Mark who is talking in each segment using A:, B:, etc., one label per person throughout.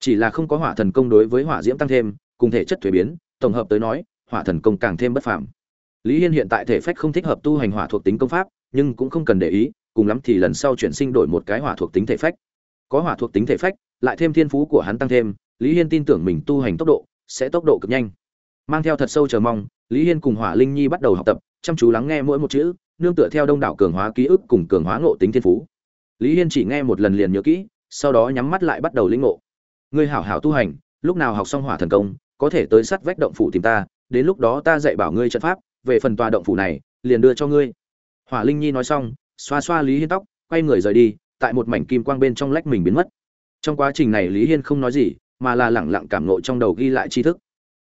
A: chỉ là không có hỏa thần công đối với hỏa diễm tăng thêm, cùng thể chất thuế biến, tổng hợp tới nói, hỏa thần công càng thêm bất phàm. Lý hiên hiện tại thể phách không thích hợp tu hành hỏa thuộc tính công pháp, nhưng cũng không cần để ý, cùng lắm thì lần sau chuyển sinh đổi một cái hỏa thuộc tính thể phách. Có hỏa thuộc tính thể phách, lại thêm thiên phú của hắn tăng thêm, lý hiên tin tưởng mình tu hành tốc độ sẽ tốc độ cực nhanh. Mang theo thật sâu chờ mong, lý hiên cùng hỏa linh nhi bắt đầu học tập, chăm chú lắng nghe mỗi một chữ, nương tựa theo đông đảo cường hóa ký ức cùng cường hóa ngộ tính thiên phú. Lý hiên chỉ nghe một lần liền nhớ kỹ, sau đó nhắm mắt lại bắt đầu lĩnh ngộ ngươi hảo hảo tu hành, lúc nào học xong hỏa thần công, có thể tới sát vách động phủ tìm ta, đến lúc đó ta dạy bảo ngươi trận pháp, về phần tòa động phủ này, liền đưa cho ngươi. Hỏa linh nhi nói xong, xoa xoa lý hiên tóc, quay người rời đi, tại một mảnh kim quang bên trong lách mình biến mất. Trong quá trình này lý hiên không nói gì, mà là lẳng lặng cảm nộ trong đầu ghi lại tri thức.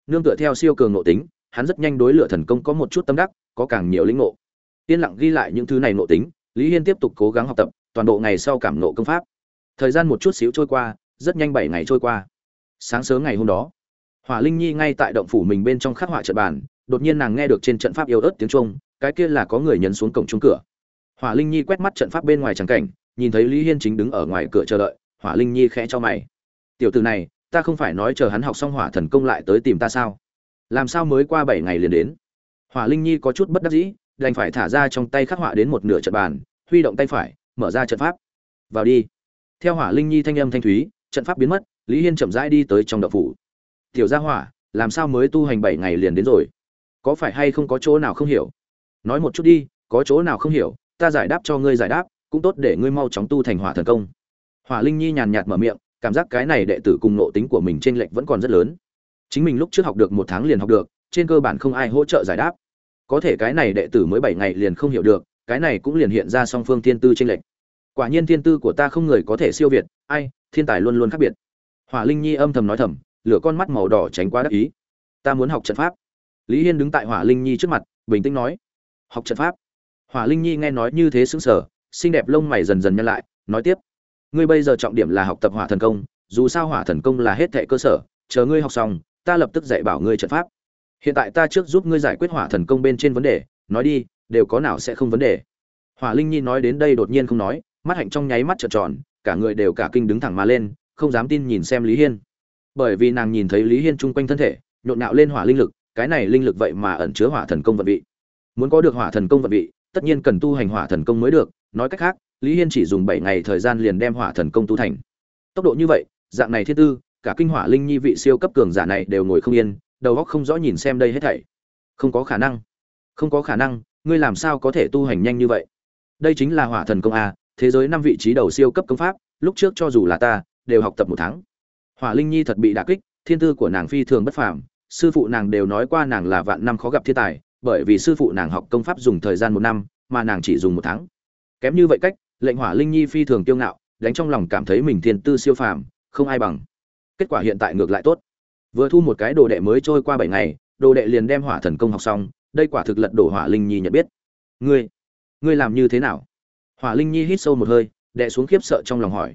A: Nương tựa theo siêu cường nộ tính, hắn rất nhanh đối lửa thần công có một chút tâm đắc, có càng nhiều lĩnh ngộ. Yên lặng ghi lại những thứ này nộ tính, lý hiên tiếp tục cố gắng học tập, toàn bộ ngày sau cảm nộ công pháp. Thời gian một chút xíu trôi qua rất nhanh bảy ngày trôi qua. Sáng sớm ngày hôm đó, hỏa linh nhi ngay tại động phủ mình bên trong khắc họa trận bàn, đột nhiên nàng nghe được trên trận pháp yếu ớt tiếng trung cái kia là có người nhấn xuống cổng chung cửa. Hỏa linh nhi quét mắt trận pháp bên ngoài trắng cảnh, nhìn thấy lý hiên chính đứng ở ngoài cửa chờ đợi, hỏa linh nhi khẽ cho mày. Tiểu từ này, ta không phải nói chờ hắn học xong hỏa thần công lại tới tìm ta sao? Làm sao mới qua bảy ngày liền đến? Hỏa linh nhi có chút bất đắc dĩ, đành phải thả ra trong tay khắc họa đến một nửa trận bàn, huy động tay phải, mở ra trận pháp. Vào đi. Theo hỏa linh nhi thanh âm thanh thúy trận pháp biến mất, lý hiên chậm rãi đi tới trong đậu phủ. Tiểu gia hỏa, làm sao mới tu hành bảy ngày liền đến rồi? Có phải hay không có chỗ nào không hiểu? Nói một chút đi, có chỗ nào không hiểu, ta giải đáp cho ngươi giải đáp, cũng tốt để ngươi mau chóng tu thành hỏa thần công. Hỏa linh nhi nhàn nhạt mở miệng, cảm giác cái này đệ tử cùng nộ tính của mình trên lệch vẫn còn rất lớn. Chính mình lúc trước học được một tháng liền học được, trên cơ bản không ai hỗ trợ giải đáp. Có thể cái này đệ tử mới bảy ngày liền không hiểu được, cái này cũng liền hiện ra song phương thiên tư trên lệch. Quả nhiên thiên tư của ta không người có thể siêu việt, ai thiên tài luôn luôn khác biệt. Hỏa linh nhi âm thầm nói thầm, lửa con mắt màu đỏ tránh quá đắc ý. Ta muốn học trận pháp. Lý hiên đứng tại hỏa linh nhi trước mặt, bình tĩnh nói, học trận pháp? Hỏa linh nhi nghe nói như thế sững sờ, xinh đẹp lông mày dần dần nhăn lại, nói tiếp, ngươi bây giờ trọng điểm là học tập hỏa thần công, dù sao hỏa thần công là hết thệ cơ sở, chờ ngươi học xong, ta lập tức dạy bảo ngươi trận pháp. Hiện tại ta trước giúp ngươi giải quyết hỏa thần công bên trên vấn đề, nói đi, đều có nào sẽ không vấn đề. Hỏa linh nhi nói đến đây đột nhiên không nói, mắt hạnh trong nháy mắt trợn tròn cả người đều cả kinh đứng thẳng mà lên, không dám tin nhìn xem lý hiên. Bởi vì nàng nhìn thấy lý hiên chung quanh thân thể, nhộn nhạo lên hỏa linh lực, cái này linh lực vậy mà ẩn chứa hỏa thần công vận vị. Muốn có được hỏa thần công vận vị, tất nhiên cần tu hành hỏa thần công mới được, nói cách khác, lý hiên chỉ dùng bảy ngày thời gian liền đem hỏa thần công tu thành. Tốc độ như vậy, dạng này thiên tư, cả kinh hỏa linh nhi vị siêu cấp cường giả này đều ngồi không yên, đầu óc không rõ nhìn xem đây hết thảy. Không có khả năng. Không có khả năng, ngươi làm sao có thể tu hành nhanh như vậy? Đây chính là hỏa thần công a thế giới năm vị trí đầu siêu cấp công pháp, lúc trước cho dù là ta, đều học tập một tháng. Hỏa linh nhi thật bị đả kích, thiên tư của nàng phi thường bất phàm, sư phụ nàng đều nói qua nàng là vạn năm khó gặp thiên tài, bởi vì sư phụ nàng học công pháp dùng thời gian một năm, mà nàng chỉ dùng một tháng. Kém như vậy cách, lệnh hỏa linh nhi phi thường kiêu ngạo, đánh trong lòng cảm thấy mình thiên tư siêu phàm, không ai bằng. Kết quả hiện tại ngược lại tốt. Vừa thu một cái đồ đệ mới trôi qua bảy ngày, đồ đệ liền đem hỏa thần công học xong, đây quả thực lật đổ hỏa linh nhi nhận biết. Ngươi ngươi làm như thế nào? Hỏa linh nhi hít sâu một hơi đệ xuống khiếp sợ trong lòng hỏi.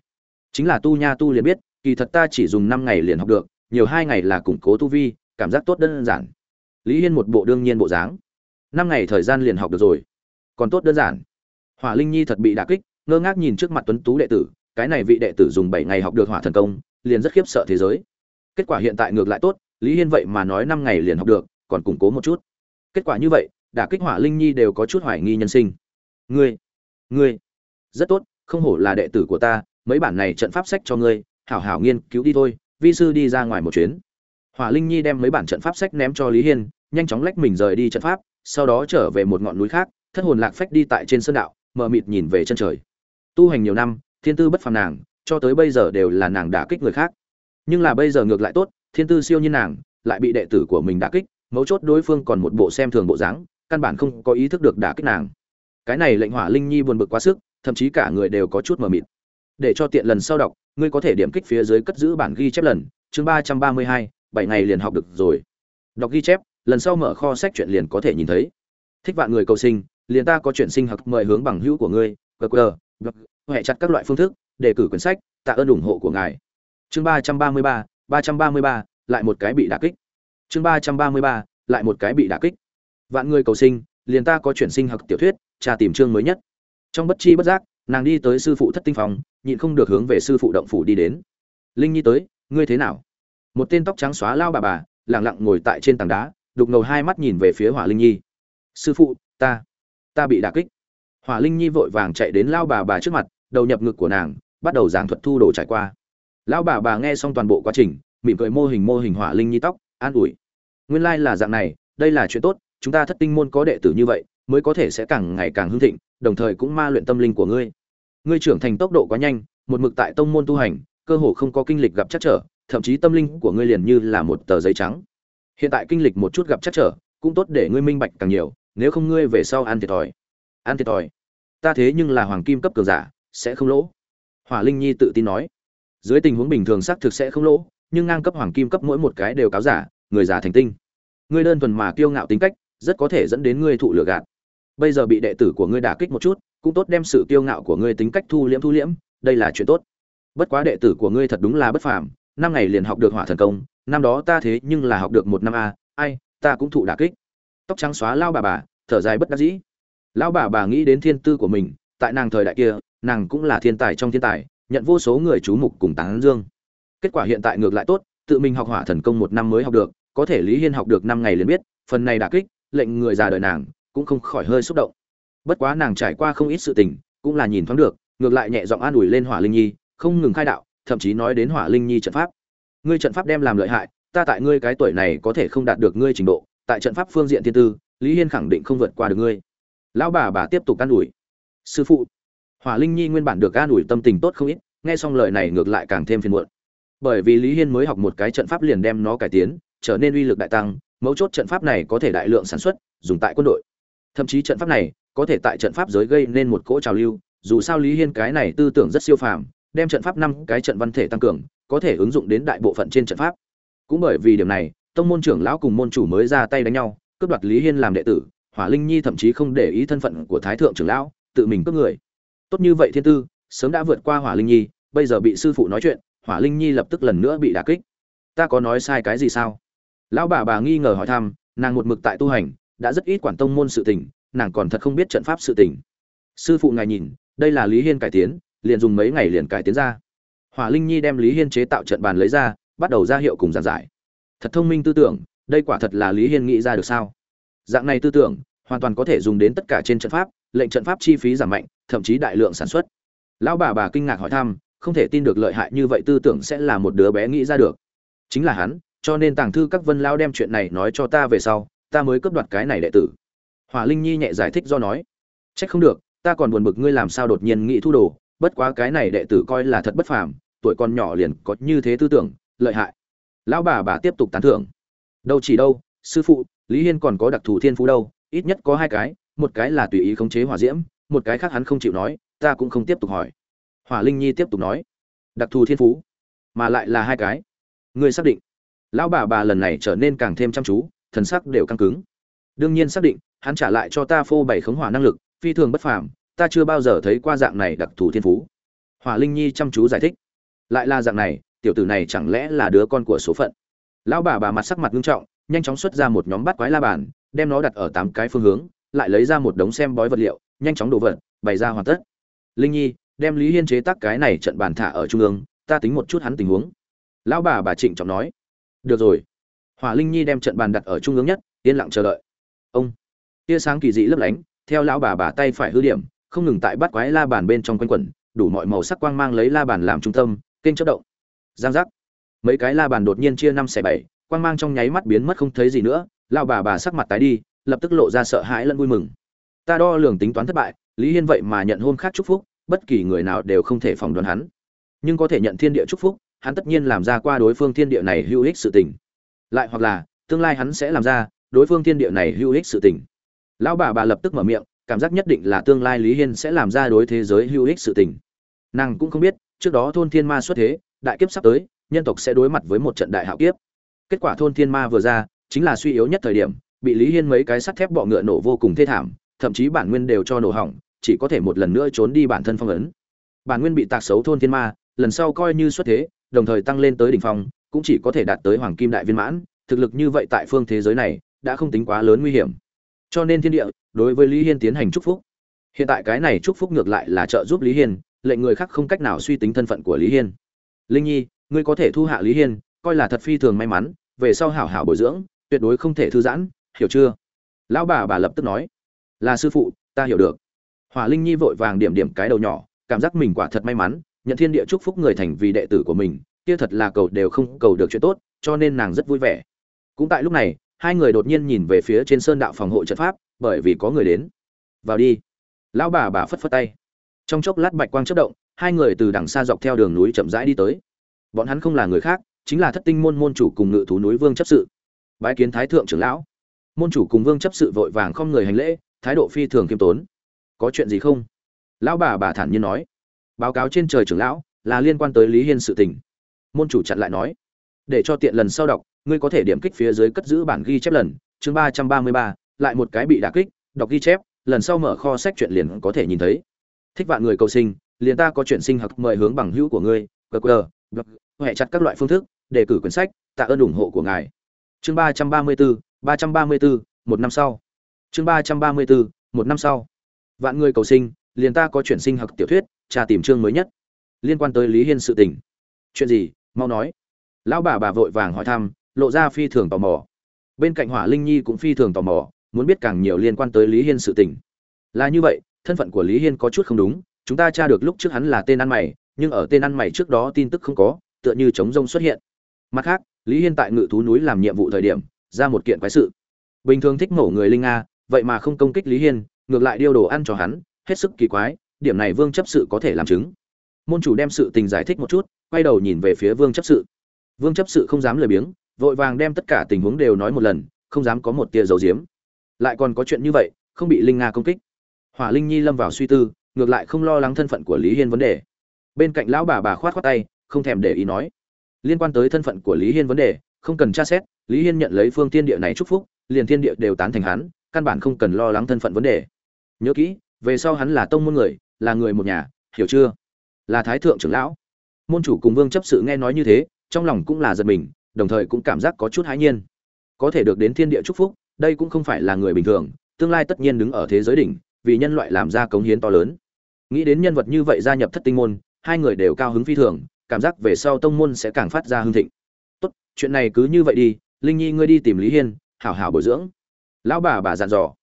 A: Chính là tu nha tu liền biết, kỳ thật ta chỉ dùng năm ngày liền học được, nhiều hai ngày là củng cố tu vi, cảm giác tốt đơn giản. Lý hiên một bộ đương nhiên bộ dáng. Năm ngày thời gian liền học được rồi. Còn tốt đơn giản. Hỏa linh nhi thật bị đà kích, ngơ ngác nhìn trước mặt tuấn tú đệ tử, cái này vị đệ tử dùng bảy ngày học được hỏa thần công, liền rất khiếp sợ thế giới. Kết quả hiện tại ngược lại tốt, lý hiên vậy mà nói năm ngày liền học được, còn củng cố một chút. Kết quả như vậy, đả kích hỏa linh nhi đều có chút hoài nghi nhân sinh. Ngươi ngươi. Rất tốt, không hổ là đệ tử của ta, mấy bản này trận pháp sách cho ngươi, hảo hảo nghiên cứu đi thôi, vi sư đi ra ngoài một chuyến. Hỏa linh nhi đem mấy bản trận pháp sách ném cho lý hiên, nhanh chóng lách mình rời đi trận pháp, sau đó trở về một ngọn núi khác, thất hồn lạc phách đi tại trên sơn đạo, mờ mịt nhìn về chân trời. Tu hành nhiều năm, thiên tư bất phàm nàng, cho tới bây giờ đều là nàng đả kích người khác. Nhưng là bây giờ ngược lại tốt, thiên tư siêu như nàng, lại bị đệ tử của mình đả kích, mấu chốt đối phương còn một bộ xem thường bộ dáng, căn bản không có ý thức được đả kích nàng cái này lệnh hỏa linh nhi buồn bực quá sức, thậm chí cả người đều có chút mờ mịt. Để cho tiện lần sau đọc, ngươi có thể điểm kích phía dưới cất giữ bản ghi chép lần, chương ba trăm ba mươi hai, bảy ngày liền học được rồi. Đọc ghi chép, lần sau mở kho sách chuyện liền có thể nhìn thấy. Thích vạn người cầu sinh, liền ta có chuyện sinh học mời hướng bằng hữu của ngươi gq hệ chặt các loại phương thức đề cử quyển sách, tạ ơn ủng hộ của ngài. Chương ba trăm ba mươi ba ba trăm ba mươi ba, lại một cái bị đả kích. Chương ba trăm ba mươi ba, lại một cái bị đả kích. Vạn người cầu sinh, liền ta có chuyển sinh học tiểu thuyết tra tìm chương mới nhất. Trong bất chi bất giác, nàng đi tới sư phụ thất tinh phòng, nhịn không được hướng về sư phụ động phủ đi đến. Linh nhi tới, ngươi thế nào? Một tên tóc trắng xóa lao bà bà lẳng lặng ngồi tại trên tảng đá, đục ngầu hai mắt nhìn về phía hỏa linh nhi. Sư phụ, ta ta bị đả kích. Hỏa linh nhi vội vàng chạy đến lao bà bà trước mặt, đầu nhập ngực của nàng, bắt đầu giảng thuật thu đồ trải qua. Lão bà bà nghe xong toàn bộ quá trình, mỉm cười mô hình mô hình hỏa linh nhi tóc, an ủi. Nguyên lai là dạng này, đây là chuyện tốt, chúng ta thất tinh môn có đệ tử như vậy mới có thể sẽ càng ngày càng hưng thịnh, đồng thời cũng ma luyện tâm linh của ngươi. Ngươi trưởng thành tốc độ quá nhanh, một mực tại tông môn tu hành, cơ hồ không có kinh lịch gặp chắc trở, thậm chí tâm linh của ngươi liền như là một tờ giấy trắng. Hiện tại kinh lịch một chút gặp chắc trở, cũng tốt để ngươi minh bạch càng nhiều, nếu không ngươi về sau ăn thiệt thòi. Ăn thiệt thòi. Ta thế nhưng là hoàng kim cấp cường giả, sẽ không lỗ. Hỏa linh nhi tự tin nói. Dưới tình huống bình thường xác thực sẽ không lỗ, nhưng ngang cấp hoàng kim cấp mỗi một cái đều cáo giả, người giả thành tinh. Ngươi đơn thuần mà kiêu ngạo tính cách, rất có thể dẫn đến ngươi thụ lừa gạt bây giờ bị đệ tử của ngươi đả kích một chút, cũng tốt đem sự kiêu ngạo của ngươi tính cách thu liễm thu liễm, đây là chuyện tốt. Bất quá đệ tử của ngươi thật đúng là bất phàm, năm ngày liền học được hỏa thần công, năm đó ta thế nhưng là học được một năm a, ai, ta cũng thụ đả kích. Tóc trắng xóa lao bà bà, thở dài bất đắc dĩ. Lão bà bà nghĩ đến thiên tư của mình, tại nàng thời đại kia, nàng cũng là thiên tài trong thiên tài, nhận vô số người chú mục cùng tán dương. Kết quả hiện tại ngược lại tốt, tự mình học hỏa thần công một năm mới học được, có thể lý hiên học được năm ngày liền biết, phần này đả kích, lệnh người già đời nàng cũng không khỏi hơi xúc động. Bất quá nàng trải qua không ít sự tình, cũng là nhìn thoáng được, ngược lại nhẹ giọng an ủi lên hỏa linh nhi, không ngừng khai đạo, thậm chí nói đến hỏa linh nhi trận pháp. Ngươi trận pháp đem làm lợi hại, ta tại ngươi cái tuổi này có thể không đạt được ngươi trình độ, tại trận pháp phương diện thiên tư, lý hiên khẳng định không vượt qua được ngươi. Lão bà bà tiếp tục an ủi. Sư phụ. Hỏa linh nhi nguyên bản được an ủi tâm tình tốt không ít, nghe xong lời này ngược lại càng thêm phiền muộn. Bởi vì lý hiên mới học một cái trận pháp liền đem nó cải tiến, trở nên uy lực đại tăng, mấu chốt trận pháp này có thể đại lượng sản xuất, dùng tại quân đội thậm chí trận pháp này có thể tại trận pháp giới gây nên một cỗ trào lưu, dù sao lý hiên cái này tư tưởng rất siêu phàm, đem trận pháp năm cái trận văn thể tăng cường, có thể ứng dụng đến đại bộ phận trên trận pháp. Cũng bởi vì điểm này, tông môn trưởng lão cùng môn chủ mới ra tay đánh nhau, cướp đoạt lý hiên làm đệ tử, hỏa linh nhi thậm chí không để ý thân phận của thái thượng trưởng lão, tự mình cướp người. Tốt như vậy thiên tư, sớm đã vượt qua hỏa linh nhi, bây giờ bị sư phụ nói chuyện, hỏa linh nhi lập tức lần nữa bị đả kích. Ta có nói sai cái gì sao? Lão bà bà nghi ngờ hỏi thăm, nàng một mực tại tu hành đã rất ít quản tông môn sự tình, nàng còn thật không biết trận pháp sự tình. Sư phụ ngài nhìn, đây là lý hiên cải tiến, liền dùng mấy ngày liền cải tiến ra. Hỏa linh nhi đem lý hiên chế tạo trận bàn lấy ra, bắt đầu ra hiệu cùng giảng giải. Thật thông minh tư tưởng, đây quả thật là lý hiên nghĩ ra được sao? Dạng này tư tưởng, hoàn toàn có thể dùng đến tất cả trên trận pháp, lệnh trận pháp chi phí giảm mạnh, thậm chí đại lượng sản xuất. Lão bà bà kinh ngạc hỏi thăm, không thể tin được lợi hại như vậy tư tưởng sẽ là một đứa bé nghĩ ra được. Chính là hắn, cho nên tàng thư các vân lão đem chuyện này nói cho ta về sau ta mới cướp đoạt cái này đệ tử. Hỏa linh nhi nhẹ giải thích do nói trách không được, ta còn buồn bực ngươi làm sao đột nhiên nghĩ thu đồ, bất quá cái này đệ tử coi là thật bất phàm, tuổi còn nhỏ liền có như thế tư tưởng, lợi hại. Lão bà bà tiếp tục tán thưởng, đâu chỉ đâu, sư phụ, lý hiên còn có đặc thù thiên phú đâu, ít nhất có hai cái, một cái là tùy ý khống chế hỏa diễm, một cái khác hắn không chịu nói, ta cũng không tiếp tục hỏi. Hỏa linh nhi tiếp tục nói, đặc thù thiên phú, mà lại là hai cái, ngươi xác định. Lão bà bà lần này trở nên càng thêm chăm chú thần sắc đều căng cứng. Đương nhiên xác định, hắn trả lại cho ta phô bày khống hỏa năng lực, phi thường bất phàm, ta chưa bao giờ thấy qua dạng này đặc thù thiên phú. Hỏa linh nhi chăm chú giải thích. Lại là dạng này, tiểu tử này chẳng lẽ là đứa con của số phận? Lão bà bà mặt sắc mặt nghiêm trọng, nhanh chóng xuất ra một nhóm bát quái la bàn, đem nó đặt ở tám cái phương hướng, lại lấy ra một đống xem bói vật liệu, nhanh chóng đổ vật, bày ra hoàn tất. Linh nhi, đem lý hiên chế tác cái này trận bàn thả ở trung ương, ta tính một chút hắn tình huống. Lão bà bà trịnh trọng nói. Được rồi hỏa linh nhi đem trận bàn đặt ở trung ương nhất, yên lặng chờ đợi. Ông, tia sáng kỳ dị lấp lánh, theo lão bà bà tay phải hư điểm, không ngừng tại bắt quái la bàn bên trong quanh quẩn, đủ mọi màu sắc quang mang lấy la bàn làm trung tâm, kênh chất động. Giang giác. Mấy cái la bàn đột nhiên chia năm xẻ bảy, quang mang trong nháy mắt biến mất không thấy gì nữa, lão bà bà sắc mặt tái đi, lập tức lộ ra sợ hãi lẫn vui mừng. Ta đo lường tính toán thất bại, lý hiên vậy mà nhận hôn khác chúc phúc, bất kỳ người nào đều không thể phòng đoán hắn. Nhưng có thể nhận thiên địa chúc phúc, hắn tất nhiên làm ra qua đối phương thiên địa này hữu ích sự tình lại hoặc là, tương lai hắn sẽ làm ra, đối phương thiên địa này hữu ích sự tình. Lão bà bà lập tức mở miệng, cảm giác nhất định là tương lai lý hiên sẽ làm ra đối thế giới hữu ích sự tình. Nàng cũng không biết, trước đó thôn thiên ma xuất thế, đại kiếp sắp tới, nhân tộc sẽ đối mặt với một trận đại hạo kiếp. Kết quả thôn thiên ma vừa ra, chính là suy yếu nhất thời điểm, bị lý hiên mấy cái sắt thép bọ ngựa nổ vô cùng thê thảm, thậm chí bản nguyên đều cho nổ hỏng, chỉ có thể một lần nữa trốn đi bản thân phong ấn. Bản nguyên bị tạc xấu thôn thiên ma, lần sau coi như xuất thế, đồng thời tăng lên tới đỉnh phong cũng chỉ có thể đạt tới hoàng kim đại viên mãn, thực lực như vậy tại phương thế giới này đã không tính quá lớn nguy hiểm. Cho nên thiên địa, đối với lý hiên tiến hành chúc phúc. Hiện tại cái này chúc phúc ngược lại là trợ giúp lý hiên, lệnh người khác không cách nào suy tính thân phận của lý hiên. Linh nhi, ngươi có thể thu hạ lý hiên, coi là thật phi thường may mắn, về sau hảo hảo bồi dưỡng, tuyệt đối không thể thư giãn, hiểu chưa? Lão bà bà lập tức nói. Là sư phụ, ta hiểu được. Hỏa linh nhi vội vàng điểm điểm cái đầu nhỏ, cảm giác mình quả thật may mắn, nhận thiên địa chúc phúc người thành vì đệ tử của mình kia thật là cầu đều không cầu được chuyện tốt, cho nên nàng rất vui vẻ. Cũng tại lúc này, hai người đột nhiên nhìn về phía trên sơn đạo phòng hộ trận pháp, bởi vì có người đến. Vào đi. Lão bà bà phất phất tay. Trong chốc lát bạch quang chất động, hai người từ đằng xa dọc theo đường núi chậm rãi đi tới. Bọn hắn không là người khác, chính là thất tinh môn môn chủ cùng ngự thú núi vương chấp sự. Bái kiến thái thượng trưởng lão. Môn chủ cùng vương chấp sự vội vàng không người hành lễ, thái độ phi thường kiêm tốn. Có chuyện gì không? Lão bà bà thản nhiên nói. Báo cáo trên trời trưởng lão, là liên quan tới lý hiên sự tình môn chủ chặn lại nói, để cho tiện lần sau đọc, ngươi có thể điểm kích phía dưới cất giữ bản ghi chép lần, chương ba trăm ba mươi ba, lại một cái bị đả kích, đọc ghi chép, lần sau mở kho sách chuyện liền có thể nhìn thấy. Thích vạn người cầu sinh, liền ta có chuyện sinh học mời hướng bằng hữu của ngươi qr hệ chặt các loại phương thức đề cử quyển sách, tạ ơn ủng hộ của ngài. Chương ba trăm ba mươi bốn ba trăm ba mươi bốn một năm sau. Chương ba trăm ba mươi bốn một năm sau. Vạn người cầu sinh, liền ta có chuyện sinh học tiểu thuyết trà tìm chương mới nhất. Liên quan tới lý hiên sự tình. Chuyện gì? Mau nói. Lão bà bà vội vàng hỏi thăm, lộ ra phi thường tò mò. Bên cạnh hỏa linh nhi cũng phi thường tò mò, muốn biết càng nhiều liên quan tới lý hiên sự tình. Là như vậy, thân phận của lý hiên có chút không đúng, chúng ta tra được lúc trước hắn là tên ăn mày, nhưng ở tên ăn mày trước đó tin tức không có, tựa như chống rông xuất hiện. Mặt khác, lý hiên tại ngự thú núi làm nhiệm vụ thời điểm, ra một kiện quái sự. Bình thường thích mổ người linh nga vậy mà không công kích lý hiên, ngược lại điêu đồ ăn cho hắn, hết sức kỳ quái, điểm này vương chấp sự có thể làm chứng môn chủ đem sự tình giải thích một chút, quay đầu nhìn về phía vương chấp sự. Vương chấp sự không dám lười biếng, vội vàng đem tất cả tình huống đều nói một lần, không dám có một tia dầu diếm lại còn có chuyện như vậy, không bị linh nga công kích. Hỏa linh nhi lâm vào suy tư, ngược lại không lo lắng thân phận của lý hiên vấn đề. Bên cạnh lão bà bà khoát khoát tay, không thèm để ý nói. Liên quan tới thân phận của lý hiên vấn đề, không cần tra xét, lý hiên nhận lấy phương tiên địa này chúc phúc, liền thiên địa đều tán thành hắn, căn bản không cần lo lắng thân phận vấn đề. Nhớ kỹ, về sau hắn là tông môn người, là người một nhà, hiểu chưa? Là thái thượng trưởng lão. Môn chủ cùng vương chấp sự nghe nói như thế, trong lòng cũng là giật mình, đồng thời cũng cảm giác có chút hãi nhiên. Có thể được đến thiên địa chúc phúc, đây cũng không phải là người bình thường, tương lai tất nhiên đứng ở thế giới đỉnh, vì nhân loại làm ra cống hiến to lớn. Nghĩ đến nhân vật như vậy gia nhập thất tinh môn, hai người đều cao hứng phi thường, cảm giác về sau tông môn sẽ càng phát ra hưng thịnh. Tốt, chuyện này cứ như vậy đi, linh nhi ngươi đi tìm lý hiên, hảo hảo bồi dưỡng. Lão bà bà dặn dò.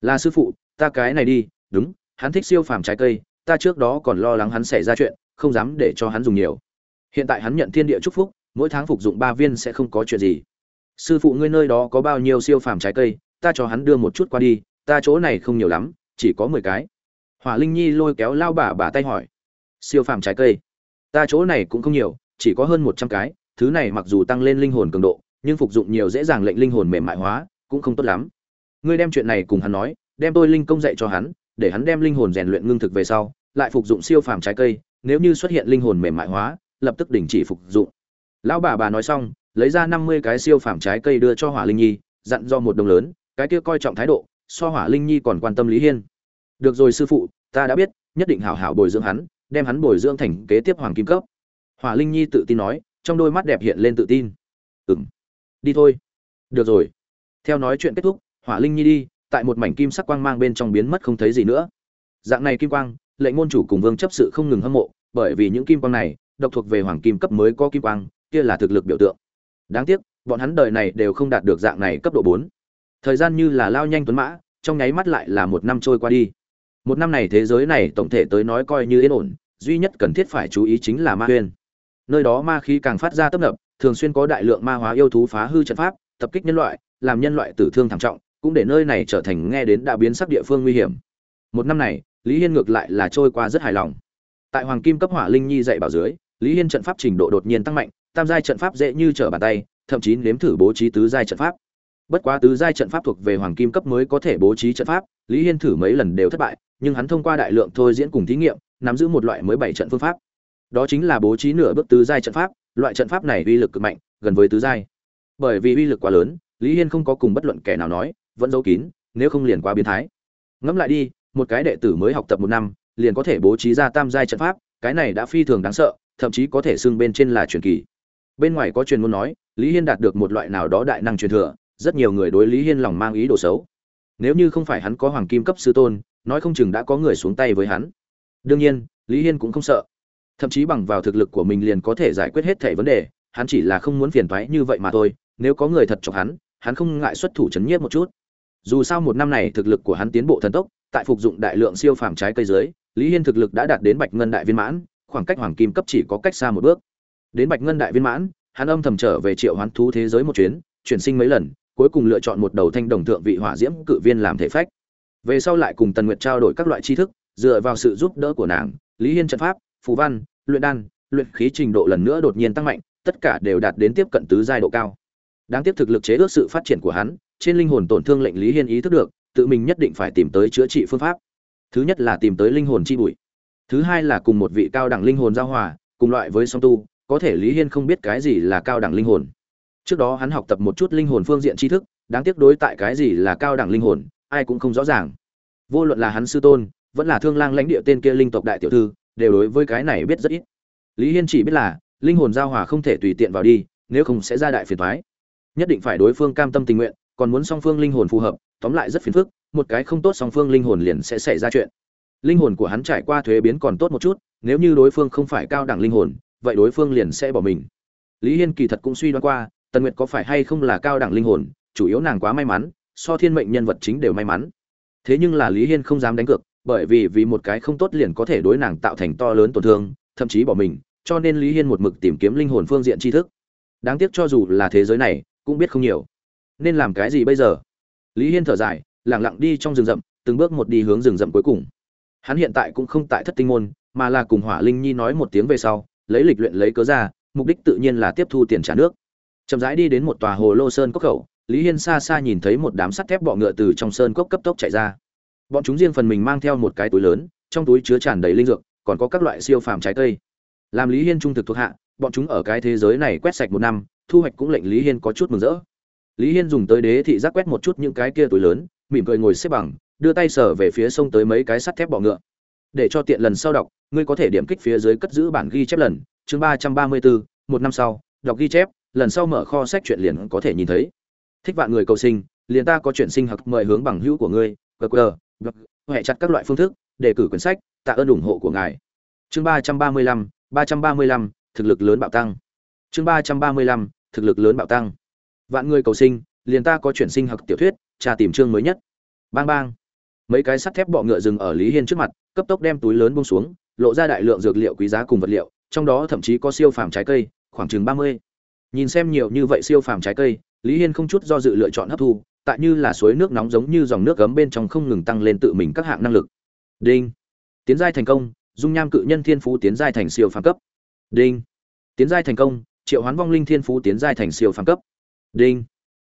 A: Là sư phụ, ta cái này đi, đúng, hắn thích siêu phàm trái cây ta trước đó còn lo lắng hắn xảy ra chuyện, không dám để cho hắn dùng nhiều. Hiện tại hắn nhận thiên địa chúc phúc, mỗi tháng phục dụng ba viên sẽ không có chuyện gì. Sư phụ ngươi nơi đó có bao nhiêu siêu phàm trái cây, ta cho hắn đưa một chút qua đi, ta chỗ này không nhiều lắm, chỉ có mười cái. Hỏa linh nhi lôi kéo lao bà bà tay hỏi. Siêu phàm trái cây? Ta chỗ này cũng không nhiều, chỉ có hơn một trăm cái, thứ này mặc dù tăng lên linh hồn cường độ, nhưng phục dụng nhiều dễ dàng lệnh linh hồn mềm mại hóa, cũng không tốt lắm. Ngươi đem chuyện này cùng hắn nói, đem tôi linh công dạy cho hắn để hắn đem linh hồn rèn luyện ngưng thực về sau lại phục dụng siêu phàm trái cây nếu như xuất hiện linh hồn mềm mại hóa lập tức đình chỉ phục dụng. Lão bà bà nói xong lấy ra năm mươi cái siêu phàm trái cây đưa cho hỏa linh nhi dặn do một đồng lớn cái kia coi trọng thái độ so hỏa linh nhi còn quan tâm lý hiên. Được rồi sư phụ ta đã biết nhất định hảo hảo bồi dưỡng hắn đem hắn bồi dưỡng thành kế tiếp hoàng kim cấp. Hỏa linh nhi tự tin nói trong đôi mắt đẹp hiện lên tự tin. Ừm, đi thôi. Được rồi. Theo nói chuyện kết thúc hỏa linh nhi đi tại một mảnh kim sắc quang mang bên trong biến mất không thấy gì nữa. Dạng này kim quang, lệnh môn chủ cùng vương chấp sự không ngừng hâm mộ, bởi vì những kim quang này, độc thuộc về hoàng kim cấp mới có kim quang, kia là thực lực biểu tượng. Đáng tiếc, bọn hắn đời này đều không đạt được dạng này cấp độ bốn. Thời gian như là lao nhanh tuấn mã, trong nháy mắt lại là một năm trôi qua đi. Một năm này thế giới này tổng thể tới nói coi như yên ổn, duy nhất cần thiết phải chú ý chính là ma huyên. Nơi đó ma khí càng phát ra tấp nập, thường xuyên có đại lượng ma hóa yêu thú phá hư trận pháp, tập kích nhân loại, làm nhân loại tử thương thảm trọng cũng để nơi này trở thành nghe đến đã biến sắc địa phương nguy hiểm. Một năm này, lý hiên ngược lại là trôi qua rất hài lòng. Tại hoàng kim cấp hỏa linh nhi dạy bảo dưới, lý hiên trận pháp trình độ đột nhiên tăng mạnh, tam giai trận pháp dễ như trở bàn tay, thậm chí nếm thử bố trí tứ giai trận pháp. Bất quá tứ giai trận pháp thuộc về hoàng kim cấp mới có thể bố trí trận pháp, lý hiên thử mấy lần đều thất bại, nhưng hắn thông qua đại lượng thôi diễn cùng thí nghiệm, nắm giữ một loại mới bảy trận phương pháp. Đó chính là bố trí nửa bước tứ giai trận pháp, loại trận pháp này uy lực cực mạnh, gần với tứ giai. Bởi vì uy lực quá lớn, lý hiên không có cùng bất luận kẻ nào nói vẫn giấu kín, nếu không liền quá biến thái. Ngẫm lại đi, một cái đệ tử mới học tập một năm, liền có thể bố trí ra tam giai trận pháp, cái này đã phi thường đáng sợ, thậm chí có thể xưng bên trên là truyền kỳ. Bên ngoài có truyền muốn nói, lý hiên đạt được một loại nào đó đại năng truyền thừa, rất nhiều người đối lý hiên lòng mang ý đồ xấu. Nếu như không phải hắn có hoàng kim cấp sư tôn, nói không chừng đã có người xuống tay với hắn. Đương nhiên, lý hiên cũng không sợ. Thậm chí bằng vào thực lực của mình liền có thể giải quyết hết thảy vấn đề, hắn chỉ là không muốn phiền thoái như vậy mà thôi, nếu có người thật chọc hắn hắn không ngại xuất thủ chấn nhiếp một chút dù sao một năm này thực lực của hắn tiến bộ thần tốc, tại phục dụng đại lượng siêu phàm trái cây dưới, lý hiên thực lực đã đạt đến bạch ngân đại viên mãn, khoảng cách hoàng kim cấp chỉ có cách xa một bước. Đến bạch ngân đại viên mãn, hắn âm thầm trở về triệu hoán thú thế giới một chuyến, chuyển sinh mấy lần, cuối cùng lựa chọn một đầu thanh đồng thượng vị hỏa diễm cự viên làm thể phách. Về sau lại cùng tần nguyệt trao đổi các loại tri thức, dựa vào sự giúp đỡ của nàng, lý hiên trận pháp, phù văn, luyện đan, luyện khí trình độ lần nữa đột nhiên tăng mạnh, tất cả đều đạt đến tiếp cận tứ giai độ cao. Đáng tiếc thực lực chế ước sự phát triển của hắn trên linh hồn tổn thương lệnh lý hiên ý thức được, tự mình nhất định phải tìm tới chữa trị phương pháp. Thứ nhất là tìm tới linh hồn chi bụi. Thứ hai là cùng một vị cao đẳng linh hồn giao hòa, cùng loại với song tu, có thể lý hiên không biết cái gì là cao đẳng linh hồn. Trước đó hắn học tập một chút linh hồn phương diện tri thức, đáng tiếc đối tại cái gì là cao đẳng linh hồn, ai cũng không rõ ràng. Vô luận là hắn sư tôn, vẫn là thương lang lãnh địa tên kia linh tộc đại tiểu thư, đều đối với cái này biết rất ít. Lý hiên chỉ biết là, linh hồn giao hòa không thể tùy tiện vào đi, nếu không sẽ ra đại phiền thoái nhất định phải đối phương cam tâm tình nguyện còn muốn song phương linh hồn phù hợp, tóm lại rất phiền phức, một cái không tốt song phương linh hồn liền sẽ xảy ra chuyện. Linh hồn của hắn trải qua thuế biến còn tốt một chút, nếu như đối phương không phải cao đẳng linh hồn, vậy đối phương liền sẽ bỏ mình. Lý hiên kỳ thật cũng suy đoán qua, tần nguyệt có phải hay không là cao đẳng linh hồn, chủ yếu nàng quá may mắn, so thiên mệnh nhân vật chính đều may mắn. Thế nhưng là lý hiên không dám đánh cược, bởi vì vì một cái không tốt liền có thể đối nàng tạo thành to lớn tổn thương, thậm chí bỏ mình, cho nên lý hiên một mực tìm kiếm linh hồn phương diện tri thức. Đáng tiếc cho dù là thế giới này, cũng biết không nhiều nên làm cái gì bây giờ? Lý hiên thở dài lẳng lặng đi trong rừng rậm, từng bước một đi hướng rừng rậm cuối cùng. Hắn hiện tại cũng không tại thất tinh môn, mà là cùng hỏa linh nhi nói một tiếng về sau, lấy lịch luyện lấy cớ ra, mục đích tự nhiên là tiếp thu tiền trả nước. Chậm rãi đi đến một tòa hồ lô sơn cốc khẩu, lý hiên xa xa nhìn thấy một đám sắt thép bọ ngựa từ trong sơn cốc cấp tốc chạy ra. Bọn chúng riêng phần mình mang theo một cái túi lớn, trong túi chứa tràn đầy linh dược, còn có các loại siêu phàm trái cây. Làm lý hiên trung thực thuộc hạ, bọn chúng ở cái thế giới này quét sạch một năm, thu hoạch cũng lệnh lý hiên có chút mừng rỡ lý hiên dùng tới đế thị giác quét một chút những cái kia túi lớn, mỉm cười ngồi xếp bằng, đưa tay sở về phía sông tới mấy cái sắt thép bọ ngựa. Để cho tiện lần sau đọc, ngươi có thể điểm kích phía dưới cất giữ bản ghi chép lần, chương ba trăm ba mươi bốn, một năm sau, đọc ghi chép, lần sau mở kho sách chuyện liền có thể nhìn thấy. Thích vạn người cầu sinh, liền ta có chuyện sinh học mời hướng bằng hữu của ngươi gq huệ chặt các loại phương thức, đề cử quyển sách, tạ ơn ủng hộ của ngài. Chương ba trăm ba mươi lăm, ba trăm ba mươi lăm, thực lực lớn bạo tăng. Chương ba trăm ba mươi lăm, thực lực lớn bạo tăng vạn người cầu sinh, liền ta có chuyển sinh học tiểu thuyết, tra tìm chương mới nhất. Bang bang. Mấy cái sắt thép bọ ngựa dừng ở lý hiên trước mặt, cấp tốc đem túi lớn bông xuống, lộ ra đại lượng dược liệu quý giá cùng vật liệu, trong đó thậm chí có siêu phàm trái cây, khoảng chừng ba mươi. Nhìn xem nhiều như vậy siêu phàm trái cây, lý hiên không chút do dự lựa chọn hấp thu, tại như là suối nước nóng giống như dòng nước gấm bên trong không ngừng tăng lên tự mình các hạng năng lực. Đinh. Tiến giai thành công, dung nham cự nhân thiên phú tiến giai thành siêu phàm cấp. Đinh. Tiến giai thành công, triệu hoán vong linh thiên phú tiến giai thành siêu phàm cấp đinh.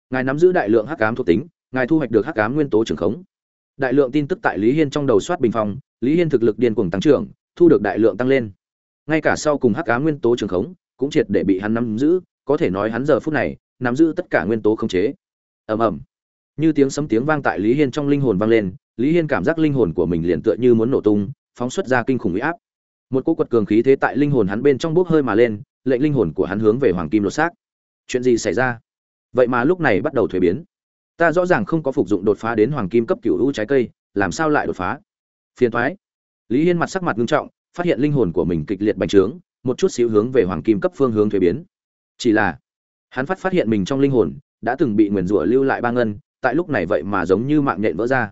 A: Ngài nắm giữ đại lượng hắc ám thuộc tính, ngài thu hoạch được hắc ám nguyên tố trường khống. Đại lượng tin tức tại lý hiên trong đầu soát bình phong, lý hiên thực lực điên cuồng tăng trưởng, thu được đại lượng tăng lên. Ngay cả sau cùng hắc ám nguyên tố trường khống, cũng triệt để bị hắn nắm giữ, có thể nói hắn giờ phút này, nắm giữ tất cả nguyên tố khống chế. Ầm ầm. Như tiếng sấm tiếng vang tại lý hiên trong linh hồn vang lên, lý hiên cảm giác linh hồn của mình liền tựa như muốn nổ tung, phóng xuất ra kinh khủng uy áp. Một cỗ quật cường khí thế tại linh hồn hắn bên trong bốc hơi mà lên, lệnh linh hồn của hắn hướng về hoàng kim lột xác. Chuyện gì xảy ra? Vậy mà lúc này bắt đầu thuế biến. Ta rõ ràng không có phục dụng đột phá đến hoàng kim cấp cựu u trái cây, làm sao lại đột phá? Phiền thoái lý hiên mặt sắc mặt nghiêm trọng, phát hiện linh hồn của mình kịch liệt bành trướng, một chút xíu hướng về hoàng kim cấp phương hướng thuế biến. Chỉ là, hắn phát phát hiện mình trong linh hồn đã từng bị nguyền rủa lưu lại ba ngân, tại lúc này vậy mà giống như mạng nhện vỡ ra.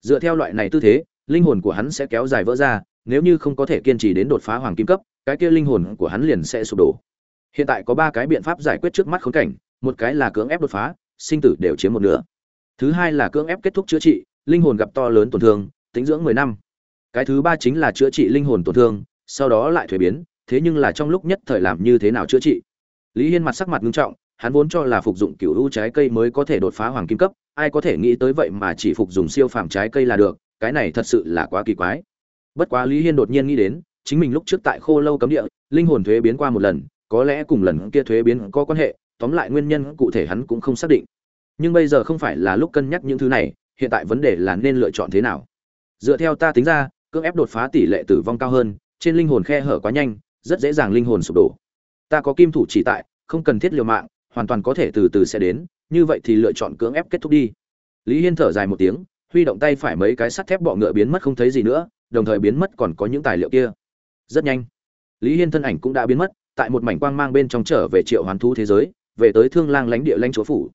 A: Dựa theo loại này tư thế, linh hồn của hắn sẽ kéo dài vỡ ra, nếu như không có thể kiên trì đến đột phá hoàng kim cấp, cái kia linh hồn của hắn liền sẽ sụp đổ. Hiện tại có ba cái biện pháp giải quyết trước mắt khốn cảnh một cái là cưỡng ép đột phá, sinh tử đều chiếm một nửa. Thứ hai là cưỡng ép kết thúc chữa trị, linh hồn gặp to lớn tổn thương, tính dưỡng mười năm. Cái thứ ba chính là chữa trị linh hồn tổn thương, sau đó lại thuế biến, thế nhưng là trong lúc nhất thời làm như thế nào chữa trị? Lý hiên mặt sắc mặt nghiêm trọng, hắn vốn cho là phục dụng cựu u trái cây mới có thể đột phá hoàng kim cấp, ai có thể nghĩ tới vậy mà chỉ phục dùng siêu phàm trái cây là được, cái này thật sự là quá kỳ quái. Bất quá lý hiên đột nhiên nghĩ đến, chính mình lúc trước tại khô lâu cấm địa, linh hồn thuế biến qua một lần, có lẽ cùng lần kia thuế biến có quan hệ tóm lại nguyên nhân cụ thể hắn cũng không xác định. Nhưng bây giờ không phải là lúc cân nhắc những thứ này, hiện tại vấn đề là nên lựa chọn thế nào? Dựa theo ta tính ra, cưỡng ép đột phá tỷ lệ tử vong cao hơn, trên linh hồn khe hở quá nhanh, rất dễ dàng linh hồn sụp đổ. Ta có kim thủ chỉ tại, không cần thiết liều mạng, hoàn toàn có thể từ từ sẽ đến, như vậy thì lựa chọn cưỡng ép kết thúc đi. Lý hiên thở dài một tiếng, huy động tay phải mấy cái sắt thép bọ ngựa biến mất không thấy gì nữa, đồng thời biến mất còn có những tài liệu kia. Rất nhanh. Lý hiên thân ảnh cũng đã biến mất, tại một mảnh quang mang bên trong trở về triệu hoán thú thế giới về tới thương lang lãnh địa lãnh chúa phủ.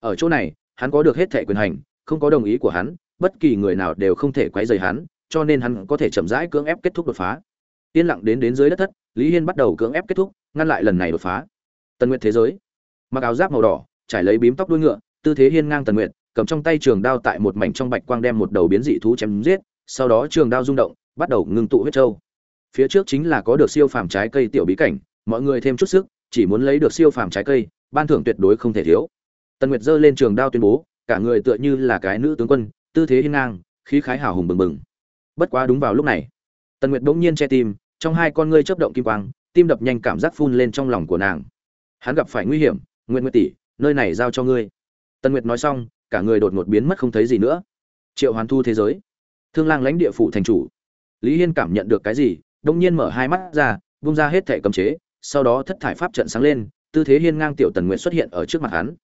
A: Ở chỗ này, hắn có được hết thẻ quyền hành, không có đồng ý của hắn, bất kỳ người nào đều không thể quấy rầy hắn, cho nên hắn có thể chậm rãi cưỡng ép kết thúc đột phá. Yên lặng đến đến dưới đất thất, lý hiên bắt đầu cưỡng ép kết thúc, ngăn lại lần này đột phá. Tần nguyệt thế giới. Mặc áo giáp màu đỏ, trải lấy bím tóc đuôi ngựa, tư thế hiên ngang tần nguyệt, cầm trong tay trường đao tại một mảnh trong bạch quang đem một đầu biến dị thú chém giết, sau đó trường đao rung động, bắt đầu ngưng tụ huyết châu phía trước chính là có được siêu phàm trái cây tiểu bí cảnh, mọi người thêm chút sức, chỉ muốn lấy được siêu phàm trái cây ban thưởng tuyệt đối không thể thiếu. Tần nguyệt giơ lên trường đao tuyên bố, cả người tựa như là cái nữ tướng quân, tư thế hiên ngang, khí khái hào hùng bừng bừng. Bất quá đúng vào lúc này, tần nguyệt bỗng nhiên che tim, trong hai con ngươi chớp động kim quang, tim đập nhanh cảm giác phun lên trong lòng của nàng. Hắn gặp phải nguy hiểm nguyện nguyệt tỷ, nơi này giao cho ngươi. Tần nguyệt nói xong, cả người đột ngột biến mất không thấy gì nữa. Triệu hoàn thu thế giới. Thương lang lãnh địa phủ thành chủ. Lý hiên cảm nhận được cái gì đông nhiên mở hai mắt ra bung ra hết thẻ cầm chế, sau đó thất thải pháp trận sáng lên tư thế hiên ngang tiểu tần nguyện xuất hiện ở trước mặt hắn.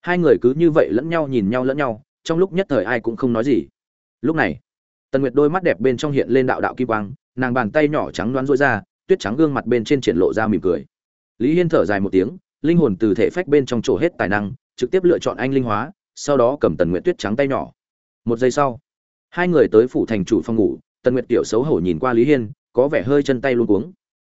A: Hai người cứ như vậy lẫn nhau nhìn nhau lẫn nhau, trong lúc nhất thời ai cũng không nói gì. Lúc này, tần nguyệt đôi mắt đẹp bên trong hiện lên đạo đạo kim quang, nàng bàn tay nhỏ trắng đoán rối ra, tuyết trắng gương mặt bên trên triển lộ ra mỉm cười. Lý hiên thở dài một tiếng, linh hồn từ thể phách bên trong chỗ hết tài năng, trực tiếp lựa chọn anh linh hóa, sau đó cầm tần nguyệt tuyết trắng tay nhỏ. Một giây sau, hai người tới phủ thành chủ phòng ngủ, tần nguyệt tiểu xấu hổ nhìn qua lý hiên, có vẻ hơi chân tay luôn cuống.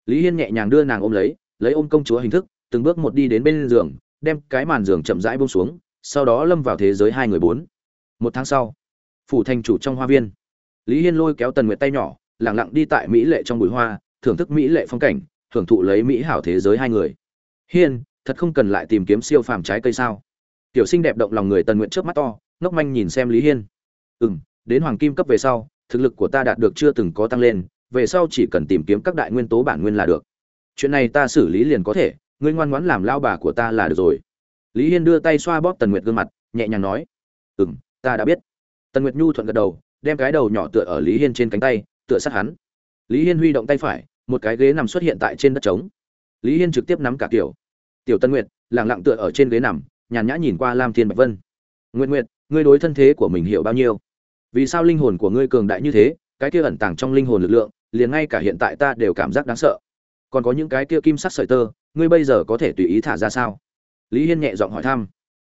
A: Lý hiên nhẹ nhàng đưa nàng ôm lấy lấy ôm công chúa hình thức từng bước một đi đến bên giường, đem cái màn giường chậm rãi buông xuống, sau đó lâm vào thế giới hai người bốn. Một tháng sau, phủ thành chủ trong hoa viên. Lý hiên lôi kéo tần nguyệt tay nhỏ lẳng lặng đi tại mỹ lệ trong bụi hoa, thưởng thức mỹ lệ phong cảnh, thưởng thụ lấy mỹ hảo thế giới hai người. Hiên, thật không cần lại tìm kiếm siêu phàm trái cây sao? Tiểu sinh đẹp động lòng người tần nguyện trước mắt to, ngốc manh nhìn xem lý hiên. Ừ m đến hoàng kim cấp về sau, thực lực của ta đạt được chưa từng có tăng lên, về sau chỉ cần tìm kiếm các đại nguyên tố bản nguyên là được. Chuyện này ta xử lý liền có thể ngươi ngoan ngoãn làm lao bà của ta là được rồi. Lý hiên đưa tay xoa bóp tần nguyệt gương mặt, nhẹ nhàng nói ừ m ta đã biết. Tần nguyệt nhu thuận gật đầu, đem cái đầu nhỏ tựa ở lý hiên trên cánh tay, tựa sát hắn. Lý hiên huy động tay phải, một cái ghế nằm xuất hiện tại trên đất trống. Lý hiên trực tiếp nắm cả kiểu. Tiểu tân nguyệt lẳng lặng tựa ở trên ghế nằm, nhàn nhã nhìn qua lam thiên bạch vân. Nguyện nguyện ngươi đối thân thế của mình hiểu bao nhiêu? Vì sao linh hồn của ngươi cường đại như thế, cái kia ẩn tàng trong linh hồn lực lượng, liền ngay cả hiện tại ta đều cảm giác đáng sợ còn có những cái kia kim sắc sợi tơ, ngươi bây giờ có thể tùy ý thả ra sao? Lý hiên nhẹ giọng hỏi thăm.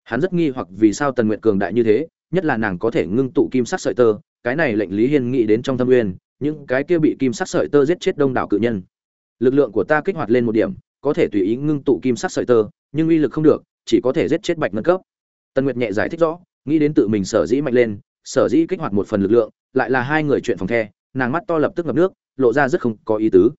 A: Hắn rất nghi hoặc vì sao tần nguyện cường đại như thế, nhất là nàng có thể ngưng tụ kim sắc sợi tơ, cái này lệnh lý hiên nghĩ đến trong thâm uyên, những cái kia bị kim sắc sợi tơ giết chết đông đảo cự nhân. Lực lượng của ta kích hoạt lên một điểm, có thể tùy ý ngưng tụ kim sắc sợi tơ, nhưng uy lực không được, chỉ có thể giết chết bạch ngân cấp. Tần nguyệt nhẹ giải thích rõ, nghĩ đến tự mình sở dĩ mạnh lên, sở dĩ kích hoạt một phần lực lượng, lại là hai người chuyện phòng the, nàng mắt to lập tức ngập nước, lộ ra rất không có ý tứ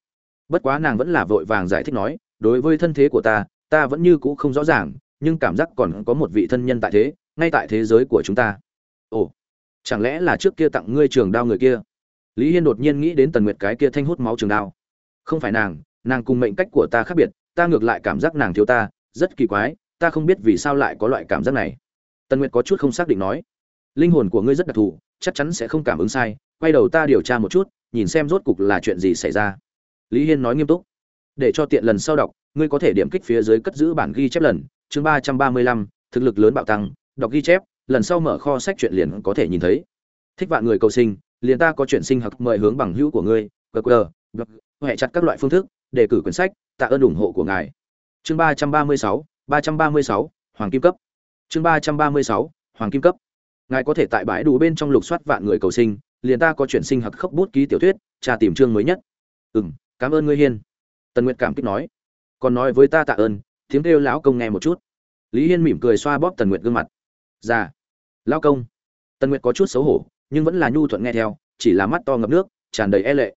A: bất quá nàng vẫn là vội vàng giải thích nói, đối với thân thế của ta ta vẫn như cũ không rõ ràng, nhưng cảm giác còn có một vị thân nhân tại thế, ngay tại thế giới của chúng ta. Ồ, chẳng lẽ là trước kia tặng ngươi trường đao người kia? Lý hiên đột nhiên nghĩ đến tần nguyệt cái kia thanh hút máu trường đao. Không phải nàng nàng cùng mệnh cách của ta khác biệt, ta ngược lại cảm giác nàng thiếu ta, rất kỳ quái, ta không biết vì sao lại có loại cảm giác này. Tần nguyệt có chút không xác định nói, linh hồn của ngươi rất đặc thù, chắc chắn sẽ không cảm ứng sai, quay đầu ta điều tra một chút, nhìn xem rốt cục là chuyện gì xảy ra lý hiên nói nghiêm túc. Để cho tiện lần sau đọc, ngươi có thể điểm kích phía dưới cất giữ bản ghi chép lần, chương ba trăm ba mươi lăm, thực lực lớn bạo tăng, đọc ghi chép, lần sau mở kho sách truyện liền có thể nhìn thấy. Thích vạn người cầu sinh, liền ta có chuyện sinh học mời hướng bằng hữu của ngươi qr hệ chặt các loại phương thức, đề cử quyển sách, tạ ơn ủng hộ của ngài. Chương ba trăm ba mươi sáu, ba trăm ba mươi sáu, hoàng kim cấp. Chương ba trăm ba mươi sáu, hoàng kim cấp. Ngài có thể tại bãi đủ bên trong lục soát vạn người cầu sinh, liền ta có chuyện sinh học khốc bút ký tiểu thuyết, tra tìm chương mới nhất. Ừ m cảm ơn ngươi hiên. Tần nguyệt cảm kích nói. Còn nói với ta tạ ơn, tiếng kêu lão công nghe một chút. Lý hiên mỉm cười xoa bóp tần nguyệt gương mặt. Già lão công. Tần nguyệt có chút xấu hổ, nhưng vẫn là nhu thuận nghe theo, chỉ là mắt to ngập nước, tràn đầy e lệ.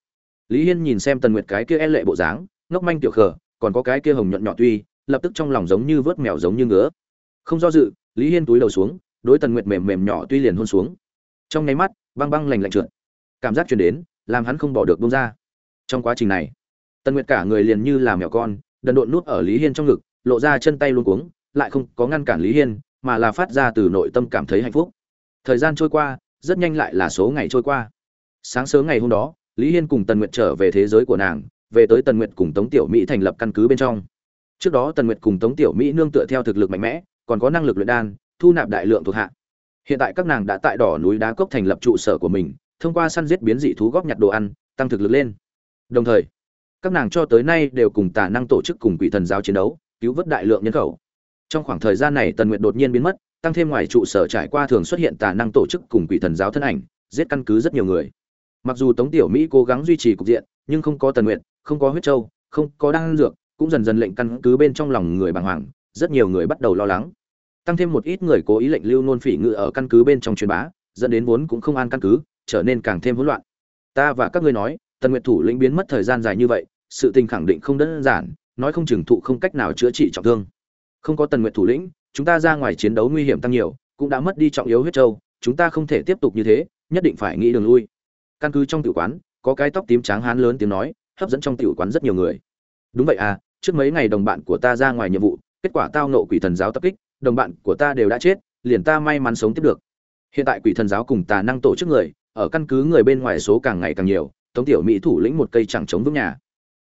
A: Lý hiên nhìn xem tần nguyệt cái kia e lệ bộ dáng, ngốc manh tiểu khờ, còn có cái kia hồng nhuận nhỏ tuy, lập tức trong lòng giống như vớt mèo giống như ngứa. Không do dự, lý hiên túi đầu xuống, đối tần nguyệt mềm mềm nhỏ tuy liền hôn xuống. Trong nháy mắt, băng băng lành lạnh trượt. Cảm giác chuyển đến, làm hắn không bỏ được bông ra trong quá trình này, tần nguyệt cả người liền như là mèo con, đần độn nút ở lý hiên trong ngực, lộ ra chân tay luôn cuống, lại không có ngăn cản lý hiên, mà là phát ra từ nội tâm cảm thấy hạnh phúc. Thời gian trôi qua, rất nhanh lại là số ngày trôi qua. Sáng sớm ngày hôm đó, lý hiên cùng tần nguyệt trở về thế giới của nàng, về tới tần nguyệt cùng tống tiểu mỹ thành lập căn cứ bên trong. Trước đó tần nguyệt cùng tống tiểu mỹ nương tựa theo thực lực mạnh mẽ, còn có năng lực luyện đan, thu nạp đại lượng thuộc hạ. Hiện tại các nàng đã tại đỏ núi đá cốc thành lập trụ sở của mình, thông qua săn giết biến dị thú góp nhặt đồ ăn, tăng thực lực lên đồng thời, các nàng cho tới nay đều cùng tà năng tổ chức cùng quỷ thần giáo chiến đấu, cứu vớt đại lượng nhân khẩu. Trong khoảng thời gian này, tần nguyệt đột nhiên biến mất, tăng thêm ngoài trụ sở trải qua thường xuất hiện tà năng tổ chức cùng quỷ thần giáo thân ảnh, giết căn cứ rất nhiều người. Mặc dù tống tiểu mỹ cố gắng duy trì cục diện, nhưng không có tần nguyệt, không có huyết châu, không có đan dược, cũng dần dần lệnh căn cứ bên trong lòng người bàng hoàng, rất nhiều người bắt đầu lo lắng. Tăng thêm một ít người cố ý lệnh lưu nôn phỉ ngự ở căn cứ bên trong truyền bá, dẫn đến vốn cũng không an căn cứ, trở nên càng thêm hỗn loạn. Ta và các ngươi nói tần nguyệt thủ lĩnh biến mất thời gian dài như vậy, sự tình khẳng định không đơn giản, nói không chừng thụ không cách nào chữa trị trọng thương. Không có tần nguyệt thủ lĩnh, chúng ta ra ngoài chiến đấu nguy hiểm tăng nhiều, cũng đã mất đi trọng yếu huyết châu chúng ta không thể tiếp tục như thế, nhất định phải nghĩ đường lui. Căn cứ trong tiểu quán, có cái tóc tím trắng hán lớn tiếng nói, hấp dẫn trong tiểu quán rất nhiều người. Đúng vậy à trước mấy ngày đồng bạn của ta ra ngoài nhiệm vụ, kết quả tao nộ quỷ thần giáo tập kích, đồng bạn của ta đều đã chết, liền ta may mắn sống tiếp được. Hiện tại quỷ thần giáo cùng tà năng tổ chức người, ở căn cứ người bên ngoài số càng ngày càng nhiều tống tiểu mỹ thủ lĩnh một cây chẳng chống vững nhà.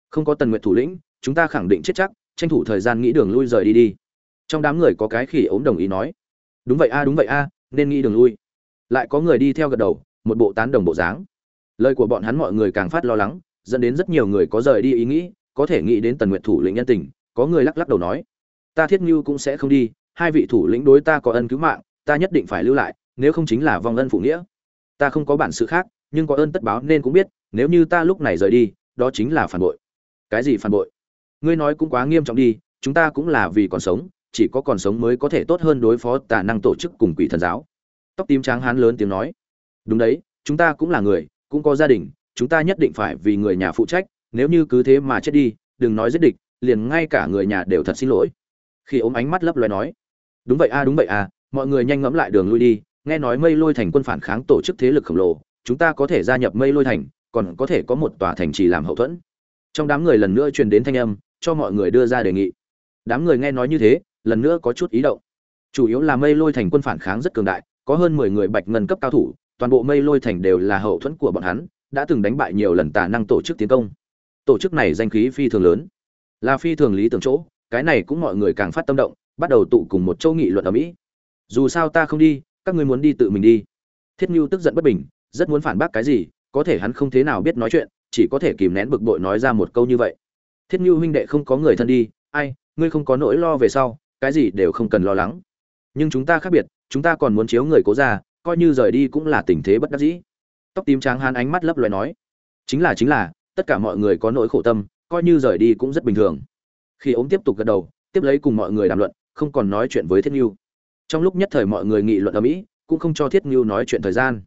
A: Không có tần nguyện thủ lĩnh, chúng ta khẳng định chết chắc, tranh thủ thời gian nghĩ đường lui rời đi đi. Trong đám người có cái khỉ ốm đồng ý nói. Đúng vậy a, đúng vậy a, nên nghĩ đường lui. Lại có người đi theo gật đầu, một bộ tán đồng bộ dáng. Lời của bọn hắn mọi người càng phát lo lắng, dẫn đến rất nhiều người có rời đi ý nghĩ, có thể nghĩ đến tần nguyện thủ lĩnh nhân tình, có người lắc lắc đầu nói. Ta thiết như cũng sẽ không đi, hai vị thủ lĩnh đối ta có ân cứu mạng, ta nhất định phải lưu lại, nếu không chính là vong ân phụ nghĩa. Ta không có bản sự khác nhưng có ơn tất báo nên cũng biết, nếu như ta lúc này rời đi, đó chính là phản bội. Cái gì phản bội? Ngươi nói cũng quá nghiêm trọng đi, chúng ta cũng là vì còn sống, chỉ có còn sống mới có thể tốt hơn đối phó tà năng tổ chức cùng quỷ thần giáo. Tóc tím tráng hán lớn tiếng nói. Đúng đấy, chúng ta cũng là người, cũng có gia đình, chúng ta nhất định phải vì người nhà phụ trách, nếu như cứ thế mà chết đi, đừng nói giết địch, liền ngay cả người nhà đều thật xin lỗi. Khi ốm ánh mắt lấp loài nói. Đúng vậy a, đúng vậy a, mọi người nhanh ngẫm lại đường lui đi, nghe nói mây lôi thành quân phản kháng tổ chức thế lực khổng lồ chúng ta có thể gia nhập mây lôi thành, còn có thể có một tòa thành trì làm hậu thuẫn. Trong đám người lần nữa truyền đến thanh âm, cho mọi người đưa ra đề nghị. Đám người nghe nói như thế, lần nữa có chút ý động. Chủ yếu là mây lôi thành quân phản kháng rất cường đại, có hơn mười người bạch ngân cấp cao thủ, toàn bộ mây lôi thành đều là hậu thuẫn của bọn hắn, đã từng đánh bại nhiều lần tà năng tổ chức tiến công. Tổ chức này danh khí phi thường lớn, là phi thường lý tưởng chỗ, cái này cũng mọi người càng phát tâm động, bắt đầu tụ cùng một châu nghị luận ở mỹ. Dù sao ta không đi, các ngươi muốn đi tự mình đi. Thiết nhu tức giận bất bình rất muốn phản bác cái gì, có thể hắn không thế nào biết nói chuyện, chỉ có thể kìm nén bực bội nói ra một câu như vậy. Thiết như huynh đệ không có người thân đi, ai, ngươi không có nỗi lo về sau, cái gì đều không cần lo lắng. Nhưng chúng ta khác biệt, chúng ta còn muốn chiếu người cố ra, coi như rời đi cũng là tình thế bất đắc dĩ. Tóc tím tráng hán ánh mắt lấp loài nói, chính là chính là, tất cả mọi người có nỗi khổ tâm, coi như rời đi cũng rất bình thường. Khi ống tiếp tục gật đầu, tiếp lấy cùng mọi người đàm luận, không còn nói chuyện với thiết như trong lúc nhất thời mọi người nghị luận ở mỹ, cũng không cho thiết như nói chuyện thời gian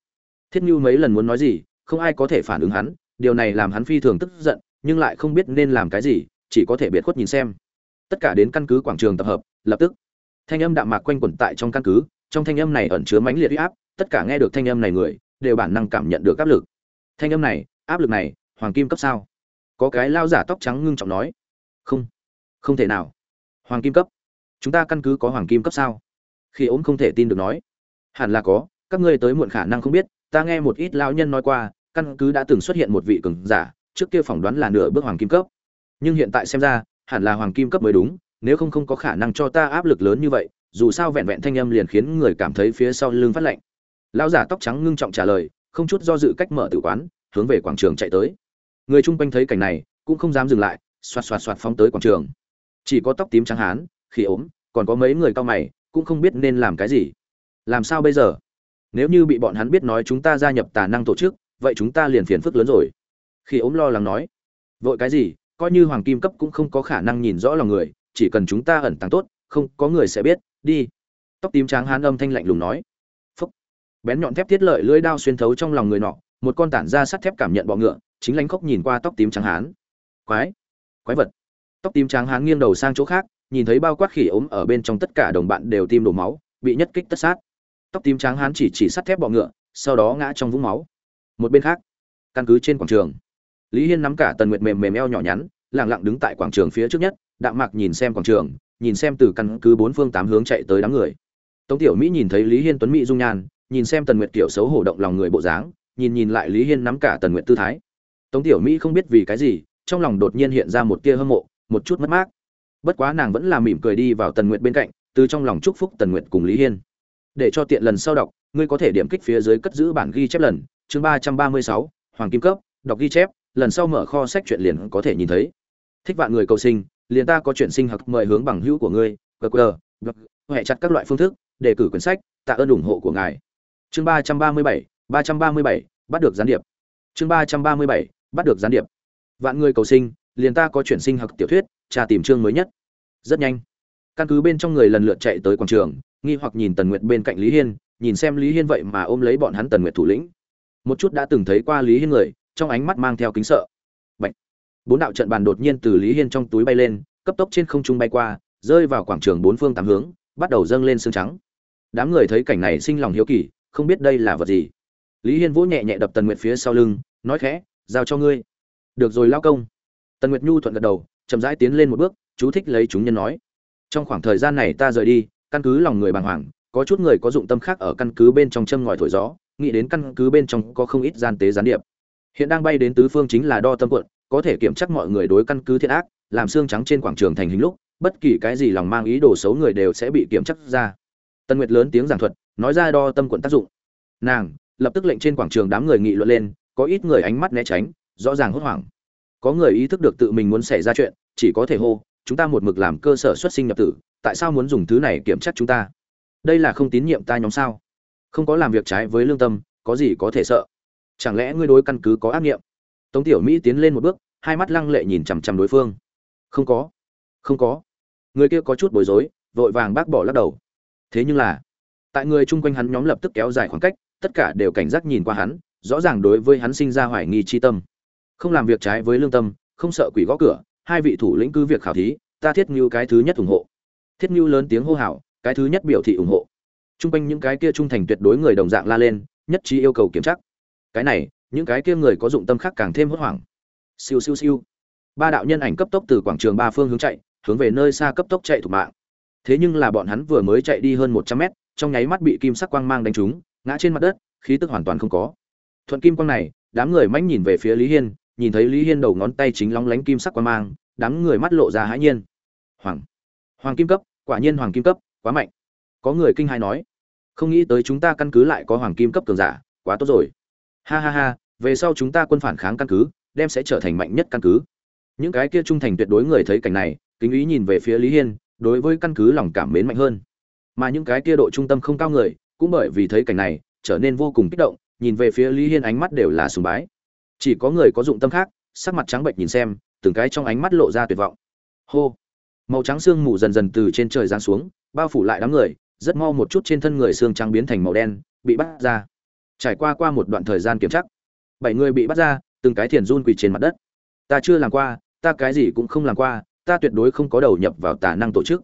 A: thiết như mấy lần muốn nói gì, không ai có thể phản ứng hắn, điều này làm hắn phi thường tức giận, nhưng lại không biết nên làm cái gì, chỉ có thể biệt khuất nhìn xem. Tất cả đến căn cứ quảng trường tập hợp, lập tức. Thanh âm đạm mạc quanh quẩn tại trong căn cứ, trong thanh âm này ẩn chứa mãnh liệt huy áp, tất cả nghe được thanh âm này người, đều bản năng cảm nhận được áp lực. Thanh âm này, áp lực này, hoàng kim cấp sao? Có cái lao giả tóc trắng ngưng trọng nói. Không. Không thể nào. Hoàng kim cấp. Chúng ta căn cứ có hoàng kim cấp sao? Khi ốm không thể tin được nói. Hẳn là có, các ngươi tới muộn khả năng không biết ta nghe một ít lão nhân nói qua, căn cứ đã từng xuất hiện một vị cường giả, trước kia phỏng đoán là nửa bước hoàng kim cấp. Nhưng hiện tại xem ra, hẳn là hoàng kim cấp mới đúng, nếu không không có khả năng cho ta áp lực lớn như vậy, dù sao vẹn vẹn thanh âm liền khiến người cảm thấy phía sau lưng phát lạnh. Lão giả tóc trắng ngưng trọng trả lời, không chút do dự cách mở tử quán, hướng về quảng trường chạy tới. Người chung quanh thấy cảnh này, cũng không dám dừng lại, xoạt xoạt xoạt phóng tới quảng trường. Chỉ có tóc tím trắng hán khi ốm, còn có mấy người cao mày, cũng không biết nên làm cái gì. Làm sao bây giờ? Nếu như bị bọn hắn biết nói chúng ta gia nhập tà năng tổ chức, vậy chúng ta liền phiền phức lớn rồi. Khi ốm lo lắng nói, vội cái gì? Coi như hoàng kim cấp cũng không có khả năng nhìn rõ lòng người, chỉ cần chúng ta ẩn tàng tốt, không, có người sẽ biết. Đi. Tóc tím trắng hán âm thanh lạnh lùng nói. Phúc. Bén nhọn thép tiết lợi lưỡi đao xuyên thấu trong lòng người nọ, một con tản ra sắt thép cảm nhận bọ ngựa, chính lánh khóc nhìn qua tóc tím trắng hán. Quái. Quái vật. Tóc tím trắng hán nghiêng đầu sang chỗ khác, nhìn thấy bao quát khỉ ốm ở bên trong tất cả đồng bạn đều tim đổ máu, bị nhất kích tất sát tóc tím trắng hán chỉ chỉ sắt thép bọ ngựa, sau đó ngã trong vũng máu. Một bên khác, căn cứ trên quảng trường, lý hiên nắm cả tần nguyệt mềm mềm eo nhỏ nhắn lẳng lặng đứng tại quảng trường phía trước nhất, đạm mạc nhìn xem quảng trường, nhìn xem từ căn cứ bốn phương tám hướng chạy tới đám người. Tống tiểu mỹ nhìn thấy lý hiên tuấn mỹ dung nhan, nhìn xem tần nguyệt kiểu xấu hổ động lòng người bộ dáng, nhìn nhìn lại lý hiên nắm cả tần nguyệt tư thái. Tống tiểu mỹ không biết vì cái gì, trong lòng đột nhiên hiện ra một tia hâm mộ, một chút mất mát. Bất quá nàng vẫn là mỉm cười đi vào tần nguyệt bên cạnh, từ trong lòng chúc phúc tần nguyệt cùng lý hiên để cho tiện lần sau đọc, ngươi có thể điểm kích phía dưới cất giữ bản ghi chép lần, chương ba trăm ba mươi sáu, hoàng kim cấp, đọc ghi chép, lần sau mở kho sách chuyện liền có thể nhìn thấy. Thích vạn người cầu sinh, liền ta có chuyện sinh học mời hướng bằng hữu của ngươi gq hệ chặt các loại phương thức, đề cử quyển sách, tạ ơn ủng hộ của ngài. Chương ba trăm ba mươi bảy, ba trăm ba mươi bảy, bắt được gián điệp. Chương ba trăm ba mươi bảy, bắt được gián điệp. Vạn người cầu sinh, liền ta có chuyển sinh học tiểu thuyết trà tìm chương mới nhất. Rất nhanh. Căn cứ bên trong người lần lượt chạy tới quảng trường nghi hoặc nhìn tần nguyệt bên cạnh lý hiên, nhìn xem lý hiên vậy mà ôm lấy bọn hắn tần nguyệt thủ lĩnh. Một chút đã từng thấy qua lý hiên người, trong ánh mắt mang theo kính sợ. Bạch. bốn đạo trận bàn đột nhiên từ lý hiên trong túi bay lên, cấp tốc trên không trung bay qua, rơi vào quảng trường bốn phương tám hướng, bắt đầu dâng lên xương trắng. Đám người thấy cảnh này sinh lòng hiếu kỳ, không biết đây là vật gì. Lý hiên vỗ nhẹ nhẹ đập tần nguyệt phía sau lưng, nói khẽ, giao cho ngươi. Được rồi lao công. Tần nguyệt nhu thuận gật đầu, chậm rãi tiến lên một bước, chú thích lấy chúng nhân nói. Trong khoảng thời gian này ta rời đi căn cứ lòng người bàng hoàng, có chút người có dụng tâm khác ở căn cứ bên trong châm ngòi thổi gió, nghĩ đến căn cứ bên trong có không ít gian tế gián điệp. Hiện đang bay đến tứ phương chính là đo tâm quận, có thể kiểm chắc mọi người đối căn cứ thiện ác, làm xương trắng trên quảng trường thành hình lúc, bất kỳ cái gì lòng mang ý đồ xấu người đều sẽ bị kiểm chắc ra. Tân nguyệt lớn tiếng giảng thuật, nói ra đo tâm quận tác dụng. Nàng, lập tức lệnh trên quảng trường đám người nghị luận lên, có ít người ánh mắt né tránh, rõ ràng hốt hoảng. Có người ý thức được tự mình muốn xảy ra chuyện, chỉ có thể hô chúng ta một mực làm cơ sở xuất sinh nhập tử, tại sao muốn dùng thứ này kiểm tra chúng ta? Đây là không tín nhiệm ta nhóm sao? Không có làm việc trái với lương tâm, có gì có thể sợ? Chẳng lẽ ngươi đối căn cứ có ác nghiệm? Tống tiểu mỹ tiến lên một bước, hai mắt lăng lệ nhìn chằm chằm đối phương. Không có. Không có. Người kia có chút bối rối, vội vàng bác bỏ lắc đầu. Thế nhưng là, tại người chung quanh hắn nhóm lập tức kéo dài khoảng cách, tất cả đều cảnh giác nhìn qua hắn, rõ ràng đối với hắn sinh ra hoài nghi chi tâm. Không làm việc trái với lương tâm, không sợ quỷ gõ cửa hai vị thủ lĩnh cứ việc khảo thí, ta thiết ngưu cái thứ nhất ủng hộ. Thiết ngưu lớn tiếng hô hào, cái thứ nhất biểu thị ủng hộ. T r u n g quanh những cái kia trung thành tuyệt đối người đồng dạng la lên, nhất trí yêu cầu kiểm chắc. cái này, những cái kia người có dụng tâm khác càng thêm hốt hoảng. Siêu siêu siêu. Ba đạo nhân ảnh cấp tốc từ quảng trường ba phương hướng chạy, hướng về nơi xa cấp tốc chạy thủ mạng. Thế nhưng là bọn hắn vừa mới chạy đi hơn một trăm mét, trong nháy mắt bị kim sắc quang mang đánh trúng, ngã trên mặt đất, khí tức hoàn toàn không có. Thuận kim quang này, đám người mãnh nhìn về phía lý hiên nhìn thấy lý hiên đầu ngón tay chính lóng lánh kim sắc quang mang, đám người mắt lộ ra hãi nhiên. Hoàng hoàng kim cấp, quả nhiên hoàng kim cấp, quá mạnh. Có người kinh hai nói, không nghĩ tới chúng ta căn cứ lại có hoàng kim cấp cường giả, quá tốt rồi. Ha ha ha, về sau chúng ta quân phản kháng căn cứ, đem sẽ trở thành mạnh nhất căn cứ. Những cái kia trung thành tuyệt đối người thấy cảnh này, kính ý nhìn về phía lý hiên, đối với căn cứ lòng cảm mến mạnh hơn. Mà những cái kia độ trung tâm không cao người, cũng bởi vì thấy cảnh này, trở nên vô cùng kích động, nhìn về phía lý hiên ánh mắt đều là sùng bái chỉ có người có dụng tâm khác, sắc mặt trắng bệnh nhìn xem, từng cái trong ánh mắt lộ ra tuyệt vọng. Hô! Màu trắng xương mù dần dần từ trên trời giáng xuống, bao phủ lại đám người, rất mau một chút trên thân người xương trắng biến thành màu đen, bị bắt ra. Trải qua qua một đoạn thời gian kiểm chắc bảy người bị bắt ra, từng cái thiền run quỳ trên mặt đất. Ta chưa làm qua, ta cái gì cũng không làm qua, ta tuyệt đối không có đầu nhập vào tà năng tổ chức.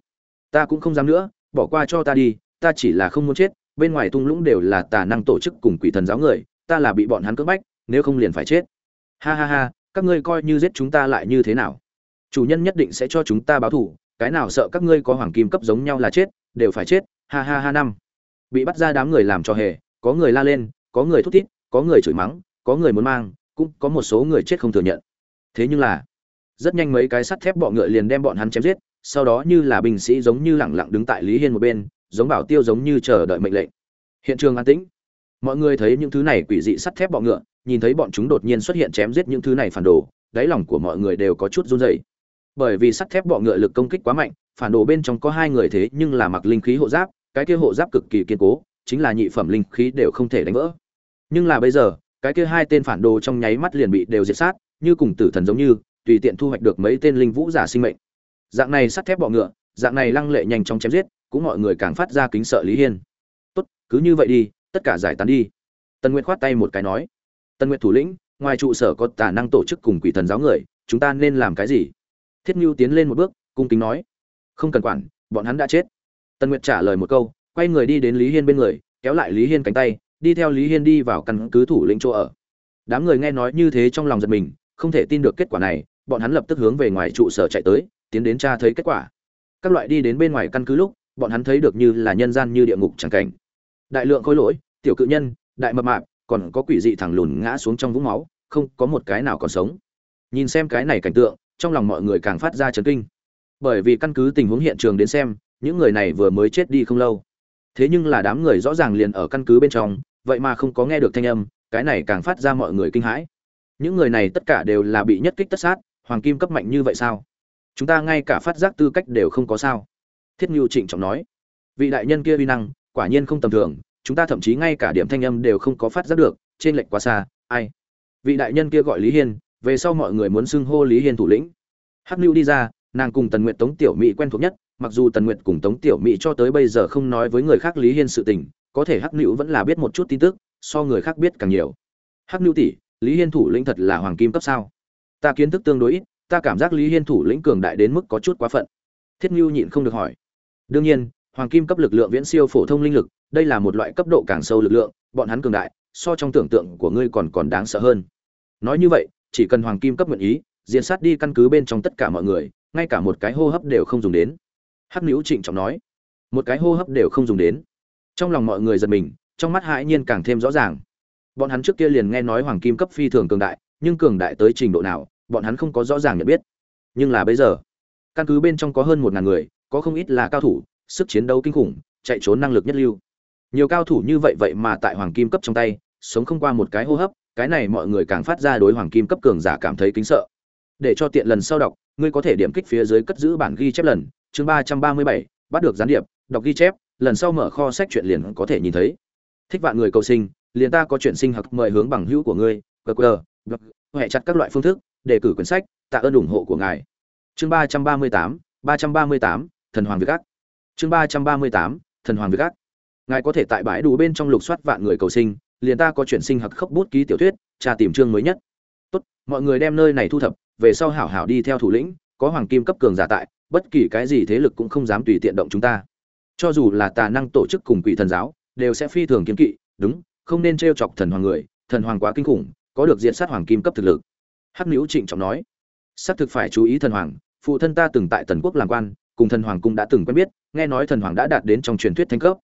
A: Ta cũng không dám nữa, bỏ qua cho ta đi, ta chỉ là không muốn chết, bên ngoài thung lũng đều là tà năng tổ chức cùng quỷ thần giáo người, ta là bị bọn hắn cưỡng bách nếu không liền phải chết. Ha ha ha, các ngươi coi như giết chúng ta lại như thế nào? Chủ nhân nhất định sẽ cho chúng ta báo thù, cái nào sợ các ngươi có hoàng kim cấp giống nhau là chết, đều phải chết. Ha ha ha năm. Bị bắt ra đám người làm cho hề, có người la lên, có người thút thít, có người chửi mắng, có người muốn mang, cũng có một số người chết không thừa nhận. Thế nhưng là, rất nhanh mấy cái sắt thép bọ ngựa liền đem bọn hắn chém giết, sau đó như là binh sĩ giống như lẳng lặng đứng tại lý hiên một bên, giống bảo tiêu giống như chờ đợi mệnh lệnh. Hiện trường an tĩnh. Mọi người thấy những thứ này quỷ dị sắt thép bọ ngựa nhìn thấy bọn chúng đột nhiên xuất hiện chém giết những thứ này phản đồ, đáy lòng của mọi người đều có chút run rẩy. Bởi vì sắt thép bọ ngựa lực công kích quá mạnh, phản đồ bên trong có hai người thế nhưng là mặc linh khí hộ giáp, cái kia hộ giáp cực kỳ kiên cố, chính là nhị phẩm linh khí đều không thể đánh vỡ. Nhưng là bây giờ, cái kia hai tên phản đồ trong nháy mắt liền bị đều diệt sát, như cùng tử thần giống như, tùy tiện thu hoạch được mấy tên linh vũ giả sinh mệnh. Dạng này sắt thép bọ ngựa, dạng này lăng lệ nhanh chóng chém giết, cũng mọi người càng phát ra kính sợ lý hiên. Tốt, cứ như vậy đi, tất cả giải tán đi. Tần nguyệt khoát tay một cái nói. Tân nguyệt thủ lĩnh, ngoài trụ sở có tả năng tổ chức cùng quỷ thần giáo người, chúng ta nên làm cái gì? Thiết mưu tiến lên một bước, cung kính nói. Không cần quản, bọn hắn đã chết. Tân nguyệt trả lời một câu, quay người đi đến lý hiên bên người, kéo lại lý hiên cánh tay, đi theo lý hiên đi vào căn cứ thủ lĩnh chỗ ở. Đám người nghe nói như thế trong lòng giật mình, không thể tin được kết quả này, bọn hắn lập tức hướng về ngoài trụ sở chạy tới, tiến đến tra thấy kết quả. Các loại đi đến bên ngoài căn cứ lúc, bọn hắn thấy được như là nhân gian như địa ngục chẳng cảnh. Đại lượng khối lỗi, tiểu cự nhân, đại mập mạp còn có quỷ dị thẳng lùn ngã xuống trong vũng máu, không có một cái nào còn sống. Nhìn xem cái này cảnh tượng, trong lòng mọi người càng phát ra chấn kinh. Bởi vì căn cứ tình huống hiện trường đến xem, những người này vừa mới chết đi không lâu. Thế nhưng là đám người rõ ràng liền ở căn cứ bên trong, vậy mà không có nghe được thanh âm, cái này càng phát ra mọi người kinh hãi. Những người này tất cả đều là bị nhất kích tất sát, hoàng kim cấp mạnh như vậy sao? Chúng ta ngay cả phát giác tư cách đều không có sao. Thiết ngưu trịnh trọng nói. Vị đại nhân kia uy năng, quả nhiên không tầm thường chúng ta thậm chí ngay cả điểm thanh âm đều không có phát giác được, trên lệch quá xa, ai? Vị đại nhân kia gọi lý hiên, về sau mọi người muốn xưng hô lý hiên thủ lĩnh. Hắc nưu đi ra, nàng cùng tần nguyện tống tiểu mỹ quen thuộc nhất, mặc dù tần nguyện cùng tống tiểu mỹ cho tới bây giờ không nói với người khác lý hiên sự tình, có thể hắc nưu vẫn là biết một chút tin tức, so người khác biết càng nhiều. Hắc nưu tỷ, lý hiên thủ lĩnh thật là hoàng kim cấp sao? Ta kiến thức tương đối ít, ta cảm giác lý hiên thủ lĩnh cường đại đến mức có chút quá phận. Thiết ngưu nhịn không được hỏi. Đương nhiên hoàng kim cấp lực lượng viễn siêu phổ thông linh lực, đây là một loại cấp độ càng sâu lực lượng, bọn hắn cường đại, so trong tưởng tượng của ngươi còn còn đáng sợ hơn. Nói như vậy, chỉ cần hoàng kim cấp nguyện ý diện sát đi căn cứ bên trong tất cả mọi người, ngay cả một cái hô hấp đều không dùng đến. Hắc nữ trịnh trọng nói. Một cái hô hấp đều không dùng đến. Trong lòng mọi người giật mình, trong mắt hãi nhiên càng thêm rõ ràng. Bọn hắn trước kia liền nghe nói hoàng kim cấp phi thường cường đại, nhưng cường đại tới trình độ nào, bọn hắn không có rõ ràng nhận biết. Nhưng là bây giờ, căn cứ bên trong có hơn một ngàn người, có không ít là cao thủ sức chiến đấu kinh khủng, chạy trốn năng lực nhất lưu. Nhiều cao thủ như vậy vậy mà tại hoàng kim cấp trong tay, sống không qua một cái hô hấp, cái này mọi người càng phát ra đối hoàng kim cấp cường giả cảm thấy kính sợ. Để cho tiện lần sau đọc, ngươi có thể điểm kích phía dưới cất giữ bản ghi chép lần, chương ba trăm ba mươi bảy, bắt được gián điệp, đọc ghi chép, lần sau mở kho sách truyện liền có thể nhìn thấy. Thích vạn người cầu sinh, liền ta có chuyện sinh học mời hướng bằng hữu của ngươi qr hệ chặt các loại phương thức đề cử quyển sách, tạ ơn ủng hộ của ngài. Chương ba trăm ba mươi tám, ba trăm ba mươi tám, thần hoàng việt gác chương ba trăm ba mươi tám, thần hoàng việt gác. Ngài có thể tại bãi đủ bên trong lục soát vạn người cầu sinh, liền ta có chuyển sinh học khốc bút ký tiểu thuyết, tra tìm chương mới nhất. Tốt, mọi người đem nơi này thu thập, về sau hảo hảo đi theo thủ lĩnh, có hoàng kim cấp cường giả tại, bất kỳ cái gì thế lực cũng không dám tùy tiện động chúng ta. Cho dù là tà năng tổ chức cùng quỷ thần giáo, đều sẽ phi thường kiến kỵ, đúng, không nên t chọc thần hoàng người, thần hoàng quá kinh khủng, có được diện sát hoàng kim cấp thực lực. Hắc nữ trịnh trọng nói, xác thực phải chú ý thần hoàng, phụ thân ta từng tại tần quốc làm quan cùng thần hoàng cung đã từng quen biết, nghe nói thần hoàng đã đạt đến trong truyền thuyết thánh cấp.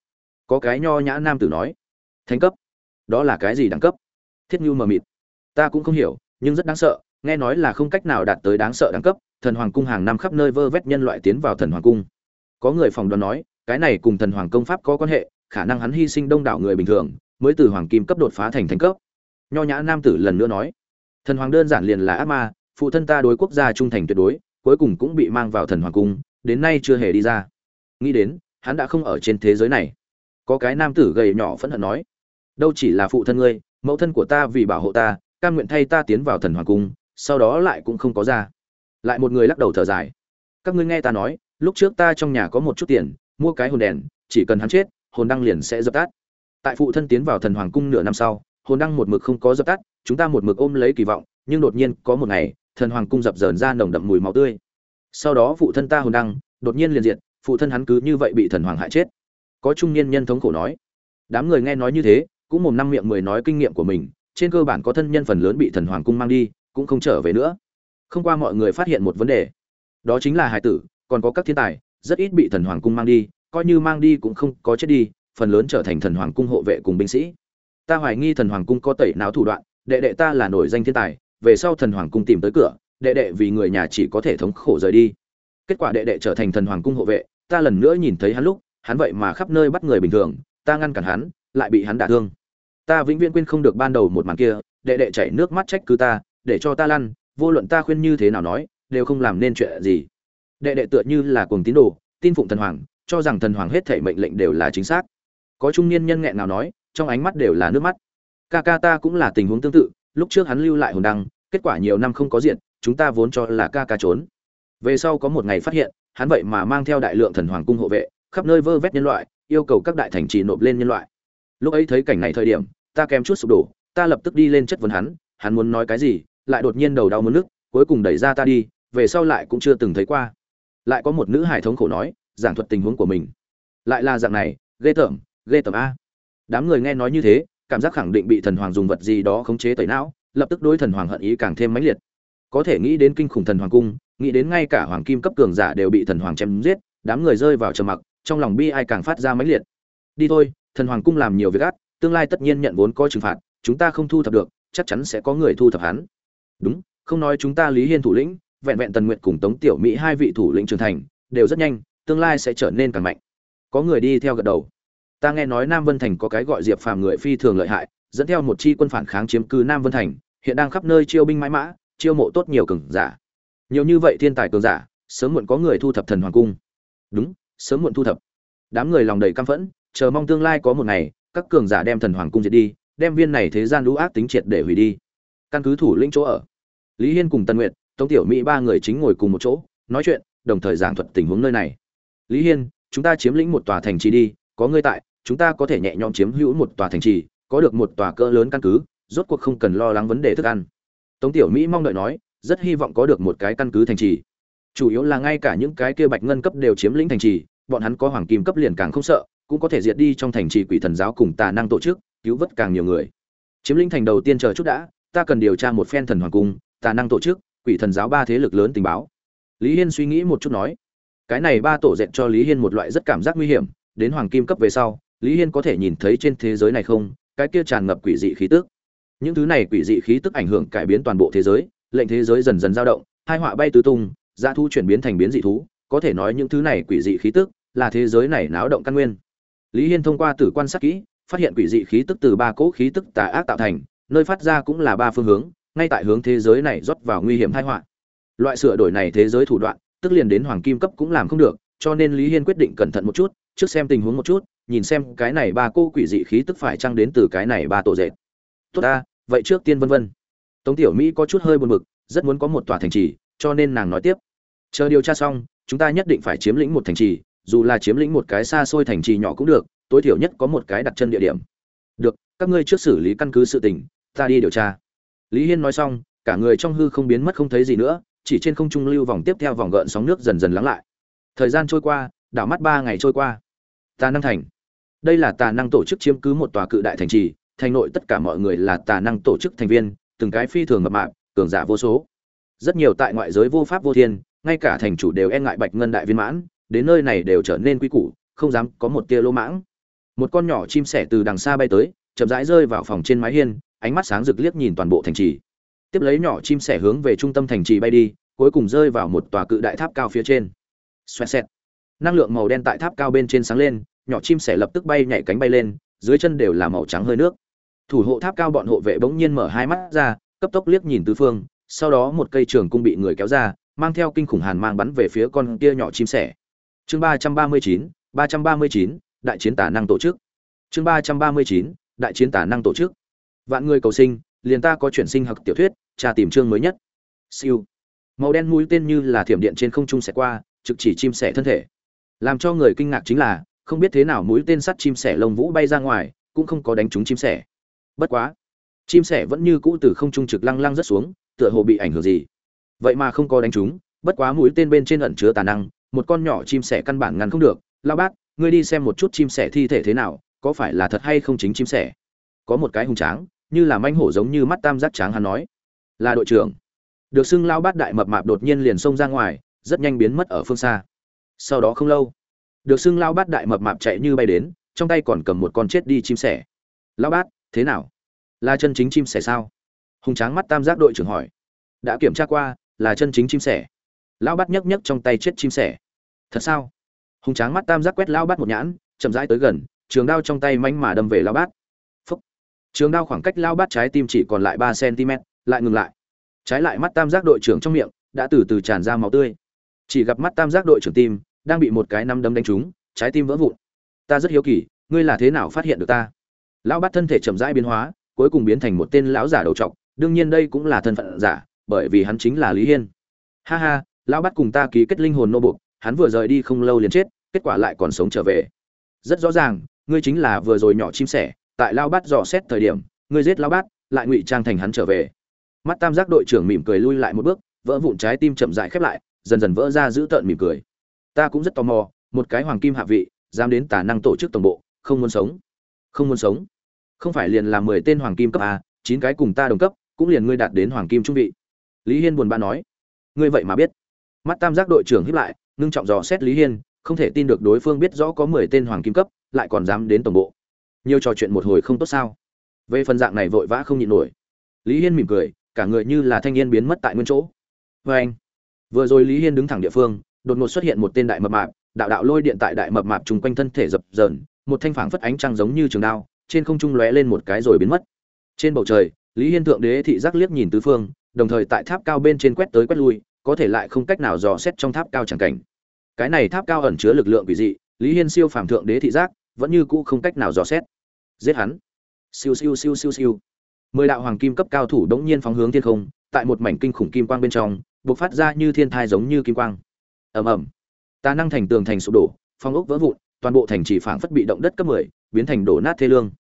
A: Có cái nho nhã nam tử nói, thánh cấp? Đó là cái gì đẳng cấp? Thiết nhu mờ mịt. Ta cũng không hiểu, nhưng rất đáng sợ, nghe nói là không cách nào đạt tới đáng sợ đẳng cấp, thần hoàng cung hàng năm khắp nơi vơ vét nhân loại tiến vào thần hoàng cung. Có người phòng đoán nói, cái này cùng thần hoàng công pháp có quan hệ, khả năng hắn hy sinh đông đảo người bình thường, mới từ hoàng kim cấp đột phá thành thánh cấp. Nho nhã nam tử lần nữa nói, thần hoàng đơn giản liền là ác ma, phụ thân ta đối quốc gia trung thành tuyệt đối, cuối cùng cũng bị mang vào thần hoàng cung đến nay chưa hề đi ra. Nghĩ đến, hắn đã không ở trên thế giới này. Có cái nam tử gầy nhỏ phẫn hận nói, đâu chỉ là phụ thân ngươi, mẫu thân của ta vì bảo hộ ta cam nguyện thay ta tiến vào thần hoàng cung, sau đó lại cũng không có ra. Lại một người lắc đầu thở dài, các ngươi nghe ta nói, lúc trước ta trong nhà có một chút tiền, mua cái hồn đèn, chỉ cần hắn chết, hồn đăng liền sẽ dập tắt. Tại phụ thân tiến vào thần hoàng cung nửa năm sau, hồn đăng một mực không có dập tắt, chúng ta một mực ôm lấy kỳ vọng, nhưng đột nhiên có một ngày, thần hoàng cung dập dờn ra nồng đậm mùi máu tươi sau đó phụ thân ta hồn đăng, đột nhiên liền diệt, phụ thân hắn cứ như vậy bị thần hoàng hại chết. Có trung niên nhân thống khổ nói, đám người nghe nói như thế, cũng mồm năm miệng mười nói kinh nghiệm của mình, trên cơ bản có thân nhân phần lớn bị thần hoàng cung mang đi, cũng không trở về nữa. Không qua mọi người phát hiện một vấn đề. Đó chính là hải tử, còn có các thiên tài, rất ít bị thần hoàng cung mang đi, coi như mang đi cũng không có chết đi, phần lớn trở thành thần hoàng cung hộ vệ cùng binh sĩ. Ta hoài nghi thần hoàng cung có tẩy não thủ đoạn, đệ đệ ta là nổi danh thiên tài, về sau thần hoàng cung tìm tới cửa đệ đệ vì người nhà chỉ có thể thống khổ rời đi. Kết quả đệ đệ trở thành thần hoàng cung hộ vệ, ta lần nữa nhìn thấy hắn lúc, hắn vậy mà khắp nơi bắt người bình thường, ta ngăn cản hắn, lại bị hắn đả thương. Ta vĩnh viễn quên không được ban đầu một màn kia, đệ đệ chảy nước mắt trách cứ ta, để cho ta lăn, vô luận ta khuyên như thế nào nói, đều không làm nên chuyện gì. Đệ đệ tựa như là cuồng tín đồ, tin phụng thần hoàng, cho rằng thần hoàng hết thảy mệnh lệnh đều là chính xác. Có trung niên nhân nghẹn nào nói, trong ánh mắt đều là nước mắt. Ca ca ta cũng là tình huống tương tự, lúc trước hắn lưu lại hồn đăng, kết quả nhiều năm không có diện chúng ta vốn cho là ca ca trốn. Về sau có một ngày phát hiện, hắn vậy mà mang theo đại lượng thần hoàng cung hộ vệ, khắp nơi vơ vét nhân loại, yêu cầu các đại thành trì nộp lên nhân loại. Lúc ấy thấy cảnh này thời điểm, ta kém chút sụp đổ, ta lập tức đi lên chất vấn hắn hắn muốn nói cái gì, lại đột nhiên đầu đau muốn nước cuối cùng đẩy ra ta đi, về sau lại cũng chưa từng thấy qua. Lại có một nữ hải thống khổ nói, giảng thuật tình huống của mình. Lại là dạng này, ghê tởm ghê tởm a. Đám người nghe nói như thế, cảm giác khẳng định bị thần hoàng dùng vật gì đó khống chế tẩy não, lập tức đối thần hoàng hận ý càng thêm mãnh liệt có thể nghĩ đến kinh khủng thần hoàng cung, nghĩ đến ngay cả hoàng kim cấp cường giả đều bị thần hoàng chém giết, đám người rơi vào trầm mặc, trong lòng bi ai càng phát ra mãnh liệt. Đi thôi, thần hoàng cung làm nhiều việc ác, tương lai tất nhiên nhận vốn có trừng phạt, chúng ta không thu thập được, chắc chắn sẽ có người thu thập hắn. Đúng, không nói chúng ta lý hiên thủ lĩnh, vẹn vẹn tần nguyện cùng tống tiểu mỹ hai vị thủ lĩnh trưởng thành, đều rất nhanh, tương lai sẽ trở nên càng mạnh. Có người đi theo gật đầu. Ta nghe nói nam vân thành có cái gọi diệp phàm người phi thường lợi hại, dẫn theo một chi quân phản kháng chiếm cứ nam vân thành, hiện đang khắp nơi chiêu binh mãi mã chiêu mộ tốt nhiều cường giả. Nhiều như vậy thiên tài cường giả, sớm muộn có người thu thập thần hoàng cung. Đúng, sớm muộn thu thập. Đám người lòng đầy căm phẫn, chờ mong tương lai có một ngày, các cường giả đem thần hoàng cung diệt đi, đem viên này thế gian lũ ác tính triệt để hủy đi. Căn cứ thủ lĩnh chỗ ở. Lý hiên cùng tân nguyện tống tiểu mỹ ba người chính ngồi cùng một chỗ, nói chuyện, đồng thời giảng thuật tình huống nơi này. Lý hiên, chúng ta chiếm lĩnh một tòa thành trì đi, có ngươi tại, chúng ta có thể nhẹ nhõm chiếm hữu một tòa thành trì, có được một tòa cỡ lớn căn cứ, rốt cuộc không cần lo lắng vấn đề thức ăn tống tiểu mỹ mong đợi nói, rất hy vọng có được một cái căn cứ thành trì. Chủ yếu là ngay cả những cái kia bạch ngân cấp đều chiếm lĩnh thành trì, bọn hắn có hoàng kim cấp liền càng không sợ, cũng có thể diệt đi trong thành trì quỷ thần giáo cùng tà năng tổ chức, cứu vớt càng nhiều người. Chiếm lĩnh thành đầu tiên chờ chút đã, ta cần điều tra một phen thần hoàng cung, tà năng tổ chức, quỷ thần giáo ba thế lực lớn tình báo. Lý hiên suy nghĩ một chút nói, cái này ba tổ dệt cho lý hiên một loại rất cảm giác nguy hiểm, đến hoàng kim cấp về sau, lý hiên có thể nhìn thấy trên thế giới này không, cái kia tràn ngập quỷ dị khí tức những thứ này quỷ dị khí tức ảnh hưởng cải biến toàn bộ thế giới, lệnh thế giới dần dần dao động, hai họa bay tứ tung, dã thu chuyển biến thành biến dị thú, có thể nói những thứ này quỷ dị khí tức là thế giới này náo động căn nguyên. Lý hiên thông qua tử quan sát kỹ, phát hiện quỷ dị khí tức từ ba cỗ khí tức tà ác tạo thành, nơi phát ra cũng là ba phương hướng, ngay tại hướng thế giới này rót vào nguy hiểm tai họa. Loại sửa đổi này thế giới thủ đoạn, tức liền đến hoàng kim cấp cũng làm không được, cho nên lý hiên quyết định cẩn thận một chút, trước xem tình huống một chút, nhìn xem cái này ba cô quỷ dị khí tức phải chăng đến từ cái này ba tổ dệt. Tốt ta vậy trước tiên vân vân. Tống tiểu mỹ có chút hơi buồn bực, rất muốn có một tòa thành trì, cho nên nàng nói tiếp. Chờ điều tra xong, chúng ta nhất định phải chiếm lĩnh một thành trì, dù là chiếm lĩnh một cái xa xôi thành trì nhỏ cũng được, tối thiểu nhất có một cái đặt chân địa điểm. Được, các ngươi trước xử lý căn cứ sự tình, ta đi điều tra. Lý hiên nói xong, cả người trong hư không biến mất không thấy gì nữa, chỉ trên không trung lưu vòng tiếp theo vòng gợn sóng nước dần dần lắng lại. Thời gian trôi qua, đảo mắt ba ngày trôi qua. Tà năng thành. Đây là tà năng tổ chức chiếm cứ một tòa cự đại thành trì thành nội tất cả mọi người là tà năng tổ chức thành viên, từng cái phi thường mập mạp, cường giả vô số. Rất nhiều tại ngoại giới vô pháp vô thiên, ngay cả thành chủ đều e ngại bạch ngân đại viên mãn, đến nơi này đều trở nên quy củ, không dám có một tia lỗ mãng. Một con nhỏ chim sẻ từ đằng xa bay tới, chậm rãi rơi vào phòng trên mái hiên, ánh mắt sáng rực liếc nhìn toàn bộ thành trì. Tiếp lấy nhỏ chim sẻ hướng về trung tâm thành trì bay đi, cuối cùng rơi vào một tòa cự đại tháp cao phía trên. Xoẹt xẹt. Năng lượng màu đen tại tháp cao bên trên sáng lên, nhỏ chim sẻ lập tức bay nhảy cánh bay lên, dưới chân đều là màu trắng hơi nước thủ hộ tháp cao bọn hộ vệ bỗng nhiên mở hai mắt ra, cấp tốc liếc nhìn tứ phương, sau đó một cây trường cung bị người kéo ra, mang theo kinh khủng hàn mang bắn về phía con kia nhỏ chim sẻ. Chương ba trăm ba mươi chín, ba trăm ba mươi chín, đại chiến tả năng tổ chức. Chương ba trăm ba mươi chín, đại chiến tả năng tổ chức. Vạn người cầu sinh, liền ta có chuyển sinh học tiểu thuyết, tra tìm chương mới nhất. Siêu. Màu đen mũi tên như là thiểm điện trên không trung xẻ qua, trực chỉ chim sẻ thân thể. Làm cho người kinh ngạc chính là, không biết thế nào mũi tên sắt chim sẻ lông vũ bay ra ngoài, cũng không có đánh trúng chim sẻ bất quá, chim sẻ vẫn như cũ từ không trung trực lăng lăng rất xuống, tựa hồ bị ảnh hưởng gì. Vậy mà không có đánh trúng bất quá mũi tên bên trên ẩn chứa tà năng, một con nhỏ chim sẻ căn bản ngăn không được. Lao bát, ngươi đi xem một chút chim sẻ thi thể thế nào, có phải là thật hay không chính chim sẻ? Có một cái hùng tráng, như là manh hổ giống như mắt tam giác tráng hắn nói. Là đội trưởng. Được xưng lao bát đại mập mạp đột nhiên liền xông ra ngoài, rất nhanh biến mất ở phương xa. Sau đó không lâu, được xưng lao bát đại mập mạp chạy như bay đến, trong tay còn cầm một con chết đi chim sẻ. Lao bát thế nào? Là chân chính chim sẻ sao? Hùng tráng mắt tam giác đội trưởng hỏi. Đã kiểm tra qua, là chân chính chim sẻ. Lão bát nhấc nhấc trong tay chết chim sẻ. Thật sao? Hùng tráng mắt tam giác quét lao bát một nhãn, chậm rãi tới gần, trường đao trong tay manh mà đâm về lao bát. Phúc. Trường đao khoảng cách lao bát trái tim chỉ còn lại ba cm lại ngừng lại. Trái lại mắt tam giác đội trưởng trong miệng đã từ từ tràn ra máu tươi. Chỉ gặp mắt tam giác đội trưởng tim đang bị một cái năm đấm đánh trúng, trái tim vỡ vụn. Ta rất hiếu kỳ, ngươi là thế nào phát hiện được ta? Lão bát thân thể chậm rãi biến hóa, cuối cùng biến thành một tên lão giả đầu trọc, đương nhiên đây cũng là thân phận giả, bởi vì hắn chính là lý hiên. Ha ha, lão bát cùng ta ký kết linh hồn nô buộc, hắn vừa rời đi không lâu liền chết, kết quả lại còn sống trở về. Rất rõ ràng, ngươi chính là vừa rồi nhỏ chim sẻ, tại lao bát dò xét thời điểm, ngươi giết lao bát lại ngụy trang thành hắn trở về. Mắt tam giác đội trưởng mỉm cười lui lại một bước, vỡ vụn trái tim chậm dại khép lại, dần dần vỡ ra giữ tợn mỉm cười. Ta cũng rất tò mò, một cái hoàng kim hạ vị, dám đến tả năng tổ chức tổng bộ, không muốn sống. Không muốn sống không phải liền là mười tên hoàng kim cấp a, chín cái cùng ta đồng cấp, cũng liền ngươi đạt đến hoàng kim trung vị. Lý hiên buồn bã nói. Ngươi vậy mà biết. Mắt tam giác đội trưởng hiếp lại, ngưng trọng dò xét lý hiên, không thể tin được đối phương biết rõ có mười tên hoàng kim cấp, lại còn dám đến tổng bộ. Nhiều trò chuyện một hồi không tốt sao? Về phần dạng này vội vã không nhịn nổi. Lý hiên mỉm cười, cả người như là thanh niên biến mất tại nguyên chỗ. Vê anh. Vừa rồi lý hiên đứng thẳng địa phương, đột ngột xuất hiện một tên đại mập mạp, đạo đạo lôi điện tại đại mập mạp chung quanh thân thể dập dờn, một thanh phảng phất ánh trăng giống như trường đao trên không trung lóe lên một cái rồi biến mất. Trên bầu trời lý hiên thượng đế thị giác liếc nhìn tứ phương đồng thời tại tháp cao bên trên quét tới quét lui có thể lại không cách nào dò xét trong tháp cao chẳng cảnh. Cái này tháp cao ẩn chứa lực lượng quỷ dị lý hiên siêu phàm thượng đế thị giác vẫn như cũ không cách nào dò xét. Giết hắn. Siêu siêu siêu siêu siêu. Mười đạo hoàng kim cấp cao thủ đống nhiên phóng hướng thiên không tại một mảnh kinh khủng kim quang bên trong bộc phát ra như thiên thai giống như kim quang. Ầm ầm. Tà năng thành tường thành sụp đổ phong ốc vỡ vụn toàn bộ thành trì phảng phất bị động đất cấp 10, biến thành đổ nát thê lương.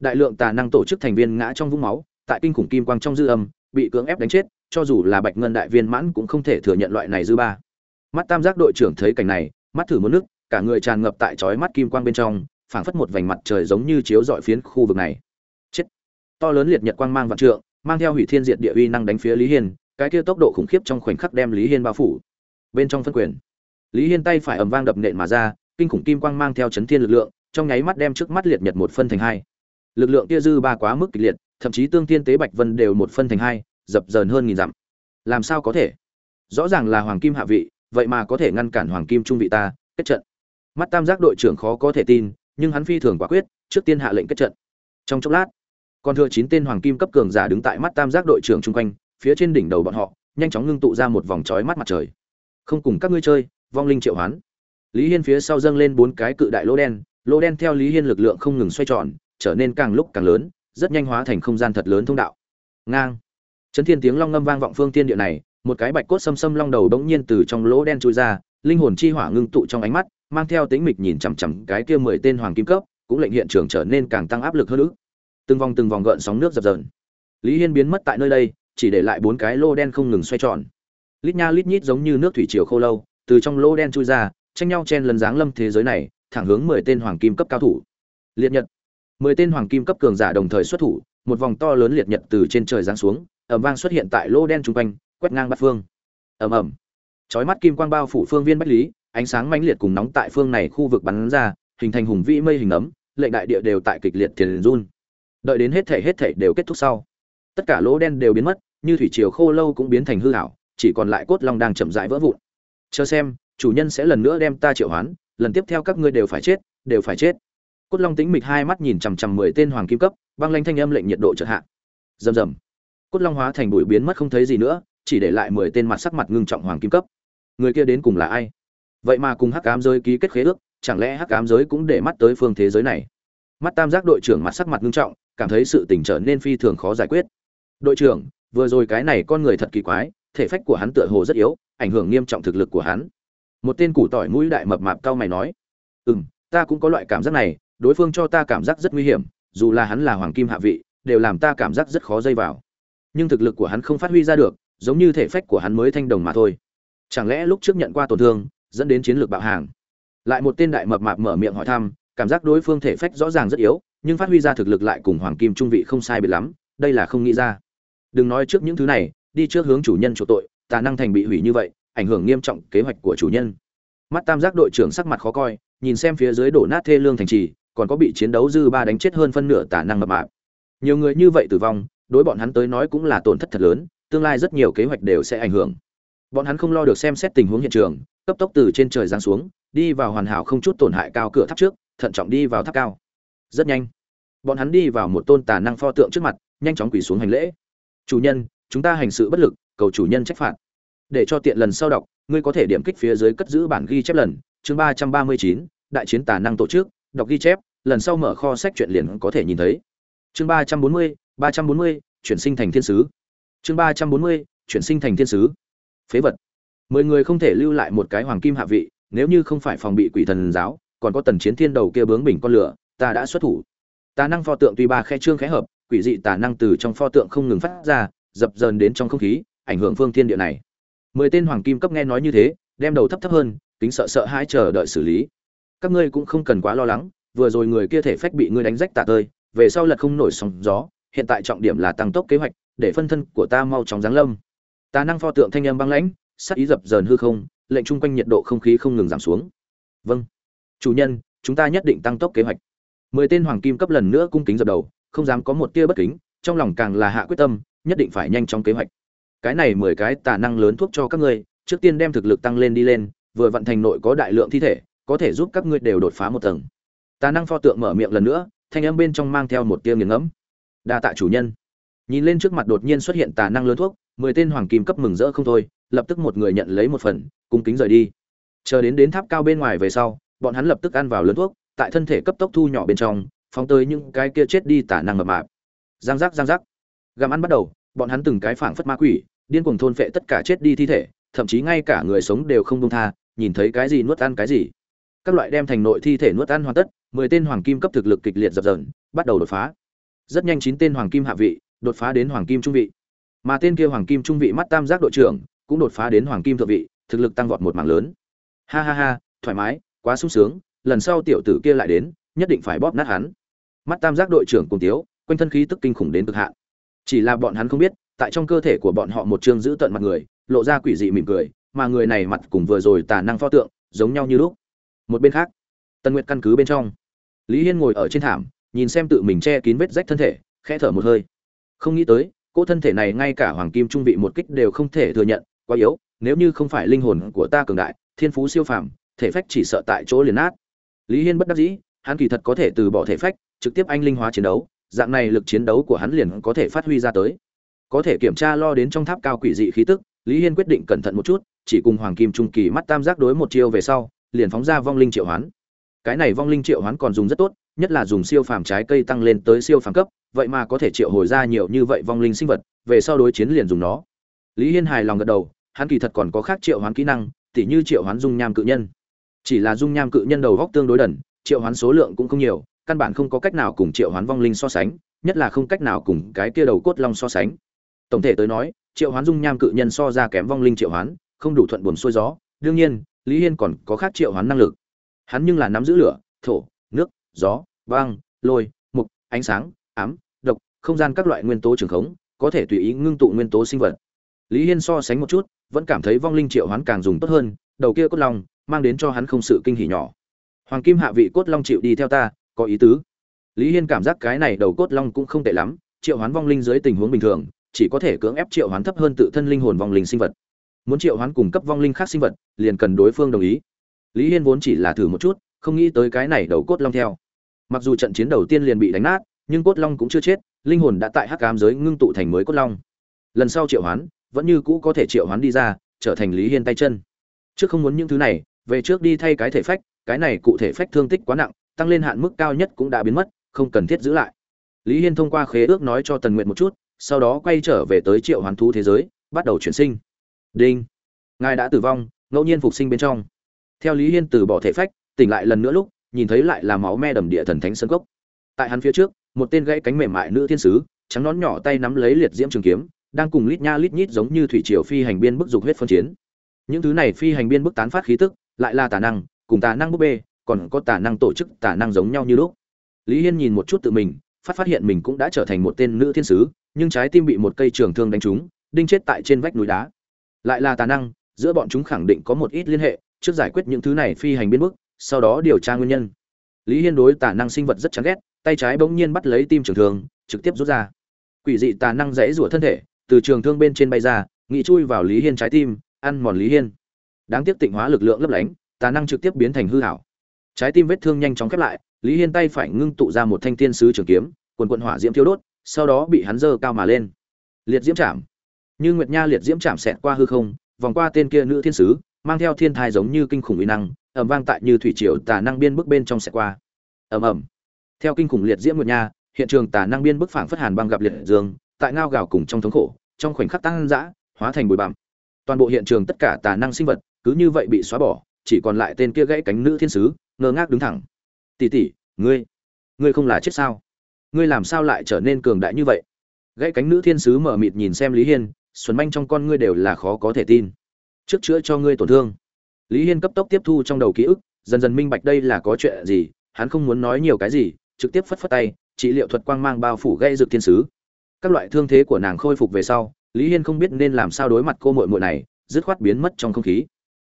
A: Đại lượng tà năng tổ chức thành viên ngã trong vũng máu, tại kinh khủng kim quang trong dư âm, bị cưỡng ép đánh chết, cho dù là bạch ngân đại viên mãn cũng không thể thừa nhận loại này dư ba. Mắt tam giác đội trưởng thấy cảnh này, mắt thử muốn nước, cả người tràn ngập tại chói mắt kim quang bên trong, phảng phất một vành mặt trời giống như chiếu rọi phiến khu vực này. Chết. To lớn liệt nhật quang mang vạn trượng, mang theo hủy thiên diệt địa uy năng đánh phía lý hiên, cái kia tốc độ khủng khiếp trong khoảnh khắc đem lý hiên bao phủ. Bên trong phân quyền, lý hiên tay phải ầm vang đập nện mà ra, kinh khủng kim quang mang theo chấn thiên lực lượng trong nháy mắt đem trước mắt liệt nhật một phân thành hai. Lực lượng kia dư ba quá mức kịch liệt, thậm chí tương tiên tế bạch vân đều một phân thành hai, dập dờn hơn nghìn dặm. Làm sao có thể? Rõ ràng là hoàng kim hạ vị, vậy mà có thể ngăn cản hoàng kim trung vị ta, kết trận. Mắt tam giác đội trưởng khó có thể tin, nhưng hắn phi thường quả quyết, trước tiên hạ lệnh kết trận. Trong chốc lát, còn thừa chín tên hoàng kim cấp cường giả đứng tại mắt tam giác đội trưởng chung quanh, phía trên đỉnh đầu bọn họ, nhanh chóng ngưng tụ ra một vòng trói mắt mặt trời. Không cùng các ngươi chơi, vong linh triệu hoán. Lý hiên phía sau dâng lên bốn cái cự đại lỗ đen lỗ đen theo lý hiên lực lượng không ngừng xoay tròn, trở nên càng lúc càng lớn, rất nhanh hóa thành không gian thật lớn thông đạo. Ngang. Chấn thiên tiếng long ngâm vang vọng phương tiên địa này, một cái bạch cốt xâm xâm long đầu đống nhiên từ trong lỗ đen chui ra, linh hồn chi hỏa ngưng tụ trong ánh mắt, mang theo tính mịch nhìn chằm chằm cái kia mười tên hoàng kim cấp, cũng lệnh hiện trường trở nên càng tăng áp lực hơn nữa. Từng vòng từng vòng gợn sóng nước dập dờn. Lý hiên biến mất tại nơi đây, chỉ để lại bốn cái lô đen không ngừng xoay tròn. Lít nha lít nhít giống như nước thủy triều khô lâu, từ trong lô đen chui ra, tranh nhau chen lần dáng lâm thế giới này thẳng hướng mười tên hoàng kim cấp cao thủ. Liệt nhật. Mười tên hoàng kim cấp cường giả đồng thời xuất thủ, một vòng to lớn liệt nhật từ trên trời giáng xuống ẩm vang xuất hiện tại lô đen chung quanh, quét ngang bát phương. Ầm ầm. Chói mắt kim quang bao phủ phương viên bách lý, ánh sáng mãnh liệt cùng nóng tại phương này khu vực bắn ra, hình thành hùng vĩ mây hình ấm, lệnh đại địa đều tại kịch liệt tiền run. Đợi đến hết thể hết thể đều kết thúc sau, tất cả lỗ đen đều biến mất, như thủy triều khô lâu cũng biến thành hư hảo chỉ còn lại cốt long đang chậm rãi vỡ vụn. Chờ xem, chủ nhân sẽ lần nữa đem ta triệu hoán lần tiếp theo các ngươi đều phải chết, đều phải chết. Cốt long tĩnh mịch hai mắt nhìn chằm chằm mười tên hoàng kim cấp, băng lanh thanh âm lệnh nhiệt độ chợt hạ. Rầm rầm. Cốt long hóa thành bụi biến mất không thấy gì nữa, chỉ để lại mười tên mặt sắc mặt ngưng trọng hoàng kim cấp. Người kia đến cùng là ai? Vậy mà cùng hắc ám giới ký kết khế ước, chẳng lẽ hắc ám giới cũng để mắt tới phương thế giới này? Mắt tam giác đội trưởng mặt sắc mặt ngưng trọng, cảm thấy sự tình trở nên phi thường khó giải quyết. Đội trưởng, vừa rồi cái này con người thật kỳ quái, thể phách của hắn tựa hồ rất yếu, ảnh hưởng nghiêm trọng thực lực của hắn một tên củ tỏi mũi đại mập mạp cao mày nói ừ m ta cũng có loại cảm giác này, đối phương cho ta cảm giác rất nguy hiểm, dù là hắn là hoàng kim hạ vị, đều làm ta cảm giác rất khó dây vào. Nhưng thực lực của hắn không phát huy ra được, giống như thể phách của hắn mới thanh đồng mà thôi. Chẳng lẽ lúc trước nhận qua tổn thương, dẫn đến chiến lược bạo hàng? Lại một tên đại mập mạp mở miệng hỏi thăm, cảm giác đối phương thể phách rõ ràng rất yếu, nhưng phát huy ra thực lực lại cùng hoàng kim trung vị không sai biệt lắm, đây là không nghĩ ra. Đừng nói trước những thứ này, đi trước hướng chủ nhân chỗ tội, tà năng thành bị hủy như vậy ảnh hưởng nghiêm trọng kế hoạch của chủ nhân. Mắt tam giác đội trưởng sắc mặt khó coi, nhìn xem phía dưới đổ nát thê lương thành trì, còn có bị chiến đấu dư ba đánh chết hơn phân nửa tà năng mập mạp. Nhiều người như vậy tử vong, đối bọn hắn tới nói cũng là tổn thất thật lớn, tương lai rất nhiều kế hoạch đều sẽ ảnh hưởng. Bọn hắn không lo được xem xét tình huống hiện trường, cấp tốc từ trên trời giáng xuống, đi vào hoàn hảo không chút tổn hại cao cửa tháp trước, thận trọng đi vào tháp cao. Rất nhanh, bọn hắn đi vào một tôn tà năng pho tượng trước mặt, nhanh chóng quỳ xuống hành lễ. Chủ nhân, chúng ta hành sự bất lực, cầu chủ nhân trách phạt để cho tiện lần sau đọc, ngươi có thể điểm kích phía dưới cất giữ bản ghi chép lần, chương ba trăm ba mươi chín, đại chiến tà năng tổ chức, đọc ghi chép, lần sau mở kho sách truyện liền có thể nhìn thấy. Chương ba trăm bốn mươi, ba trăm bốn mươi, chuyển sinh thành thiên sứ. Chương ba trăm bốn mươi, chuyển sinh thành thiên sứ. Phế vật. Mười người không thể lưu lại một cái hoàng kim hạ vị, nếu như không phải phòng bị quỷ thần giáo, còn có tần chiến thiên đầu kia bướng bình con lửa, ta đã xuất thủ. Tà năng pho tượng tuy ba khe trương khẽ hợp, quỷ dị tà năng từ trong pho tượng không ngừng phát ra, dập dờn đến trong không khí, ảnh hưởng phương thiên địa này mười tên hoàng kim cấp nghe nói như thế, đem đầu thấp thấp hơn, kính sợ sợ hãi chờ đợi xử lý. Các ngươi cũng không cần quá lo lắng, vừa rồi người kia thể phách bị ngươi đánh rách tạ tơi, về sau lật không nổi sóng gió, hiện tại trọng điểm là tăng tốc kế hoạch, để phân thân của ta mau chóng giáng lâm. Tà năng pho tượng thanh âm băng lãnh sắc ý dập dờn hư không, lệnh chung quanh nhiệt độ không khí không ngừng giảm xuống. Vâng. Chủ nhân, chúng ta nhất định tăng tốc kế hoạch. Mười tên hoàng kim cấp lần nữa cung kính dập đầu, không dám có một tia bất kính, trong lòng càng là hạ quyết tâm, nhất định phải nhanh chóng kế hoạch cái này mười cái tà năng lớn thuốc cho các ngươi, trước tiên đem thực lực tăng lên đi lên, vừa vận thành nội có đại lượng thi thể, có thể giúp các ngươi đều đột phá một tầng. Tà năng pho tượng mở miệng lần nữa, thanh âm bên trong mang theo một tia nghiền ngẫm. Đa tạ chủ nhân. Nhìn lên trước mặt đột nhiên xuất hiện tà năng lớn thuốc, mười tên hoàng kim cấp mừng rỡ không thôi, lập tức một người nhận lấy một phần, cung kính rời đi. Chờ đến đến tháp cao bên ngoài về sau, bọn hắn lập tức ăn vào lớn thuốc, tại thân thể cấp tốc thu nhỏ bên trong, phóng tới những cái kia chết đi tả năng mập mạp. Giang giác giang giác. Gặm ăn bắt đầu, bọn hắn từng cái phảng phất ma quỷ điên cuồng thôn phệ tất cả chết đi thi thể, thậm chí ngay cả người sống đều không đông tha, nhìn thấy cái gì nuốt ăn cái gì. Các loại đem thành nội thi thể nuốt ăn hoàn tất, mười tên hoàng kim cấp thực lực kịch liệt dập dờn, bắt đầu đột phá. Rất nhanh chín tên hoàng kim hạ vị, đột phá đến hoàng kim trung vị. Mà tên kia hoàng kim trung vị mắt tam giác đội trưởng, cũng đột phá đến hoàng kim thượng vị, thực lực tăng vọt một mảng lớn. Ha ha ha, thoải mái, quá sung sướng, lần sau tiểu tử kia lại đến, nhất định phải bóp nát hắn. Mắt tam giác đội trưởng cùng tiếu, quanh thân khí tức kinh khủng đến cực hạn. Chỉ là bọn hắn không biết tại trong cơ thể của bọn họ một chương giữ tận mặt người, lộ ra quỷ dị mỉm cười, mà người này mặt cùng vừa rồi tà năng pho tượng, giống nhau như lúc. Một bên khác, tân nguyệt căn cứ bên trong, lý hiên ngồi ở trên thảm, nhìn xem tự mình che kín vết rách thân thể, khẽ thở một hơi. Không nghĩ tới, cỗ thân thể này ngay cả hoàng kim trung vị một kích đều không thể thừa nhận, quá yếu, nếu như không phải linh hồn của ta cường đại, thiên phú siêu phàm, thể phách chỉ sợ tại chỗ liền nát. Lý hiên bất đắc dĩ, hắn kỳ thật có thể từ bỏ thể phách, trực tiếp anh linh hóa chiến đấu, dạng này lực chiến đấu của hắn liền có thể phát huy ra tới có thể kiểm tra lo đến trong tháp cao quỷ dị khí tức, lý hiên quyết định cẩn thận một chút, chỉ cùng hoàng kim trung kỳ mắt tam giác đối một chiêu về sau, liền phóng ra vong linh triệu hoán. Cái này vong linh triệu hoán còn dùng rất tốt, nhất là dùng siêu phàm trái cây tăng lên tới siêu phàm cấp, vậy mà có thể triệu hồi ra nhiều như vậy vong linh sinh vật, về sau đối chiến liền dùng nó. Lý hiên hài lòng gật đầu, hắn kỳ thật còn có khác triệu hoán kỹ năng, tỉ như triệu hoán dung nham cự nhân. Chỉ là dung nham cự nhân đầu góc tương đối đần, triệu hoán số lượng cũng không nhiều, căn bản không có cách nào cùng triệu hoán vong linh so sánh, nhất là không cách nào cùng cái kia đầu cốt long so sánh tổng thể tới nói, triệu hoán dung nham cự nhân so ra kém vong linh triệu hoán, không đủ thuận buồn xuôi gió. Đương nhiên, lý hiên còn có khác triệu hoán năng lực. Hắn nhưng là nắm giữ lửa, thổ, nước, gió, vang, lôi, mục, ánh sáng, ám, độc, không gian các loại nguyên tố trường khống, có thể tùy ý ngưng tụ nguyên tố sinh vật. Lý hiên so sánh một chút, vẫn cảm thấy vong linh triệu hoán càng dùng tốt hơn, đầu kia cốt long mang đến cho hắn không sự kinh hỉ nhỏ. Hoàng kim hạ vị cốt long chịu đi theo ta, có ý tứ. Lý hiên cảm giác cái này đầu cốt long cũng không tệ lắm, triệu hoán vong linh dưới tình huống bình thường chỉ có thể cưỡng ép triệu hoán thấp hơn tự thân linh hồn vong linh sinh vật. Muốn triệu hoán cùng cấp vong linh khác sinh vật, liền cần đối phương đồng ý. Lý hiên vốn chỉ là thử một chút, không nghĩ tới cái này đầu cốt long theo. Mặc dù trận chiến đầu tiên liền bị đánh nát, nhưng cốt long cũng chưa chết, linh hồn đã tại hắc cám giới ngưng tụ thành mới cốt long. Lần sau triệu hoán, vẫn như cũ có thể triệu hoán đi ra, trở thành lý hiên tay chân. Trước không muốn những thứ này, về trước đi thay cái thể phách, cái này cụ thể phách thương tích quá nặng, tăng lên hạn mức cao nhất cũng đã biến mất, không cần thiết giữ lại. Lý hiên thông qua khế ước nói cho tần nguyện một chút sau đó quay trở về tới triệu hoán thú thế giới, bắt đầu chuyển sinh. Đinh. Ngài đã tử vong, ngẫu nhiên phục sinh bên trong. Theo lý hiên từ bỏ thể phách, tỉnh lại lần nữa lúc, nhìn thấy lại là máu me đầm địa thần thánh sơn cốc. Tại hắn phía trước, một tên gãy cánh mềm mại nữ thiên sứ, trắng nón nhỏ tay nắm lấy liệt diễm trường kiếm, đang cùng lít nha lít nhít giống như thủy triều phi hành biên bức dục huyết phân chiến. Những thứ này phi hành biên bức tán phát khí tức, lại là tà năng, cùng tà năng búp bê, còn có tà năng tổ chức tà năng giống nhau như lúc. Lý hiên nhìn một chút tự mình, phát phát hiện mình cũng đã trở thành một tên nữ thiên sứ nhưng trái tim bị một cây trường thương đánh trúng đinh chết tại trên vách núi đá. Lại là tà năng giữa bọn chúng khẳng định có một ít liên hệ trước giải quyết những thứ này phi hành biến mức, sau đó điều tra nguyên nhân. Lý hiên đối tà năng sinh vật rất chán ghét tay trái bỗng nhiên bắt lấy tim trường thương trực tiếp rút ra. Quỷ dị tà năng rẽ rủa thân thể từ trường thương bên trên bay ra nghị chui vào lý hiên trái tim ăn mòn lý hiên. Đáng tiếc tịnh hóa lực lượng lấp lánh tà năng trực tiếp biến thành hư hảo trái tim vết thương nhanh chóng khép lại lý hiên tay phải ngưng tụ ra một thanh tiên sứ trường kiếm quần quần hỏa diễm thiêu đốt sau đó bị hắn dơ cao mà lên. Liệt diễm chạm. Như nguyệt nha liệt diễm chạm xẹt qua hư không, vòng qua tên kia nữ thiên sứ, mang theo thiên thai giống như kinh khủng uy năng ẩm vang tại như thủy triều tà năng biên bức bên trong xẹt qua. Ầm ầm. Theo kinh khủng liệt diễm nguyệt nha, hiện trường tà năng biên bức phảng phất hàn băng gặp liệt dương, tại ngao gào cùng trong thống khổ, trong khoảnh khắc tăng dã, hóa thành bụi bặm. Toàn bộ hiện trường tất cả tà năng sinh vật, cứ như vậy bị xóa bỏ, chỉ còn lại tên kia gãy cánh nữ thiên sứ, ngơ ngác đứng thẳng. Tỷ tỷ, ngươi ngươi không là chết sao? Ngươi làm sao lại trở nên cường đại như vậy? Gãy cánh nữ thiên sứ mở mịt nhìn xem lý hiên, xuân manh trong con ngươi đều là khó có thể tin. Trước chữa cho ngươi tổn thương. Lý hiên cấp tốc tiếp thu trong đầu ký ức, dần dần minh bạch đây là có chuyện gì, hắn không muốn nói nhiều cái gì, trực tiếp phất phất tay, trị liệu thuật quang mang bao phủ gây dược thiên sứ. Các loại thương thế của nàng khôi phục về sau, lý hiên không biết nên làm sao đối mặt cô mội mội này, dứt khoát biến mất trong không khí.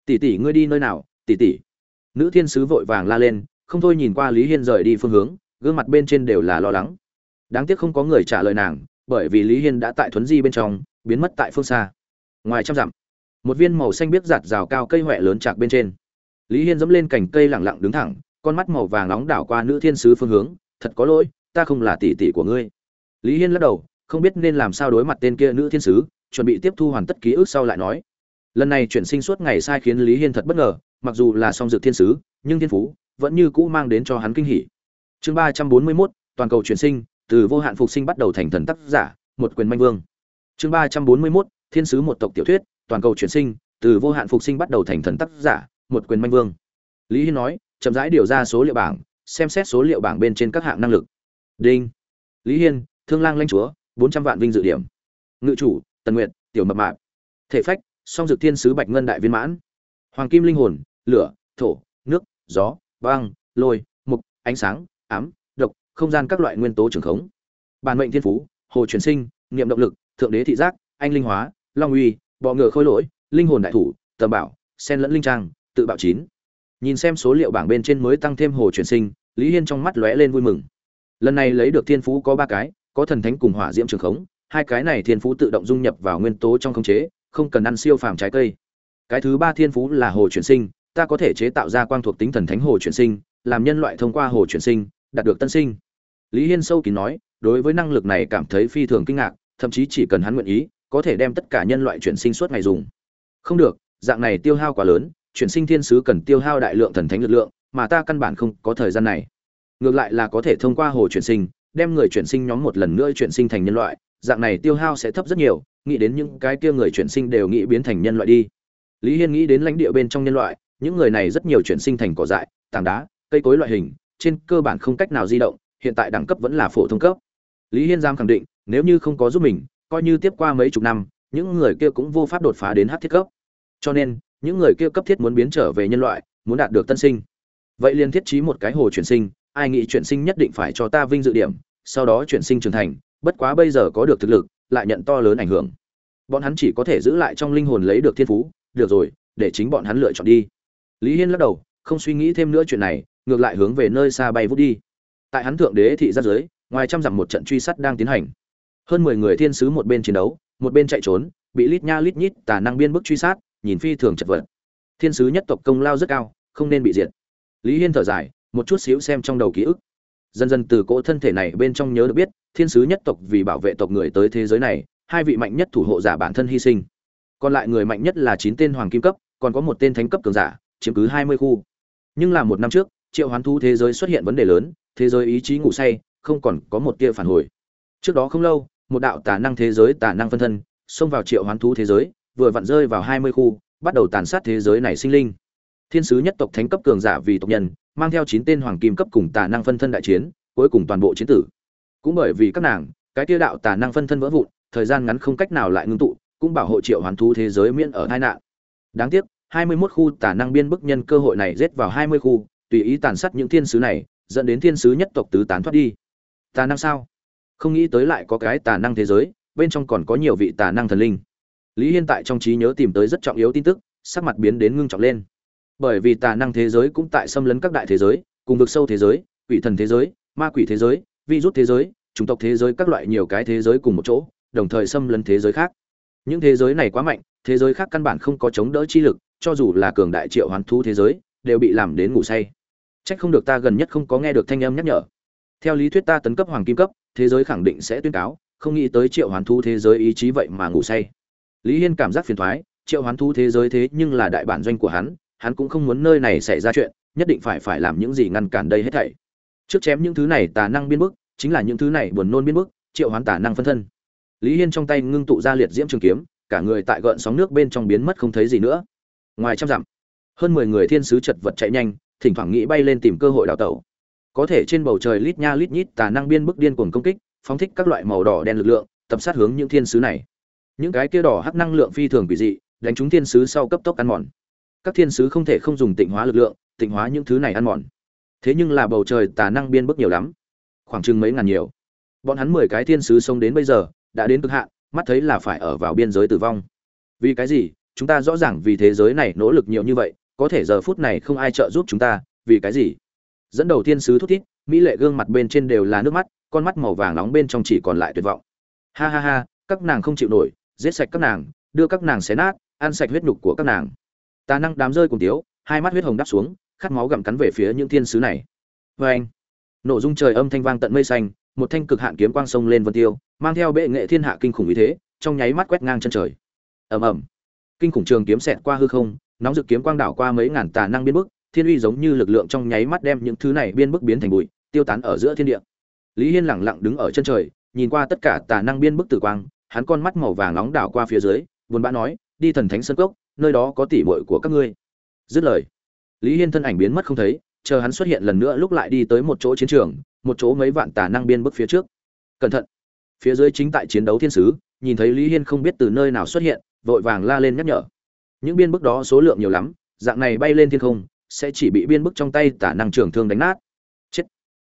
A: Tỷ tỷ, ngươi đi nơi nào? Tỷ tỷ. Nữ thiên sứ vội vàng la lên, không thôi nhìn qua lý hiên rời đi phương hướng gương mặt bên trên đều là lo lắng. Đáng tiếc không có người trả lời nàng, bởi vì lý hiên đã tại thuấn di bên trong, biến mất tại phương xa. Ngoài trăm dặm, một viên màu xanh biếc giạt rào cao cây huệ lớn chạc bên trên. Lý hiên dẫm lên cành cây lẳng lặng đứng thẳng, con mắt màu vàng nóng đảo qua nữ thiên sứ phương hướng, thật có lỗi, ta không là tỷ tỷ của ngươi. Lý hiên lắc đầu, không biết nên làm sao đối mặt tên kia nữ thiên sứ, chuẩn bị tiếp thu hoàn tất ký ức sau lại nói, lần này chuyển sinh suốt ngày sai khiến lý hiên thật bất ngờ, mặc dù là song dược thiên sứ, nhưng thiên phú vẫn như cũ mang đến cho hắn kinh hỉ chương ba trăm bốn mươi mốt, toàn cầu chuyển sinh, từ vô hạn phục sinh bắt đầu thành thần tác giả, một quyền manh vương. Chương ba trăm bốn mươi mốt, thiên sứ một tộc tiểu thuyết, toàn cầu chuyển sinh, từ vô hạn phục sinh bắt đầu thành thần tác giả, một quyền manh vương. Lý hiên nói, chậm rãi điều ra số liệu bảng, xem xét số liệu bảng bên trên các hạng năng lực. Đinh. Lý hiên, thương lang lanh chúa, bốn trăm vạn vinh dự điểm. Ngự chủ, tần nguyện tiểu mập mạp. Thể phách, song dược thiên sứ bạch ngân đại viên mãn. Hoàng kim linh hồn, lửa, thổ, nước, gió băng lôi, mục, ánh sáng ám, độc, không gian các loại nguyên tố trường khống. Bản mệnh thiên phú, hồ truyền sinh, niệm động lực, thượng đế thị giác, anh linh hóa, long uy, bọ ngựa khôi lỗi, linh hồn đại thủ, tầm bảo, sen lẫn linh trang, tự bạo chín. Nhìn xem số liệu bảng bên trên mới tăng thêm hồ truyền sinh, lý hiên trong mắt lóe lên vui mừng. Lần này lấy được thiên phú có ba cái, có thần thánh cùng hỏa diễm trường khống, hai cái này thiên phú tự động dung nhập vào nguyên tố trong khống chế, không cần ăn siêu phàm trái cây. Cái thứ ba thiên phú là hồ chuyển sinh, ta có thể chế tạo ra quang thuộc tính thần thánh hồ chuyển sinh, làm nhân loại thông qua hồ chuyển sinh đạt được tân sinh. Lý hiên sâu kín nói, đối với năng lực này cảm thấy phi thường kinh ngạc, thậm chí chỉ cần hắn nguyện ý, có thể đem tất cả nhân loại chuyển sinh suốt ngày dùng. Không được, dạng này tiêu hao quá lớn, chuyển sinh thiên sứ cần tiêu hao đại lượng thần thánh lực lượng, mà ta căn bản không có thời gian này. Ngược lại là có thể thông qua hồ chuyển sinh, đem người chuyển sinh nhóm một lần nữa chuyển sinh thành nhân loại, dạng này tiêu hao sẽ thấp rất nhiều, nghĩ đến những cái kia người chuyển sinh đều nghĩ biến thành nhân loại đi. Lý hiên nghĩ đến lãnh địa bên trong nhân loại, những người này rất nhiều chuyển sinh thành cỏ dại, tảng đá, cây cối loại hình trên cơ bản không cách nào di động, hiện tại đẳng cấp vẫn là phổ thông cấp. Lý hiên giam khẳng định, nếu như không có giúp mình, coi như tiếp qua mấy chục năm, những người kia cũng vô pháp đột phá đến hắc thiết cấp. Cho nên, những người kia cấp thiết muốn biến trở về nhân loại, muốn đạt được tân sinh. Vậy liền thiết trí một cái hồ chuyển sinh, ai nghĩ chuyển sinh nhất định phải cho ta vinh dự điểm, sau đó chuyển sinh trưởng thành, bất quá bây giờ có được thực lực, lại nhận to lớn ảnh hưởng. Bọn hắn chỉ có thể giữ lại trong linh hồn lấy được thiên phú, được rồi, để chính bọn hắn lựa chọn đi. Lý hiên lắc đầu, không suy nghĩ thêm nữa chuyện này ngược lại hướng về nơi xa bay vút đi. Tại hắn thượng đế thị giáp giới, ngoài trăm dặm một trận truy sát đang tiến hành. Hơn mười người thiên sứ một bên chiến đấu, một bên chạy trốn, bị lít nha lít nhít tà năng biên bức truy sát, nhìn phi thường chật vật. Thiên sứ nhất tộc công lao rất cao, không nên bị diệt. Lý hiên thở dài, một chút xíu xem trong đầu ký ức. Dần dần từ cỗ thân thể này bên trong nhớ được biết, thiên sứ nhất tộc vì bảo vệ tộc người tới thế giới này, hai vị mạnh nhất thủ hộ giả bản thân hy sinh. Còn lại người mạnh nhất là chín tên hoàng kim cấp, còn có một tên thánh cấp cường giả, chiếm cứ hai mươi khu. Nhưng là một năm trước triệu hoán Thú thế giới xuất hiện vấn đề lớn, thế giới ý chí ngủ say, không còn có một tia phản hồi. Trước đó không lâu, một đạo tà năng thế giới tà năng phân thân xông vào triệu hoán thú thế giới, vừa vặn rơi vào hai mươi khu, bắt đầu tàn sát thế giới này sinh linh. Thiên sứ nhất tộc thánh cấp cường giả vì tộc nhân, mang theo chín tên hoàng kim cấp cùng tà năng phân thân đại chiến, cuối cùng toàn bộ chiến tử. Cũng bởi vì các nàng, cái tia đạo tà năng phân thân vỡ vụn, thời gian ngắn không cách nào lại ngưng tụ, cũng bảo hộ triệu Hoán thú thế giới miễn ở tai nạn. Đáng tiếc 21 khu tà năng biên bức nhân cơ hội này giết vào 20 khu tùy ý tàn sát những thiên sứ này, dẫn đến thiên sứ nhất tộc tứ tán thoát đi. Tà năng sao? Không nghĩ tới lại có cái tà năng thế giới, bên trong còn có nhiều vị tà năng thần linh. Lý hiên tại trong trí nhớ tìm tới rất trọng yếu tin tức, sắc mặt biến đến ngưng trọng lên. Bởi vì tà năng thế giới cũng tại xâm lấn các đại thế giới, cùng vực sâu thế giới, quỷ thần thế giới, ma quỷ thế giới, virus thế giới, chủng tộc thế giới, các loại nhiều cái thế giới cùng một chỗ, đồng thời xâm lấn thế giới khác. Những thế giới này quá mạnh, thế giới khác căn bản không có chống đỡ chi lực, cho dù là cường đại triệu hoán thú thế giới, đều bị làm đến ngủ say chắc không được ta gần nhất không có nghe được thanh âm nhắc nhở. Theo lý thuyết ta tấn cấp hoàng kim cấp, thế giới khẳng định sẽ tuyên cáo, không nghĩ tới triệu hoán thú thế giới ý chí vậy mà ngủ say. Lý hiên cảm giác phiền thoái triệu hoán thú thế giới thế nhưng là đại bản doanh của hắn hắn cũng không muốn nơi này xảy ra chuyện, nhất định phải phải làm những gì ngăn cản đây hết thảy. Trước chém những thứ này tà năng biên bức, chính là những thứ này buồn nôn biên bức, triệu hoán tà năng phân thân. Lý hiên trong tay ngưng tụ ra liệt diễm trường kiếm, cả người tại gợn sóng nước bên trong biến mất không thấy gì nữa. Ngoài trăm dặm, hơn mười người thiên sứ chật vật chạy nhanh thỉnh thoảng nghĩ bay lên tìm cơ hội đào tẩu. Có thể trên bầu trời lít nha lít nhít tà năng biên bức điên cuồng công kích, phóng thích các loại màu đỏ đen lực lượng, tập sát hướng những thiên sứ này. Những cái kia đỏ hắc năng lượng phi thường quỷ dị, đánh trúng thiên sứ sau cấp tốc ăn mòn. Các thiên sứ không thể không dùng tịnh hóa lực lượng, tịnh hóa những thứ này ăn mòn. Thế nhưng là bầu trời tà năng biên bức nhiều lắm. Khoảng chừng mấy ngàn nhiều. Bọn hắn mười cái thiên sứ sống đến bây giờ, đã đến cực hạn, mắt thấy là phải ở vào biên giới tử vong. Vì cái gì? Chúng ta rõ ràng vì thế giới này nỗ lực nhiều như vậy có thể giờ phút này không ai trợ giúp chúng ta, vì cái gì? Dẫn đầu thiên sứ thút thít, mỹ lệ gương mặt bên trên đều là nước mắt, con mắt màu vàng nóng bên trong chỉ còn lại tuyệt vọng. Ha ha ha, các nàng không chịu nổi, giết sạch các nàng, đưa các nàng xé nát, ăn sạch huyết nhục của các nàng. Tà năng đám rơi cùng tiếu, hai mắt huyết hồng đắp xuống, khát máu gặm cắn về phía những thiên sứ này. Vê anh, nổ dung trời âm thanh vang tận mây xanh, một thanh cực hạn kiếm quang sông lên vân tiêu, mang theo bệ nghệ thiên hạ kinh khủng ý thế, trong nháy mắt quét ngang chân trời. Ầm ầm. Kinh khủng trường kiếm xẹt qua hư không nóng dự kiếm quang đảo qua mấy ngàn tà năng biên bức, thiên uy giống như lực lượng trong nháy mắt đem những thứ này biên bức biến thành bụi, tiêu tán ở giữa thiên địa. Lý hiên lẳng lặng đứng ở chân trời, nhìn qua tất cả tà năng biên bức tử quang, hắn con mắt màu vàng nóng đảo qua phía dưới, buồn bã nói, đi thần thánh sân cốc, nơi đó có tỷ muội của các ngươi. Dứt lời, lý hiên thân ảnh biến mất không thấy, chờ hắn xuất hiện lần nữa lúc lại đi tới một chỗ chiến trường, một chỗ mấy vạn tà năng biên bức phía trước. Cẩn thận. Phía dưới chính tại chiến đấu thiên sứ, nhìn thấy lý hiên không biết từ nơi nào xuất hiện, vội vàng la lên nhắc nhở những biên bức đó số lượng nhiều lắm, dạng này bay lên thiên không, sẽ chỉ bị biên bức trong tay tả năng trường thương đánh nát. Chết.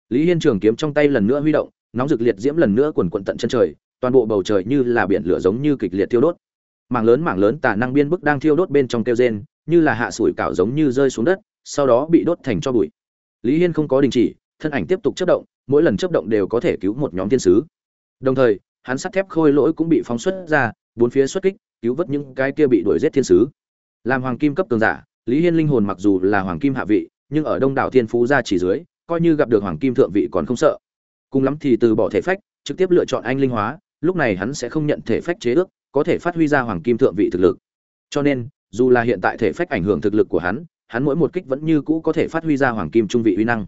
A: Lý hiên trường kiếm trong tay lần nữa huy động, nóng rực liệt diễm lần nữa quần quận tận chân trời, toàn bộ bầu trời như là biển lửa giống như kịch liệt thiêu đốt. Mảng lớn mảng lớn tả năng biên bức đang thiêu đốt bên trong kêu rên, như là hạ sủi cảo giống như rơi xuống đất, sau đó bị đốt thành cho bụi. Lý hiên không có đình chỉ, thân ảnh tiếp tục chất động, mỗi lần chất động đều có thể cứu một nhóm thiên sứ. Đồng thời, hắn sắt thép khôi lỗi cũng bị phóng xuất ra, bốn phía xuất kích, cứu vớt những cái kia bị đuổi giết thiên sứ làm hoàng kim cấp cường giả, lý hiên linh hồn mặc dù là hoàng kim hạ vị, nhưng ở đông đảo thiên phú ra chỉ dưới, coi như gặp được hoàng kim thượng vị còn không sợ. Cùng lắm thì từ bỏ thể phách, trực tiếp lựa chọn anh linh hóa, lúc này hắn sẽ không nhận thể phách chế ước, có thể phát huy ra hoàng kim thượng vị thực lực. Cho nên, dù là hiện tại thể phách ảnh hưởng thực lực của hắn hắn mỗi một kích vẫn như cũ có thể phát huy ra hoàng kim trung vị uy năng.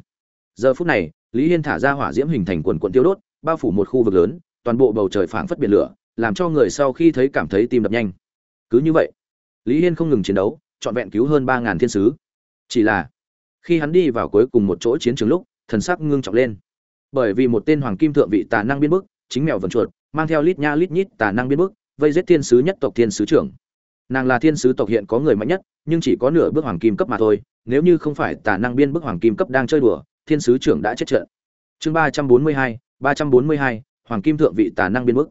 A: Giờ phút này, lý hiên thả ra hỏa diễm hình thành quần quận tiêu đốt, bao phủ một khu vực lớn, toàn bộ bầu trời phảng phất biển lửa, làm cho người sau khi thấy cảm thấy tim đập nhanh. Cứ như vậy lý hiên không ngừng chiến đấu, trọn vẹn cứu hơn ba ngàn thiên sứ. Chỉ là, khi hắn đi vào cuối cùng một chỗ chiến trường lúc, thần sắc ngưng trọng lên. Bởi vì một tên hoàng kim thượng vị tà năng biên bức, chính mèo vần chuột, mang theo lít nha lít nhít tà năng biên bức, vây giết thiên sứ nhất tộc thiên sứ trưởng. Nàng là thiên sứ tộc hiện có người mạnh nhất, nhưng chỉ có nửa bước hoàng kim cấp mà thôi, nếu như không phải tà năng biên bức hoàng kim cấp đang chơi đùa, thiên sứ trưởng đã chết trận. Chương ba trăm bốn mươi hai, ba trăm bốn mươi hai, hoàng kim thượng vị tà năng biên bức.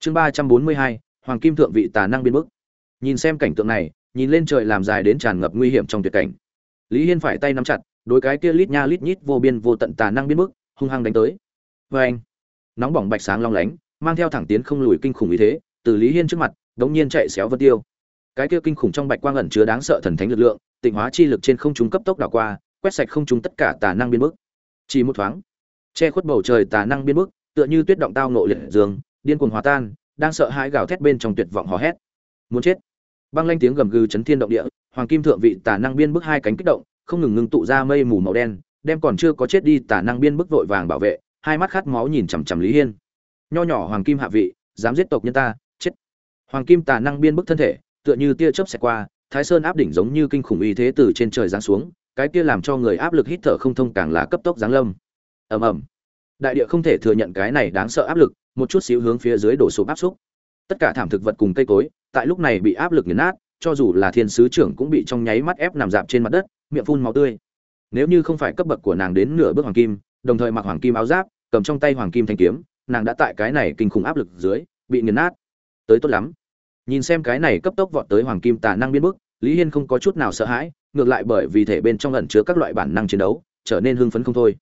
A: Chương ba trăm bốn mươi hai, hoàng kim thượng vị tà năng biên bức nhìn xem cảnh tượng này, nhìn lên trời làm dài đến tràn ngập nguy hiểm trong tuyệt cảnh. Lý hiên phải tay nắm chặt, đối cái kia lít nha lít nhít vô biên vô tận tà năng biến bức, hung hăng đánh tới. Vê anh, nóng bỏng bạch sáng long lánh, mang theo thẳng tiến không lùi kinh khủng ý thế, từ lý hiên trước mặt, đống nhiên chạy xéo vân tiêu. Cái kia kinh khủng trong bạch quang ẩn chứa đáng sợ thần thánh lực lượng, tịnh hóa chi lực trên không trung cấp tốc đảo qua, quét sạch không trung tất cả tà năng biến bức. Chỉ một thoáng, che khuất bầu trời tà năng biến bức, tựa như tuyết động tao nộ liệt dương, điên cuồng hòa tan, đang sợ hãi gào thét bên trong tuyệt vọng hò hét. Muốn chết băng lanh tiếng gầm gừ chấn thiên động địa, hoàng kim thượng vị tà năng biên bức hai cánh kích động, không ngừng ngưng tụ ra mây mù màu đen, đem còn chưa có chết đi tà năng biên bức vội vàng bảo vệ, hai mắt khát máu nhìn chằm chằm lý hiên. Nho nhỏ hoàng kim hạ vị, dám giết tộc nhân ta, chết. Hoàng kim tà năng biên bức thân thể, tựa như tia chớp xẹt qua, thái sơn áp đỉnh giống như kinh khủng uy thế từ trên trời giáng xuống, cái kia làm cho người áp lực hít thở không thông càng là cấp tốc giáng lâm. Ầm ầm. Đại địa không thể thừa nhận cái này đáng sợ áp lực, một chút xíu hướng phía dưới đổ sụp áp xúc. Tất cả thảm thực vật cùng cây cối tại lúc này bị áp lực nghiền nát, cho dù là thiên sứ trưởng cũng bị trong nháy mắt ép nằm dạp trên mặt đất, miệng phun máu tươi. Nếu như không phải cấp bậc của nàng đến nửa bước hoàng kim, đồng thời mặc hoàng kim áo giáp, cầm trong tay hoàng kim thanh kiếm, nàng đã tại cái này kinh khủng áp lực dưới, bị nghiền nát. Tới tốt lắm. Nhìn xem cái này cấp tốc vọt tới hoàng kim tà năng biên bức, lý hiên không có chút nào sợ hãi, ngược lại bởi vì thể bên trong ẩn chứa các loại bản năng chiến đấu, trở nên hưng phấn không thôi.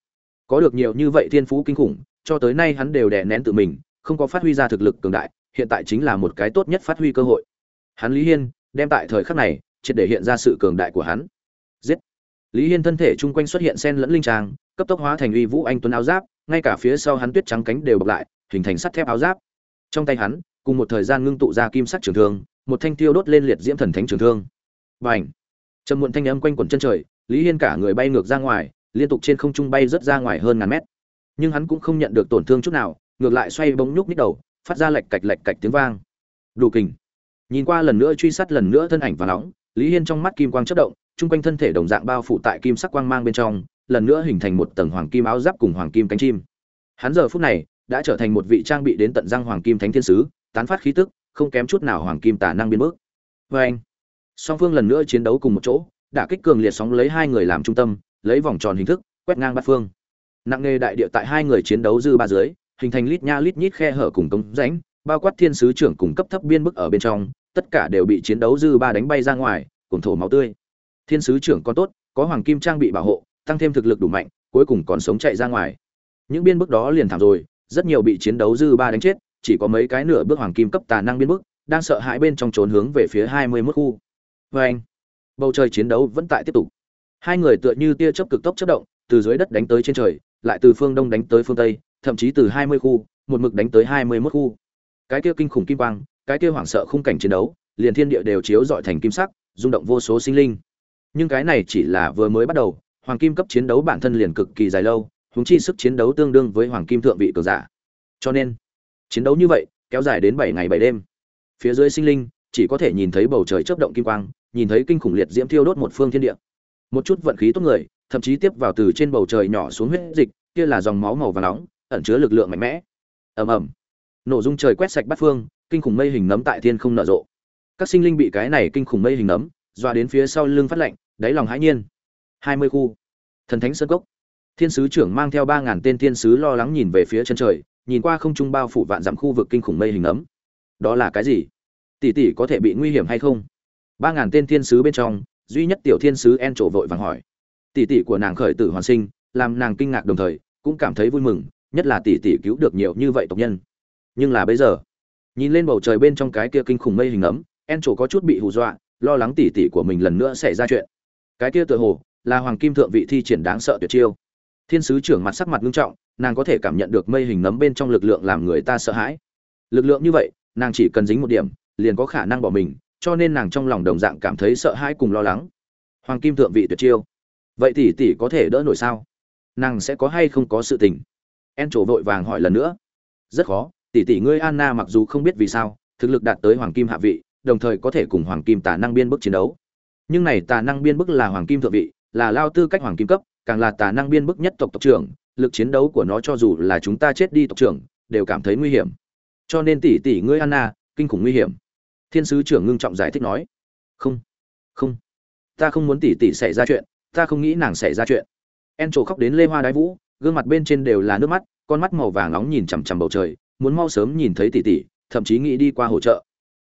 A: Có được nhiều như vậy thiên phú kinh khủng, cho tới nay hắn đều đè nén tự mình, không có phát huy ra thực lực cường đại hiện tại chính là một cái tốt nhất phát huy cơ hội. Hắn lý hiên, đem tại thời khắc này, triệt để hiện ra sự cường đại của hắn. Giết! Lý hiên thân thể chung quanh xuất hiện sen lẫn linh trang, cấp tốc hóa thành uy vũ anh tuấn áo giáp, ngay cả phía sau hắn tuyết trắng cánh đều bọc lại, hình thành sắt thép áo giáp. Trong tay hắn, cùng một thời gian ngưng tụ ra kim sắc trường thương, một thanh tiêu đốt lên liệt diễm thần thánh trường thương. Bành. trầm muộn thanh âm quanh quẩn chân trời, lý hiên cả người bay ngược ra ngoài, liên tục trên không trung bay rất ra ngoài hơn ngàn mét. Nhưng hắn cũng không nhận được tổn thương chút nào, ngược lại xoay bóng nhúc nhích đầu phát ra lạch cạch lạch cạch tiếng vang. Đủ kình. Nhìn qua lần nữa truy sát lần nữa thân ảnh và nóng, lý hiên trong mắt kim quang chất động, chung quanh thân thể đồng dạng bao phủ tại kim sắc quang mang bên trong, lần nữa hình thành một tầng hoàng kim áo giáp cùng hoàng kim cánh chim. Hắn giờ phút này đã trở thành một vị trang bị đến tận răng hoàng kim thánh thiên sứ, tán phát khí tức, không kém chút nào hoàng kim tả năng biến bước. Vê anh, song phương lần nữa chiến đấu cùng một chỗ, đả kích cường liệt sóng lấy hai người làm trung tâm, lấy vòng tròn hình thức, quét ngang bát phương. Nặng nề đại địa tại hai người chiến đấu dư ba dưới hình thành lít nha lít nhít khe hở cùng cống rãnh, bao quát thiên sứ trưởng cùng cấp thấp biên bức ở bên trong, tất cả đều bị chiến đấu dư ba đánh bay ra ngoài cùng thổ máu tươi. Thiên sứ trưởng còn tốt, có hoàng kim trang bị bảo hộ, tăng thêm thực lực đủ mạnh, cuối cùng còn sống chạy ra ngoài. Những biên bức đó liền thảm rồi, rất nhiều bị chiến đấu dư ba đánh chết, chỉ có mấy cái nửa bước hoàng kim cấp tà năng biên bức, đang sợ hãi bên trong trốn hướng về phía hai mươi 21 khu. Vê anh, bầu trời chiến đấu vẫn tại tiếp tục. Hai người tựa như tia chớp cực tốc chớp động, từ dưới đất đánh tới trên trời, lại từ phương đông đánh tới phương tây thậm chí từ 20 khu, một mực đánh tới 21 khu. Cái kia kinh khủng kim quang, cái kia hoảng sợ khung cảnh chiến đấu, liền thiên địa đều chiếu rọi thành kim sắc, rung động vô số sinh linh. Nhưng cái này chỉ là vừa mới bắt đầu, hoàng kim cấp chiến đấu bản thân liền cực kỳ dài lâu, huống chi sức chiến đấu tương đương với hoàng kim thượng vị cường giả. Cho nên, chiến đấu như vậy, kéo dài đến 7 ngày 7 đêm. Phía dưới sinh linh chỉ có thể nhìn thấy bầu trời chớp động kim quang, nhìn thấy kinh khủng liệt diễm thiêu đốt một phương thiên địa. Một chút vận khí tốt người, thậm chí tiếp vào từ trên bầu trời nhỏ xuống huyết dịch, kia là dòng máu màu vàng nóng, ẩn chứa lực lượng mạnh mẽ. Ầm ầm. Nổ dung trời quét sạch bát phương, kinh khủng mây hình nấm tại thiên không nở rộ. Các sinh linh bị cái này kinh khủng mây hình nấm, dọa đến phía sau lưng phát lạnh, đáy lòng hãi nhiên. 20 khu. Thần thánh sơn cốc. Thiên sứ trưởng mang theo ba ngàn tên thiên sứ lo lắng nhìn về phía chân trời, nhìn qua không trung bao phủ vạn dặm khu vực kinh khủng mây hình nấm. Đó là cái gì? Tỷ tỷ có thể bị nguy hiểm hay không? Ba ngàn tên thiên sứ bên trong, duy nhất tiểu thiên sứ En trổ vội vàng hỏi. Tỷ tỷ của nàng khởi tử hoàn sinh, làm nàng kinh ngạc đồng thời, cũng cảm thấy vui mừng, nhất là tỷ tỷ cứu được nhiều như vậy tộc nhân. Nhưng là bây giờ, nhìn lên bầu trời bên trong cái kia kinh khủng mây hình ấm, En trổ có chút bị hù dọa, lo lắng tỷ tỷ của mình lần nữa xảy ra chuyện. Cái kia tựa hồ là hoàng kim thượng vị thi triển đáng sợ tuyệt chiêu. Thiên sứ trưởng mặt sắc mặt nghiêm trọng, nàng có thể cảm nhận được mây hình nấm bên trong lực lượng làm người ta sợ hãi. Lực lượng như vậy, nàng chỉ cần dính một điểm, liền có khả năng bỏ mình, cho nên nàng trong lòng đồng dạng cảm thấy sợ hãi cùng lo lắng. Hoàng kim thượng vị tuyệt chiêu, vậy tỷ tỷ có thể đỡ nổi sao? Nàng sẽ có hay không có sự tình? En trổ vội vàng hỏi lần nữa. Rất khó, tỷ tỷ ngươi Anna mặc dù không biết vì sao, thực lực đạt tới hoàng kim hạ vị, đồng thời có thể cùng hoàng kim tà năng biên bức chiến đấu. Nhưng này tà năng biên bức là hoàng kim thượng vị, là lao tư cách hoàng kim cấp, càng là tà năng biên bức nhất tộc tộc trưởng, lực chiến đấu của nó cho dù là chúng ta chết đi tộc trưởng, đều cảm thấy nguy hiểm. Cho nên tỷ tỷ ngươi Anna, kinh khủng nguy hiểm. Thiên sứ trưởng ngưng trọng giải thích nói: "Không, không, ta không muốn tỷ tỷ xảy ra chuyện, ta không nghĩ nàng xảy ra chuyện." En trổ khóc đến lê hoa đái vũ, gương mặt bên trên đều là nước mắt, con mắt màu vàng nóng nhìn chằm chằm bầu trời, muốn mau sớm nhìn thấy tỷ tỷ, thậm chí nghĩ đi qua hỗ trợ.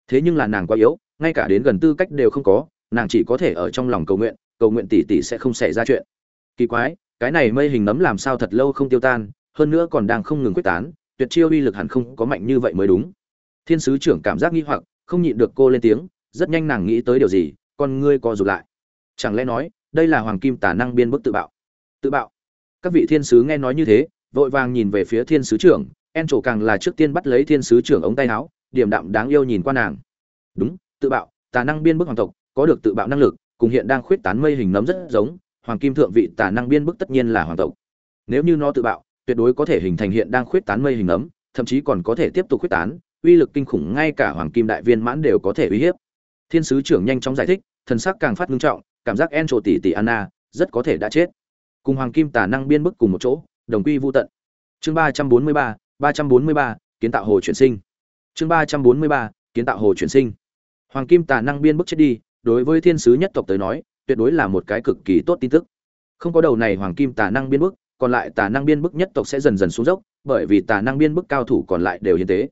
A: Thế nhưng là nàng quá yếu, ngay cả đến gần tư cách đều không có, nàng chỉ có thể ở trong lòng cầu nguyện, cầu nguyện tỷ tỷ sẽ không xảy ra chuyện. Kỳ quái, cái này mây hình nấm làm sao thật lâu không tiêu tan, hơn nữa còn đang không ngừng quyết tán, tuyệt chiêu uy lực hẳn không có mạnh như vậy mới đúng. Thiên sứ trưởng cảm giác nghi hoặc, không nhịn được cô lên tiếng, rất nhanh nàng nghĩ tới điều gì, con ngươi co rụt lại. Chẳng lẽ nói, đây là hoàng kim tà năng biên bức tự bạo? Tự bạo? Các vị thiên sứ nghe nói như thế, vội vàng nhìn về phía thiên sứ trưởng, En trổ càng là trước tiên bắt lấy thiên sứ trưởng ống tay áo, điểm đạm đáng yêu nhìn qua nàng. Đúng, tự bạo, tà năng biên bức hoàng tộc, có được tự bạo năng lực, cùng hiện đang khuyết tán mây hình nấm rất giống, hoàng kim thượng vị tà năng biên bức tất nhiên là hoàng tộc. Nếu như nó tự bạo, tuyệt đối có thể hình thành hiện đang khuyết tán mây hình nấm, thậm chí còn có thể tiếp tục khuyết tán, uy lực kinh khủng ngay cả hoàng kim đại viên mãn đều có thể uy hiếp. Thiên sứ trưởng nhanh chóng giải thích, thần sắc càng phát nghiêm trọng, cảm giác En trổ tỷ tỷ Anna rất có thể đã chết. Cùng hoàng kim tà năng biên bức cùng một chỗ, đồng quy vu tận. Chương ba trăm bốn mươi ba, ba trăm bốn mươi ba, kiến tạo hồ chuyển sinh. Chương ba trăm bốn mươi ba, kiến tạo hồ chuyển sinh. Hoàng kim tà năng biên bức chết đi, đối với thiên sứ nhất tộc tới nói, tuyệt đối là một cái cực kỳ tốt tin tức. Không có đầu này hoàng kim tà năng biên bức, còn lại tà năng biên bức nhất tộc sẽ dần dần xuống dốc, bởi vì tà năng biên bức cao thủ còn lại đều hiến tế.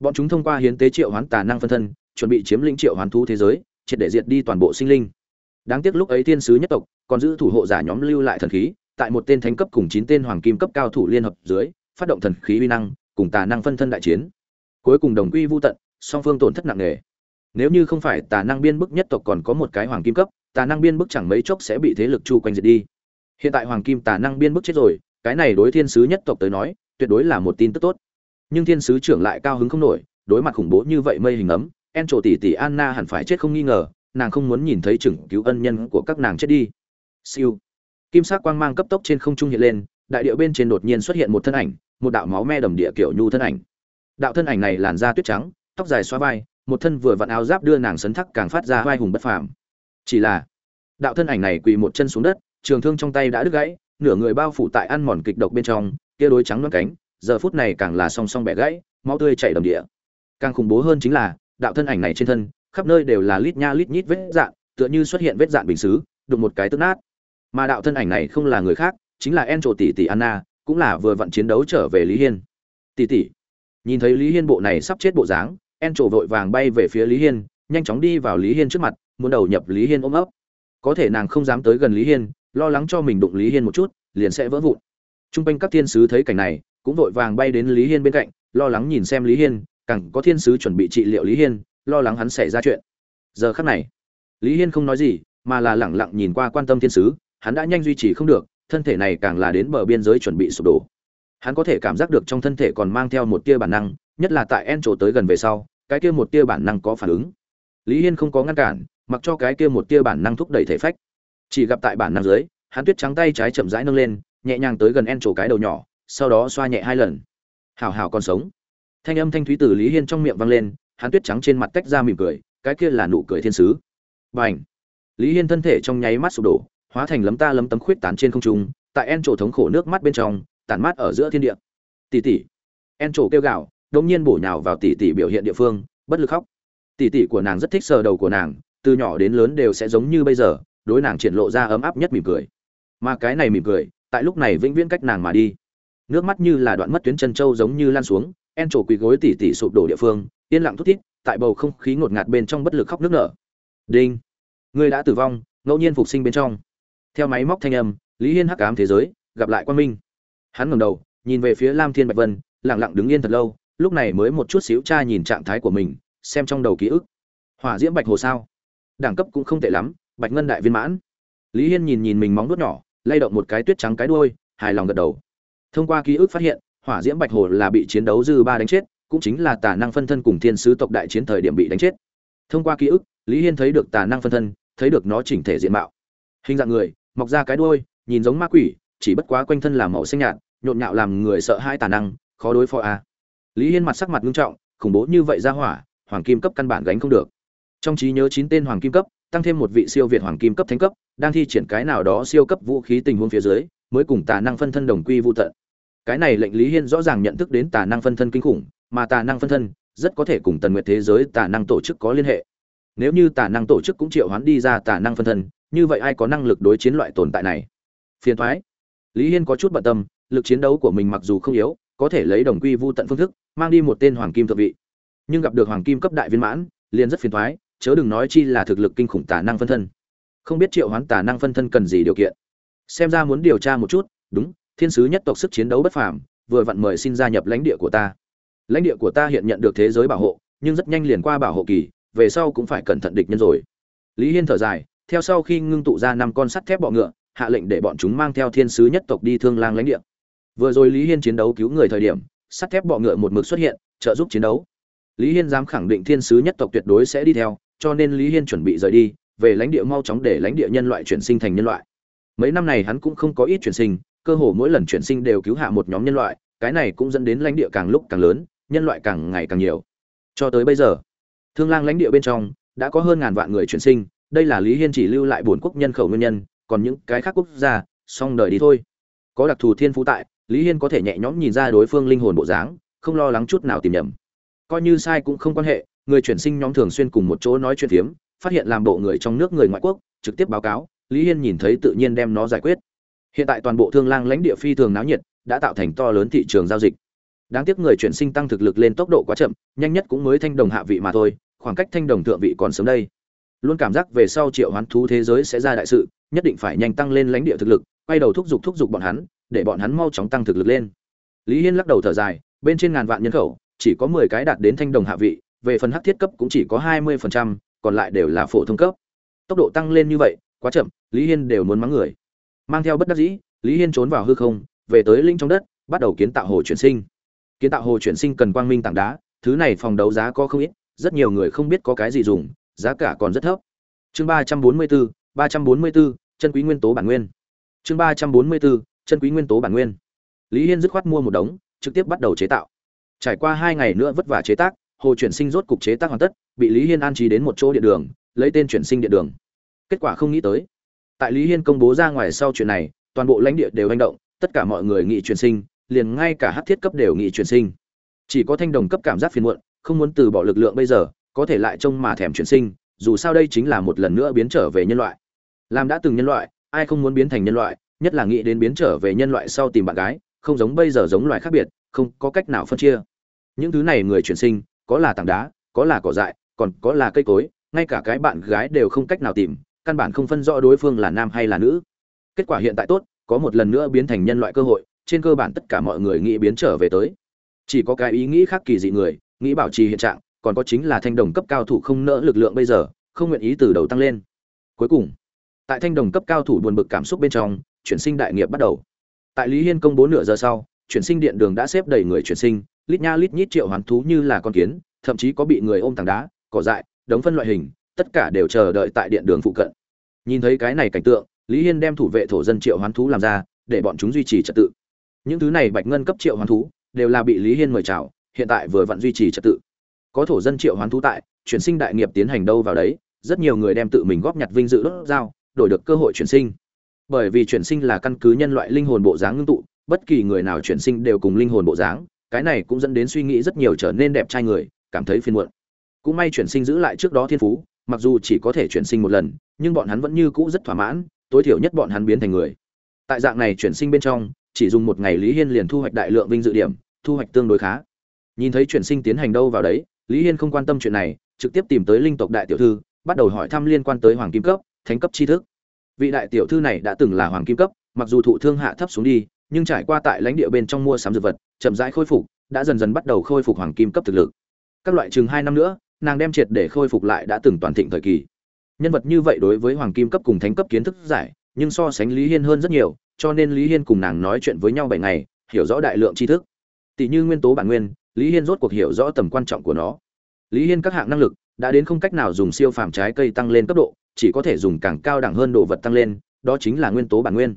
A: Bọn chúng thông qua hiến tế triệu hoán tà năng phân thân, chuẩn bị chiếm lĩnh triệu hoán thú thế giới, triệt để diệt đi toàn bộ sinh linh. Đáng tiếc lúc ấy thiên sứ nhất tộc còn giữ thủ hộ giả nhóm lưu lại thần khí, tại một tên thánh cấp cùng chín tên hoàng kim cấp cao thủ liên hợp dưới, phát động thần khí uy năng, cùng tà năng phân thân đại chiến. Cuối cùng đồng quy vu tận, song phương tổn thất nặng nề. Nếu như không phải tà năng biên bức nhất tộc còn có một cái hoàng kim cấp, tà năng biên bức chẳng mấy chốc sẽ bị thế lực chu quanh diệt đi. Hiện tại hoàng kim tà năng biên bức chết rồi, cái này đối thiên sứ nhất tộc tới nói, tuyệt đối là một tin tức tốt. Nhưng thiên sứ trưởng lại cao hứng không nổi, đối mặt khủng bố như vậy mây hình ấm, En trổ tỷ tỷ Anna hẳn phải chết không nghi ngờ, nàng không muốn nhìn thấy chừng cứu ân nhân của các nàng chết đi. Siêu. Kim sắc quang mang cấp tốc trên không trung hiện lên, đại địa bên trên đột nhiên xuất hiện một thân ảnh, một đạo máu me đầm địa kiểu nhu thân ảnh. Đạo thân ảnh này làn da tuyết trắng, tóc dài xóa vai, một thân vừa vặn áo giáp đưa nàng sấn thắc càng phát ra vai hùng bất phàm. Chỉ là, đạo thân ảnh này quỳ một chân xuống đất, trường thương trong tay đã đứt gãy, nửa người bao phủ tại ăn mòn kịch độc bên trong, kia đôi trắng loáng cánh, giờ phút này càng là song song bẻ gãy, máu tươi chảy đầm địa. Càng khủng bố hơn chính là, đạo thân ảnh này trên thân, khắp nơi đều là lít nha lít nhít vết dạn, tựa như xuất hiện vết dạn bình sứ, đụng một cái tức nát. Mà đạo thân ảnh này không là người khác, chính là En tỷ tỷ Anna, cũng là vừa vận chiến đấu trở về Lý Hiên. Tỷ tỷ. Nhìn thấy Lý Hiên bộ này sắp chết bộ dáng, En vội vàng bay về phía Lý Hiên, nhanh chóng đi vào Lý Hiên trước mặt, muốn đầu nhập Lý Hiên ôm ấp. Có thể nàng không dám tới gần Lý Hiên, lo lắng cho mình đụng Lý Hiên một chút, liền sẽ vỡ vụn. Trung quanh các thiên sứ thấy cảnh này, cũng vội vàng bay đến Lý Hiên bên cạnh, lo lắng nhìn xem Lý Hiên, càng có thiên sứ chuẩn bị trị liệu Lý Hiên, lo lắng hắn xảy ra chuyện. Giờ khắc này, Lý Hiên không nói gì, mà là lẳng lặng nhìn qua quan tâm thiên sứ, hắn đã nhanh duy trì không được, thân thể này càng là đến bờ biên giới chuẩn bị sụp đổ. hắn có thể cảm giác được trong thân thể còn mang theo một tia bản năng nhất là tại en trổ tới gần về sau cái kia một tia bản năng có phản ứng lý hiên không có ngăn cản mặc cho cái kia một tia bản năng thúc đẩy thể phách chỉ gặp tại bản năng dưới hắn tuyết trắng tay trái chậm rãi nâng lên nhẹ nhàng tới gần en trổ cái đầu nhỏ sau đó xoa nhẹ hai lần hào hào còn sống thanh âm thanh thúy từ lý hiên trong miệng vang lên hắn tuyết trắng trên mặt tách ra mỉm cười cái kia là nụ cười thiên sứ. Bành! lý hiên thân thể trong nháy mắt sụp đổ hóa thành lấm ta lấm tấm khuyết tán trên không trung tại en trổ thống khổ nước mắt bên trong tản mát ở giữa thiên địa. Tỷ tỷ! En trổ kêu gào, đột nhiên bổ nhào vào tỷ tỷ biểu hiện địa phương bất lực khóc. Tỷ tỷ của nàng rất thích sờ đầu của nàng từ nhỏ đến lớn đều sẽ giống như bây giờ đối nàng triển lộ ra ấm áp nhất mỉm cười. Mà cái này mỉm cười tại lúc này vĩnh viễn cách nàng mà đi. Nước mắt như là đoạn mất tuyến chân châu giống như lan xuống en trổ quỳ gối tỷ tỷ sụp đổ địa phương yên lặng thút thít, tại bầu không khí ngột ngạt bên trong bất lực khóc nước nở. Đinh! Ngươi đã tử vong, ngẫu nhiên phục sinh bên trong. Theo máy móc thanh âm, lý hiên hắc ám thế giới, gặp lại quan minh. Hắn ngẩng đầu, nhìn về phía lam thiên bạch vân, lặng lặng đứng yên thật lâu, lúc này mới một chút xíu tra nhìn trạng thái của mình, xem trong đầu ký ức. Hỏa diễm bạch hồ sao? Đẳng cấp cũng không tệ lắm, bạch ngân đại viên mãn. Lý hiên nhìn nhìn mình móng nuốt nhỏ, lay động một cái tuyết trắng cái đuôi, hài lòng gật đầu. Thông qua ký ức phát hiện, hỏa diễm bạch hồ là bị chiến đấu dư ba đánh chết cũng chính là tà năng phân thân cùng thiên sứ tộc đại chiến thời điểm bị đánh chết. Thông qua ký ức, lý hiên thấy được tà năng phân thân, thấy được nó chỉnh thể diện mạo. Hình dạng người, mọc ra cái đuôi, nhìn giống ma quỷ, chỉ bất quá quanh thân là màu xanh nhạt, nhộn nhạo làm người sợ hai tà năng, khó đối phó a. Lý hiên mặt sắc mặt nghiêm trọng, khủng bố như vậy ra hỏa, hoàng kim cấp căn bản gánh không được. Trong trí nhớ chín tên hoàng kim cấp, tăng thêm một vị siêu việt hoàng kim cấp thánh cấp, đang thi triển cái nào đó siêu cấp vũ khí tình huống phía dưới, mới cùng tà năng phân thân đồng quy vô tận cái này lệnh lý hiên rõ ràng nhận thức đến tà năng phân thân kinh khủng, mà tà năng phân thân rất có thể cùng tần nguyệt thế giới tà năng tổ chức có liên hệ. Nếu như tà năng tổ chức cũng triệu hoán đi ra tà năng phân thân, như vậy ai có năng lực đối chiến loại tồn tại này? Phiền thoái lý hiên có chút bận tâm, lực chiến đấu của mình mặc dù không yếu, có thể lấy đồng quy vu tận phương thức, mang đi một tên hoàng kim thượng vị. Nhưng gặp được hoàng kim cấp đại viên mãn, liền rất phiền thoái chớ đừng nói chi là thực lực kinh khủng tà năng phân thân. Không biết triệu hoán tà năng phân thân cần gì điều kiện. Xem ra muốn điều tra một chút, đúng thiên sứ nhất tộc sức chiến đấu bất phàm, vừa vặn mời xin gia nhập lãnh địa của ta. Lãnh địa của ta hiện nhận được thế giới bảo hộ, nhưng rất nhanh liền qua bảo hộ kỳ, về sau cũng phải cẩn thận địch nhân rồi. Lý hiên thở dài, theo sau khi ngưng tụ ra năm con sắt thép bọ ngựa, hạ lệnh để bọn chúng mang theo thiên sứ nhất tộc đi thương lang lãnh địa. Vừa rồi lý hiên chiến đấu cứu người thời điểm, sắt thép bọ ngựa một mực xuất hiện, trợ giúp chiến đấu. Lý hiên dám khẳng định thiên sứ nhất tộc tuyệt đối sẽ đi theo, cho nên lý hiên chuẩn bị rời đi, về lãnh địa mau chóng để lãnh địa nhân loại chuyển sinh thành nhân loại. Mấy năm này hắn cũng không có ít chuyển sinh cơ hồ mỗi lần chuyển sinh đều cứu hạ một nhóm nhân loại, cái này cũng dẫn đến lãnh địa càng lúc càng lớn, nhân loại càng ngày càng nhiều. Cho tới bây giờ, thương lang lãnh địa bên trong đã có hơn ngàn vạn người chuyển sinh, đây là lý hiên chỉ lưu lại bốn quốc nhân khẩu nguyên nhân, còn những cái khác quốc gia, xong đời đi thôi. Có đặc thù thiên phú tại, lý hiên có thể nhẹ nhõm nhìn ra đối phương linh hồn bộ dáng, không lo lắng chút nào tìm nhầm. Coi như sai cũng không quan hệ, người chuyển sinh nhóm thường xuyên cùng một chỗ nói chuyện phiếm, phát hiện làm bộ người trong nước người ngoại quốc, trực tiếp báo cáo, lý hiên nhìn thấy tự nhiên đem nó giải quyết hiện tại toàn bộ thương lang lãnh địa phi thường náo nhiệt, đã tạo thành to lớn thị trường giao dịch. Đáng tiếc người chuyển sinh tăng thực lực lên tốc độ quá chậm, nhanh nhất cũng mới thanh đồng hạ vị mà thôi, khoảng cách thanh đồng thượng vị còn sớm đây. Luôn cảm giác về sau triệu hoán thú thế giới sẽ ra đại sự, nhất định phải nhanh tăng lên lãnh địa thực lực, quay đầu thúc giục thúc giục bọn hắn, để bọn hắn mau chóng tăng thực lực lên. Lý hiên lắc đầu thở dài, bên trên ngàn vạn nhân khẩu, chỉ có mười cái đạt đến thanh đồng hạ vị, về phần hắc thiết cấp cũng chỉ có hai mươi phần trăm, còn lại đều là phổ thông cấp. Tốc độ tăng lên như vậy, quá chậm, lý hiên đều muốn mắng người mang theo bất đắc dĩ, lý hiên trốn vào hư không, về tới linh trong đất, bắt đầu kiến tạo hồ chuyển sinh. Kiến tạo hồ chuyển sinh cần quang minh tảng đá, thứ này phòng đấu giá có không ít, rất nhiều người không biết có cái gì dùng, giá cả còn rất thấp. Chương ba trăm bốn mươi bốn ba trăm bốn mươi bốn chân quý nguyên tố bản nguyên. Chương ba trăm bốn mươi bốn chân quý nguyên tố bản nguyên. Lý hiên dứt khoát mua một đống, trực tiếp bắt đầu chế tạo. Trải qua hai ngày nữa vất vả chế tác, hồ chuyển sinh rốt cục chế tác hoàn tất, bị lý hiên an trí đến một chỗ điện đường, lấy tên chuyển sinh điện đường. Kết quả không nghĩ tới tại lý hiên công bố ra ngoài sau chuyện này, toàn bộ lãnh địa đều hành động, tất cả mọi người nghị chuyển sinh, liền ngay cả hát thiết cấp đều nghị chuyển sinh. Chỉ có thanh đồng cấp cảm giác phiền muộn, không muốn từ bỏ lực lượng bây giờ, có thể lại trông mà thèm chuyển sinh, dù sao đây chính là một lần nữa biến trở về nhân loại. Làm đã từng nhân loại, ai không muốn biến thành nhân loại, nhất là nghĩ đến biến trở về nhân loại sau tìm bạn gái, không giống bây giờ giống loài khác biệt, không có cách nào phân chia. Những thứ này người chuyển sinh, có là tảng đá, có là cỏ dại, còn có là cây cối, ngay cả cái bạn gái đều không cách nào tìm căn bản không phân rõ đối phương là nam hay là nữ. Kết quả hiện tại tốt, có một lần nữa biến thành nhân loại cơ hội, trên cơ bản tất cả mọi người nghĩ biến trở về tới. Chỉ có cái ý nghĩ khác kỳ dị người, nghĩ bảo trì hiện trạng, còn có chính là thanh đồng cấp cao thủ không nỡ lực lượng bây giờ, không nguyện ý từ đầu tăng lên. Cuối cùng, tại thanh đồng cấp cao thủ buồn bực cảm xúc bên trong, chuyển sinh đại nghiệp bắt đầu. Tại lý hiên công bố nửa giờ sau, chuyển sinh điện đường đã xếp đầy người chuyển sinh, lít nha lít nhít triệu hoán thú như là con kiến, thậm chí có bị người ôm tảng đá, cỏ dại, đống phân loại hình tất cả đều chờ đợi tại điện đường phụ cận. Nhìn thấy cái này cảnh tượng, lý hiên đem thủ vệ thổ dân triệu hoán thú làm ra, để bọn chúng duy trì trật tự. Những thứ này bạch ngân cấp triệu hoán thú đều là bị lý hiên mời chào, hiện tại vừa vặn duy trì trật tự. Có thổ dân triệu hoán thú tại, chuyển sinh đại nghiệp tiến hành đâu vào đấy, rất nhiều người đem tự mình góp nhặt vinh dự đốt dao, đổi được cơ hội chuyển sinh. Bởi vì chuyển sinh là căn cứ nhân loại linh hồn bộ dáng ngưng tụ, bất kỳ người nào chuyển sinh đều cùng linh hồn bộ dáng, cái này cũng dẫn đến suy nghĩ rất nhiều trở nên đẹp trai người, cảm thấy phiền muộn. Cũng may chuyển sinh giữ lại trước đó thiên phú mặc dù chỉ có thể chuyển sinh một lần, nhưng bọn hắn vẫn như cũ rất thỏa mãn, tối thiểu nhất bọn hắn biến thành người. Tại dạng này chuyển sinh bên trong, chỉ dùng một ngày lý hiên liền thu hoạch đại lượng vinh dự điểm, thu hoạch tương đối khá. Nhìn thấy chuyển sinh tiến hành đâu vào đấy, lý hiên không quan tâm chuyện này, trực tiếp tìm tới linh tộc đại tiểu thư, bắt đầu hỏi thăm liên quan tới hoàng kim cấp, thánh cấp tri thức. Vị đại tiểu thư này đã từng là hoàng kim cấp, mặc dù thụ thương hạ thấp xuống đi, nhưng trải qua tại lãnh địa bên trong mua sắm dược vật, chậm rãi khôi phục, đã dần dần bắt đầu khôi phục hoàng kim cấp thực lực. Các loại chừng hai năm nữa nàng đem triệt để khôi phục lại đã từng toàn thịnh thời kỳ. Nhân vật như vậy đối với hoàng kim cấp cùng thánh cấp kiến thức giải, nhưng so sánh lý hiên hơn rất nhiều, cho nên lý hiên cùng nàng nói chuyện với nhau bảy ngày, hiểu rõ đại lượng tri thức. Tỷ như nguyên tố bản nguyên, lý hiên rốt cuộc hiểu rõ tầm quan trọng của nó. Lý hiên các hạng năng lực, đã đến không cách nào dùng siêu phàm trái cây tăng lên cấp độ, chỉ có thể dùng càng cao đẳng hơn đồ vật tăng lên, đó chính là nguyên tố bản nguyên.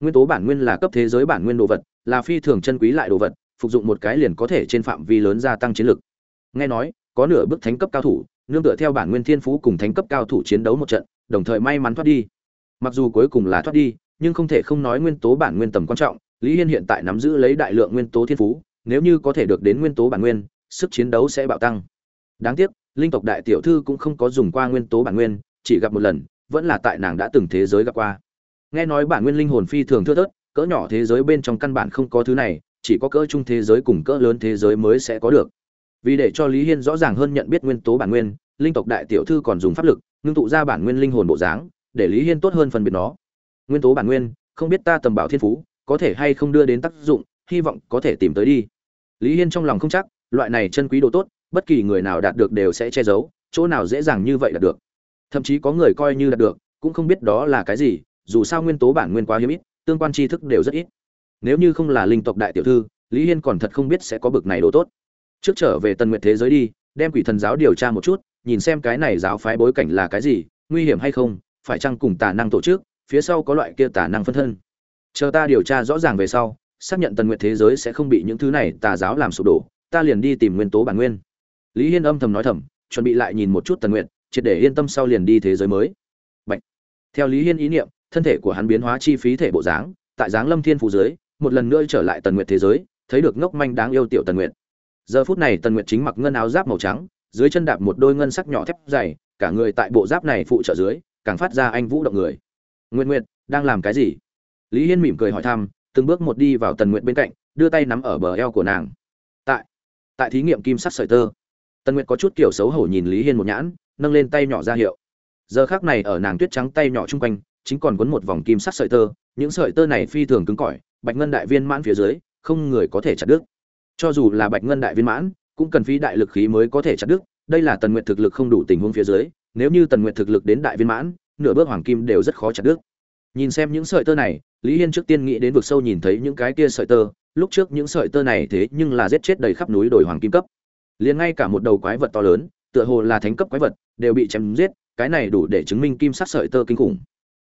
A: Nguyên tố bản nguyên là cấp thế giới bản nguyên đồ vật, là phi thường chân quý lại đồ vật, phục dụng một cái liền có thể trên phạm vi lớn gia tăng chiến lực. Nghe nói có nửa bước thánh cấp cao thủ, nương tựa theo bản nguyên thiên phú cùng thánh cấp cao thủ chiến đấu một trận, đồng thời may mắn thoát đi. Mặc dù cuối cùng là thoát đi, nhưng không thể không nói nguyên tố bản nguyên tầm quan trọng, lý hiên hiện tại nắm giữ lấy đại lượng nguyên tố thiên phú, nếu như có thể được đến nguyên tố bản nguyên, sức chiến đấu sẽ bạo tăng. Đáng tiếc, linh tộc đại tiểu thư cũng không có dùng qua nguyên tố bản nguyên, chỉ gặp một lần, vẫn là tại nàng đã từng thế giới gặp qua. Nghe nói bản nguyên linh hồn phi thường thưa thớt, cỡ nhỏ thế giới bên trong căn bản không có thứ này, chỉ có cỡ trung thế giới cùng cỡ lớn thế giới mới sẽ có được vì để cho lý hiên rõ ràng hơn nhận biết nguyên tố bản nguyên, linh tộc đại tiểu thư còn dùng pháp lực, ngưng tụ ra bản nguyên linh hồn bộ dáng, để lý hiên tốt hơn phân biệt nó. Nguyên tố bản nguyên, không biết ta tầm bảo thiên phú, có thể hay không đưa đến tác dụng, hy vọng có thể tìm tới đi. Lý hiên trong lòng không chắc, loại này chân quý độ tốt, bất kỳ người nào đạt được đều sẽ che giấu, chỗ nào dễ dàng như vậy đạt được. Thậm chí có người coi như đạt được, cũng không biết đó là cái gì, dù sao nguyên tố bản nguyên quá hiếm ít, tương quan tri thức đều rất ít. Nếu như không là linh tộc đại tiểu thư, lý hiên còn thật không biết sẽ có bực này đồ tốt trước trở về tần nguyệt thế giới đi, đem quỷ thần giáo điều tra một chút, nhìn xem cái này giáo phái bối cảnh là cái gì, nguy hiểm hay không, phải chăng cùng tà năng tổ chức, phía sau có loại kia tà năng phân thân. Chờ ta điều tra rõ ràng về sau, xác nhận tần nguyệt thế giới sẽ không bị những thứ này tà giáo làm sụp đổ, ta liền đi tìm nguyên tố bản nguyên. Lý hiên âm thầm nói thầm, chuẩn bị lại nhìn một chút tần nguyệt, triệt để yên tâm sau liền đi thế giới mới. Bạch. theo lý hiên ý niệm, thân thể của hắn biến hóa chi phí thể bộ dáng, tại dáng lâm thiên phù dưới, một lần nữa trở lại tần nguyệt thế giới, thấy được ngốc manh đáng yêu tiểu tần nguyệt giờ phút này tần nguyệt chính mặc ngân áo giáp màu trắng, dưới chân đạp một đôi ngân sắc nhỏ thép dày, cả người tại bộ giáp này phụ trợ dưới, càng phát ra anh vũ động người. Nguyệt nguyệt, đang làm cái gì? Lý hiên mỉm cười hỏi thăm, từng bước một đi vào tần nguyệt bên cạnh, đưa tay nắm ở bờ eo của nàng. Tại tại thí nghiệm kim sắc sợi tơ. Tần nguyệt có chút kiểu xấu hổ nhìn lý hiên một nhãn, nâng lên tay nhỏ ra hiệu. Giờ khác này ở nàng tuyết trắng tay nhỏ chung quanh, chính còn quấn một vòng kim sắc sợi tơ, những sợi tơ này phi thường cứng cỏi, bạch ngân đại viên mãn phía dưới, không người có thể chặt đứt cho dù là bạch ngân đại viên mãn, cũng cần phí đại lực khí mới có thể chặt đứt, đây là tần nguyện thực lực không đủ tình huống phía dưới, nếu như tần nguyện thực lực đến đại viên mãn, nửa bước hoàng kim đều rất khó chặt đứt. Nhìn xem những sợi tơ này, lý hiên trước tiên nghĩ đến vực sâu nhìn thấy những cái kia sợi tơ, lúc trước những sợi tơ này thế nhưng là giết chết đầy khắp núi đồi hoàng kim cấp. Liền ngay cả một đầu quái vật to lớn, tựa hồ là thánh cấp quái vật, đều bị chém giết, cái này đủ để chứng minh kim sắc sợi tơ kinh khủng.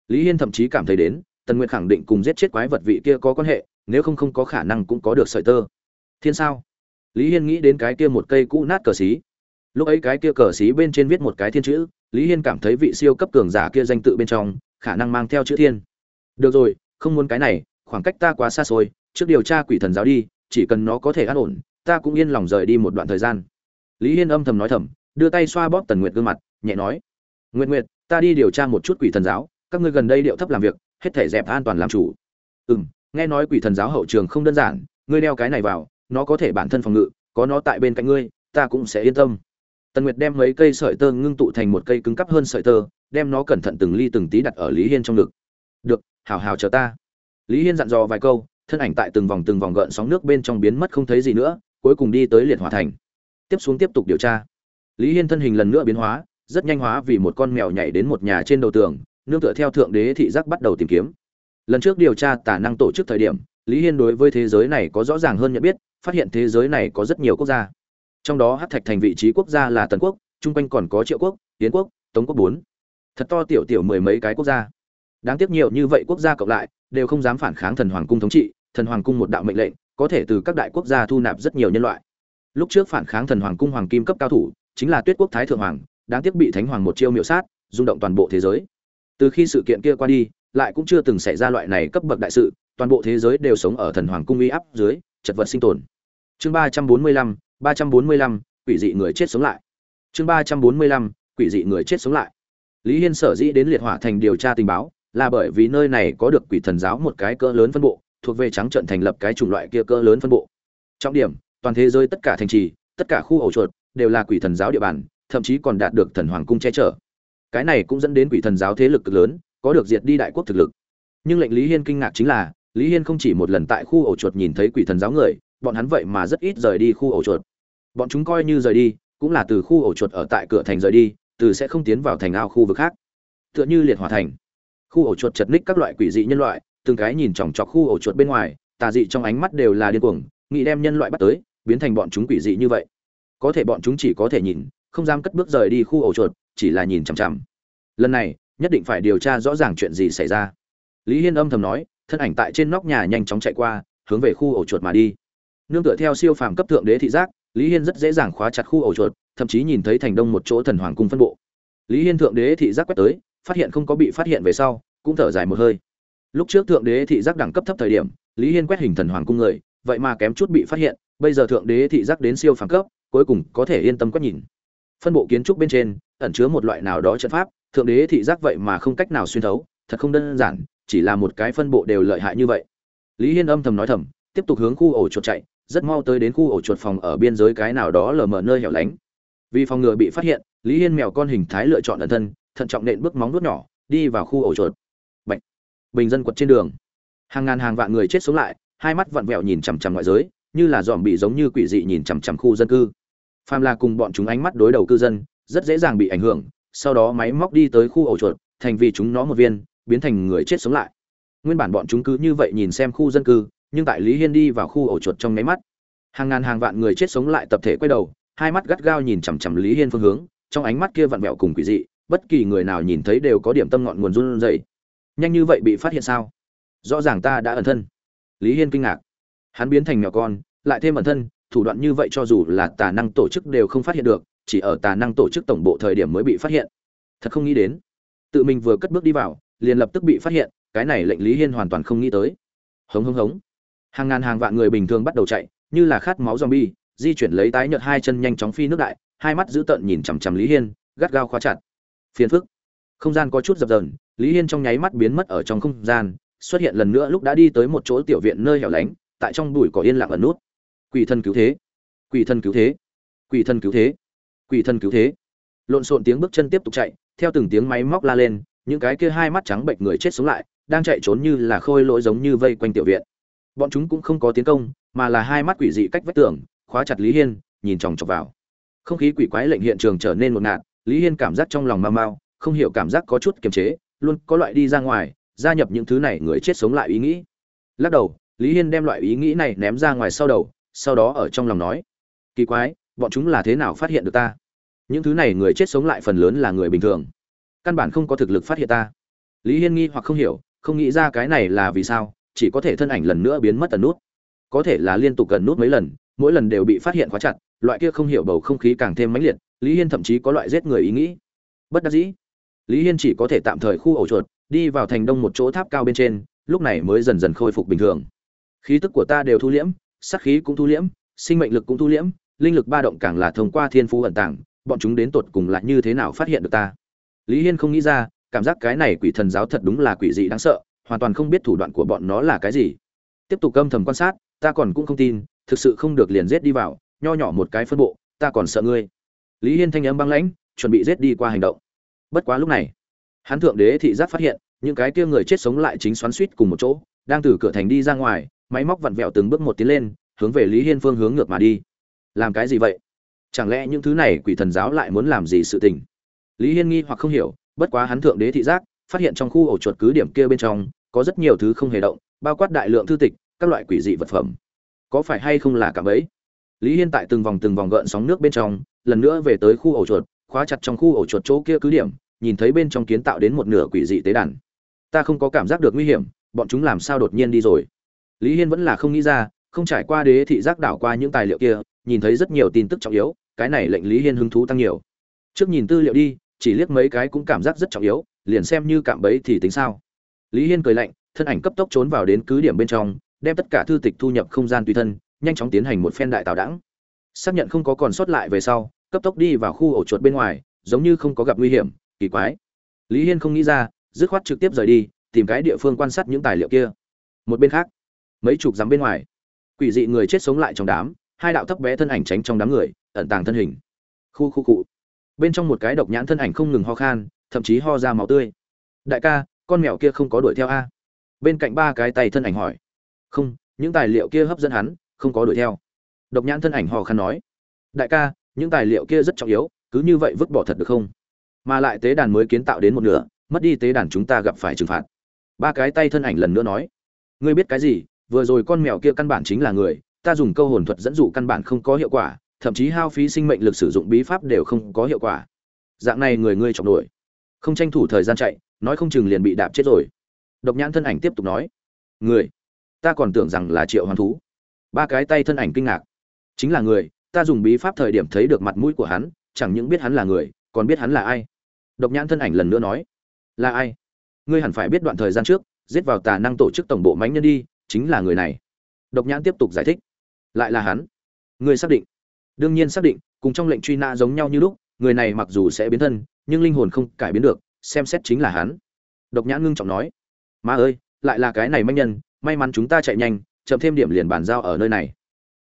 A: Lý hiên thậm chí cảm thấy đến, tần nguyệt khẳng định cùng giết chết quái vật vị kia có quan hệ, nếu không không có khả năng cũng có được sợi tơ thiên sao? Lý hiên nghĩ đến cái kia một cây cũ nát cờ xí. Lúc ấy cái kia cờ xí bên trên viết một cái thiên chữ, lý hiên cảm thấy vị siêu cấp cường giả kia danh tự bên trong, khả năng mang theo chữ thiên. Được rồi, không muốn cái này, khoảng cách ta quá xa xôi, trước điều tra quỷ thần giáo đi, chỉ cần nó có thể an ổn, ta cũng yên lòng rời đi một đoạn thời gian. Lý hiên âm thầm nói thầm, đưa tay xoa bóp tần nguyệt gương mặt, nhẹ nói, nguyệt nguyệt, ta đi điều tra một chút quỷ thần giáo, các ngươi gần đây điệu thấp làm việc, hết thể dẹp an toàn làm chủ. Ừ m nghe nói quỷ thần giáo hậu trường không đơn giản, ngươi đeo cái này vào nó có thể bản thân phòng ngự, có nó tại bên cạnh ngươi, ta cũng sẽ yên tâm. Tần nguyệt đem mấy cây sợi tơ ngưng tụ thành một cây cứng cắp hơn sợi tơ, đem nó cẩn thận từng ly từng tí đặt ở lý hiên trong ngực. Được hào hào chờ ta. Lý hiên dặn dò vài câu, thân ảnh tại từng vòng từng vòng gợn sóng nước bên trong biến mất không thấy gì nữa, cuối cùng đi tới liệt hỏa thành. Tiếp xuống tiếp tục điều tra. Lý hiên thân hình lần nữa biến hóa, rất nhanh hóa vì một con mèo nhảy đến một nhà trên đầu tường, nương tựa theo thượng đế thị giác bắt đầu tìm kiếm. Lần trước điều tra tả năng tổ chức thời điểm, lý hiên đối với thế giới này có rõ ràng hơn nhận biết phát hiện thế giới này có rất nhiều quốc gia. Trong đó hát thạch thành vị trí quốc gia là tần quốc, chung quanh còn có triệu quốc tiến quốc, tống quốc bốn. Thật to tiểu tiểu mười mấy cái quốc gia. Đáng tiếc nhiều như vậy quốc gia cộng lại, đều không dám phản kháng thần hoàng cung thống trị. Thần hoàng cung một đạo mệnh lệnh, có thể từ các đại quốc gia thu nạp rất nhiều nhân loại. Lúc trước phản kháng thần hoàng cung hoàng kim cấp cao thủ, chính là tuyết quốc thái thượng hoàng, đáng tiếc bị thánh hoàng một chiêu miệu sát, rung động toàn bộ thế giới. Từ khi sự kiện kia qua đi, lại cũng chưa từng xảy ra loại này cấp bậc đại sự, toàn bộ thế giới đều sống ở thần hoàng cung uy áp dưới chật vật sinh tồn. Chương ba trăm bốn mươi lăm, ba trăm bốn mươi lăm, quỷ dị người chết sống lại. Chương ba trăm bốn mươi lăm, quỷ dị người chết sống lại. Lý hiên sở dĩ đến liệt hỏa thành điều tra tình báo là bởi vì nơi này có được quỷ thần giáo một cái cỡ lớn phân bộ, thuộc về trắng trận thành lập cái chủng loại kia cỡ lớn phân bộ. Trọng điểm, toàn thế giới tất cả thành trì, tất cả khu ổ chuột đều là quỷ thần giáo địa bàn, thậm chí còn đạt được thần hoàng cung che chở. Cái này cũng dẫn đến quỷ thần giáo thế lực cực lớn, có được diệt đi đại quốc thực lực. Nhưng lệnh lý hiên kinh ngạc chính là lý hiên không chỉ một lần tại khu ổ chuột nhìn thấy quỷ thần giáo người, bọn hắn vậy mà rất ít rời đi khu ổ chuột. Bọn chúng coi như rời đi, cũng là từ khu ổ chuột ở tại cửa thành rời đi, từ sẽ không tiến vào thành ao khu vực khác. Tựa như liệt hỏa thành. Khu ổ chuột chật ních các loại quỷ dị nhân loại, từng cái nhìn chòng chọc khu ổ chuột bên ngoài, tà dị trong ánh mắt đều là điên cuồng, nghĩ đem nhân loại bắt tới, biến thành bọn chúng quỷ dị như vậy. Có thể bọn chúng chỉ có thể nhìn, không dám cất bước rời đi khu ổ chuột, chỉ là nhìn chằm chằm. Lần này, nhất định phải điều tra rõ ràng chuyện gì xảy ra. Lý hiên âm thầm nói thân ảnh tại trên nóc nhà nhanh chóng chạy qua, hướng về khu ổ chuột mà đi. Nương tựa theo siêu phàm cấp thượng đế thị giác, lý hiên rất dễ dàng khóa chặt khu ổ chuột, thậm chí nhìn thấy thành đông một chỗ thần hoàng cung phân bộ. Lý hiên thượng đế thị giác quét tới, phát hiện không có bị phát hiện về sau, cũng thở dài một hơi. Lúc trước thượng đế thị giác đẳng cấp thấp thời điểm, lý hiên quét hình thần hoàng cung người, vậy mà kém chút bị phát hiện, bây giờ thượng đế thị giác đến siêu phàm cấp, cuối cùng có thể yên tâm quét nhìn. Phân bộ kiến trúc bên trên, ẩn chứa một loại nào đó trận pháp, thượng đế thị giác vậy mà không cách nào xuyên thấu, thật không đơn giản chỉ là một cái phân bộ đều lợi hại như vậy. Lý hiên âm thầm nói thầm, tiếp tục hướng khu ổ chuột chạy, rất mau tới đến khu ổ chuột phòng ở biên giới cái nào đó lờ mờ nơi hẻo lánh. Vì phòng ngừa bị phát hiện, lý hiên mèo con hình thái lựa chọn ẩn thân, thận trọng nện bước móng nuốt nhỏ, đi vào khu ổ chuột. Bạch. bình dân quật trên đường. Hàng ngàn hàng vạn người chết sống lại, hai mắt vặn vẹo nhìn chằm chằm ngoại giới, như là dòm bị giống như quỷ dị nhìn chằm chằm khu dân cư. Phàm là cùng bọn chúng ánh mắt đối đầu cư dân, rất dễ dàng bị ảnh hưởng, sau đó máy móc đi tới khu ổ chuột, thành vì chúng nó một viên biến thành người chết sống lại. Nguyên bản bọn chúng cứ như vậy nhìn xem khu dân cư, nhưng tại lý hiên đi vào khu ổ chuột trong nháy mắt, hàng ngàn hàng vạn người chết sống lại tập thể quay đầu, hai mắt gắt gao nhìn chằm chằm lý hiên phương hướng, trong ánh mắt kia vặn vẹo cùng quỷ dị, bất kỳ người nào nhìn thấy đều có điểm tâm ngọn nguồn run rẩy. Nhanh như vậy bị phát hiện sao? Rõ ràng ta đã ẩn thân. Lý hiên kinh ngạc. Hắn biến thành mèo con, lại thêm ẩn thân, thủ đoạn như vậy cho dù là tà năng tổ chức đều không phát hiện được, chỉ ở tà năng tổ chức tổng bộ thời điểm mới bị phát hiện. Thật không nghĩ đến. Tự mình vừa cất bước đi vào liền lập tức bị phát hiện, cái này lệnh lý hiên hoàn toàn không nghĩ tới. Hống hống hống. Hàng ngàn hàng vạn người bình thường bắt đầu chạy, như là khát máu zombie, di chuyển lấy tái nhợt hai chân nhanh chóng phi nước đại, hai mắt dữ tợn nhìn chằm chằm lý hiên, gắt gao khóa chặt. Phiền phức. Không gian có chút dập dờn, lý hiên trong nháy mắt biến mất ở trong không gian, xuất hiện lần nữa lúc đã đi tới một chỗ tiểu viện nơi hẻo lánh, tại trong bụi cỏ yên lặng ẩn nút. Quỷ thân cứu thế. Quỷ thân cứu thế. Quỷ thân cứu thế. Quỷ thân cứu thế. Lộn xộn tiếng bước chân tiếp tục chạy, theo từng tiếng máy móc la lên những cái kia hai mắt trắng bệnh người chết sống lại, đang chạy trốn như là khôi lỗi giống như vây quanh tiểu viện. Bọn chúng cũng không có tiến công, mà là hai mắt quỷ dị cách vách tường, khóa chặt lý hiên, nhìn chòng chọc vào. Không khí quỷ quái lệnh hiện trường trở nên một ngạt, lý hiên cảm giác trong lòng mau mau, không hiểu cảm giác có chút kiềm chế, luôn có loại đi ra ngoài, gia nhập những thứ này người chết sống lại ý nghĩ. Lắc đầu, lý hiên đem loại ý nghĩ này ném ra ngoài sau đầu, sau đó ở trong lòng nói, kỳ quái, bọn chúng là thế nào phát hiện được ta? Những thứ này người chết sống lại phần lớn là người bình thường căn bản không có thực lực phát hiện ta. Lý hiên nghi hoặc không hiểu, không nghĩ ra cái này là vì sao, chỉ có thể thân ảnh lần nữa biến mất tần nút. Có thể là liên tục gần nút mấy lần, mỗi lần đều bị phát hiện khóa chặt, loại kia không hiểu bầu không khí càng thêm mãnh liệt, lý hiên thậm chí có loại giết người ý nghĩ. Bất đắc dĩ, lý hiên chỉ có thể tạm thời khu ổ chuột, đi vào thành đông một chỗ tháp cao bên trên, lúc này mới dần dần khôi phục bình thường. Khí tức của ta đều thu liễm sắc khí cũng thu liễm, sinh mệnh lực cũng thu liễm, linh lực ba động càng là thông qua thiên phú ẩn tàng, bọn chúng đến tột cùng lại như thế nào phát hiện được ta? Lý hiên không nghĩ ra, cảm giác cái này quỷ thần giáo thật đúng là quỷ dị đáng sợ, hoàn toàn không biết thủ đoạn của bọn nó là cái gì. Tiếp tục âm thầm quan sát, ta còn cũng không tin, thực sự không được liền giết đi vào, nho nhỏ một cái phân bộ, ta còn sợ ngươi. Lý hiên thanh âm băng lãnh, chuẩn bị giết đi qua hành động. Bất quá lúc này, hắn thượng đế thị giác phát hiện, những cái kia người chết sống lại chính xoắn suýt cùng một chỗ, đang từ cửa thành đi ra ngoài, máy móc vặn vẹo từng bước một tiến lên, hướng về lý hiên phương hướng ngược mà đi. Làm cái gì vậy? Chẳng lẽ những thứ này quỷ thần giáo lại muốn làm gì sự tình? Lý hiên nghi hoặc không hiểu, bất quá hắn thượng đế thị giác, phát hiện trong khu ổ chuột cứ điểm kia bên trong, có rất nhiều thứ không hề động, bao quát đại lượng thư tịch, các loại quỷ dị vật phẩm. Có phải hay không là cả bấy lý hiên tại từng vòng từng vòng gợn sóng nước bên trong, lần nữa về tới khu ổ chuột, khóa chặt trong khu ổ chuột chỗ kia cứ điểm, nhìn thấy bên trong kiến tạo đến một nửa quỷ dị tế đàn. Ta không có cảm giác được nguy hiểm, bọn chúng làm sao đột nhiên đi rồi? Lý hiên vẫn là không nghĩ ra, không trải qua đế thị giác đảo qua những tài liệu kia, nhìn thấy rất nhiều tin tức trọng yếu, cái này lệnh lý hiên hứng thú tăng nhiều. Trước nhìn tư liệu đi chỉ liếc mấy cái cũng cảm giác rất trọng yếu, liền xem như cạm bẫy thì tính sao. Lý hiên cười lạnh, thân ảnh cấp tốc trốn vào đến cứ điểm bên trong, đem tất cả thư tịch thu nhập không gian tùy thân, nhanh chóng tiến hành một phen đại tạo đẳng xác nhận không có còn sót lại về sau, cấp tốc đi vào khu ổ chuột bên ngoài, giống như không có gặp nguy hiểm, kỳ quái. Lý hiên không nghĩ ra, dứt khoát trực tiếp rời đi, tìm cái địa phương quan sát những tài liệu kia. Một bên khác, mấy chục dặm bên ngoài, quỷ dị người chết sống lại trong đám, hai đạo thấp bé thân ảnh tránh trong đám người, ẩn tàng thân hình. Khu khu cụ bên trong một cái độc nhãn thân ảnh không ngừng ho khan, thậm chí ho ra máu tươi. Đại ca, con mèo kia không có đuổi theo a? Bên cạnh ba cái tay thân ảnh hỏi. Không, những tài liệu kia hấp dẫn hắn, không có đuổi theo. Độc nhãn thân ảnh ho khan nói. Đại ca, những tài liệu kia rất trọng yếu, cứ như vậy vứt bỏ thật được không? Mà lại tế đàn mới kiến tạo đến một nửa, mất đi tế đàn chúng ta gặp phải trừng phạt. Ba cái tay thân ảnh lần nữa nói. Ngươi biết cái gì, vừa rồi con mèo kia căn bản chính là người, ta dùng câu hồn thuật dẫn dụ căn bản không có hiệu quả thậm chí hao phí sinh mệnh lực sử dụng bí pháp đều không có hiệu quả. Dạng này người ngươi chọc nổi. Không tranh thủ thời gian chạy, nói không chừng liền bị đạp chết rồi. Độc nhãn thân ảnh tiếp tục nói. Người, ta còn tưởng rằng là triệu hoàn thú. Ba cái tay thân ảnh kinh ngạc. Chính là người, ta dùng bí pháp thời điểm thấy được mặt mũi của hắn, chẳng những biết hắn là người, còn biết hắn là ai. Độc nhãn thân ảnh lần nữa nói. Là ai? Ngươi hẳn phải biết đoạn thời gian trước, giết vào tà năng tổ chức tổng bộ mánh nhân đi, chính là người này. Độc nhãn tiếp tục giải thích. Lại là hắn. Ngươi xác định đương nhiên xác định, cùng trong lệnh truy nã giống nhau như lúc, người này mặc dù sẽ biến thân, nhưng linh hồn không cải biến được, xem xét chính là hắn. Độc nhãn ngưng trọng nói, má ơi, lại là cái này manh nhân, may mắn chúng ta chạy nhanh, chậm thêm điểm liền bàn giao ở nơi này.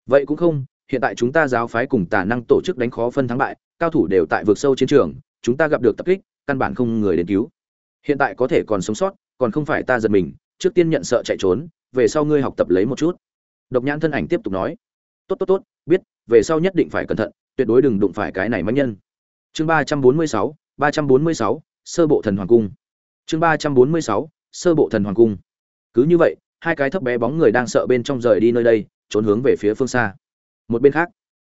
A: Vậy cũng không, hiện tại chúng ta giáo phái cùng tà năng tổ chức đánh khó phân thắng bại, cao thủ đều tại vực sâu chiến trường, chúng ta gặp được tập kích, căn bản không người đến cứu. Hiện tại có thể còn sống sót, còn không phải ta giật mình, trước tiên nhận sợ chạy trốn, về sau ngươi học tập lấy một chút. Độc nhãn thân ảnh tiếp tục nói, tốt tốt tốt, biết về sau nhất định phải cẩn thận, tuyệt đối đừng đụng phải cái này mãnh nhân. Chương ba trăm bốn mươi sáu, ba trăm bốn mươi sáu, sơ bộ thần hoàng cung. Chương ba trăm bốn mươi sáu, sơ bộ thần hoàng cung. Cứ như vậy, hai cái thấp bé bóng người đang sợ bên trong rời đi nơi đây, trốn hướng về phía phương xa. Một bên khác,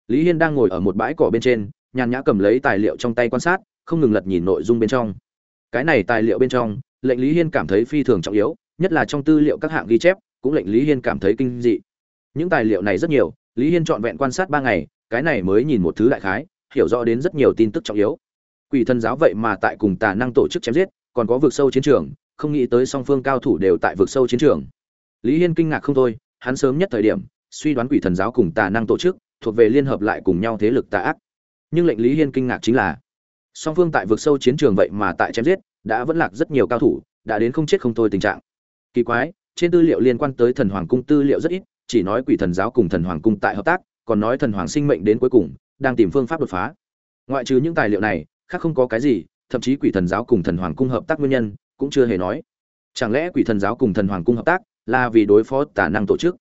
A: lý hiên đang ngồi ở một bãi cỏ bên trên, nhàn nhã cầm lấy tài liệu trong tay quan sát, không ngừng lật nhìn nội dung bên trong. Cái này tài liệu bên trong, lệnh lý hiên cảm thấy phi thường trọng yếu, nhất là trong tư liệu các hạng ghi chép, cũng lệnh lý hiên cảm thấy kinh dị. Những tài liệu này rất nhiều lý hiên trọn vẹn quan sát ba ngày, cái này mới nhìn một thứ đại khái, hiểu rõ đến rất nhiều tin tức trọng yếu. Quỷ thần giáo vậy mà tại cùng tà năng tổ chức chém giết, còn có vực sâu chiến trường, không nghĩ tới song phương cao thủ đều tại vực sâu chiến trường. Lý hiên kinh ngạc không thôi, hắn sớm nhất thời điểm, suy đoán quỷ thần giáo cùng tà năng tổ chức, thuộc về liên hợp lại cùng nhau thế lực tà ác. Nhưng lệnh lý hiên kinh ngạc chính là, song phương tại vực sâu chiến trường vậy mà tại chém giết, đã vẫn lạc rất nhiều cao thủ, đã đến không chết không thôi tình trạng. Kỳ quái, trên tư liệu liên quan tới thần hoàng cung tư liệu rất ít chỉ nói quỷ thần giáo cùng thần hoàng cung tại hợp tác, còn nói thần hoàng sinh mệnh đến cuối cùng, đang tìm phương pháp đột phá. Ngoại trừ những tài liệu này, khác không có cái gì, thậm chí quỷ thần giáo cùng thần hoàng cung hợp tác nguyên nhân, cũng chưa hề nói. Chẳng lẽ quỷ thần giáo cùng thần hoàng cung hợp tác là vì đối phó tả năng tổ chức?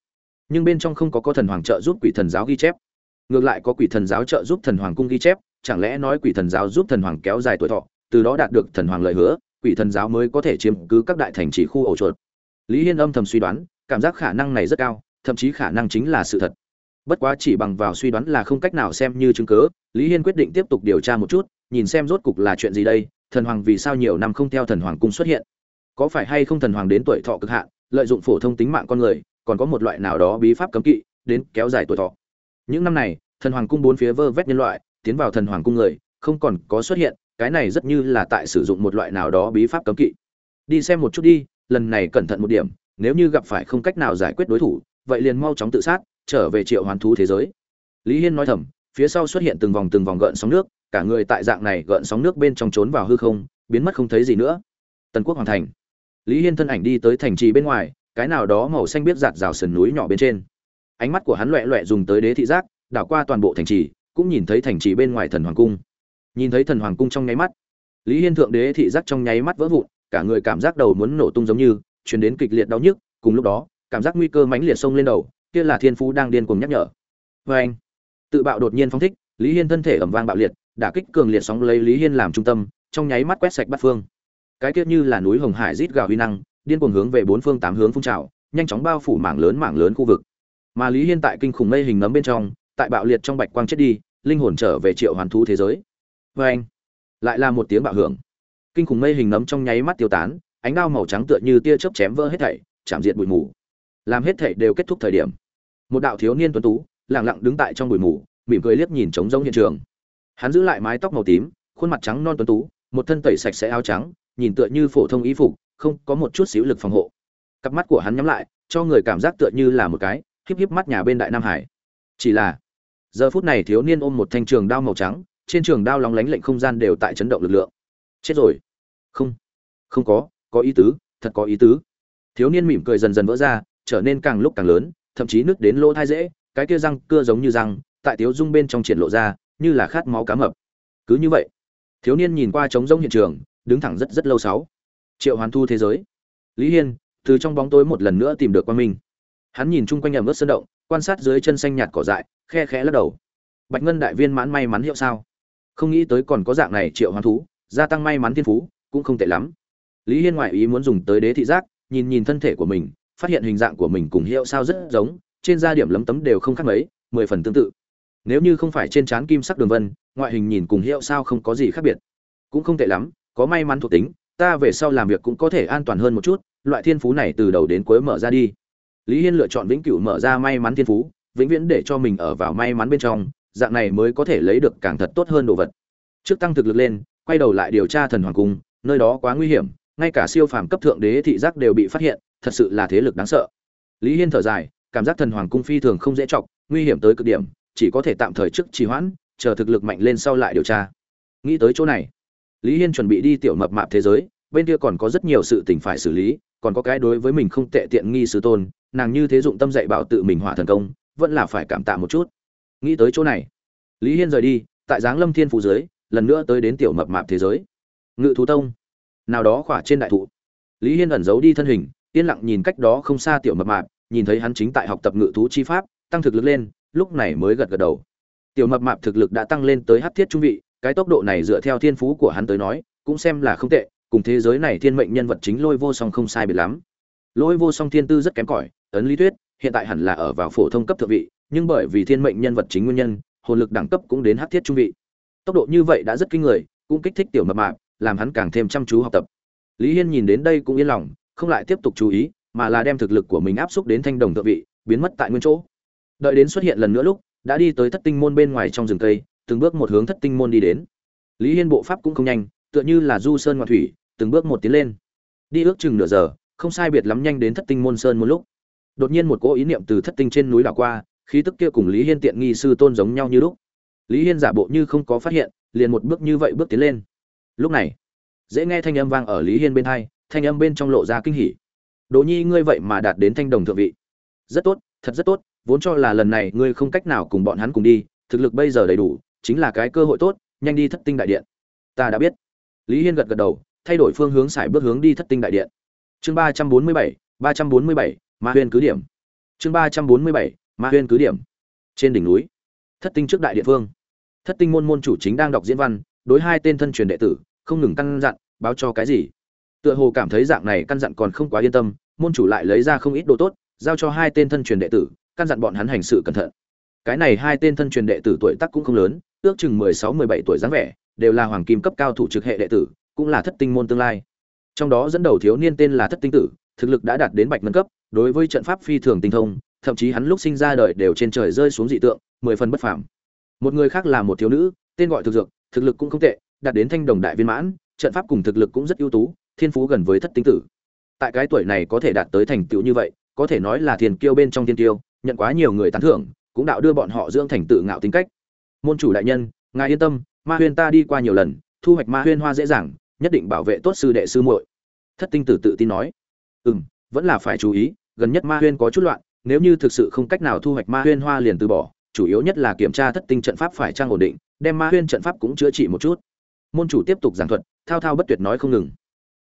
A: Nhưng bên trong không có có thần hoàng trợ giúp quỷ thần giáo ghi chép. Ngược lại có quỷ thần giáo trợ giúp thần hoàng cung ghi chép, chẳng lẽ nói quỷ thần giáo giúp thần hoàng kéo dài tuổi thọ, từ đó đạt được thần hoàng lời hứa, quỷ thần giáo mới có thể chiếm cứ các đại thành trì khu ổ chuột? Lý hiên âm thầm suy đoán, cảm giác khả năng này rất cao thậm chí khả năng chính là sự thật. Bất quá chỉ bằng vào suy đoán là không cách nào xem như chứng cứ, lý hiên quyết định tiếp tục điều tra một chút, nhìn xem rốt cục là chuyện gì đây, thần hoàng vì sao nhiều năm không theo thần hoàng cung xuất hiện. Có phải hay không thần hoàng đến tuổi thọ cực hạn, lợi dụng phổ thông tính mạng con người, còn có một loại nào đó bí pháp cấm kỵ, đến kéo dài tuổi thọ. Những năm này, thần hoàng cung bốn phía vơ vét nhân loại, tiến vào thần hoàng cung người, không còn có xuất hiện, cái này rất như là tại sử dụng một loại nào đó bí pháp cấm kỵ. Đi xem một chút đi, lần này cẩn thận một điểm, nếu như gặp phải không cách nào giải quyết đối thủ vậy liền mau chóng tự sát, trở về triệu hoàn thú thế giới. Lý hiên nói thầm, phía sau xuất hiện từng vòng từng vòng gợn sóng nước, cả người tại dạng này gợn sóng nước bên trong trốn vào hư không, biến mất không thấy gì nữa. Tần quốc hoàn thành. Lý hiên thân ảnh đi tới thành trì bên ngoài, cái nào đó màu xanh biết giạt rào sườn núi nhỏ bên trên. Ánh mắt của hắn loẹ loẹ dùng tới đế thị giác, đảo qua toàn bộ thành trì, cũng nhìn thấy thành trì bên ngoài thần hoàng cung. Nhìn thấy thần hoàng cung trong nháy mắt, lý hiên thượng đế thị giác trong nháy mắt vỡ vụn, cả người cảm giác đầu muốn nổ tung giống như, chuyển đến kịch liệt đau nhức, cùng lúc đó cảm giác nguy cơ mãnh liệt sông lên đầu, kia là thiên phú đang điên cuồng nhắc nhở. Vê anh, tự bạo đột nhiên phóng thích, lý hiên thân thể ẩm vang bạo liệt, đả kích cường liệt sóng lấy lý hiên làm trung tâm, trong nháy mắt quét sạch bắt phương. Cái kia như là núi hồng hải rít gào huy năng, điên cuồng hướng về bốn phương tám hướng phun trào, nhanh chóng bao phủ mảng lớn mảng lớn khu vực. Mà lý hiên tại kinh khủng mây hình nấm bên trong, tại bạo liệt trong bạch quang chết đi, linh hồn trở về triệu hoàn thú thế giới. Vê anh, lại là một tiếng bạo hưởng. Kinh khủng mây hình nấm trong nháy mắt tiêu tán, ánh đao màu trắng tựa như tia chớp chém vỡ hết thảy, chạm diệt bụi mù làm hết thảy đều kết thúc thời điểm. Một đạo thiếu niên tuấn tú, lặng lặng đứng tại trong bụi mù, mỉm cười liếc nhìn trống rỗng hiện trường. Hắn giữ lại mái tóc màu tím, khuôn mặt trắng non tuấn tú, một thân tẩy sạch sẽ áo trắng, nhìn tựa như phổ thông y phục, không có một chút xíu lực phòng hộ. Cặp mắt của hắn nhắm lại, cho người cảm giác tựa như là một cái, híp híp mắt nhà bên đại nam hải. Chỉ là, giờ phút này thiếu niên ôm một thanh trường đao màu trắng, trên trường đao lóng lánh lệnh không gian đều tại chấn động lực lượng. Chết rồi. Không. Không có có ý tứ, thật có ý tứ. Thiếu niên mỉm cười dần dần vỡ ra trở nên càng lúc càng lớn, thậm chí nứt đến lỗ thai dễ, cái kia răng cưa giống như răng, tại tiếu dung bên trong triển lộ ra, như là khát máu cá mập. Cứ như vậy, thiếu niên nhìn qua trống rông hiện trường, đứng thẳng rất rất lâu sáu. Triệu hoàn thu thế giới. Lý hiên, từ trong bóng tối một lần nữa tìm được quan minh. Hắn nhìn chung quanh ẩm ướt sơn động, quan sát dưới chân xanh nhạt cỏ dại, khe khẽ lắc đầu. Bạch ngân đại viên mãn may mắn hiệu sao? Không nghĩ tới còn có dạng này, triệu hoàn thú gia tăng may mắn thiên phú, cũng không tệ lắm. Lý hiên ngoại ý muốn dùng tới đế thị giác, nhìn nhìn thân thể của mình phát hiện hình dạng của mình cùng hiệu sao rất giống, trên da điểm lấm tấm đều không khác mấy, mười phần tương tự. Nếu như không phải trên trán kim sắc đường vân, ngoại hình nhìn cùng hiệu sao không có gì khác biệt. Cũng không tệ lắm, có may mắn thuộc tính, ta về sau làm việc cũng có thể an toàn hơn một chút, loại thiên phú này từ đầu đến cuối mở ra đi. Lý hiên lựa chọn vĩnh cửu mở ra may mắn thiên phú, vĩnh viễn để cho mình ở vào may mắn bên trong, dạng này mới có thể lấy được càng thật tốt hơn đồ vật. Trước tăng thực lực lên, quay đầu lại điều tra thần hoàng cung, nơi đó quá nguy hiểm, ngay cả siêu phàm cấp thượng đế thị giác đều bị phát hiện thật sự là thế lực đáng sợ. Lý hiên thở dài cảm giác thần hoàng cung phi thường không dễ chọc nguy hiểm tới cực điểm chỉ có thể tạm thời trước trì hoãn chờ thực lực mạnh lên sau lại điều tra. Nghĩ tới chỗ này lý hiên chuẩn bị đi tiểu mập mạp thế giới bên kia còn có rất nhiều sự tình phải xử lý còn có cái đối với mình không tệ tiện nghi sư tôn nàng như thế dụng tâm dạy bảo tự mình hỏa thần công vẫn là phải cảm tạ một chút. Nghĩ tới chỗ này lý hiên rời đi tại giáng lâm thiên phú dưới, lần nữa tới đến tiểu mập mạp thế giới. Ngự thú tông nào đó khỏa trên đại thụ. Lý hiên ẩn giấu đi thân hình yên lặng nhìn cách đó không xa tiểu mập mạp, nhìn thấy hắn chính tại học tập ngự thú chi pháp, tăng thực lực lên, lúc này mới gật gật đầu. Tiểu mập mạp thực lực đã tăng lên tới hát thiết trung vị, cái tốc độ này dựa theo thiên phú của hắn tới nói, cũng xem là không tệ, cùng thế giới này thiên mệnh nhân vật chính lôi vô song không sai biệt lắm. Lôi vô song thiên tư rất kém cỏi, ấn lý thuyết, hiện tại hẳn là ở vào phổ thông cấp thượng vị, nhưng bởi vì thiên mệnh nhân vật chính nguyên nhân, hồn lực đẳng cấp cũng đến hát thiết trung vị. Tốc độ như vậy đã rất kinh người, cũng kích thích tiểu mập mạp, làm hắn càng thêm chăm chú học tập. Lý hiên nhìn đến đây cũng yên lòng không lại tiếp tục chú ý, mà là đem thực lực của mình áp xúc đến thanh đồng thượng vị, biến mất tại nguyên chỗ. Đợi đến xuất hiện lần nữa lúc, đã đi tới thất tinh môn bên ngoài trong rừng cây, từng bước một hướng thất tinh môn đi đến. Lý hiên bộ pháp cũng không nhanh, tựa như là du sơn ngoại thủy, từng bước một tiến lên. Đi ước chừng nửa giờ, không sai biệt lắm nhanh đến thất tinh môn sơn một lúc. Đột nhiên một cỗ ý niệm từ thất tinh trên núi đảo qua, khí tức kia cùng lý hiên tiện nghi sư tôn giống nhau như lúc. Lý hiên giả bộ như không có phát hiện, liền một bước như vậy bước tiến lên. Lúc này, dễ nghe thanh âm vang ở lý hiên bên hai thanh âm bên trong lộ ra kinh hỉ. Đỗ nhi, ngươi vậy mà đạt đến thanh đồng thượng vị. Rất tốt, thật rất tốt, vốn cho là lần này ngươi không cách nào cùng bọn hắn cùng đi, thực lực bây giờ đầy đủ, chính là cái cơ hội tốt, nhanh đi thất tinh đại điện. Ta đã biết. Lý hiên gật gật đầu, thay đổi phương hướng xài bước hướng đi thất tinh đại điện. Chương ba trăm bốn mươi bảy, ba trăm bốn mươi bảy, ma huyên cứ điểm. Chương ba trăm bốn mươi bảy, ma huyên cứ điểm. Trên đỉnh núi, thất tinh trước đại địa phương, thất tinh môn môn chủ chính đang đọc diễn văn, đối hai tên thân truyền đệ tử, không ngừng căn dặn, báo cho cái gì? Tựa hồ cảm thấy dạng này căn dặn còn không quá yên tâm, môn chủ lại lấy ra không ít đồ tốt, giao cho hai tên thân truyền đệ tử, căn dặn bọn hắn hành sự cẩn thận. Cái này hai tên thân truyền đệ tử tuổi tác cũng không lớn, ước chừng mười sáu, mười bảy tuổi dáng vẻ, đều là hoàng kim cấp cao thủ trực hệ đệ tử, cũng là thất tinh môn tương lai. Trong đó dẫn đầu thiếu niên tên là thất tinh tử, thực lực đã đạt đến bạch ngân cấp, đối với trận pháp phi thường tinh thông, thậm chí hắn lúc sinh ra đời đều trên trời rơi xuống dị tượng, mười phần bất phàm. Một người khác là một thiếu nữ, tên gọi thực dược, thực lực cũng không tệ, đạt đến thanh đồng đại viên mãn, trận pháp cùng thực lực cũng rất ưu tú thiên phú gần với thất tinh tử. Tại cái tuổi này có thể đạt tới thành tựu như vậy, có thể nói là thiền kiêu bên trong thiên kiêu, nhận quá nhiều người tán thưởng, cũng đạo đưa bọn họ dưỡng thành tự ngạo tính cách. Môn chủ đại nhân, ngài yên tâm, ma huyên ta đi qua nhiều lần, thu hoạch ma huyên hoa dễ dàng, nhất định bảo vệ tốt sư đệ sư muội. Thất tinh tử tự tin nói. Ừ m vẫn là phải chú ý, gần nhất ma huyên có chút loạn, nếu như thực sự không cách nào thu hoạch ma huyên hoa liền từ bỏ, chủ yếu nhất là kiểm tra thất tinh trận pháp phải trang ổn định, đem ma huyên trận pháp cũng chữa trị một chút. Môn chủ tiếp tục giảng thuật, thao thao bất tuyệt nói không ngừng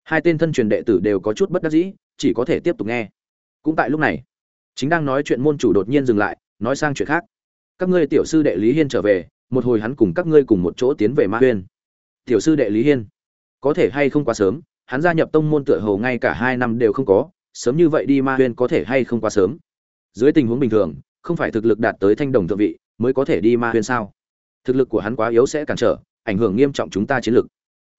A: hai tên thân truyền đệ tử đều có chút bất đắc dĩ, chỉ có thể tiếp tục nghe. Cũng tại lúc này, chính đang nói chuyện môn chủ đột nhiên dừng lại, nói sang chuyện khác. Các ngươi tiểu sư đệ lý hiên trở về, một hồi hắn cùng các ngươi cùng một chỗ tiến về ma huyên. Tiểu sư đệ lý hiên, có thể hay không quá sớm? Hắn gia nhập tông môn tựa hồ ngay cả hai năm đều không có, sớm như vậy đi ma huyên có thể hay không quá sớm? Dưới tình huống bình thường, không phải thực lực đạt tới thanh đồng thượng vị, mới có thể đi ma huyên sao? Thực lực của hắn quá yếu sẽ cản trở, ảnh hưởng nghiêm trọng chúng ta chiến lực.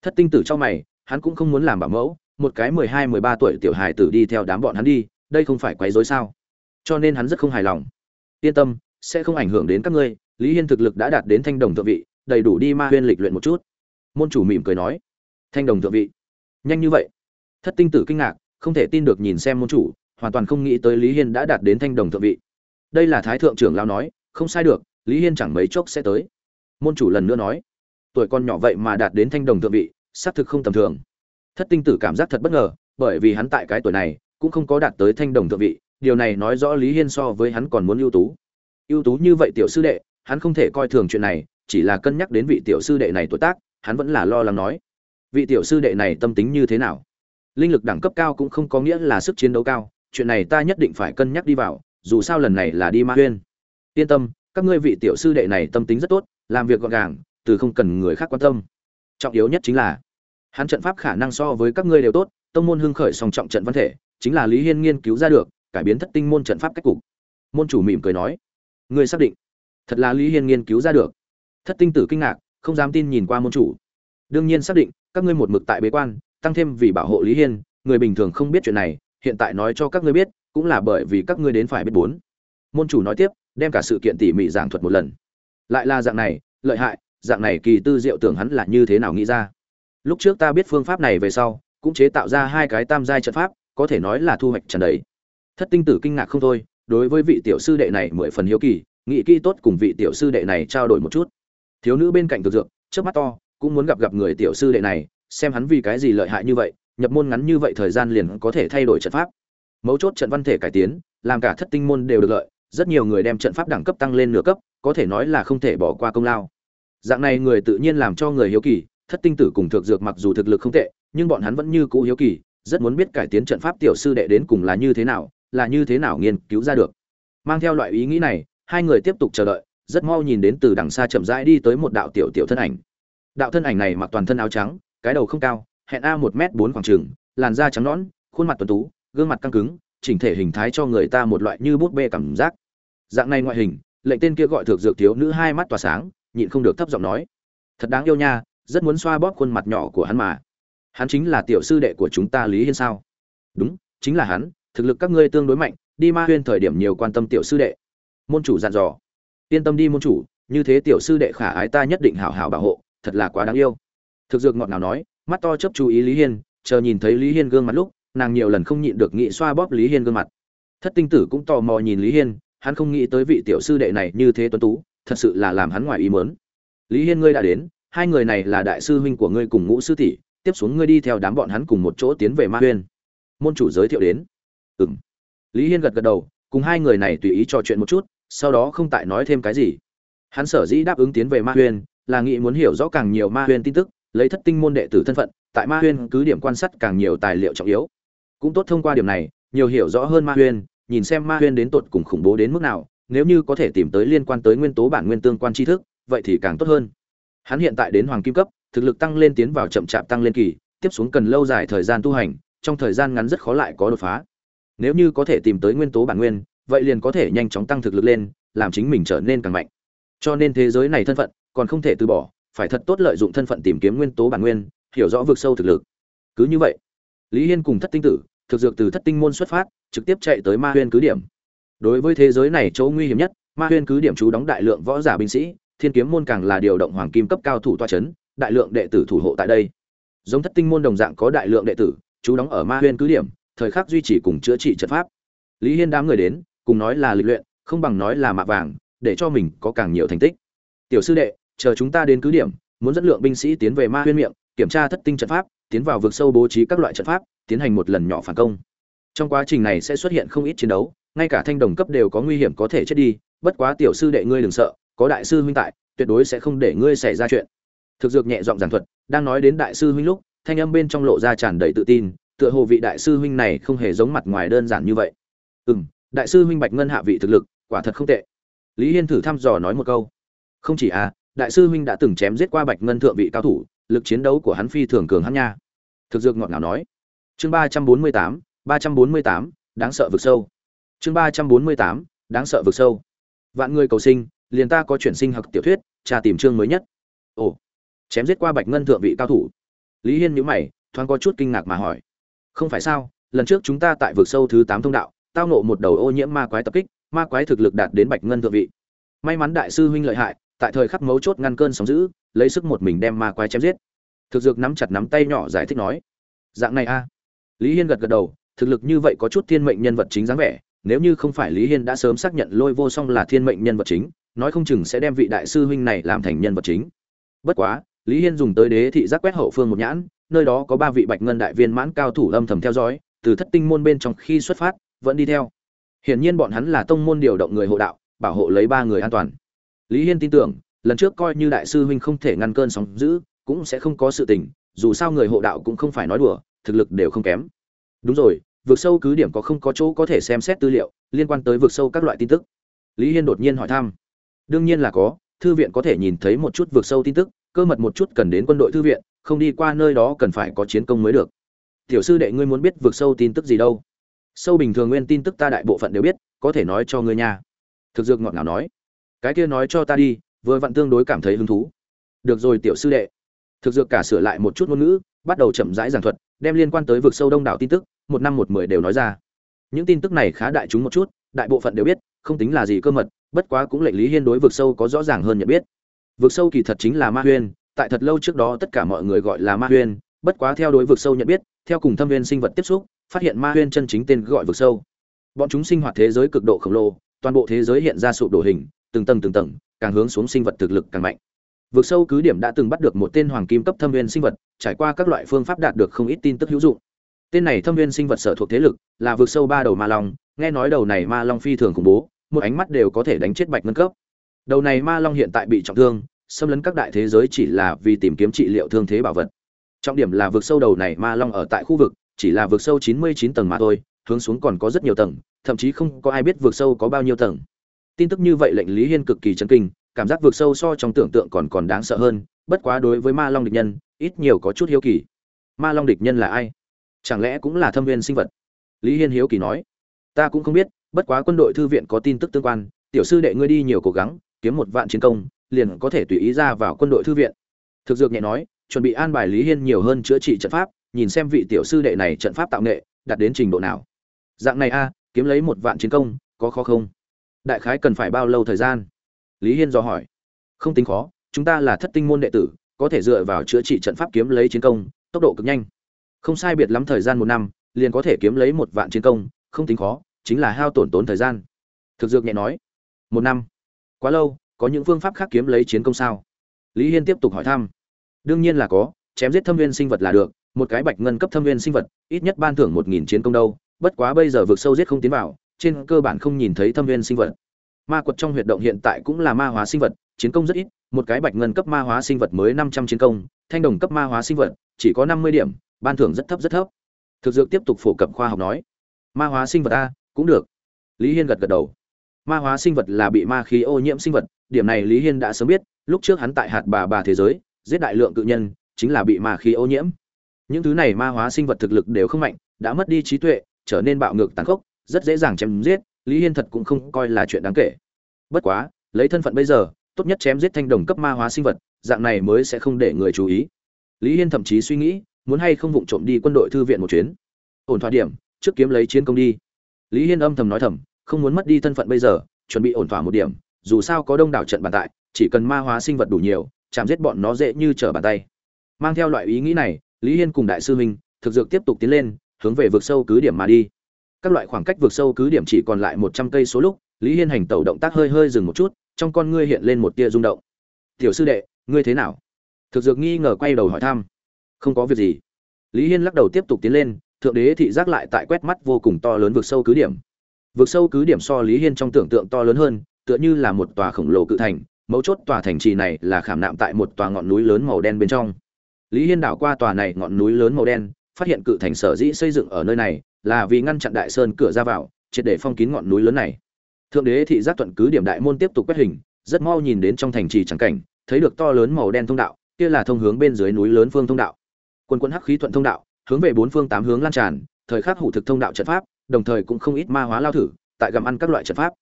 A: Thất tinh tử trong mày hắn cũng không muốn làm bảo mẫu, một cái mười hai, mười ba tuổi tiểu hài tử đi theo đám bọn hắn đi, đây không phải quấy rối sao? Cho nên hắn rất không hài lòng. Yên tâm, sẽ không ảnh hưởng đến các ngươi, lý hiên thực lực đã đạt đến thanh đồng thượng vị, đầy đủ đi ma huyên lịch luyện một chút. Môn chủ mỉm cười nói, thanh đồng thượng vị. Nhanh như vậy. Thất tinh tử kinh ngạc, không thể tin được nhìn xem môn chủ, hoàn toàn không nghĩ tới lý hiên đã đạt đến thanh đồng thượng vị. Đây là thái thượng trưởng lao nói, không sai được, lý hiên chẳng mấy chốc sẽ tới. Môn chủ lần nữa nói, tuổi con nhỏ vậy mà đạt đến thanh đồng thượng vị xác thực không tầm thường. Thất tinh tử cảm giác thật bất ngờ, bởi vì hắn tại cái tuổi này cũng không có đạt tới thanh đồng thượng vị, điều này nói rõ lý hiên so với hắn còn muốn ưu tú. Ưu tú như vậy tiểu sư đệ, hắn không thể coi thường chuyện này, chỉ là cân nhắc đến vị tiểu sư đệ này tuổi tác, hắn vẫn là lo lắng nói, vị tiểu sư đệ này tâm tính như thế nào? Linh lực đẳng cấp cao cũng không có nghĩa là sức chiến đấu cao, chuyện này ta nhất định phải cân nhắc đi vào, dù sao lần này là đi ma huyên. Yên tâm, các ngươi vị tiểu sư đệ này tâm tính rất tốt, làm việc gọn gàng, từ không cần người khác quan tâm trọng yếu nhất chính là, hắn trận pháp khả năng so với các ngươi đều tốt, tông môn hưng khởi song trọng trận văn thể, chính là lý hiên nghiên cứu ra được, cải biến thất tinh môn trận pháp cách cục. Môn chủ mỉm cười nói, ngươi xác định, thật là lý hiên nghiên cứu ra được. Thất tinh tử kinh ngạc, không dám tin nhìn qua môn chủ. Đương nhiên xác định, các ngươi một mực tại bế quan, tăng thêm vì bảo hộ lý hiên, người bình thường không biết chuyện này, hiện tại nói cho các ngươi biết, cũng là bởi vì các ngươi đến phải biết bốn. Môn chủ nói tiếp, đem cả sự kiện tỉ mỉ giảng thuật một lần. Lại là dạng này, lợi hại dạng này kỳ tư diệu tưởng hắn là như thế nào nghĩ ra. Lúc trước ta biết phương pháp này về sau, cũng chế tạo ra hai cái tam giai trận pháp, có thể nói là thu hoạch trần đấy. Thất tinh tử kinh ngạc không thôi, đối với vị tiểu sư đệ này mười phần hiếu kỳ, nghĩ kỹ tốt cùng vị tiểu sư đệ này trao đổi một chút. Thiếu nữ bên cạnh thực dược trước mắt to, cũng muốn gặp gặp người tiểu sư đệ này, xem hắn vì cái gì lợi hại như vậy, nhập môn ngắn như vậy thời gian liền có thể thay đổi trận pháp. Mấu chốt trận văn thể cải tiến, làm cả thất tinh môn đều được lợi, rất nhiều người đem trận pháp đẳng cấp tăng lên nửa cấp, có thể nói là không thể bỏ qua công lao dạng này người tự nhiên làm cho người hiếu kỳ, thất tinh tử cùng thực dược mặc dù thực lực không tệ, nhưng bọn hắn vẫn như cũ hiếu kỳ, rất muốn biết cải tiến trận pháp tiểu sư đệ đến cùng là như thế nào, là như thế nào nghiên cứu ra được. Mang theo loại ý nghĩ này, hai người tiếp tục chờ đợi, rất mau nhìn đến từ đằng xa chậm rãi đi tới một đạo tiểu tiểu thân ảnh. Đạo thân ảnh này mặc toàn thân áo trắng, cái đầu không cao, hẹn a một m bốn khoảng trừng, làn da trắng nõn, khuôn mặt tuấn tú, gương mặt căng cứng, chỉnh thể hình thái cho người ta một loại như bút bê cảm giác. Dạng này ngoại hình, lệnh tên kia gọi thực dược thiếu nữ hai mắt tỏa sáng nhịn không được thấp giọng nói, thật đáng yêu nha, rất muốn xoa bóp khuôn mặt nhỏ của hắn mà. Hắn chính là tiểu sư đệ của chúng ta lý hiên sao? Đúng, chính là hắn, thực lực các ngươi tương đối mạnh, đi ma huyên thời điểm nhiều quan tâm tiểu sư đệ. Môn chủ dặn dò. Yên tâm đi môn chủ, như thế tiểu sư đệ khả ái ta nhất định hảo hảo bảo hộ, thật là quá đáng yêu. Thực dược ngọt nào nói, mắt to chấp chú ý lý hiên, chờ nhìn thấy lý hiên gương mặt lúc, nàng nhiều lần không nhịn được nghĩ xoa bóp lý hiên gương mặt. Thất tinh tử cũng tò mò nhìn lý hiên, hắn không nghĩ tới vị tiểu sư đệ này như thế tuấn tú thật sự là làm hắn ngoài ý muốn. lý hiên ngươi đã đến, hai người này là đại sư huynh của ngươi cùng ngũ sư tỷ, tiếp xuống ngươi đi theo đám bọn hắn cùng một chỗ tiến về ma huyên môn chủ giới thiệu đến Ừm. lý hiên gật gật đầu, cùng hai người này tùy ý trò chuyện một chút, sau đó không tại nói thêm cái gì hắn sở dĩ đáp ứng tiến về ma huyên, là nghĩ muốn hiểu rõ càng nhiều ma huyên tin tức, lấy thất tinh môn đệ tử thân phận, tại ma huyên cứ điểm quan sát càng nhiều tài liệu trọng yếu cũng tốt thông qua điểm này, nhiều hiểu rõ hơn ma huyên, nhìn xem ma huyên đến tột cùng khủng bố đến mức nào nếu như có thể tìm tới liên quan tới nguyên tố bản nguyên tương quan tri thức, vậy thì càng tốt hơn. Hắn hiện tại đến hoàng kim cấp, thực lực tăng lên tiến vào chậm chạp tăng lên kỳ, tiếp xuống cần lâu dài thời gian tu hành, trong thời gian ngắn rất khó lại có đột phá. Nếu như có thể tìm tới nguyên tố bản nguyên, vậy liền có thể nhanh chóng tăng thực lực lên, làm chính mình trở nên càng mạnh. Cho nên thế giới này thân phận, còn không thể từ bỏ, phải thật tốt lợi dụng thân phận tìm kiếm nguyên tố bản nguyên, hiểu rõ vực sâu thực lực. Cứ như vậy, lý hiên cùng thất tinh tử, thực dược từ thất tinh môn xuất phát, trực tiếp chạy tới ma huyên cứ điểm đối với thế giới này chỗ nguy hiểm nhất, ma huyên cứ điểm chú đóng đại lượng võ giả binh sĩ, thiên kiếm môn càng là điều động hoàng kim cấp cao thủ toa c h ấ n đại lượng đệ tử thủ hộ tại đây. Giống thất tinh môn đồng dạng có đại lượng đệ tử, chú đóng ở ma huyên cứ điểm, thời khắc duy trì cùng chữa trị trận pháp. Lý hiên đám người đến, cùng nói là lịch luyện, không bằng nói là mạ vàng, để cho mình có càng nhiều thành tích. Tiểu sư đệ, chờ chúng ta đến cứ điểm, muốn dẫn lượng binh sĩ tiến về ma huyên miệng, kiểm tra thất tinh trận pháp, tiến vào vực sâu bố trí các loại trận pháp, tiến hành một lần nhỏ phản công. Trong quá trình này sẽ xuất hiện không ít chiến đấu ngay cả thanh đồng cấp đều có nguy hiểm có thể chết đi, bất quá tiểu sư đệ ngươi đừng sợ, có đại sư huynh tại, tuyệt đối sẽ không để ngươi xảy ra chuyện. Thực dược nhẹ giọng giảng thuật, đang nói đến đại sư huynh lúc, thanh âm bên trong lộ ra tràn đầy tự tin, tựa hồ vị đại sư huynh này không hề giống mặt ngoài đơn giản như vậy. Ừ m đại sư huynh bạch ngân hạ vị thực lực, quả thật không tệ. Lý hiên thử thăm dò nói một câu. Không chỉ à đại sư huynh đã từng chém giết qua bạch ngân thượng vị cao thủ, lực chiến đấu của hắn phi thường cường hắn nha. Thực dược ngọt ngào nói. Chương ba trăm bốn mươi tám, ba trăm bốn mươi tám, đáng sợ vực sâu chương ba trăm bốn mươi tám, đáng sợ vực sâu. Vạn người cầu sinh, liền ta có chuyển sinh học tiểu thuyết, tra tìm chương mới nhất. Ồ, chém giết qua bạch ngân thượng vị cao thủ. Lý hiên nhíu mày, thoáng có chút kinh ngạc mà hỏi. Không phải sao, lần trước chúng ta tại vực sâu thứ tám thông đạo, tao nộ một đầu ô nhiễm ma quái tập kích, ma quái thực lực đạt đến bạch ngân thượng vị. May mắn đại sư huynh lợi hại, tại thời khắc mấu chốt ngăn cơn sóng dữ, lấy sức một mình đem ma quái chém giết. Thực dược nắm chặt nắm tay nhỏ giải thích nói. Dạng này a. Lý hiên gật gật đầu, thực lực như vậy có chút thiên mệnh nhân vật chính dáng vẻ nếu như không phải lý hiên đã sớm xác nhận lôi vô song là thiên mệnh nhân vật chính, nói không chừng sẽ đem vị đại sư huynh này làm thành nhân vật chính. Bất quá, lý hiên dùng tới đế thị giác quét hậu phương một nhãn, nơi đó có ba vị bạch ngân đại viên mãn cao thủ âm thầm theo dõi, từ thất tinh môn bên trong khi xuất phát, vẫn đi theo. Hiển nhiên bọn hắn là tông môn điều động người hộ đạo, bảo hộ lấy ba người an toàn. Lý hiên tin tưởng, lần trước coi như đại sư huynh không thể ngăn cơn sóng dữ, cũng sẽ không có sự tình, dù sao người hộ đạo cũng không phải nói đùa, thực lực đều không kém. Đúng rồi vượt sâu cứ điểm có không có chỗ có thể xem xét tư liệu, liên quan tới vượt sâu các loại tin tức. Lý hiên đột nhiên hỏi thăm. Đương nhiên là có, thư viện có thể nhìn thấy một chút vượt sâu tin tức, cơ mật một chút cần đến quân đội thư viện, không đi qua nơi đó cần phải có chiến công mới được. Tiểu sư đệ ngươi muốn biết vượt sâu tin tức gì đâu? Sâu bình thường nguyên tin tức ta đại bộ phận đều biết, có thể nói cho ngươi nha. Thực dược ngọt ngào nói. Cái kia nói cho ta đi, vừa vặn tương đối cảm thấy hứng thú. Được rồi tiểu sư đệ. Thực dược cả sửa lại một chút ngôn ngữ bắt đầu chậm rãi giảng thuật, đem liên quan tới vực sâu đông đảo tin tức, một năm một mười đều nói ra. Những tin tức này khá đại chúng một chút, đại bộ phận đều biết, không tính là gì cơ mật, bất quá cũng lệnh lý hiên đối vực sâu có rõ ràng hơn nhận biết. Vực sâu kỳ thật chính là ma huyên, tại thật lâu trước đó tất cả mọi người gọi là ma huyên, bất quá theo đối vực sâu nhận biết, theo cùng thâm viên sinh vật tiếp xúc, phát hiện ma huyên chân chính tên gọi vực sâu. Bọn chúng sinh hoạt thế giới cực độ khổng lồ, toàn bộ thế giới hiện ra sụp đổ hình, từng tầng từng tầng, càng hướng xuống sinh vật thực lực càng mạnh vực sâu cứ điểm đã từng bắt được một tên hoàng kim cấp thâm viên sinh vật, trải qua các loại phương pháp đạt được không ít tin tức hữu dụng. Tên này thâm viên sinh vật sở thuộc thế lực, là vực sâu ba đầu ma long, nghe nói đầu này ma long phi thường khủng bố, một ánh mắt đều có thể đánh chết bạch ngân cấp. Đầu này ma long hiện tại bị trọng thương, xâm lấn các đại thế giới chỉ là vì tìm kiếm trị liệu thương thế bảo vật. Trọng điểm là vực sâu đầu này ma long ở tại khu vực, chỉ là vực sâu chín mươi chín tầng mà thôi, hướng xuống còn có rất nhiều tầng, thậm chí không có ai biết vực sâu có bao nhiêu tầng. Tin tức như vậy lệnh lý hiên cực kỳ chấn kinh cảm giác vượt sâu so trong tưởng tượng còn còn đáng sợ hơn, bất quá đối với ma long địch nhân, ít nhiều có chút hiếu kỳ. Ma long địch nhân là ai? Chẳng lẽ cũng là thâm viên sinh vật? Lý hiên hiếu kỳ nói. Ta cũng không biết, bất quá quân đội thư viện có tin tức tương quan, tiểu sư đệ ngươi đi nhiều cố gắng, kiếm một vạn chiến công, liền có thể tùy ý ra vào quân đội thư viện. Thực dược nhẹ nói, chuẩn bị an bài lý hiên nhiều hơn chữa trị trận pháp, nhìn xem vị tiểu sư đệ này trận pháp tạo nghệ, đạt đến trình độ nào. Dạng này a, kiếm lấy một vạn chiến công, có khó không? Đại khái cần phải bao lâu thời gian? Lý hiên do hỏi. Không tính khó, chúng ta là thất tinh môn đệ tử, có thể dựa vào chữa trị trận pháp kiếm lấy chiến công, tốc độ cực nhanh. Không sai biệt lắm thời gian một năm, liền có thể kiếm lấy một vạn chiến công, không tính khó, chính là hao tổn tốn thời gian. Thực dược nhẹ nói. Một năm. Quá lâu, có những phương pháp khác kiếm lấy chiến công sao? Lý hiên tiếp tục hỏi thăm. Đương nhiên là có, chém giết thâm viên sinh vật là được, một cái bạch ngân cấp thâm viên sinh vật, ít nhất ban thưởng một nghìn chiến công đâu, bất quá bây giờ vượt sâu giết không tiến vào, trên cơ bản không nhìn thấy thâm viên sinh vật ma quật trong huyệt động hiện tại cũng là ma hóa sinh vật, chiến công rất ít, một cái bạch ngân cấp ma hóa sinh vật mới năm trăm chiến công, thanh đồng cấp ma hóa sinh vật, chỉ có năm mươi điểm, ban thưởng rất thấp rất thấp. Thực dược tiếp tục phổ cập khoa học nói. Ma hóa sinh vật a, cũng được. Lý hiên gật gật đầu. Ma hóa sinh vật là bị ma khí ô nhiễm sinh vật, điểm này lý hiên đã sớm biết, lúc trước hắn tại hạt bà bà thế giới, giết đại lượng cự nhân, chính là bị ma khí ô nhiễm. Những thứ này ma hóa sinh vật thực lực đều không mạnh, đã mất đi trí tuệ, trở nên bạo ngược tàn khốc, rất dễ dàng chém giết lý hiên thật cũng không coi là chuyện đáng kể. Bất quá, lấy thân phận bây giờ, tốt nhất chém giết thanh đồng cấp ma hóa sinh vật, dạng này mới sẽ không để người chú ý. Lý hiên thậm chí suy nghĩ, muốn hay không vụng trộm đi quân đội thư viện một chuyến. Ổn thỏa điểm, trước kiếm lấy chiến công đi. Lý hiên âm thầm nói thầm, không muốn mất đi thân phận bây giờ, chuẩn bị ổn thỏa một điểm, dù sao có đông đảo trận bàn tại, chỉ cần ma hóa sinh vật đủ nhiều, chạm giết bọn nó dễ như trở bàn tay. Mang theo loại ý nghĩ này, lý hiên cùng đại sư huynh, thực dược tiếp tục tiến lên, hướng về vực sâu cứ điểm mà đi các loại khoảng cách vượt sâu cứ điểm chỉ còn lại một trăm cây số lúc, lý hiên hành tẩu động tác hơi hơi dừng một chút, trong con ngươi hiện lên một tia rung động. Tiểu sư đệ, ngươi thế nào? Thực dược nghi ngờ quay đầu hỏi thăm. Không có việc gì. Lý hiên lắc đầu tiếp tục tiến lên, thượng đế thị giác lại tại quét mắt vô cùng to lớn vượt sâu cứ điểm. Vượt sâu cứ điểm so lý hiên trong tưởng tượng to lớn hơn, tựa như là một tòa khổng lồ cự thành, mấu chốt tòa thành trì này là khảm nạm tại một tòa ngọn núi lớn màu đen bên trong. Lý hiên đảo qua tòa này ngọn núi lớn màu đen, phát hiện cự thành sở dĩ xây dựng ở nơi này là vì ngăn chặn đại sơn cửa ra vào, triệt để phong kín ngọn núi lớn này. Thượng đế thị giác thuận cứ điểm đại môn tiếp tục quét hình, rất mau nhìn đến trong thành trì trắng cảnh, thấy được to lớn màu đen thông đạo, kia là thông hướng bên dưới núi lớn phương thông đạo. Quân quân hắc khí thuận thông đạo, hướng về bốn phương tám hướng lan tràn, thời khắc hủ thực thông đạo trận pháp, đồng thời cũng không ít ma hóa lao thử, tại gặm ăn các loại trận pháp.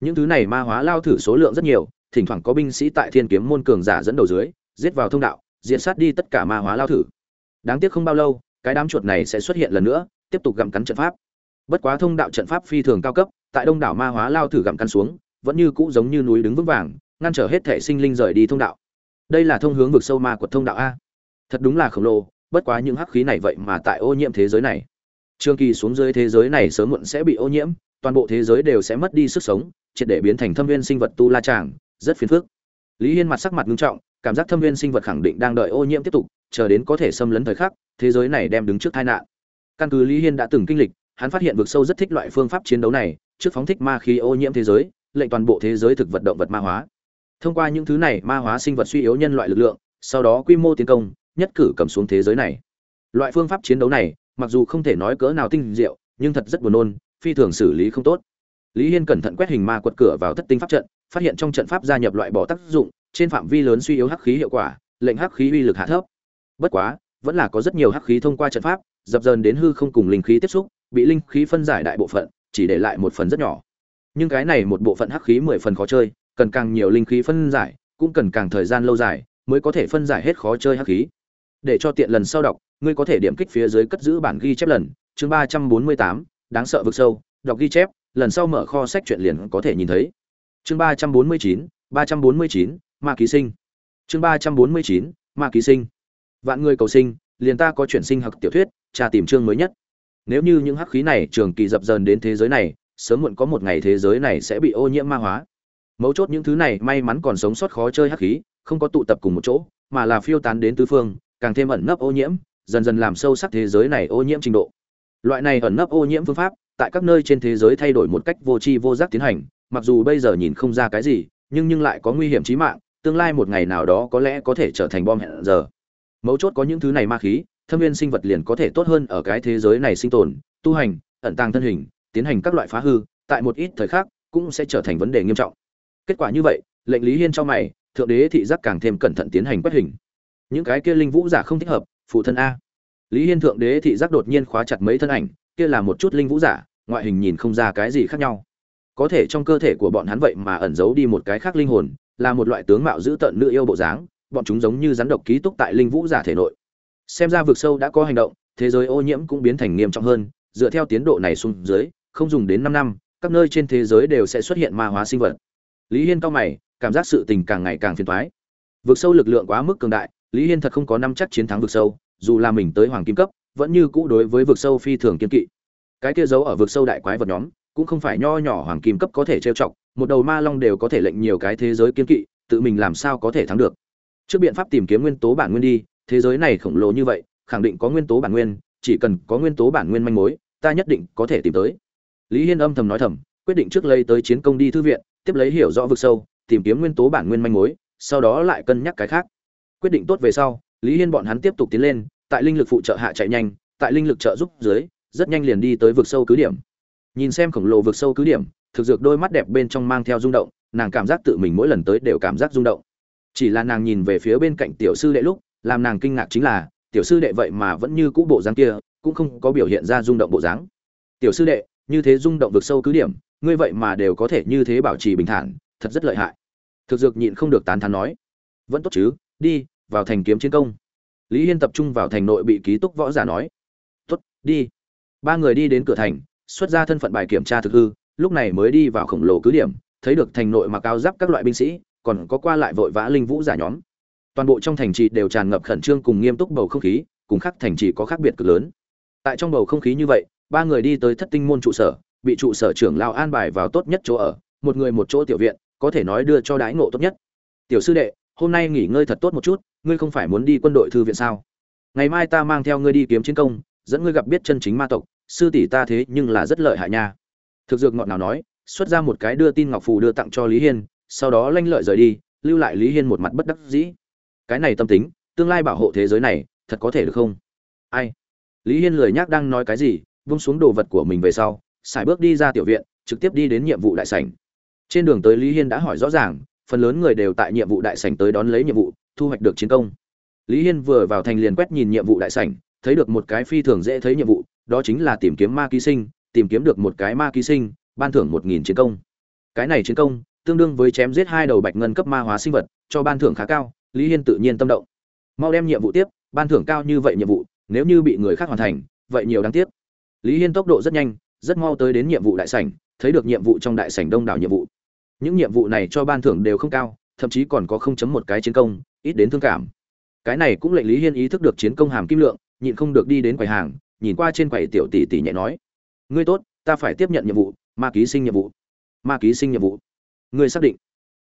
A: Những thứ này ma hóa lao thử số lượng rất nhiều, thỉnh thoảng có binh sĩ tại thiên kiếm môn cường giả dẫn đầu dưới, giết vào thông đạo diện sát đi tất cả ma hóa lao thử. Đáng tiếc không bao lâu, cái đám chuột này sẽ xuất hiện lần nữa tiếp tục gặm cắn trận pháp. Bất quá thông đạo trận pháp phi thường cao cấp, tại đông đảo ma hóa lao thử gặm cắn xuống, vẫn như cũ giống như núi đứng vững vàng, ngăn trở hết thể sinh linh rời đi thông đạo. Đây là thông hướng vực sâu ma quật thông đạo a. Thật đúng là khổng lồ, bất quá những hắc khí này vậy mà tại ô nhiễm thế giới này. Trường kỳ xuống dưới thế giới này sớm muộn sẽ bị ô nhiễm, toàn bộ thế giới đều sẽ mất đi sức sống, triệt để biến thành thâm viên sinh vật tu la tràng, rất phiền phức. Lý hiên mặt sắc mặt nghiêm trọng, cảm giác thâm viên sinh vật khẳng định đang đợi ô nhiễm tiếp tục, chờ đến có thể xâm lấn thời khắc, thế giới này đem đứng trước tai nạn căn cứ lý hiên đã từng kinh lịch, hắn phát hiện vực sâu rất thích loại phương pháp chiến đấu này, trước phóng thích ma khí ô nhiễm thế giới, lệnh toàn bộ thế giới thực vật động vật ma hóa. Thông qua những thứ này, ma hóa sinh vật suy yếu nhân loại lực lượng, sau đó quy mô tiến công, nhất cử cầm xuống thế giới này. Loại phương pháp chiến đấu này, mặc dù không thể nói cỡ nào tinh diệu, nhưng thật rất buồn nôn, phi thường xử lý không tốt. Lý hiên cẩn thận quét hình ma quật cửa vào thất tinh pháp trận, phát hiện trong trận pháp gia nhập loại bỏ tác dụng, trên phạm vi lớn suy yếu hắc khí hiệu quả, lệnh hắc khí uy lực hạ thấp. Bất quá vẫn là có rất nhiều hắc khí thông qua trận pháp, dập dờn đến hư không cùng linh khí tiếp xúc, bị linh khí phân giải đại bộ phận, chỉ để lại một phần rất nhỏ. Nhưng cái này một bộ phận hắc khí mười phần khó chơi, cần càng nhiều linh khí phân giải, cũng cần càng thời gian lâu dài mới có thể phân giải hết khó chơi hắc khí. Để cho tiện lần sau đọc, ngươi có thể điểm kích phía dưới cất giữ bản ghi chép lần, chương ba trăm bốn mươi tám, đáng sợ vực sâu, đọc ghi chép, lần sau mở kho sách truyện liền có thể nhìn thấy. Chương ba trăm bốn mươi chín, ba trăm bốn mươi chín, ma ký sinh. Chương ba trăm bốn mươi chín, ma ký sinh vạn người cầu sinh, liền ta có chuyển sinh học tiểu thuyết, tra tìm chương mới nhất. Nếu như những hắc khí này trường kỳ dập dờn đến thế giới này, sớm muộn có một ngày thế giới này sẽ bị ô nhiễm ma hóa. Mấu chốt những thứ này may mắn còn sống sót khó chơi hắc khí, không có tụ tập cùng một chỗ, mà là phiêu tán đến tứ phương, càng thêm ẩn nấp ô nhiễm, dần dần làm sâu sắc thế giới này ô nhiễm trình độ. Loại này ẩn nấp ô nhiễm phương pháp, tại các nơi trên thế giới thay đổi một cách vô tri vô giác tiến hành, mặc dù bây giờ nhìn không ra cái gì, nhưng nhưng lại có nguy hiểm chí mạng, tương lai một ngày nào đó có lẽ có thể trở thành bom hẹn giờ mấu chốt có những thứ này ma khí, thâm viên sinh vật liền có thể tốt hơn ở cái thế giới này sinh tồn, tu hành, ẩn tàng thân hình, tiến hành các loại phá hư, tại một ít thời khắc cũng sẽ trở thành vấn đề nghiêm trọng. Kết quả như vậy, lệnh lý hiên cho mày, thượng đế thị giác càng thêm cẩn thận tiến hành quét hình. Những cái kia linh vũ giả không thích hợp, phụ thân a. Lý hiên thượng đế thị giác đột nhiên khóa chặt mấy thân ảnh, kia là một chút linh vũ giả, ngoại hình nhìn không ra cái gì khác nhau. Có thể trong cơ thể của bọn hắn vậy mà ẩn giấu đi một cái khác linh hồn, là một loại tướng mạo dữ tợn nữ yêu bộ dáng bọn chúng giống như rắn độc ký túc tại linh vũ giả thể nội. Xem ra vực sâu đã có hành động, thế giới ô nhiễm cũng biến thành nghiêm trọng hơn, dựa theo tiến độ này xuống dưới, không dùng đến năm năm, các nơi trên thế giới đều sẽ xuất hiện ma hóa sinh vật. Lý hiên cao mày, cảm giác sự tình càng ngày càng phiền toái. Vực sâu lực lượng quá mức cường đại, lý hiên thật không có năm chắc chiến thắng vực sâu, dù là mình tới hoàng kim cấp, vẫn như cũ đối với vực sâu phi thường kiên kỵ. Cái kia giấu ở vực sâu đại quái vật nhóm, cũng không phải nho nhỏ hoàng kim cấp có thể trêu chọc, một đầu ma long đều có thể lệnh nhiều cái thế giới kiên kỵ, tự mình làm sao có thể thắng được trước biện pháp tìm kiếm nguyên tố bản nguyên đi, thế giới này khổng lồ như vậy, khẳng định có nguyên tố bản nguyên, chỉ cần có nguyên tố bản nguyên manh mối, ta nhất định có thể tìm tới. Lý hiên âm thầm nói thầm, quyết định trước lấy tới chiến công đi thư viện, tiếp lấy hiểu rõ vực sâu, tìm kiếm nguyên tố bản nguyên manh mối, sau đó lại cân nhắc cái khác. Quyết định tốt về sau, lý hiên bọn hắn tiếp tục tiến lên, tại linh lực phụ trợ hạ chạy nhanh, tại linh lực trợ giúp dưới, rất nhanh liền đi tới vực sâu cứ điểm. Nhìn xem khổng lồ vực sâu cứ điểm, thực dược đôi mắt đẹp bên trong mang theo rung động, nàng cảm giác tự mình mỗi lần tới đều cảm giác rung động chỉ là nàng nhìn về phía bên cạnh tiểu sư đệ lúc, làm nàng kinh ngạc chính là, tiểu sư đệ vậy mà vẫn như cũ bộ dáng kia, cũng không có biểu hiện ra rung động bộ dáng. Tiểu sư đệ, như thế rung động vực sâu cứ điểm, ngươi vậy mà đều có thể như thế bảo trì bình thản, thật rất lợi hại. Thực dược nhịn không được tán thán nói. Vẫn tốt chứ, đi, vào thành kiếm chiến công. Lý hiên tập trung vào thành nội bị ký túc võ giả nói. Tốt, đi. Ba người đi đến cửa thành, xuất ra thân phận bài kiểm tra thực hư, lúc này mới đi vào khổng lồ cứ điểm, thấy được thành nội mặc áo giáp các loại binh sĩ còn có qua lại vội vã linh vũ giả nhóm. Toàn bộ trong thành trì đều tràn ngập khẩn trương cùng nghiêm túc bầu không khí, cùng khác thành trì có khác biệt cực lớn. Tại trong bầu không khí như vậy, ba người đi tới thất tinh môn trụ sở, bị trụ sở trưởng lao an bài vào tốt nhất chỗ ở, một người một chỗ tiểu viện, có thể nói đưa cho đái ngộ tốt nhất. Tiểu sư đệ, hôm nay nghỉ ngơi thật tốt một chút, ngươi không phải muốn đi quân đội thư viện sao? Ngày mai ta mang theo ngươi đi kiếm chiến công, dẫn ngươi gặp biết chân chính ma tộc, sư tỷ ta thế nhưng là rất lợi hại nha. Thực dược ngọn nào nói, xuất ra một cái đưa tin ngọc phù đưa tặng cho lý hiên sau đó lanh lợi rời đi, lưu lại lý hiên một mặt bất đắc dĩ. Cái này tâm tính, tương lai bảo hộ thế giới này, thật có thể được không? Ai? Lý hiên lười nhác đang nói cái gì, vung xuống đồ vật của mình về sau sải bước đi ra tiểu viện, trực tiếp đi đến nhiệm vụ đại sảnh. Trên đường tới lý hiên đã hỏi rõ ràng, phần lớn người đều tại nhiệm vụ đại sảnh tới đón lấy nhiệm vụ, thu hoạch được chiến công. Lý hiên vừa vào thành liền quét nhìn nhiệm vụ đại sảnh, thấy được một cái phi thường dễ thấy nhiệm vụ, đó chính là tìm kiếm ma ký sinh, tìm kiếm được một cái ma ký sinh, ban thưởng một nghìn chiến công. Cái này chiến công tương đương với chém giết hai đầu bạch ngân cấp ma hóa sinh vật, cho ban thưởng khá cao, lý hiên tự nhiên tâm động. Mau đem nhiệm vụ tiếp, ban thưởng cao như vậy nhiệm vụ, nếu như bị người khác hoàn thành, vậy nhiều đáng tiếc. Lý hiên tốc độ rất nhanh, rất mau tới đến nhiệm vụ đại sảnh, thấy được nhiệm vụ trong đại sảnh đông đảo nhiệm vụ. Những nhiệm vụ này cho ban thưởng đều không cao, thậm chí còn có không chấm một cái chiến công, ít đến thương cảm. Cái này cũng lệnh lý hiên ý thức được chiến công hàm kim lượng, nhịn không được đi đến quầy hàng, nhìn qua trên quầy tiểu tỷ tỷ nhẹ nói, ngươi tốt, ta phải tiếp nhận nhiệm vụ, ma ký sinh nhiệm vụ, ma ký sinh nhiệm vụ ngươi xác định.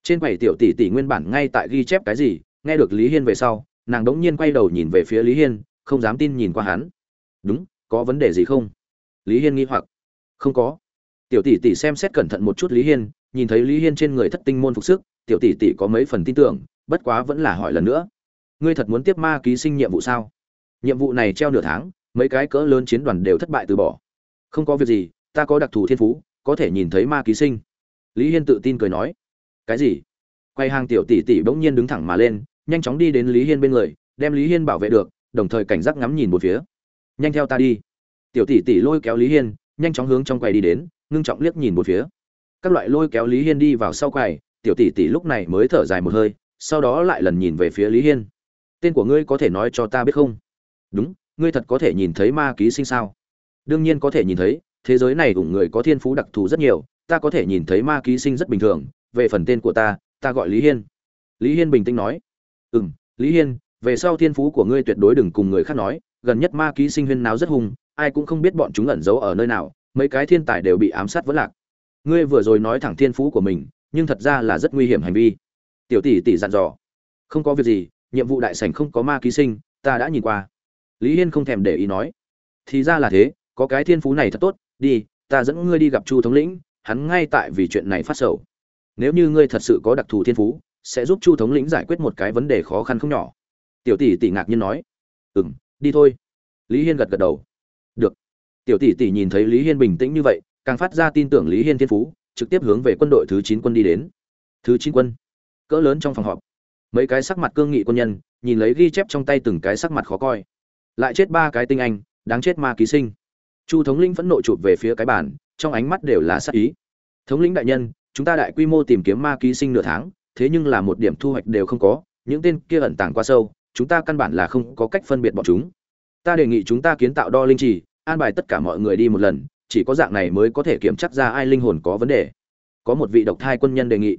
A: Trên quầy tiểu tỷ tỷ nguyên bản ngay tại ghi chép cái gì, nghe được lý hiên về sau, nàng đống nhiên quay đầu nhìn về phía lý hiên, không dám tin nhìn qua hắn. Đúng, có vấn đề gì không? Lý hiên nghi hoặc. Không có. Tiểu tỷ tỷ xem xét cẩn thận một chút lý hiên, nhìn thấy lý hiên trên người thất tinh môn phục sức, tiểu tỷ tỷ có mấy phần tin tưởng, bất quá vẫn là hỏi lần nữa. Ngươi thật muốn tiếp ma ký sinh nhiệm vụ sao? Nhiệm vụ này treo nửa tháng, mấy cái cỡ lớn chiến đoàn đều thất bại từ bỏ. Không có việc gì, ta có đặc thù thiên phú, có thể nhìn thấy ma ký sinh lý hiên tự tin cười nói, cái gì? Quay hàng tiểu tỷ tỷ bỗng nhiên đứng thẳng mà lên, nhanh chóng đi đến lý hiên bên người, đem lý hiên bảo vệ được, đồng thời cảnh giác ngắm nhìn một phía. Nhanh theo ta đi. Tiểu tỷ tỷ lôi kéo lý hiên, nhanh chóng hướng trong quầy đi đến, ngưng trọng liếc nhìn một phía. Các loại lôi kéo lý hiên đi vào sau quầy, tiểu tỷ tỷ lúc này mới thở dài một hơi, sau đó lại lần nhìn về phía lý hiên. Tên của ngươi có thể nói cho ta biết không? Đúng, ngươi thật có thể nhìn thấy ma ký sinh sao? Đương nhiên có thể nhìn thấy, thế giới này ủng người có thiên phú đặc thù rất nhiều ta có thể nhìn thấy ma ký sinh rất bình thường, về phần tên của ta ta gọi lý hiên. Lý hiên bình tĩnh nói. Ừ m lý hiên, về sau thiên phú của ngươi tuyệt đối đừng cùng người khác nói, gần nhất ma ký sinh huyên nào rất hung, ai cũng không biết bọn chúng ẩn giấu ở nơi nào, mấy cái thiên tài đều bị ám sát vẫn lạc. Ngươi vừa rồi nói thẳng thiên phú của mình, nhưng thật ra là rất nguy hiểm hành vi. Tiểu tỷ tỷ dặn dò. Không có việc gì, nhiệm vụ đại sảnh không có ma ký sinh, ta đã nhìn qua. Lý hiên không thèm để ý nói. Thì ra là thế, có cái thiên phú này thật tốt, đi, ta dẫn ngươi đi gặp chu thống lĩnh hắn ngay tại vì chuyện này phát sầu. Nếu như ngươi thật sự có đặc thù thiên phú, sẽ giúp chu thống lĩnh giải quyết một cái vấn đề khó khăn không nhỏ. Tiểu tỷ tỷ ngạc nhiên nói. Ừ m đi thôi. Lý hiên gật gật đầu. Được. Tiểu tỷ tỷ nhìn thấy lý hiên bình tĩnh như vậy, càng phát ra tin tưởng lý hiên thiên phú, trực tiếp hướng về quân đội thứ chín quân đi đến. Thứ chín quân. Cỡ lớn trong phòng họp. Mấy cái sắc mặt cương nghị quân nhân, nhìn lấy ghi chép trong tay từng cái sắc mặt khó coi. Lại chết ba cái tinh anh, đáng chết ma ký sinh chu thống linh phẫn nộ chụp về phía cái bàn, trong ánh mắt đều là sắc ý. Thống lĩnh đại nhân, chúng ta đại quy mô tìm kiếm ma ký sinh nửa tháng, thế nhưng là một điểm thu hoạch đều không có, những tên kia ẩn tàng quá sâu, chúng ta căn bản là không có cách phân biệt bọn chúng. Ta đề nghị chúng ta kiến tạo đo linh trì, an bài tất cả mọi người đi một lần, chỉ có dạng này mới có thể kiểm chắc ra ai linh hồn có vấn đề. Có một vị độc thai quân nhân đề nghị.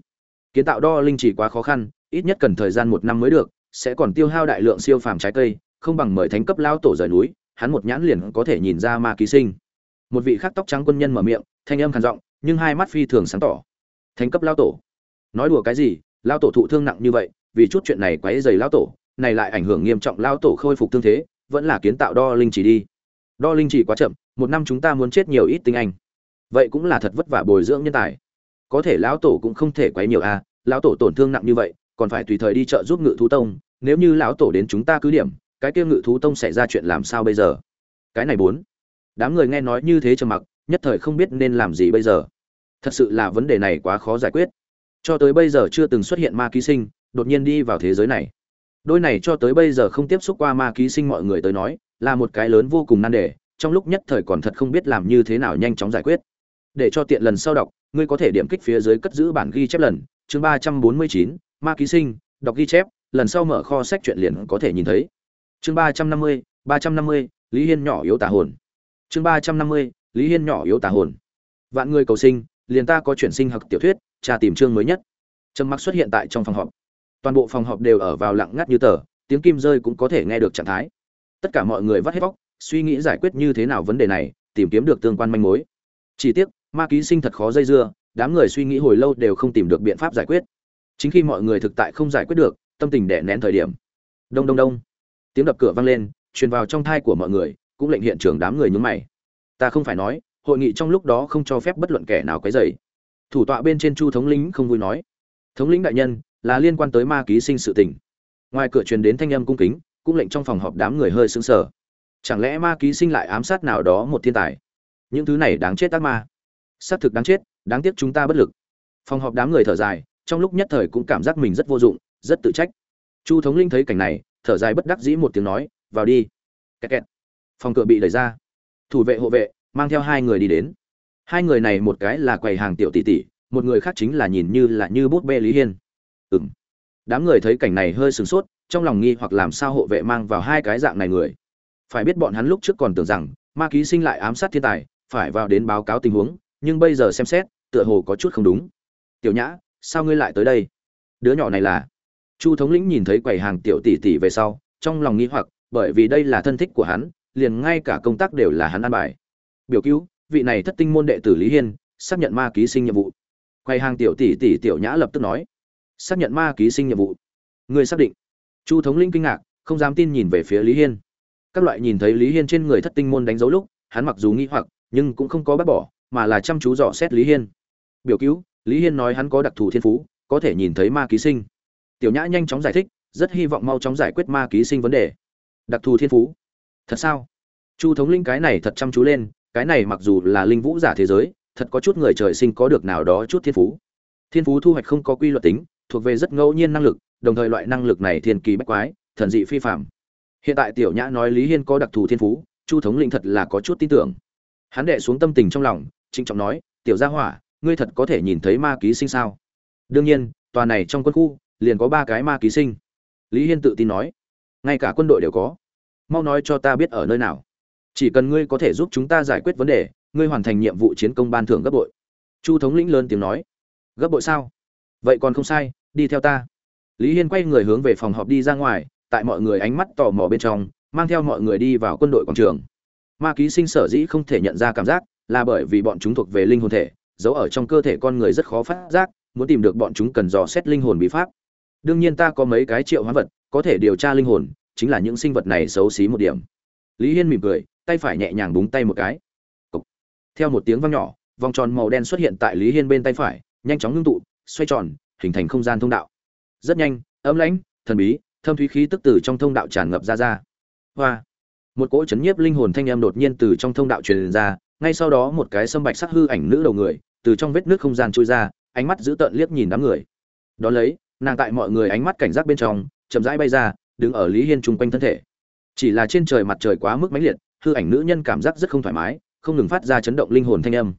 A: Kiến tạo đo linh trì quá khó khăn, ít nhất cần thời gian một năm mới được, sẽ còn tiêu hao đại lượng siêu phàm trái cây, không bằng mời thánh cấp lao tổ rời núi hắn một nhãn liền có thể nhìn ra ma ký sinh. Một vị khác tóc trắng quân nhân mở miệng thanh âm khàn giọng nhưng hai mắt phi thường sáng tỏ. Thánh cấp lao tổ. Nói đùa cái gì lao tổ thụ thương nặng như vậy vì chút chuyện này quấy dày lao tổ này lại ảnh hưởng nghiêm trọng lao tổ khôi phục thương thế vẫn là kiến tạo đo linh chỉ đi. Đo linh chỉ quá chậm một năm chúng ta muốn chết nhiều ít tinh anh. Vậy cũng là thật vất vả bồi dưỡng nhân tài. Có thể lão tổ cũng không thể quấy nhiều a à, lão tổ tổn thương nặng như vậy còn phải tùy thời đi chợ giúp ngự thú tông nếu như lão tổ đến chúng ta cứ điểm cái kia ngự thú tông xảy ra chuyện làm sao bây giờ? Cái này bốn. Đám người nghe nói như thế trầm mặc, nhất thời không biết nên làm gì bây giờ. Thật sự là vấn đề này quá khó giải quyết. Cho tới bây giờ chưa từng xuất hiện ma ký sinh, đột nhiên đi vào thế giới này. Đôi này cho tới bây giờ không tiếp xúc qua ma ký sinh mọi người tới nói, là một cái lớn vô cùng nan đề, trong lúc nhất thời còn thật không biết làm như thế nào nhanh chóng giải quyết. Để cho tiện lần sau đọc, ngươi có thể điểm kích phía dưới cất giữ bản ghi chép lần, chương ba trăm bốn mươi chín, ma ký sinh, đọc ghi chép, lần sau mở kho sách truyện liền có thể nhìn thấy chương ba trăm năm mươi, ba trăm năm mươi, lý hiên nhỏ yếu tà hồn. Chương ba trăm năm mươi, lý hiên nhỏ yếu tà hồn. Vạn người cầu sinh, liền ta có chuyển sinh học tiểu thuyết, tra tìm chương mới nhất. Trầm mặc xuất hiện tại trong phòng họp. Toàn bộ phòng họp đều ở vào lặng ngắt như tờ, tiếng kim rơi cũng có thể nghe được trạng thái. Tất cả mọi người vắt hết vóc suy nghĩ giải quyết như thế nào vấn đề này, tìm kiếm được tương quan manh mối. Chỉ tiếc, ma ký sinh thật khó dây dưa, đám người suy nghĩ hồi lâu đều không tìm được biện pháp giải quyết. Chính khi mọi người thực tại không giải quyết được, tâm tình đẻ nén thời điểm. Đông đông đông tiếng đập cửa vang lên, truyền vào trong thai của mọi người, cũng lệnh hiện trường đám người nhúng mày. Ta không phải nói, hội nghị trong lúc đó không cho phép bất luận kẻ nào quấy rầy. Thủ tọa bên trên chu thống lĩnh không vui nói. Thống lĩnh đại nhân, là liên quan tới ma ký sinh sự tình. Ngoài cửa truyền đến thanh âm cung kính, cũng lệnh trong phòng họp đám người hơi sững sờ. Chẳng lẽ ma ký sinh lại ám sát nào đó một thiên tài? Những thứ này đáng chết ác ma. Xác thực đáng chết, đáng tiếc chúng ta bất lực. Phòng họp đám người thở dài, trong lúc nhất thời cũng cảm giác mình rất vô dụng, rất tự trách. Chu thống linh thấy cảnh này thở dài bất đắc dĩ một tiếng nói, vào đi. Kẹt kẹt. Phòng cửa bị đẩy ra. Thủ vệ hộ vệ, mang theo hai người đi đến. Hai người này một cái là quầy hàng tiểu tỷ tỷ, một người khác chính là nhìn như là như bút bê lý hiên. Ừng đám người thấy cảnh này hơi sửng sốt, trong lòng nghi hoặc làm sao hộ vệ mang vào hai cái dạng này người. Phải biết bọn hắn lúc trước còn tưởng rằng, ma ký sinh lại ám sát thiên tài, phải vào đến báo cáo tình huống, nhưng bây giờ xem xét, tựa hồ có chút không đúng. Tiểu nhã, sao ngươi lại tới đây? Đứa nhỏ này là chu thống lĩnh nhìn thấy quầy hàng tiểu tỷ tỷ về sau, trong lòng nghi hoặc, bởi vì đây là thân thích của hắn, liền ngay cả công tác đều là hắn ăn bài. Biểu cứu, vị này thất tinh môn đệ tử lý hiên, xác nhận ma ký sinh nhiệm vụ. Quầy hàng tiểu tỷ tỷ tiểu nhã lập tức nói, xác nhận ma ký sinh nhiệm vụ. Người xác định. Chu thống lĩnh kinh ngạc, không dám tin nhìn về phía lý hiên. Các loại nhìn thấy lý hiên trên người thất tinh môn đánh dấu lúc, hắn mặc dù nghi hoặc, nhưng cũng không có bác bỏ, mà là chăm chú dò xét lý hiên. Biểu cứu, lý hiên nói hắn có đặc thù thiên phú, có thể nhìn thấy ma ký sinh tiểu nhã nhanh chóng giải thích, rất hy vọng mau chóng giải quyết ma ký sinh vấn đề. Đặc thù thiên phú. Thật sao? Chu thống linh cái này thật chăm chú lên, cái này mặc dù là linh vũ giả thế giới, thật có chút người trời sinh có được nào đó chút thiên phú. Thiên phú thu hoạch không có quy luật tính, thuộc về rất ngẫu nhiên năng lực, đồng thời loại năng lực này thiên kỳ bách quái, thần dị phi phạm hiện tại tiểu nhã nói lý hiên có đặc thù thiên phú, chu thống linh thật là có chút tin tưởng. Hắn đệ xuống tâm tình trong lòng, trịnh trọng nói, tiểu gia hỏa, ngươi thật có thể nhìn thấy ma ký sinh sao? Đương nhiên, tòa này trong quân khu liền có ba cái ma ký sinh. Lý hiên tự tin nói, ngay cả quân đội đều có. Mau nói cho ta biết ở nơi nào. Chỉ cần ngươi có thể giúp chúng ta giải quyết vấn đề, ngươi hoàn thành nhiệm vụ chiến công ban thưởng gấp bội. Chu thống lĩnh lớn tiếng nói, gấp bội sao? Vậy còn không sai, đi theo ta. Lý hiên quay người hướng về phòng họp đi ra ngoài, tại mọi người ánh mắt tò mò bên trong, mang theo mọi người đi vào quân đội quảng trường. Ma ký sinh sở dĩ không thể nhận ra cảm giác là bởi vì bọn chúng thuộc về linh hồn thể, giấu ở trong cơ thể con người rất khó phát giác, muốn tìm được bọn chúng cần dò xét linh hồn bí pháp đương nhiên ta có mấy cái triệu hóa vật, có thể điều tra linh hồn, chính là những sinh vật này xấu xí một điểm. Lý hiên mỉm cười, tay phải nhẹ nhàng búng tay một cái. Cục. theo một tiếng vang nhỏ, vòng tròn màu đen xuất hiện tại lý hiên bên tay phải, nhanh chóng ngưng tụ, xoay tròn, hình thành không gian thông đạo. Rất nhanh, ấm lãnh, thần bí, thâm thúy khí tức từ trong thông đạo tràn ngập ra ra. Hoa. Một cỗ chấn nhiếp linh hồn thanh âm đột nhiên từ trong thông đạo truyền ra, ngay sau đó một cái sâm bạch sắc hư ảnh nữ đầu người, từ trong vết nước không gian trôi ra, ánh mắt dữ tợn liếc nhìn đám người. Đón lấy nàng tại mọi người ánh mắt cảnh giác bên trong, chậm rãi bay ra, đứng ở lý hiên chung quanh thân thể. Chỉ là trên trời mặt trời quá mức mãnh liệt, hư ảnh nữ nhân cảm giác rất không thoải mái, không ngừng phát ra chấn động linh hồn thanh âm.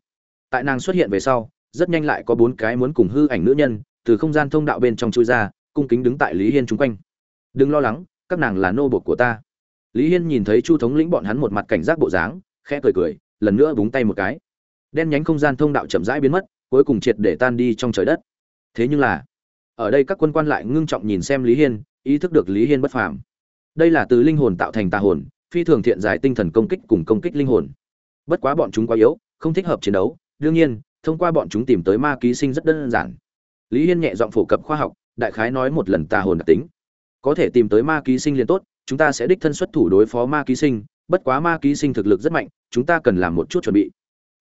A: Tại nàng xuất hiện về sau, rất nhanh lại có bốn cái muốn cùng hư ảnh nữ nhân từ không gian thông đạo bên trong chui ra, cung kính đứng tại lý hiên chung quanh. Đừng lo lắng, các nàng là nô bột của ta. Lý hiên nhìn thấy chu thống lĩnh bọn hắn một mặt cảnh giác bộ dáng, khẽ cười cười, lần nữa búng tay một cái. Đen nhánh không gian thông đạo chậm rãi biến mất, cuối cùng triệt để tan đi trong trời đất. Thế nhưng là ở đây các quân quan lại ngưng trọng nhìn xem lý hiên, ý thức được lý hiên bất phàm. Đây là từ linh hồn tạo thành tà hồn, phi thường thiện giải tinh thần công kích cùng công kích linh hồn. Bất quá bọn chúng quá yếu, không thích hợp chiến đấu, đương nhiên, thông qua bọn chúng tìm tới ma ký sinh rất đơn giản. Lý hiên nhẹ giọng phổ cập khoa học, đại khái nói một lần tà hồn đặc tính. Có thể tìm tới ma ký sinh liền tốt, chúng ta sẽ đích thân xuất thủ đối phó ma ký sinh, bất quá ma ký sinh thực lực rất mạnh, chúng ta cần làm một chút chuẩn bị.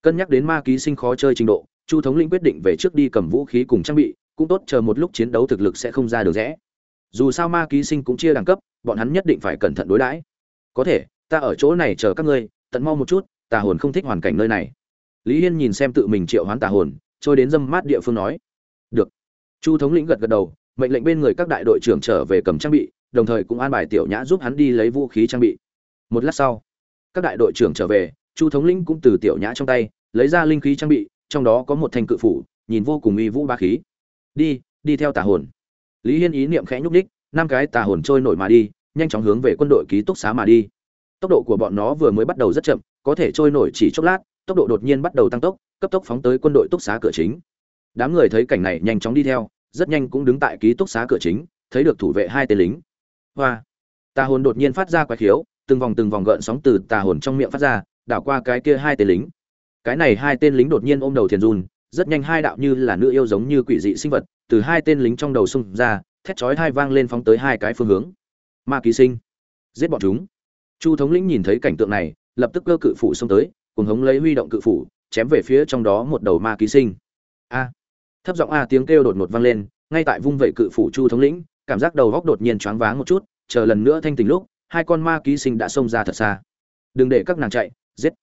A: Cân nhắc đến ma ký sinh khó chơi trình độ, chu thống linh quyết định về trước đi cầm vũ khí cùng trang bị cũng tốt chờ một lúc chiến đấu thực lực sẽ không ra được rẽ. Dù sao ma ký sinh cũng chia đẳng cấp, bọn hắn nhất định phải cẩn thận đối đãi. Có thể, ta ở chỗ này chờ các ngươi, tận mau một chút, tà hồn không thích hoàn cảnh nơi này. Lý hiên nhìn xem tự mình triệu hoán tà hồn, trôi đến dâm mát địa phương nói. Được. Chu thống lĩnh gật gật đầu, mệnh lệnh bên người các đại đội trưởng trở về cầm trang bị, đồng thời cũng an bài tiểu nhã giúp hắn đi lấy vũ khí trang bị. Một lát sau, các đại đội trưởng trở về, chu thống lĩnh cũng từ tiểu nhã trong tay, lấy ra linh khí trang bị, trong đó có một thanh cự phủ, nhìn vô cùng uy vũ ba khí đi đi theo tà hồn. Lý hiên ý niệm khẽ nhúc đích năm cái tà hồn trôi nổi mà đi, nhanh chóng hướng về quân đội ký túc xá mà đi. Tốc độ của bọn nó vừa mới bắt đầu rất chậm, có thể trôi nổi chỉ chốc lát, tốc độ đột nhiên bắt đầu tăng tốc, cấp tốc phóng tới quân đội túc xá cửa chính. Đám người thấy cảnh này nhanh chóng đi theo, rất nhanh cũng đứng tại ký túc xá cửa chính, thấy được thủ vệ hai tên lính. Hoa! Tà hồn đột nhiên phát ra quái khiếu, từng vòng từng vòng gợn sóng từ tà hồn trong miệng phát ra, đảo qua cái kia hai tên lính. Cái này hai tên lính đột nhiên ôm đầu thiền run rất nhanh hai đạo như là nữ yêu giống như quỷ dị sinh vật từ hai tên lính trong đầu xung ra, thét chói hai vang lên phóng tới hai cái phương hướng. Ma ký sinh, giết bọn chúng. Chu thống lĩnh nhìn thấy cảnh tượng này, lập tức cơ cự phủ xông tới cùng hống lấy huy động cự phủ, chém về phía trong đó một đầu ma ký sinh. A! Thấp giọng a tiếng kêu đột ngột vang lên, ngay tại vung vẩy cự phủ chu thống lĩnh, cảm giác đầu góc đột nhiên choáng váng một chút, chờ lần nữa thanh tình lúc, hai con ma ký sinh đã xông ra thật xa. Đừng để các nàng chạy, giết.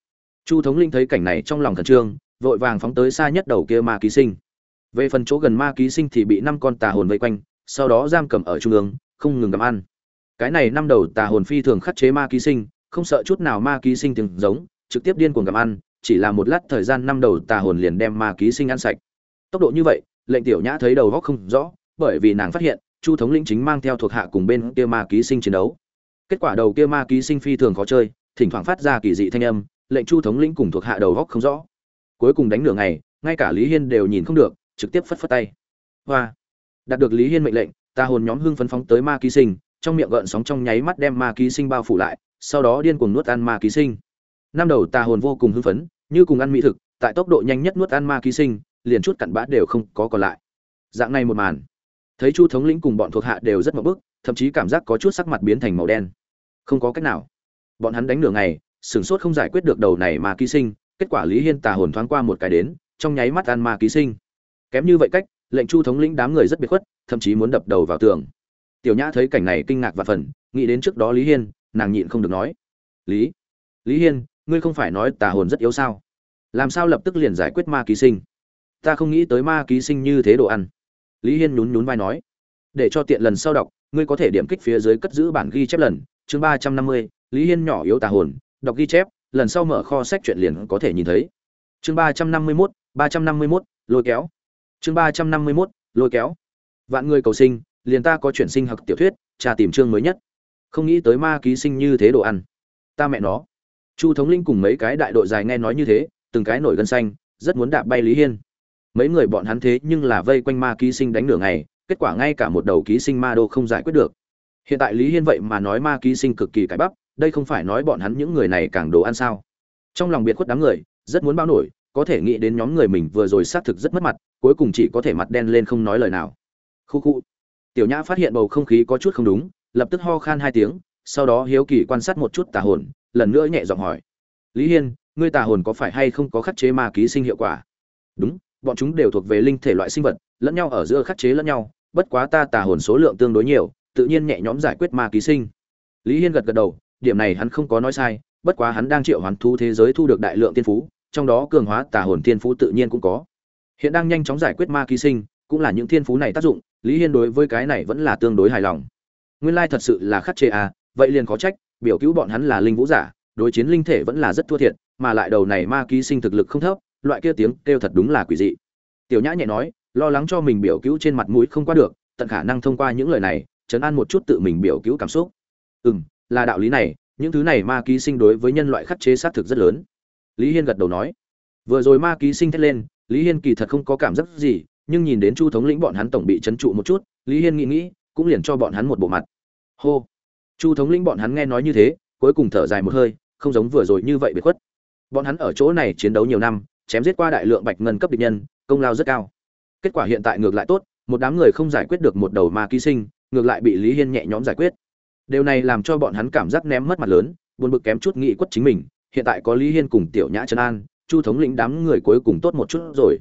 A: Chu thống linh thấy cảnh này trong lòng khẩn trương vội vàng phóng tới xa nhất đầu kia ma ký sinh. Về phần chỗ gần ma ký sinh thì bị năm con tà hồn vây quanh, sau đó giam cầm ở trung ương, không ngừng gặm ăn. Cái này năm đầu tà hồn phi thường khắc chế ma ký sinh, không sợ chút nào ma ký sinh tiếng giống, trực tiếp điên cuồng gặm ăn, chỉ là một lát thời gian năm đầu tà hồn liền đem ma ký sinh ăn sạch. Tốc độ như vậy, lệnh tiểu nhã thấy đầu góc không rõ, bởi vì nàng phát hiện, chu thống lĩnh chính mang theo thuộc hạ cùng bên kia ma ký sinh chiến đấu. Kết quả đầu kia ma ký sinh phi thường khó chơi, thỉnh thoảng phát ra kỳ dị thanh âm, lệnh chu thống lĩnh cùng thuộc hạ đầu góc không rõ cuối cùng đánh nửa ngày, ngay cả lý hiên đều nhìn không được, trực tiếp phất phất tay. Hoa! Đạt được lý hiên mệnh lệnh tà hồn nhóm hưng phấn phóng tới ma ký sinh, trong miệng gợn sóng trong nháy mắt đem ma ký sinh bao phủ lại, sau đó điên cuồng nuốt ăn ma ký sinh. Năm đầu tà hồn vô cùng hưng phấn, như cùng ăn mỹ thực, tại tốc độ nhanh nhất nuốt ăn ma ký sinh, liền chút cặn bã đều không có còn lại. Dạng này một màn, thấy chu thống lĩnh cùng bọn thuộc hạ đều rất mập bức, thậm chí cảm giác có chút sắc mặt biến thành màu đen. Không có cách nào. Bọn hắn đánh nửa ngày, sửng sốt không giải quyết được đầu này ma ký sinh kết quả lý hiên tà hồn thoáng qua một cái đến, trong nháy mắt ăn ma ký sinh. Kém như vậy cách, lệnh chu thống lĩnh đám người rất biệt khuất, thậm chí muốn đập đầu vào tường. Tiểu nhã thấy cảnh này kinh ngạc và phần, nghĩ đến trước đó lý hiên, nàng nhịn không được nói. Lý lý hiên, ngươi không phải nói tà hồn rất yếu sao? Làm sao lập tức liền giải quyết ma ký sinh? Ta không nghĩ tới ma ký sinh như thế đồ ăn. Lý hiên nhún nhún vai nói. Để cho tiện lần sau đọc, ngươi có thể điểm kích phía dưới cất giữ bản ghi chép lần, chương ba trăm năm mươi, lý hiên nhỏ yếu tà hồn, đọc ghi chép lần sau mở kho sách chuyện liền có thể nhìn thấy. Chương ba trăm năm mươi mốt, ba trăm năm mươi mốt, lôi kéo. Chương ba trăm năm mươi mốt, lôi kéo. Vạn người cầu sinh, liền ta có chuyển sinh học tiểu thuyết trà tìm chương mới nhất. Không nghĩ tới ma ký sinh như thế đồ ăn. Ta mẹ nó. Chu thống linh cùng mấy cái đại đội dài nghe nói như thế, từng cái nổi gân xanh, rất muốn đạp bay lý hiên. Mấy người bọn hắn thế nhưng là vây quanh ma ký sinh đánh nửa ngày, kết quả ngay cả một đầu ký sinh ma đô không giải quyết được. Hiện tại lý hiên vậy mà nói ma ký sinh cực kỳ cải bắp đây không phải nói bọn hắn những người này càng đồ ăn sao? Trong lòng biệt khuất đám người, rất muốn bao nổi, có thể nghĩ đến nhóm người mình vừa rồi xác thực rất mất mặt, cuối cùng chỉ có thể mặt đen lên không nói lời nào. Khu khu. Tiểu nhã phát hiện bầu không khí có chút không đúng, lập tức ho khan hai tiếng, sau đó hiếu kỳ quan sát một chút tà hồn, lần nữa nhẹ giọng hỏi. Lý hiên, ngươi tà hồn có phải hay không có khắc chế ma ký sinh hiệu quả? Đúng, bọn chúng đều thuộc về linh thể loại sinh vật, lẫn nhau ở giữa khắc chế lẫn nhau, bất quá ta tà hồn số lượng tương đối nhiều, tự nhiên nhẹ nhõm giải quyết ma ký sinh. Lý hiên gật gật đầu điểm này hắn không có nói sai, bất quá hắn đang triệu hoán thu thế giới thu được đại lượng tiên phú, trong đó cường hóa tà hồn tiên phú tự nhiên cũng có. Hiện đang nhanh chóng giải quyết ma ký sinh, cũng là những thiên phú này tác dụng, lý hiên đối với cái này vẫn là tương đối hài lòng. Nguyên lai thật sự là khắc chế à vậy liền khó trách, biểu cứu bọn hắn là linh vũ giả, đối chiến linh thể vẫn là rất thua thiệt, mà lại đầu này ma ký sinh thực lực không thấp, loại kia tiếng kêu thật đúng là quỷ dị. Tiểu nhã nhẹ nói, lo lắng cho mình biểu cứu trên mặt mũi không qua được, tận khả năng thông qua những lời này, chấn an một chút tự mình biểu cứu cảm xúc. Ừm là đạo lý này, những thứ này ma ký sinh đối với nhân loại khắc chế sát thực rất lớn. Lý hiên gật đầu nói, vừa rồi ma ký sinh thét lên, lý hiên kỳ thật không có cảm giác gì, nhưng nhìn đến chu thống lĩnh bọn hắn tổng bị trấn trụ một chút, lý hiên nghĩ nghĩ, cũng liền cho bọn hắn một bộ mặt. Hô! Chu thống lĩnh bọn hắn nghe nói như thế, cuối cùng thở dài một hơi, không giống vừa rồi như vậy bị khuất. Bọn hắn ở chỗ này chiến đấu nhiều năm, chém giết qua đại lượng bạch ngân cấp địch nhân, công lao rất cao. Kết quả hiện tại ngược lại tốt, một đám người không giải quyết được một đầu ma ký sinh, ngược lại bị lý hiên nhẹ nhõm giải quyết điều này làm cho bọn hắn cảm giác ném mất mặt lớn, buồn bực kém chút nghị quất chính mình, hiện tại có lý hiên cùng tiểu nhã trấn an, chu thống lĩnh đám người cuối cùng tốt một chút rồi.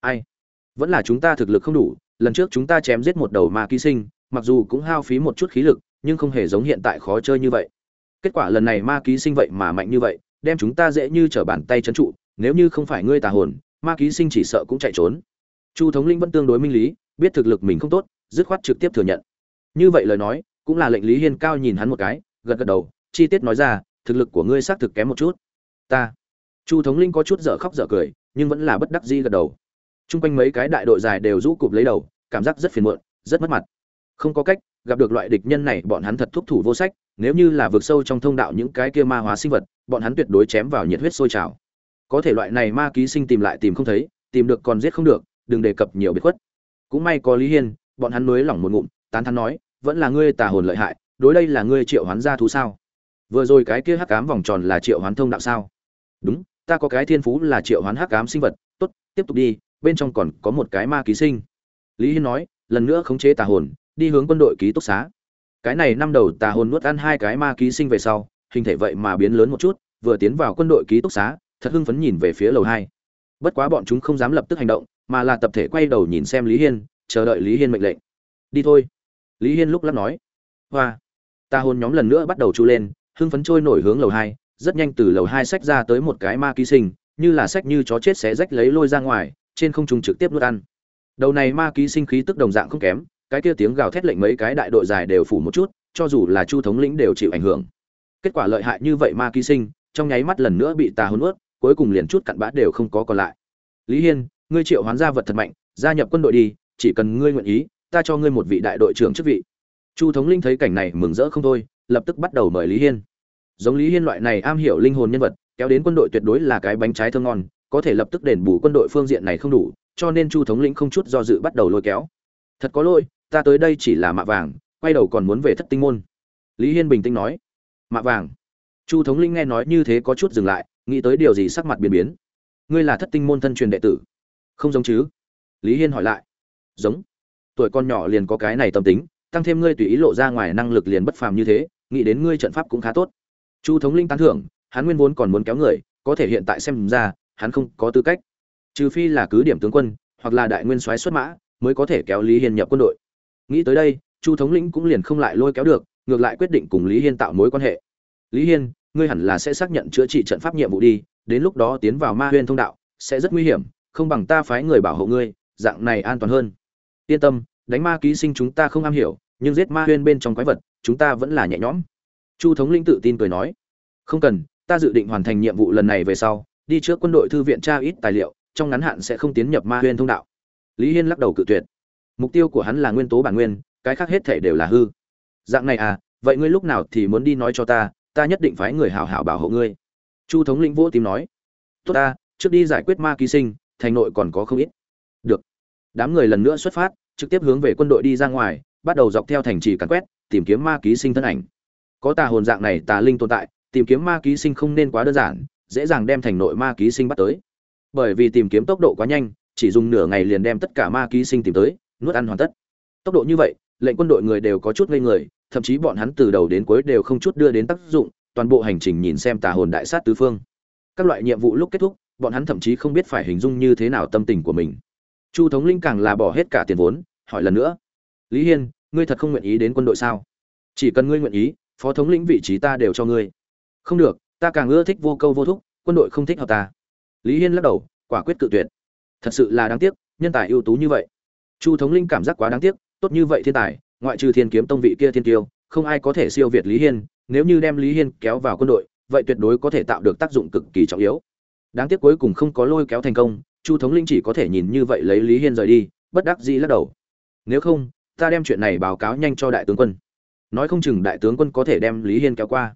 A: Ai? Vẫn là chúng ta thực lực không đủ, lần trước chúng ta chém giết một đầu ma ký sinh, mặc dù cũng hao phí một chút khí lực, nhưng không hề giống hiện tại khó chơi như vậy. Kết quả lần này ma ký sinh vậy mà mạnh như vậy, đem chúng ta dễ như trở bàn tay trấn trụ, nếu như không phải ngươi tà hồn, ma ký sinh chỉ sợ cũng chạy trốn. Chu thống linh vẫn tương đối minh lý, biết thực lực mình không tốt, dứt khoát trực tiếp thừa nhận. Như vậy lời nói cũng là lệnh lý hiên cao nhìn hắn một cái, gật gật đầu, chi tiết nói ra, thực lực của ngươi xác thực kém một chút. Ta. Chu thống linh có chút dở khóc dở cười, nhưng vẫn là bất đắc dĩ gật đầu. T r u n g quanh mấy cái đại đội dài đều rũ cụp lấy đầu, cảm giác rất phiền muộn, rất mất mặt. Không có cách, gặp được loại địch nhân này, bọn hắn thật thúc thủ vô sách, nếu như là vượt sâu trong thông đạo những cái kia ma hóa sinh vật, bọn hắn tuyệt đối chém vào nhiệt huyết sôi trào. Có thể loại này ma ký sinh tìm lại tìm không thấy, tìm được còn giết không được, đừng đề cập nhiều biệt khuất. Cũng may có lý hiên, bọn hắn nới lỏng một ngụm, tán thắn nói vẫn là ngươi tà hồn lợi hại, đối đây là ngươi triệu hoán gia thú sao? Vừa rồi cái kia hắc cám vòng tròn là triệu hoán thông đạo sao? Đúng, ta có cái thiên phú là triệu hoán hắc cám sinh vật, tốt, tiếp tục đi, bên trong còn có một cái ma ký sinh. Lý hiên nói, lần nữa khống chế tà hồn, đi hướng quân đội ký túc xá. Cái này năm đầu tà hồn nuốt ăn hai cái ma ký sinh về sau, hình thể vậy mà biến lớn một chút, vừa tiến vào quân đội ký túc xá, thật hưng phấn nhìn về phía lầu hai. Bất quá bọn chúng không dám lập tức hành động, mà là tập thể quay đầu nhìn xem lý hiên, chờ đợi lý hiên mệnh lệnh. Đi thôi lý hiên lúc lắc nói, hoa, ta hôn nhóm lần nữa bắt đầu chu lên, hưng phấn trôi nổi hướng lầu hai, rất nhanh từ lầu hai sách ra tới một cái ma ký sinh, như là sách như chó chết xé rách lấy lôi ra ngoài, trên không trung trực tiếp nuốt ăn. Đầu này ma ký sinh khí tức đồng dạng không kém, cái kia tiếng gào thét lệnh mấy cái đại đội dài đều phủ một chút, cho dù là chu thống lĩnh đều chịu ảnh hưởng. Kết quả lợi hại như vậy ma ký sinh, trong nháy mắt lần nữa bị tà hôn ướt cuối cùng liền chút cặn bã đều không có còn lại. Lý hiên, ngươi triệu hoán gia vật thật mạnh, gia nhập quân đội đi, chỉ cần ngươi nguyện ý ta cho ngươi một vị đại đội trưởng chức vị. Chu thống linh thấy cảnh này mừng rỡ không thôi, lập tức bắt đầu mời lý hiên. Giống lý hiên loại này am hiểu linh hồn nhân vật, kéo đến quân đội tuyệt đối là cái bánh trái thơm ngon, có thể lập tức đền bù quân đội phương diện này không đủ, cho nên chu thống lĩnh không chút do dự bắt đầu lôi kéo. Thật có lỗi, ta tới đây chỉ là mạ vàng, quay đầu còn muốn về thất tinh môn. Lý hiên bình tĩnh nói. Mạ vàng. Chu thống lĩnh nghe nói như thế có chút dừng lại, nghĩ tới điều gì sắc mặt biến biến. Ngươi là thất tinh môn thân truyền đệ tử. Không giống chứ? Lý hiên hỏi lại. Giống tuổi con nhỏ liền có cái này tâm tính, tăng thêm ngươi tùy ý lộ ra ngoài năng lực liền bất phàm như thế, nghĩ đến ngươi trận pháp cũng khá tốt. Chu thống linh tán thưởng, hắn nguyên vốn còn muốn kéo người, có thể hiện tại xem ra, hắn không có tư cách. Trừ phi là cứ điểm tướng quân, hoặc là đại nguyên soái xuất mã, mới có thể kéo lý hiên nhập quân đội. Nghĩ tới đây, chu thống lĩnh cũng liền không lại lôi kéo được, ngược lại quyết định cùng lý hiên tạo mối quan hệ. Lý hiên, ngươi hẳn là sẽ xác nhận chữa trị trận pháp nhiệm vụ đi, đến lúc đó tiến vào ma huyên thông đạo, sẽ rất nguy hiểm, không bằng ta phái người bảo hộ ngươi, dạng này an toàn hơn yên tâm, đánh ma ký sinh chúng ta không am hiểu, nhưng giết ma huyên bên trong quái vật, chúng ta vẫn là nhẹ nhõm. Chu thống linh tự tin cười nói. Không cần, ta dự định hoàn thành nhiệm vụ lần này về sau, đi trước quân đội thư viện tra ít tài liệu, trong ngắn hạn sẽ không tiến nhập ma huyên thông đạo. Lý hiên lắc đầu cự tuyệt. Mục tiêu của hắn là nguyên tố bản nguyên, cái khác hết thể đều là hư. Dạng này à vậy ngươi lúc nào thì muốn đi nói cho ta ta nhất định phái người hảo hảo bảo hộ ngươi. Chu thống lĩnh vỗ tìm nói. Tốt ta, trước đi giải quyết ma ký sinh, thành nội còn có không ít. Được đám người lần nữa xuất phát, trực tiếp hướng về quân đội đi ra ngoài, bắt đầu dọc theo thành trì càn quét, tìm kiếm ma ký sinh thân ảnh. Có tà hồn dạng này tà linh tồn tại, tìm kiếm ma ký sinh không nên quá đơn giản, dễ dàng đem thành nội ma ký sinh bắt tới. Bởi vì tìm kiếm tốc độ quá nhanh, chỉ dùng nửa ngày liền đem tất cả ma ký sinh tìm tới, nuốt ăn hoàn tất. Tốc độ như vậy, lệnh quân đội người đều có chút ngây người, thậm chí bọn hắn từ đầu đến cuối đều không chút đưa đến tác dụng, toàn bộ hành trình nhìn xem tà hồn đại sát tứ phương. Các loại nhiệm vụ lúc kết thúc, bọn hắn thậm chí không biết phải hình dung như thế nào tâm tình của mình chu thống linh càng là bỏ hết cả tiền vốn, hỏi lần nữa. Lý hiên, ngươi thật không nguyện ý đến quân đội sao? Chỉ cần ngươi nguyện ý, phó thống lĩnh vị trí ta đều cho ngươi. Không được, ta càng ưa thích vô câu vô thúc, quân đội không thích hợp ta. Lý hiên lắc đầu, quả quyết cự tuyệt. Thật sự là đáng tiếc, nhân tài ưu tú như vậy. Chu thống linh cảm giác quá đáng tiếc, tốt như vậy thiên tài, ngoại trừ thiên kiếm tông vị kia thiên tiêu, không ai có thể siêu việt lý hiên, nếu như đem lý hiên kéo vào quân đội, vậy tuyệt đối có thể tạo được tác dụng cực kỳ trọng yếu. Đáng tiếc cuối cùng không có lôi kéo thành công chu thống linh chỉ có thể nhìn như vậy lấy lý hiên rời đi, bất đắc dĩ lắc đầu. Nếu không, ta đem chuyện này báo cáo nhanh cho đại tướng quân. Nói không chừng đại tướng quân có thể đem lý hiên kéo qua.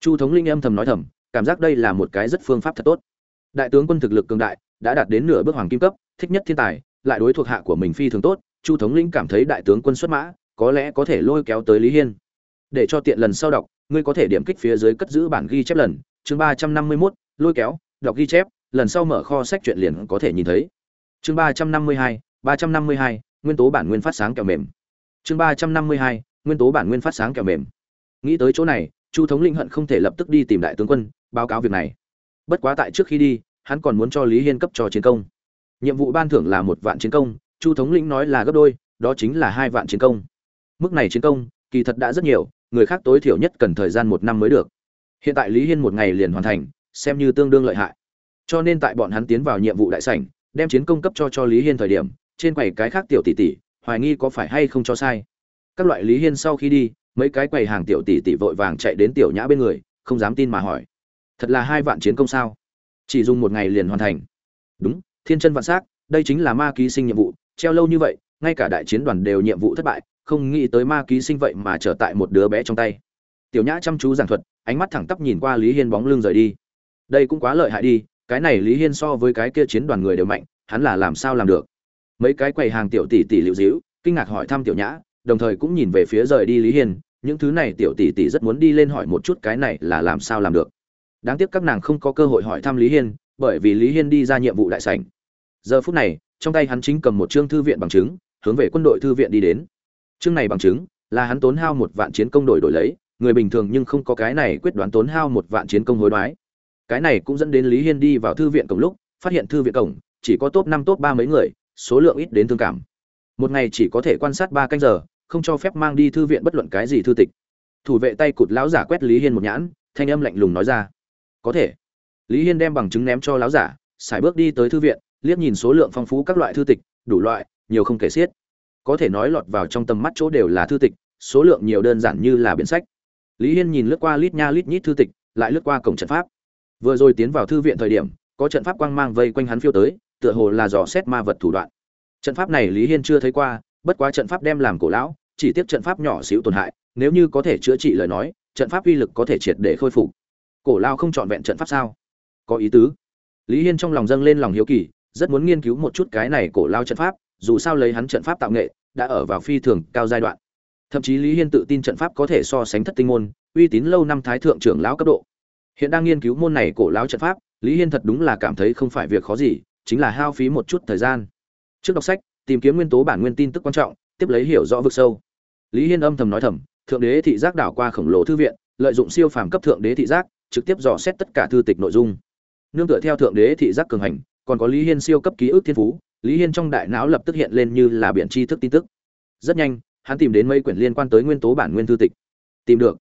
A: Chu thống linh âm thầm nói thầm, cảm giác đây là một cái rất phương pháp thật tốt. Đại tướng quân thực lực cường đại, đã đạt đến nửa bước hoàng kim cấp, thích nhất thiên tài, lại đối thuộc hạ của mình phi thường tốt, chu thống linh cảm thấy đại tướng quân xuất mã, có lẽ có thể lôi kéo tới lý hiên. Để cho tiện lần sau đọc, ngươi có thể điểm kích phía dưới cất giữ bản ghi chép lần, chương ba trăm năm mươi mốt, lôi kéo, đọc ghi chép lần sau mở kho sách truyện liền có thể nhìn thấy. Chương ba trăm năm mươi hai, ba trăm năm mươi hai, nguyên tố bản nguyên phát sáng kẹo mềm. Chương ba trăm năm mươi hai, nguyên tố bản nguyên phát sáng kẹo mềm. Nghĩ tới chỗ này, chu thống lĩnh hận không thể lập tức đi tìm đại tướng quân, báo cáo việc này. Bất quá tại trước khi đi, hắn còn muốn cho lý hiên cấp cho chiến công. Nhiệm vụ ban thưởng là một vạn chiến công, chu thống lĩnh nói là gấp đôi, đó chính là hai vạn chiến công. Mức này chiến công, kỳ thật đã rất nhiều, người khác tối thiểu nhất cần thời gian một năm mới được. Hiện tại lý hiên một ngày liền hoàn thành, xem như tương đương lợi hại cho nên tại bọn hắn tiến vào nhiệm vụ đại sảnh, đem chiến công cấp cho cho lý hiên thời điểm, trên quầy cái khác tiểu tỷ tỷ, hoài nghi có phải hay không cho sai. Các loại lý hiên sau khi đi, mấy cái quầy hàng tiểu tỷ tỷ vội vàng chạy đến tiểu nhã bên người, không dám tin mà hỏi. Thật là hai vạn chiến công sao? Chỉ dùng một ngày liền hoàn thành. Đúng, thiên chân vạn s á c đây chính là ma ký sinh nhiệm vụ, treo lâu như vậy, ngay cả đại chiến đoàn đều nhiệm vụ thất bại, không nghĩ tới ma ký sinh vậy mà trở tại một đứa bé trong tay. Tiểu nhã chăm chú giảng thuật, ánh mắt thẳng tắp nhìn qua lý hiên bóng lưng rời đi. Đây cũng quá lợi hại đi cái này lý hiên so với cái kia chiến đoàn người đều mạnh, hắn là làm sao làm được? Mấy cái quầy hàng tiểu tỷ tỷ liệu dĩu kinh ngạc hỏi thăm tiểu nhã, đồng thời cũng nhìn về phía rời đi lý hiên, những thứ này tiểu tỷ tỷ rất muốn đi lên hỏi một chút cái này là làm sao làm được. Đáng tiếc các nàng không có cơ hội hỏi thăm lý hiên, bởi vì lý hiên đi ra nhiệm vụ đại sảnh. Giờ phút này, trong tay hắn chính cầm một chương thư viện bằng chứng, hướng về quân đội thư viện đi đến. Chương này bằng chứng là hắn tốn hao một vạn chiến công đổi đổi lấy, người bình thường nhưng không có cái này quyết đoán tốn hao một vạn chiến công hối đoái cái này cũng dẫn đến lý hiên đi vào thư viện cổng lúc, phát hiện thư viện cổng, chỉ có top năm, top ba mấy người, số lượng ít đến thương cảm. Một ngày chỉ có thể quan sát ba canh giờ, không cho phép mang đi thư viện bất luận cái gì thư tịch. Thủ vệ tay cụt lão giả quét lý hiên một nhãn, thanh âm lạnh lùng nói ra. Có thể. Lý hiên đem bằng chứng ném cho lão giả, xài bước đi tới thư viện, liếc nhìn số lượng phong phú các loại thư tịch, đủ loại, nhiều không kể xiết. Có thể nói lọt vào trong tầm mắt chỗ đều là thư tịch, số lượng nhiều đơn giản như là biển sách. Lý hiên nhìn lướt qua lít nha lít nhít thư tịch, lại lướt qua cổng trận pháp vừa rồi tiến vào thư viện thời điểm, có trận pháp quang mang vây quanh hắn phiêu tới, tựa hồ là dò xét ma vật thủ đoạn. Trận pháp này lý hiên chưa thấy qua, bất quá trận pháp đem làm cổ lão, chỉ tiếp trận pháp nhỏ xíu tổn hại, nếu như có thể chữa trị lời nói, trận pháp uy lực có thể triệt để khôi phục. Cổ lao không trọn vẹn trận pháp sao? Có ý tứ. Lý hiên trong lòng dâng lên lòng hiếu kỳ, rất muốn nghiên cứu một chút cái này cổ lao trận pháp, dù sao lấy hắn trận pháp tạo nghệ, đã ở vào phi thường cao giai đoạn. Thậm chí lý hiên tự tin trận pháp có thể so sánh thất tinh môn, uy tín lâu năm thái thượng trưởng lão cấp độ hiện đang nghiên cứu môn này cổ lão trận pháp, lý hiên thật đúng là cảm thấy không phải việc khó gì, chính là hao phí một chút thời gian. Trước đọc sách, tìm kiếm nguyên tố bản nguyên tin tức quan trọng, tiếp lấy hiểu rõ vực sâu. Lý hiên âm thầm nói thầm, thượng đế thị giác đảo qua khổng lồ thư viện, lợi dụng siêu phàm cấp thượng đế thị giác, trực tiếp dò xét tất cả thư tịch nội dung. Nương tựa theo thượng đế thị giác cường hành, còn có lý hiên siêu cấp ký ức thiên phú, lý hiên trong đại não lập tức hiện lên như là biện tri thức tin tức. Rất nhanh, hắn tìm đến mấy quyển liên quan tới nguyên tố bản nguyên thư tịch. Tìm được.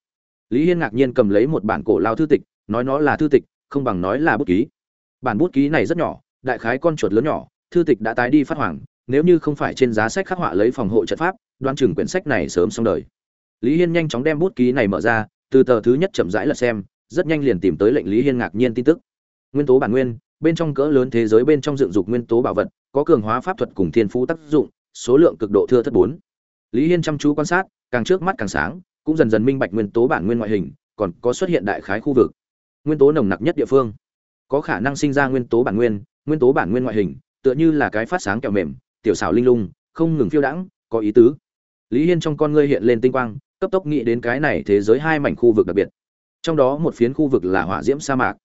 A: Lý hiên ngạc nhiên cầm lấy một bản cổ lao thư tịch nói nó là thư tịch, không bằng nói là bút ký. Bản bút ký này rất nhỏ, đại khái con chuột lớn nhỏ, thư tịch đã tái đi phát hoàng nếu như không phải trên giá sách khắc họa lấy phòng hộ trận pháp, đoan chừng quyển sách này sớm xong đời. Lý hiên nhanh chóng đem bút ký này mở ra, từ tờ thứ nhất chậm rãi lật xem, rất nhanh liền tìm tới lệnh lý hiên ngạc nhiên tin tức. Nguyên tố bản nguyên, bên trong cỡ lớn thế giới bên trong dựng dục nguyên tố bảo vật, có cường hóa pháp thuật cùng thiên phú tác dụng, số lượng cực độ thưa thất bốn. Lý hiên chăm chú quan sát, càng trước mắt càng sáng, cũng dần dần minh bạch nguyên tố bản nguyên ngoại hình, còn có xuất hiện đại khái khu vực nguyên tố nồng nặc nhất địa phương. Có khả năng sinh ra nguyên tố bản nguyên nguyên tố bản nguyên ngoại hình, tựa như là cái phát sáng kẹo mềm, tiểu xảo linh lung, không ngừng phiêu đãng, có ý tứ. Lý hiên trong con ngươi hiện lên tinh quang, cấp tốc nghĩ đến cái này thế giới hai mảnh khu vực đặc biệt. Trong đó một phiến khu vực là hỏa diễm sa mạc.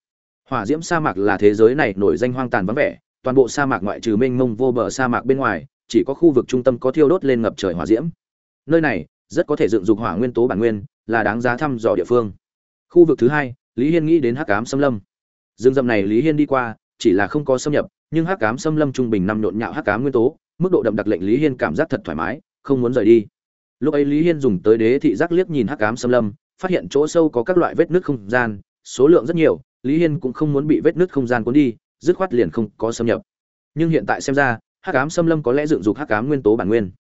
A: Hỏa diễm sa mạc là thế giới này nổi danh hoang tàn vắng vẻ, toàn bộ sa mạc ngoại trừ mênh mông vô bờ sa mạc bên ngoài, chỉ có khu vực trung tâm có thiêu đốt lên ngập trời hỏa diễm. Nơi này rất có thể dựng dục hỏa nguyên tố bản nguyên, là đáng giá thăm dò địa phương. Khu vực thứ hai lý hiên nghĩ đến hắc cám xâm lâm. Rừng rậm này lý hiên đi qua, chỉ là không có xâm nhập, nhưng hắc cám xâm lâm trung bình năm nhộn nhạo hắc cám nguyên tố, mức độ đậm đặc lệnh lý hiên cảm giác thật thoải mái, không muốn rời đi. Lúc ấy lý hiên dùng tới đế thị giác liếc nhìn hắc cám xâm lâm, phát hiện chỗ sâu có các loại vết nứt không gian, số lượng rất nhiều, lý hiên cũng không muốn bị vết nứt không gian cuốn đi, dứt khoát liền không có xâm nhập. Nhưng hiện tại xem ra, hắc ám xâm lâm có lẽ dựng dục hắc ám nguyên tố bản nguyên.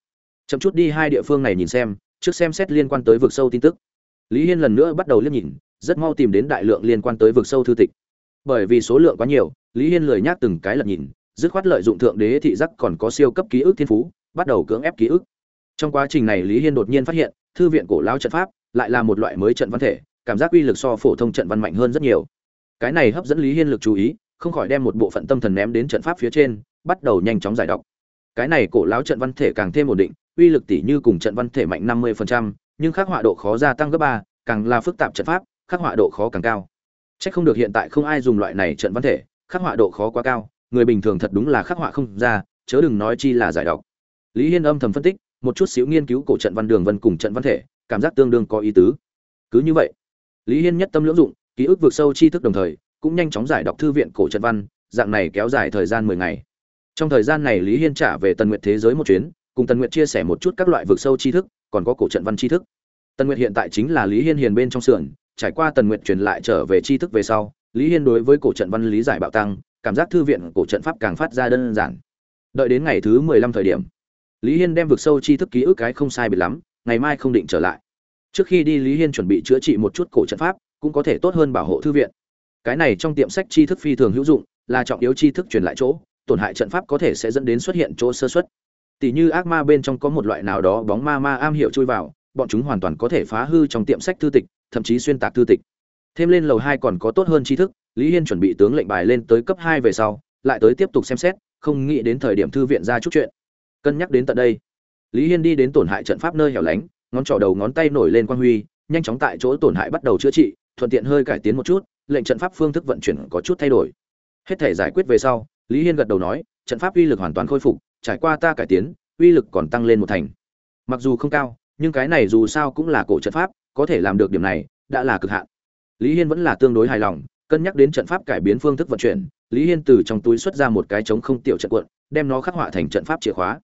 A: Chậm chút đi hai địa phương này nhìn xem, trước xem xét liên quan tới vực sâu tin tức. Lý hiên lần nữa bắt đầu liếc nhìn rất mau tìm đến đại lượng liên quan tới vực sâu thư tịch. Bởi vì số lượng quá nhiều lý hiên lười nhác từng cái lật nhìn dứt khoát lợi dụng thượng đế thị giác còn có siêu cấp ký ức thiên phú bắt đầu cưỡng ép ký ức. Trong quá trình này lý hiên đột nhiên phát hiện thư viện cổ lao trận pháp lại là một loại mới trận văn thể cảm giác uy lực so phổ thông trận văn mạnh hơn rất nhiều. Cái này hấp dẫn lý hiên lực chú ý không khỏi đem một bộ phận tâm thần ném đến trận pháp phía trên bắt đầu nhanh chóng giải đọc. Cái này cổ lão trận văn thể càng thêm ổn định uy lực tỷ như cùng trận văn thể mạnh năm 50%, nhưng khắc họa độ khó gia tăng gấp ba càng là phức tạp trận pháp khắc họa độ khó càng cao. Chắc không được hiện tại không ai dùng loại này trận văn thể, khắc họa độ khó quá cao, người bình thường thật đúng là khắc họa không ra, chớ đừng nói chi là giải đọc. Lý hiên âm thầm phân tích, một chút xíu nghiên cứu cổ trận văn đường vân cùng trận văn thể, cảm giác tương đương có ý tứ. Cứ như vậy, lý hiên nhất tâm lưỡng dụng, ký ức vượt sâu tri thức đồng thời, cũng nhanh chóng giải đọc thư viện cổ trận văn, dạng này kéo dài thời gian mười ngày. Trong thời gian này lý hiên trả về tần nguyệt thế giới một chuyến, cùng tần nguyệt chia sẻ một chút các loại vượt sâu tri thức, còn có cổ trận văn tri thức. Tần nguyệt hiện tại chính là lý hiên hiền bên trong sườn trải qua tần nguyện truyền lại trở về tri thức về sau, lý hiên đối với cổ trận văn lý giải bạo tăng, cảm giác thư viện cổ trận pháp càng phát ra đơn giản. Đợi đến ngày thứ mười lăm thời điểm, lý hiên đem vực sâu tri thức ký ức cái không sai biệt lắm, ngày mai không định trở lại. Trước khi đi, lý hiên chuẩn bị chữa trị một chút cổ trận pháp, cũng có thể tốt hơn bảo hộ thư viện. Cái này trong tiệm sách tri thức phi thường hữu dụng, là trọng yếu tri thức truyền lại chỗ, tổn hại trận pháp có thể sẽ dẫn đến xuất hiện chỗ sơ xuất tỷ như ác ma bên trong có một loại nào đó bóng ma ma am hiểu chui vào, bọn chúng hoàn toàn có thể phá hư trong tiệm sách thư tịch thậm chí xuyên tạc thư tịch. Thêm lên lầu hai còn có tốt hơn tri thức, lý hiên chuẩn bị tướng lệnh bài lên tới cấp hai về sau, lại tới tiếp tục xem xét, không nghĩ đến thời điểm thư viện ra chút chuyện. Cân nhắc đến tận đây, lý hiên đi đến tổn hại trận pháp nơi hẻo lánh, ngón trỏ đầu ngón tay nổi lên quang huy, nhanh chóng tại chỗ tổn hại bắt đầu chữa trị, thuận tiện hơi cải tiến một chút, lệnh trận pháp phương thức vận chuyển có chút thay đổi. Hết thể giải quyết về sau, lý hiên gật đầu nói, trận pháp uy lực hoàn toàn khôi phục, trải qua ta cải tiến, uy lực còn tăng lên một thành. Mặc dù không cao, nhưng cái này dù sao cũng là cổ trận pháp có thể làm được điểm này, đã là cực hạn. Lý hiên vẫn là tương đối hài lòng, cân nhắc đến trận pháp cải biến phương thức vận chuyển, lý hiên từ trong túi xuất ra một cái trống không tiểu trận cuộn, đem nó khắc họa thành trận pháp chìa khóa.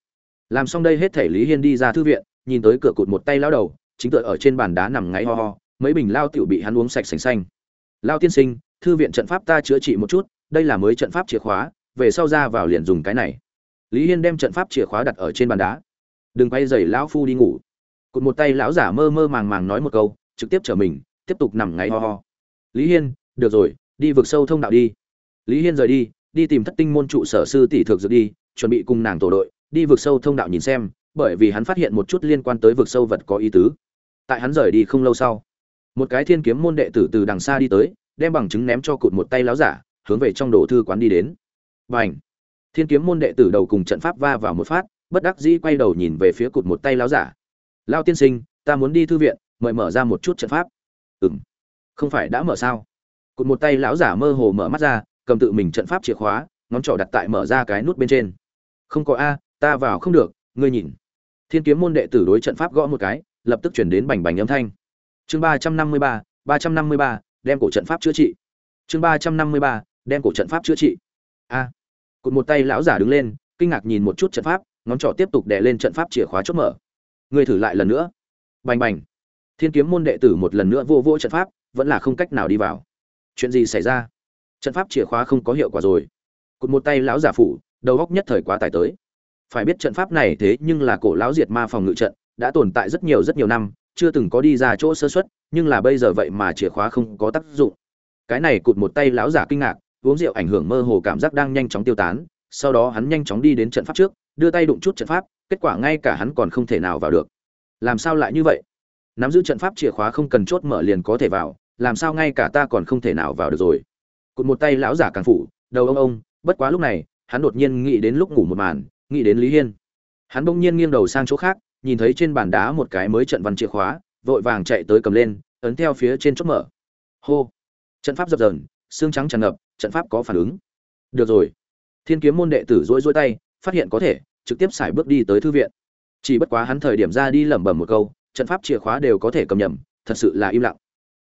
A: Làm xong đây hết thể lý hiên đi ra thư viện, nhìn tới cửa cụt một tay lao đầu, chính tựa ở trên bàn đá nằm ngáy ho ho, mấy bình lao tiểu bị hắn uống sạch sành xanh. Lao tiên sinh, thư viện trận pháp ta chữa trị một chút, đây là mới trận pháp chìa khóa, về sau ra vào liền dùng cái này. Lý hiên đem trận pháp chìa khóa đặt ở trên bàn đá. Đừng quay dày lão phu đi ngủ cụt một tay lão giả mơ mơ màng màng nói một câu, trực tiếp trở mình, tiếp tục nằm ngáy ho ho. Lý hiên, được rồi, đi vực sâu thông đạo đi. Lý hiên rời đi đi tìm thất tinh môn trụ sở sư tỷ thực dược đi, chuẩn bị cùng nàng tổ đội, đi vực sâu thông đạo nhìn xem, bởi vì hắn phát hiện một chút liên quan tới vực sâu vật có ý tứ. Tại hắn rời đi không lâu sau, một cái thiên kiếm môn đệ tử từ đằng xa đi tới, đem bằng chứng ném cho cụt một tay láo giả, hướng về trong đồ thư quán đi đến. B à n h thiên kiếm môn đệ tử đầu cùng trận pháp va vào một phát, bất đắc dĩ quay đầu nhìn về phía cụt một tay láo giả lao tiên sinh, ta muốn đi thư viện, mời mở ra một chút trận pháp. Ừ m không phải đã mở sao? Cụt một tay lão giả mơ hồ mở mắt ra, cầm tự mình trận pháp chìa khóa, ngón trỏ đặt tại mở ra cái nút bên trên. Không có a, ta vào không được, ngươi nhìn. Thiên kiếm môn đệ tử đối trận pháp gõ một cái, lập tức chuyển đến bành bành âm thanh. Chương ba trăm năm mươi ba ba trăm năm mươi ba, đem cổ trận pháp chữa trị. Chương ba trăm năm mươi ba, đem cổ trận pháp chữa trị. A. Cụt một tay lão giả đứng lên, kinh ngạc nhìn một chút trận pháp, ngón trỏ tiếp tục đè lên trận pháp chìa khóa chốt mở ngươi thử lại lần nữa. Bành bành. Thiên kiếm môn đệ tử một lần nữa vô vô trận pháp, vẫn là không cách nào đi vào. Chuyện gì xảy ra? Trận pháp chìa khóa không có hiệu quả rồi. Cụt một tay lão giả phủ, đầu góc nhất thời quá tải tới. Phải biết trận pháp này thế nhưng là cổ lão diệt ma phòng ngự trận, đã tồn tại rất nhiều rất nhiều năm, chưa từng có đi ra chỗ sơ xuất nhưng là bây giờ vậy mà chìa khóa không có tác dụng. Cái này cụt một tay lão giả kinh ngạc, uống rượu ảnh hưởng mơ hồ cảm giác đang nhanh chóng tiêu tán, sau đó hắn nhanh chóng đi đến trận pháp trước, đưa tay đụng chút trận pháp kết quả ngay cả hắn còn không thể nào vào được. Làm sao lại như vậy? Nắm giữ trận pháp chìa khóa không cần chốt mở liền có thể vào, làm sao ngay cả ta còn không thể nào vào được rồi? Cụt một tay lão giả càng phủ, đầu ông ông, bất quá lúc này, hắn đột nhiên nghĩ đến lúc ngủ một màn, nghĩ đến lý hiên. Hắn bỗng nhiên nghiêng đầu sang chỗ khác, nhìn thấy trên bàn đá một cái mới trận văn chìa khóa, vội vàng chạy tới cầm lên, ấn theo phía trên chốt mở. Hô! Trận pháp dập dờn, xương trắng tràn ngập, trận pháp có phản ứng. Được rồi. Thiên kiếm môn đệ tử rối rối tay, phát hiện có thể trực tiếp xài bước đi tới thư viện. Chỉ bất quá hắn thời điểm ra đi lẩm bẩm một câu, trận pháp chìa khóa đều có thể cầm nhầm, thật sự là im lặng.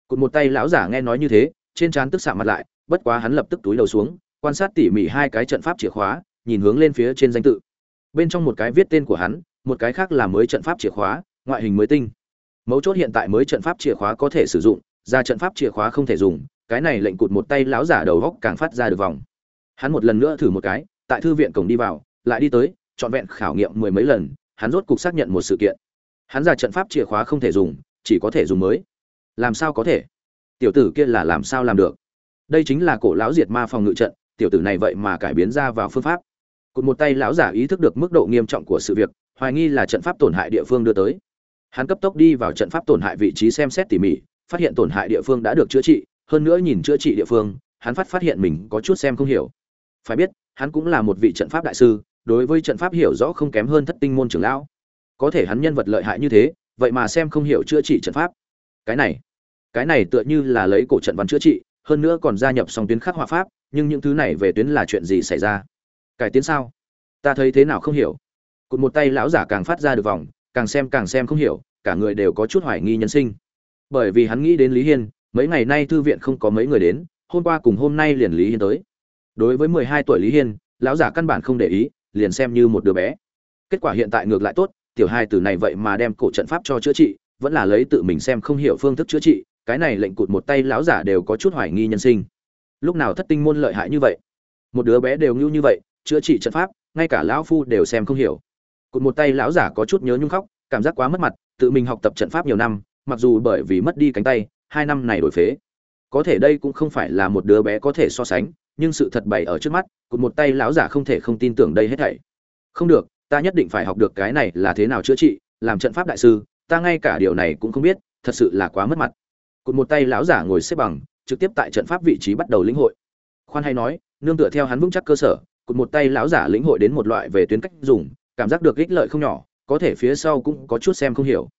A: Cụt một tay lão giả nghe nói như thế, trên trán tức xạ mặt lại, bất quá hắn lập tức túi đầu xuống, quan sát tỉ mỉ hai cái trận pháp chìa khóa, nhìn hướng lên phía trên danh tự. Bên trong một cái viết tên của hắn, một cái khác là mới trận pháp chìa khóa, ngoại hình mới tinh. Mấu chốt hiện tại mới trận pháp chìa khóa có thể sử dụng, ra trận pháp chìa khóa không thể dùng, cái này lệnh cụt một tay lão giả đầu góc càng phát ra được vòng. Hắn một lần nữa thử một cái, tại thư viện cổng đi vào, lại đi tới trọn vẹn khảo nghiệm mười mấy lần, hắn rốt cục xác nhận một sự kiện. Hắn ra trận pháp chìa khóa không thể dùng, chỉ có thể dùng mới. Làm sao có thể? Tiểu tử kia là làm sao làm được? Đây chính là cổ lão diệt ma phòng ngự trận, tiểu tử này vậy mà cải biến ra vào phương pháp. Cụt một tay lão giả ý thức được mức độ nghiêm trọng của sự việc, hoài nghi là trận pháp tổn hại địa phương đưa tới. Hắn cấp tốc đi vào trận pháp tổn hại vị trí xem xét tỉ mỉ, phát hiện tổn hại địa phương đã được chữa trị, hơn nữa nhìn chữa trị địa phương, hắn phát phát hiện mình có chút xem không hiểu. Phải biết, hắn cũng là một vị trận pháp đại sư đối với trận pháp hiểu rõ không kém hơn thất tinh môn trưởng lão. Có thể hắn nhân vật lợi hại như thế, vậy mà xem không hiểu chữa trị trận pháp. Cái này cái này tựa như là lấy cổ trận văn chữa trị, hơn nữa còn gia nhập song tuyến khắc họa pháp, nhưng những thứ này về tuyến là chuyện gì xảy ra? Cải tiến sao? Ta thấy thế nào không hiểu. Cụt một tay lão giả càng phát ra được vòng, càng xem càng xem không hiểu, cả người đều có chút hoài nghi nhân sinh. Bởi vì hắn nghĩ đến lý hiên, mấy ngày nay thư viện không có mấy người đến, hôm qua cùng hôm nay liền lý hiên tới. Đối với mười hai tuổi lý hiên, lão giả căn bản không để ý liền xem như một đứa bé. Kết quả hiện tại ngược lại tốt, tiểu hai từ này vậy mà đem cổ trận pháp cho chữa trị, vẫn là lấy tự mình xem không hiểu phương thức chữa trị, cái này lệnh cụt một tay lão giả đều có chút hoài nghi nhân sinh. Lúc nào thất tinh môn lợi hại như vậy? Một đứa bé đều ngưu như vậy, chữa trị trận pháp, ngay cả lão phu đều xem không hiểu. Cụt một tay lão giả có chút nhớ nhung khóc, cảm giác quá mất mặt, tự mình học tập trận pháp nhiều năm, mặc dù bởi vì mất đi cánh tay, hai năm này đổi phế. Có thể đây cũng không phải là một đứa bé có thể so sánh nhưng sự thật bày ở trước mắt, cụt một tay lão giả không thể không tin tưởng đây hết thảy. Không được, ta nhất định phải học được cái này là thế nào chữa trị, làm trận pháp đại sư, ta ngay cả điều này cũng không biết, thật sự là quá mất mặt. Cụt một tay lão giả ngồi xếp bằng, trực tiếp tại trận pháp vị trí bắt đầu lĩnh hội. Khoan hay nói, nương tựa theo hắn vững chắc cơ sở, cụt một tay lão giả lĩnh hội đến một loại về tuyến cách dùng, cảm giác được ích lợi không nhỏ, có thể phía sau cũng có chút xem không hiểu.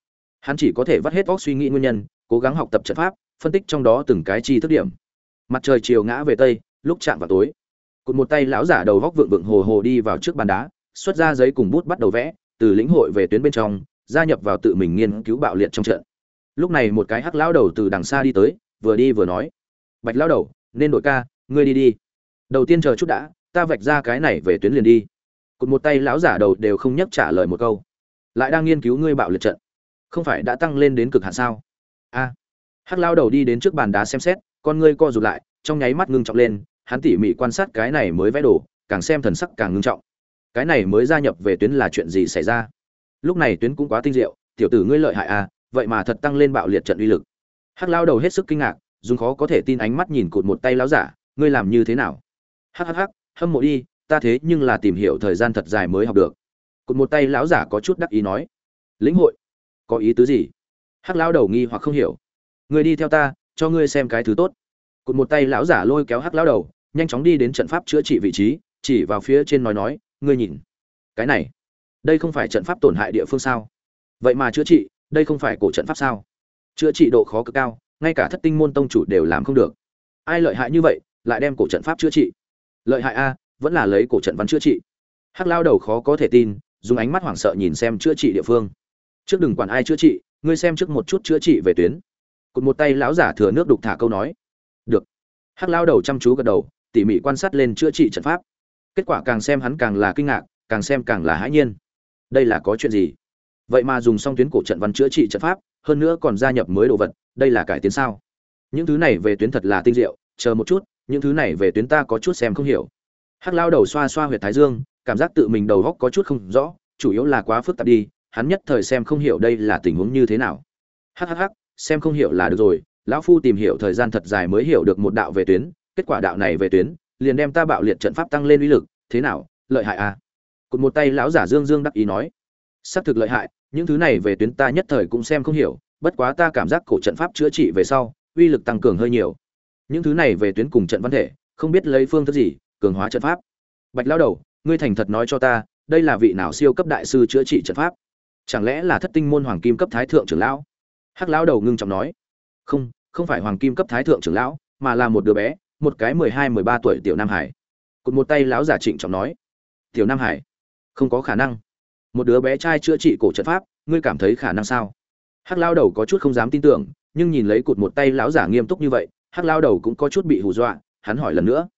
A: Hắn chỉ có thể vắt hết óc suy nghĩ nguyên nhân, cố gắng học tập trận pháp, phân tích trong đó từng cái chi thức điểm. Mặt trời chiều ngã về tây lúc chạm vào tối. Cụt một tay lão giả đầu góc vượng vượng hồ hồ đi vào trước bàn đá, xuất ra giấy cùng bút bắt đầu vẽ, từ lĩnh hội về tuyến bên trong, gia nhập vào tự mình nghiên cứu bạo liệt trong trận. Lúc này một cái hắc lão đầu từ đằng xa đi tới, vừa đi vừa nói, bạch lão đầu, nên đội ca, ngươi đi đi. Đầu tiên chờ chút đã, ta vạch ra cái này về tuyến liền đi. Cụt một tay lão giả đầu đều không nhắc trả lời một câu. Lại đang nghiên cứu ngươi bạo liệt trận. Không phải đã tăng lên đến cực hạn sao? A. Hắc lão đầu đi đến trước bàn đá xem xét, con ngươi co rụt lại, trong nháy mắt ngưng trọng lên hắn tỉ mỉ quan sát cái này mới vẽ đồ, càng xem thần sắc càng ngưng trọng. Cái này mới gia nhập về tuyến là chuyện gì xảy ra? Lúc này tuyến cũng quá tinh diệu, tiểu tử ngươi lợi hại à vậy mà thật tăng lên bạo liệt trận uy lực. Hắc lao đầu hết sức kinh ngạc, dùng khó có thể tin ánh mắt nhìn cụt một tay lão giả, ngươi làm như thế nào? Hắc hắc hắc, hâm mộ đi, ta thế nhưng là tìm hiểu thời gian thật dài mới học được. Cụt một tay lão giả có chút đắc ý nói. Lĩnh hội, có ý tứ gì? Hắc lão đầu nghi hoặc không hiểu. Người đi theo ta, cho ngươi xem cái thứ tốt cụt một tay lão giả lôi kéo hắc lão đầu, nhanh chóng đi đến trận pháp chữa trị vị trí, chỉ vào phía trên nói nói, ngươi nhìn, cái này, đây không phải trận pháp tổn hại địa phương sao? Vậy mà chữa trị, đây không phải cổ trận pháp sao? Chữa trị độ khó cực cao, ngay cả thất tinh môn tông chủ đều làm không được. Ai lợi hại như vậy, lại đem cổ trận pháp chữa trị? Lợi hại a, vẫn là lấy cổ trận văn chữa trị. Hắc lao đầu khó có thể tin, dùng ánh mắt hoảng sợ nhìn xem chữa trị địa phương. Trước đừng quản ai chữa trị, ngươi xem trước một chút chữa trị về tuyến. Cụt một tay lão giả thừa nước đục thả câu nói hắc lao đầu chăm chú gật đầu, tỉ mỉ quan sát lên chữa trị trận pháp. Kết quả càng xem hắn càng là kinh ngạc, càng xem càng là hãi nhiên. Đây là có chuyện gì? Vậy mà dùng xong tuyến cổ trận văn chữa trị trận pháp, hơn nữa còn gia nhập mới đồ vật, đây là cải tiến sao? Những thứ này về tuyến thật là tinh diệu, chờ một chút, những thứ này về tuyến ta có chút xem không hiểu. Hắc lao đầu xoa xoa huyệt thái dương, cảm giác tự mình đầu góc có chút không rõ, chủ yếu là quá phức tạp đi, hắn nhất thời xem không hiểu đây là tình huống như thế nào. Hắc hắc hắc, xem không hiểu là được rồi lão phu tìm hiểu thời gian thật dài mới hiểu được một đạo về tuyến, kết quả đạo này về tuyến, liền đem ta bạo liệt trận pháp tăng lên uy lực, thế nào, lợi hại à? Cụt một tay lão giả dương dương đắc ý nói. Xác thực lợi hại, những thứ này về tuyến ta nhất thời cũng xem không hiểu, bất quá ta cảm giác cổ trận pháp chữa trị về sau, uy lực tăng cường hơi nhiều. Những thứ này về tuyến cùng trận văn thể, không biết lấy phương thức gì, cường hóa trận pháp. Bạch lao đầu, ngươi thành thật nói cho ta, đây là vị nào siêu cấp đại sư chữa trị trận pháp? Chẳng lẽ là thất tinh môn hoàng kim cấp thái thượng trưởng lão? Hắc lão đầu ngưng trọng nói. Không không phải hoàng kim cấp thái thượng trưởng lão, mà là một đứa bé, một cái mười hai, mười ba tuổi tiểu nam hải. Cụt một tay lão giả trịnh trọng nói, tiểu nam hải, không có khả năng. Một đứa bé trai chữa trị cổ trận pháp, ngươi cảm thấy khả năng sao? Hắc lao đầu có chút không dám tin tưởng, nhưng nhìn lấy cụt một tay lão giả nghiêm túc như vậy, hắc lao đầu cũng có chút bị hù dọa, hắn hỏi lần nữa,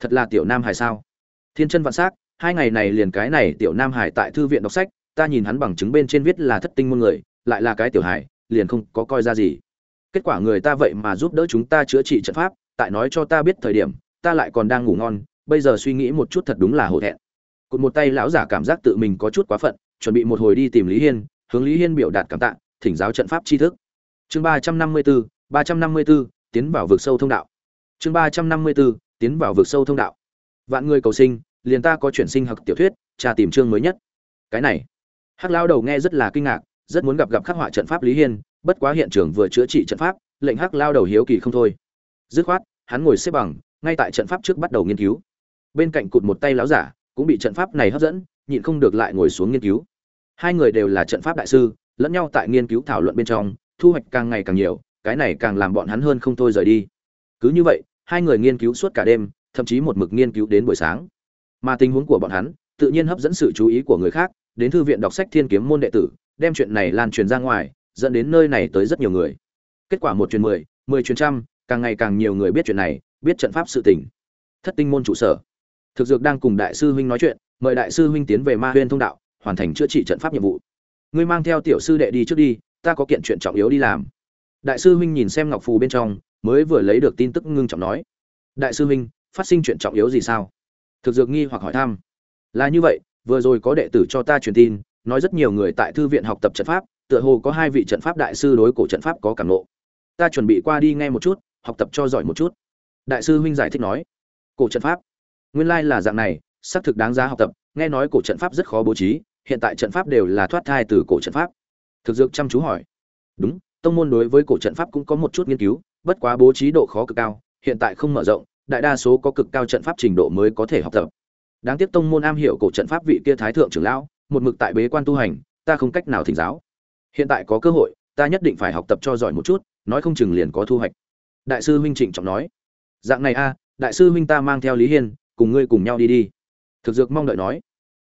A: thật là tiểu nam hải sao? Thiên chân vạn s á c hai ngày này liền cái này tiểu nam hải tại thư viện đọc sách, ta nhìn hắn bằng chứng bên trên viết là thất tinh môn người, lại là cái tiểu hải, liền không có coi ra gì kết quả người ta vậy mà giúp đỡ chúng ta chữa trị trận pháp, tại nói cho ta biết thời điểm, ta lại còn đang ngủ ngon, bây giờ suy nghĩ một chút thật đúng là hổ thẹn. Cụt một tay lão giả cảm giác tự mình có chút quá phận, chuẩn bị một hồi đi tìm lý hiên, hướng lý hiên biểu đạt cảm tạ, thỉnh giáo trận pháp tri thức. Chương ba trăm năm mươi bốn ba trăm năm mươi bốn tiến vào vực sâu thông đạo. Chương ba trăm năm mươi bốn tiến vào vực sâu thông đạo. Vạn người cầu sinh, liền ta có chuyển sinh học tiểu thuyết trà tìm chương mới nhất. Cái này. Hắc lao đầu nghe rất là kinh ngạc, rất muốn gặp gặp khắc họa trận pháp lý hiên bất quá hiện trường vừa chữa trị trận pháp, lệnh hắc lao đầu hiếu kỳ không thôi. Dứt khoát, hắn ngồi xếp bằng, ngay tại trận pháp trước bắt đầu nghiên cứu. Bên cạnh cụt một tay láo giả, cũng bị trận pháp này hấp dẫn, nhịn không được lại ngồi xuống nghiên cứu. Hai người đều là trận pháp đại sư, lẫn nhau tại nghiên cứu thảo luận bên trong, thu hoạch càng ngày càng nhiều, cái này càng làm bọn hắn hơn không thôi rời đi. Cứ như vậy, hai người nghiên cứu suốt cả đêm, thậm chí một mực nghiên cứu đến buổi sáng. Mà tình huống của bọn hắn, tự nhiên hấp dẫn sự chú ý của người khác, đến thư viện đọc sách thiên kiếm môn đệ tử, đem chuyện này lan truyền ra ngoài dẫn đến nơi này tới rất nhiều người. Kết quả một truyền mười mười truyền trăm, càng ngày càng nhiều người biết chuyện này, biết trận pháp sự tình. Thất tinh môn trụ sở. Thực dược đang cùng đại sư huynh nói chuyện, mời đại sư huynh tiến về ma huyên thông đạo, hoàn thành chữa trị trận pháp nhiệm vụ. Ngươi mang theo tiểu sư đệ đi trước đi, ta có kiện chuyện trọng yếu đi làm. Đại sư huynh nhìn xem ngọc phù bên trong, mới vừa lấy được tin tức ngưng trọng nói. Đại sư huynh, phát sinh chuyện trọng yếu gì sao? Thực dược nghi hoặc hỏi thăm. Là như vậy, vừa rồi có đệ tử cho ta truyền tin, nói rất nhiều người tại thư viện học tập trận pháp tựa hồ có hai vị trận pháp đại sư đối cổ trận pháp có cảm nộ. Ta chuẩn bị qua đi nghe một chút, học tập cho giỏi một chút. Đại sư huynh giải thích nói. Cổ trận pháp? Nguyên lai là dạng này, xác thực đáng giá học tập, nghe nói cổ trận pháp rất khó bố trí, hiện tại trận pháp đều là thoát thai từ cổ trận pháp. Thực dược chăm chú hỏi. Đúng, tông môn đối với cổ trận pháp cũng có một chút nghiên cứu, bất quá bố trí độ khó cực cao, hiện tại không mở rộng, đại đa số có cực cao trận pháp trình độ mới có thể học tập. Đáng tiếc tông môn am hiểu cổ trận pháp vị kia thái thượng trưởng lão, một mực tại bế quan tu hành, ta không cách nào thỉnh giáo hiện tại có cơ hội, ta nhất định phải học tập cho giỏi một chút, nói không chừng liền có thu hoạch. Đại sư huynh trịnh trọng nói. Dạng này a đại sư huynh ta mang theo lý hiên, cùng ngươi cùng nhau đi đi. Thực dược mong đợi nói.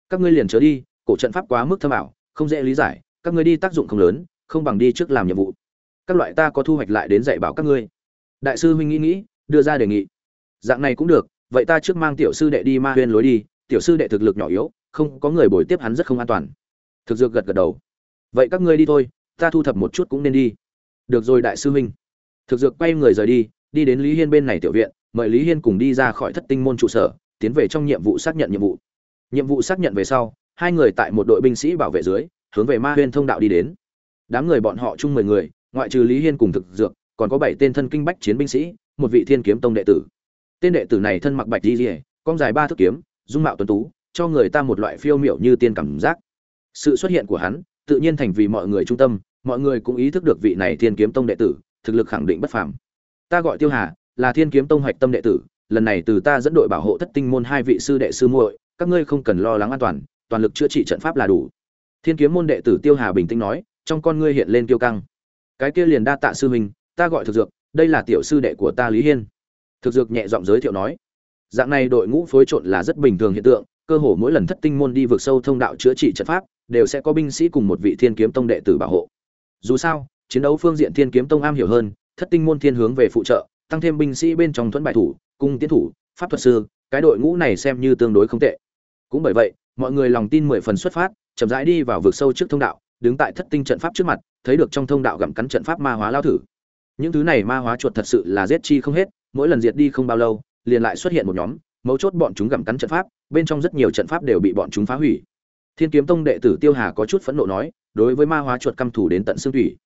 A: Các ngươi liền chớ đi, cổ trận pháp quá mức thâm ảo, không dễ lý giải, các ngươi đi tác dụng không lớn, không bằng đi trước làm nhiệm vụ. Các loại ta có thu hoạch lại đến dạy bảo các ngươi. Đại sư huynh nghĩ nghĩ, đưa ra đề nghị. Dạng này cũng được, vậy ta trước mang tiểu sư đệ đi ma huyên lối đi, tiểu sư đệ thực lực nhỏ yếu, không có người bồi tiếp hắn rất không an toàn. Thực dược gật gật đầu vậy các ngươi đi thôi, ta thu thập một chút cũng nên đi. Được rồi đại sư huynh. Thực dược quay người rời đi đi đến lý hiên bên này tiểu viện, mời lý hiên cùng đi ra khỏi thất tinh môn trụ sở, tiến về trong nhiệm vụ xác nhận nhiệm vụ. Nhiệm vụ xác nhận về sau, hai người tại một đội binh sĩ bảo vệ dưới, hướng về ma huyên thông đạo đi đến. Đám người bọn họ chung mười người, ngoại trừ lý hiên cùng thực dược, còn có bảy tên thân kinh bách chiến binh sĩ, một vị thiên kiếm tông đệ tử. Tên đệ tử này thân mặc bạch di rỉa con dài ba thước kiếm, dung mạo tuấn tú, cho người ta một loại phiêu miểu như tiên cảm giác. Sự xuất hiện của hắn tự nhiên thành vì mọi người trung tâm, mọi người cũng ý thức được vị này thiên kiếm tông đệ tử, thực lực khẳng định bất phàm. Ta gọi tiêu hà, là thiên kiếm tông hoạch tâm đệ tử, lần này từ ta dẫn đội bảo hộ thất tinh môn hai vị sư đệ sư muội, các ngươi không cần lo lắng an toàn toàn lực chữa trị trận pháp là đủ. Thiên kiếm môn đệ tử tiêu hà bình tĩnh nói, trong con ngươi hiện lên kiêu căng. Cái kia liền đa tạ sư huynh, ta gọi thực dược, đây là tiểu sư đệ của ta lý hiên. Thực dược nhẹ giọng giới thiệu nói, dạng này đội ngũ phối trộn là rất bình thường hiện tượng, cơ hồ mỗi lần thất tinh môn đi vượt sâu thông đạo chữa trị trận pháp đều sẽ có binh sĩ cùng một vị thiên kiếm tông đệ tử bảo hộ. Dù sao, chiến đấu phương diện thiên kiếm tông am hiểu hơn, thất tinh môn thiên hướng về phụ trợ, tăng thêm binh sĩ bên trong thuẫn bại thủ, cung tiến thủ, pháp thuật sư, cái đội ngũ này xem như tương đối không tệ. Cũng bởi vậy, mọi người lòng tin mười phần xuất phát, chậm rãi đi vào vực sâu trước thông đạo, đứng tại thất tinh trận pháp trước mặt, thấy được trong thông đạo gặm cắn trận pháp ma hóa lao thử. Những thứ này ma hóa chuột thật sự là giết chi không hết, mỗi lần diệt đi không bao lâu, liền lại xuất hiện một nhóm, mấu chốt bọn chúng gặm cắn trận pháp, bên trong rất nhiều trận pháp đều bị bọn chúng phá hủy thiên kiếm tông đệ tử tiêu hà có chút phẫn nộ nói, đối với ma hóa chuột căm thủ đến tận xương thủy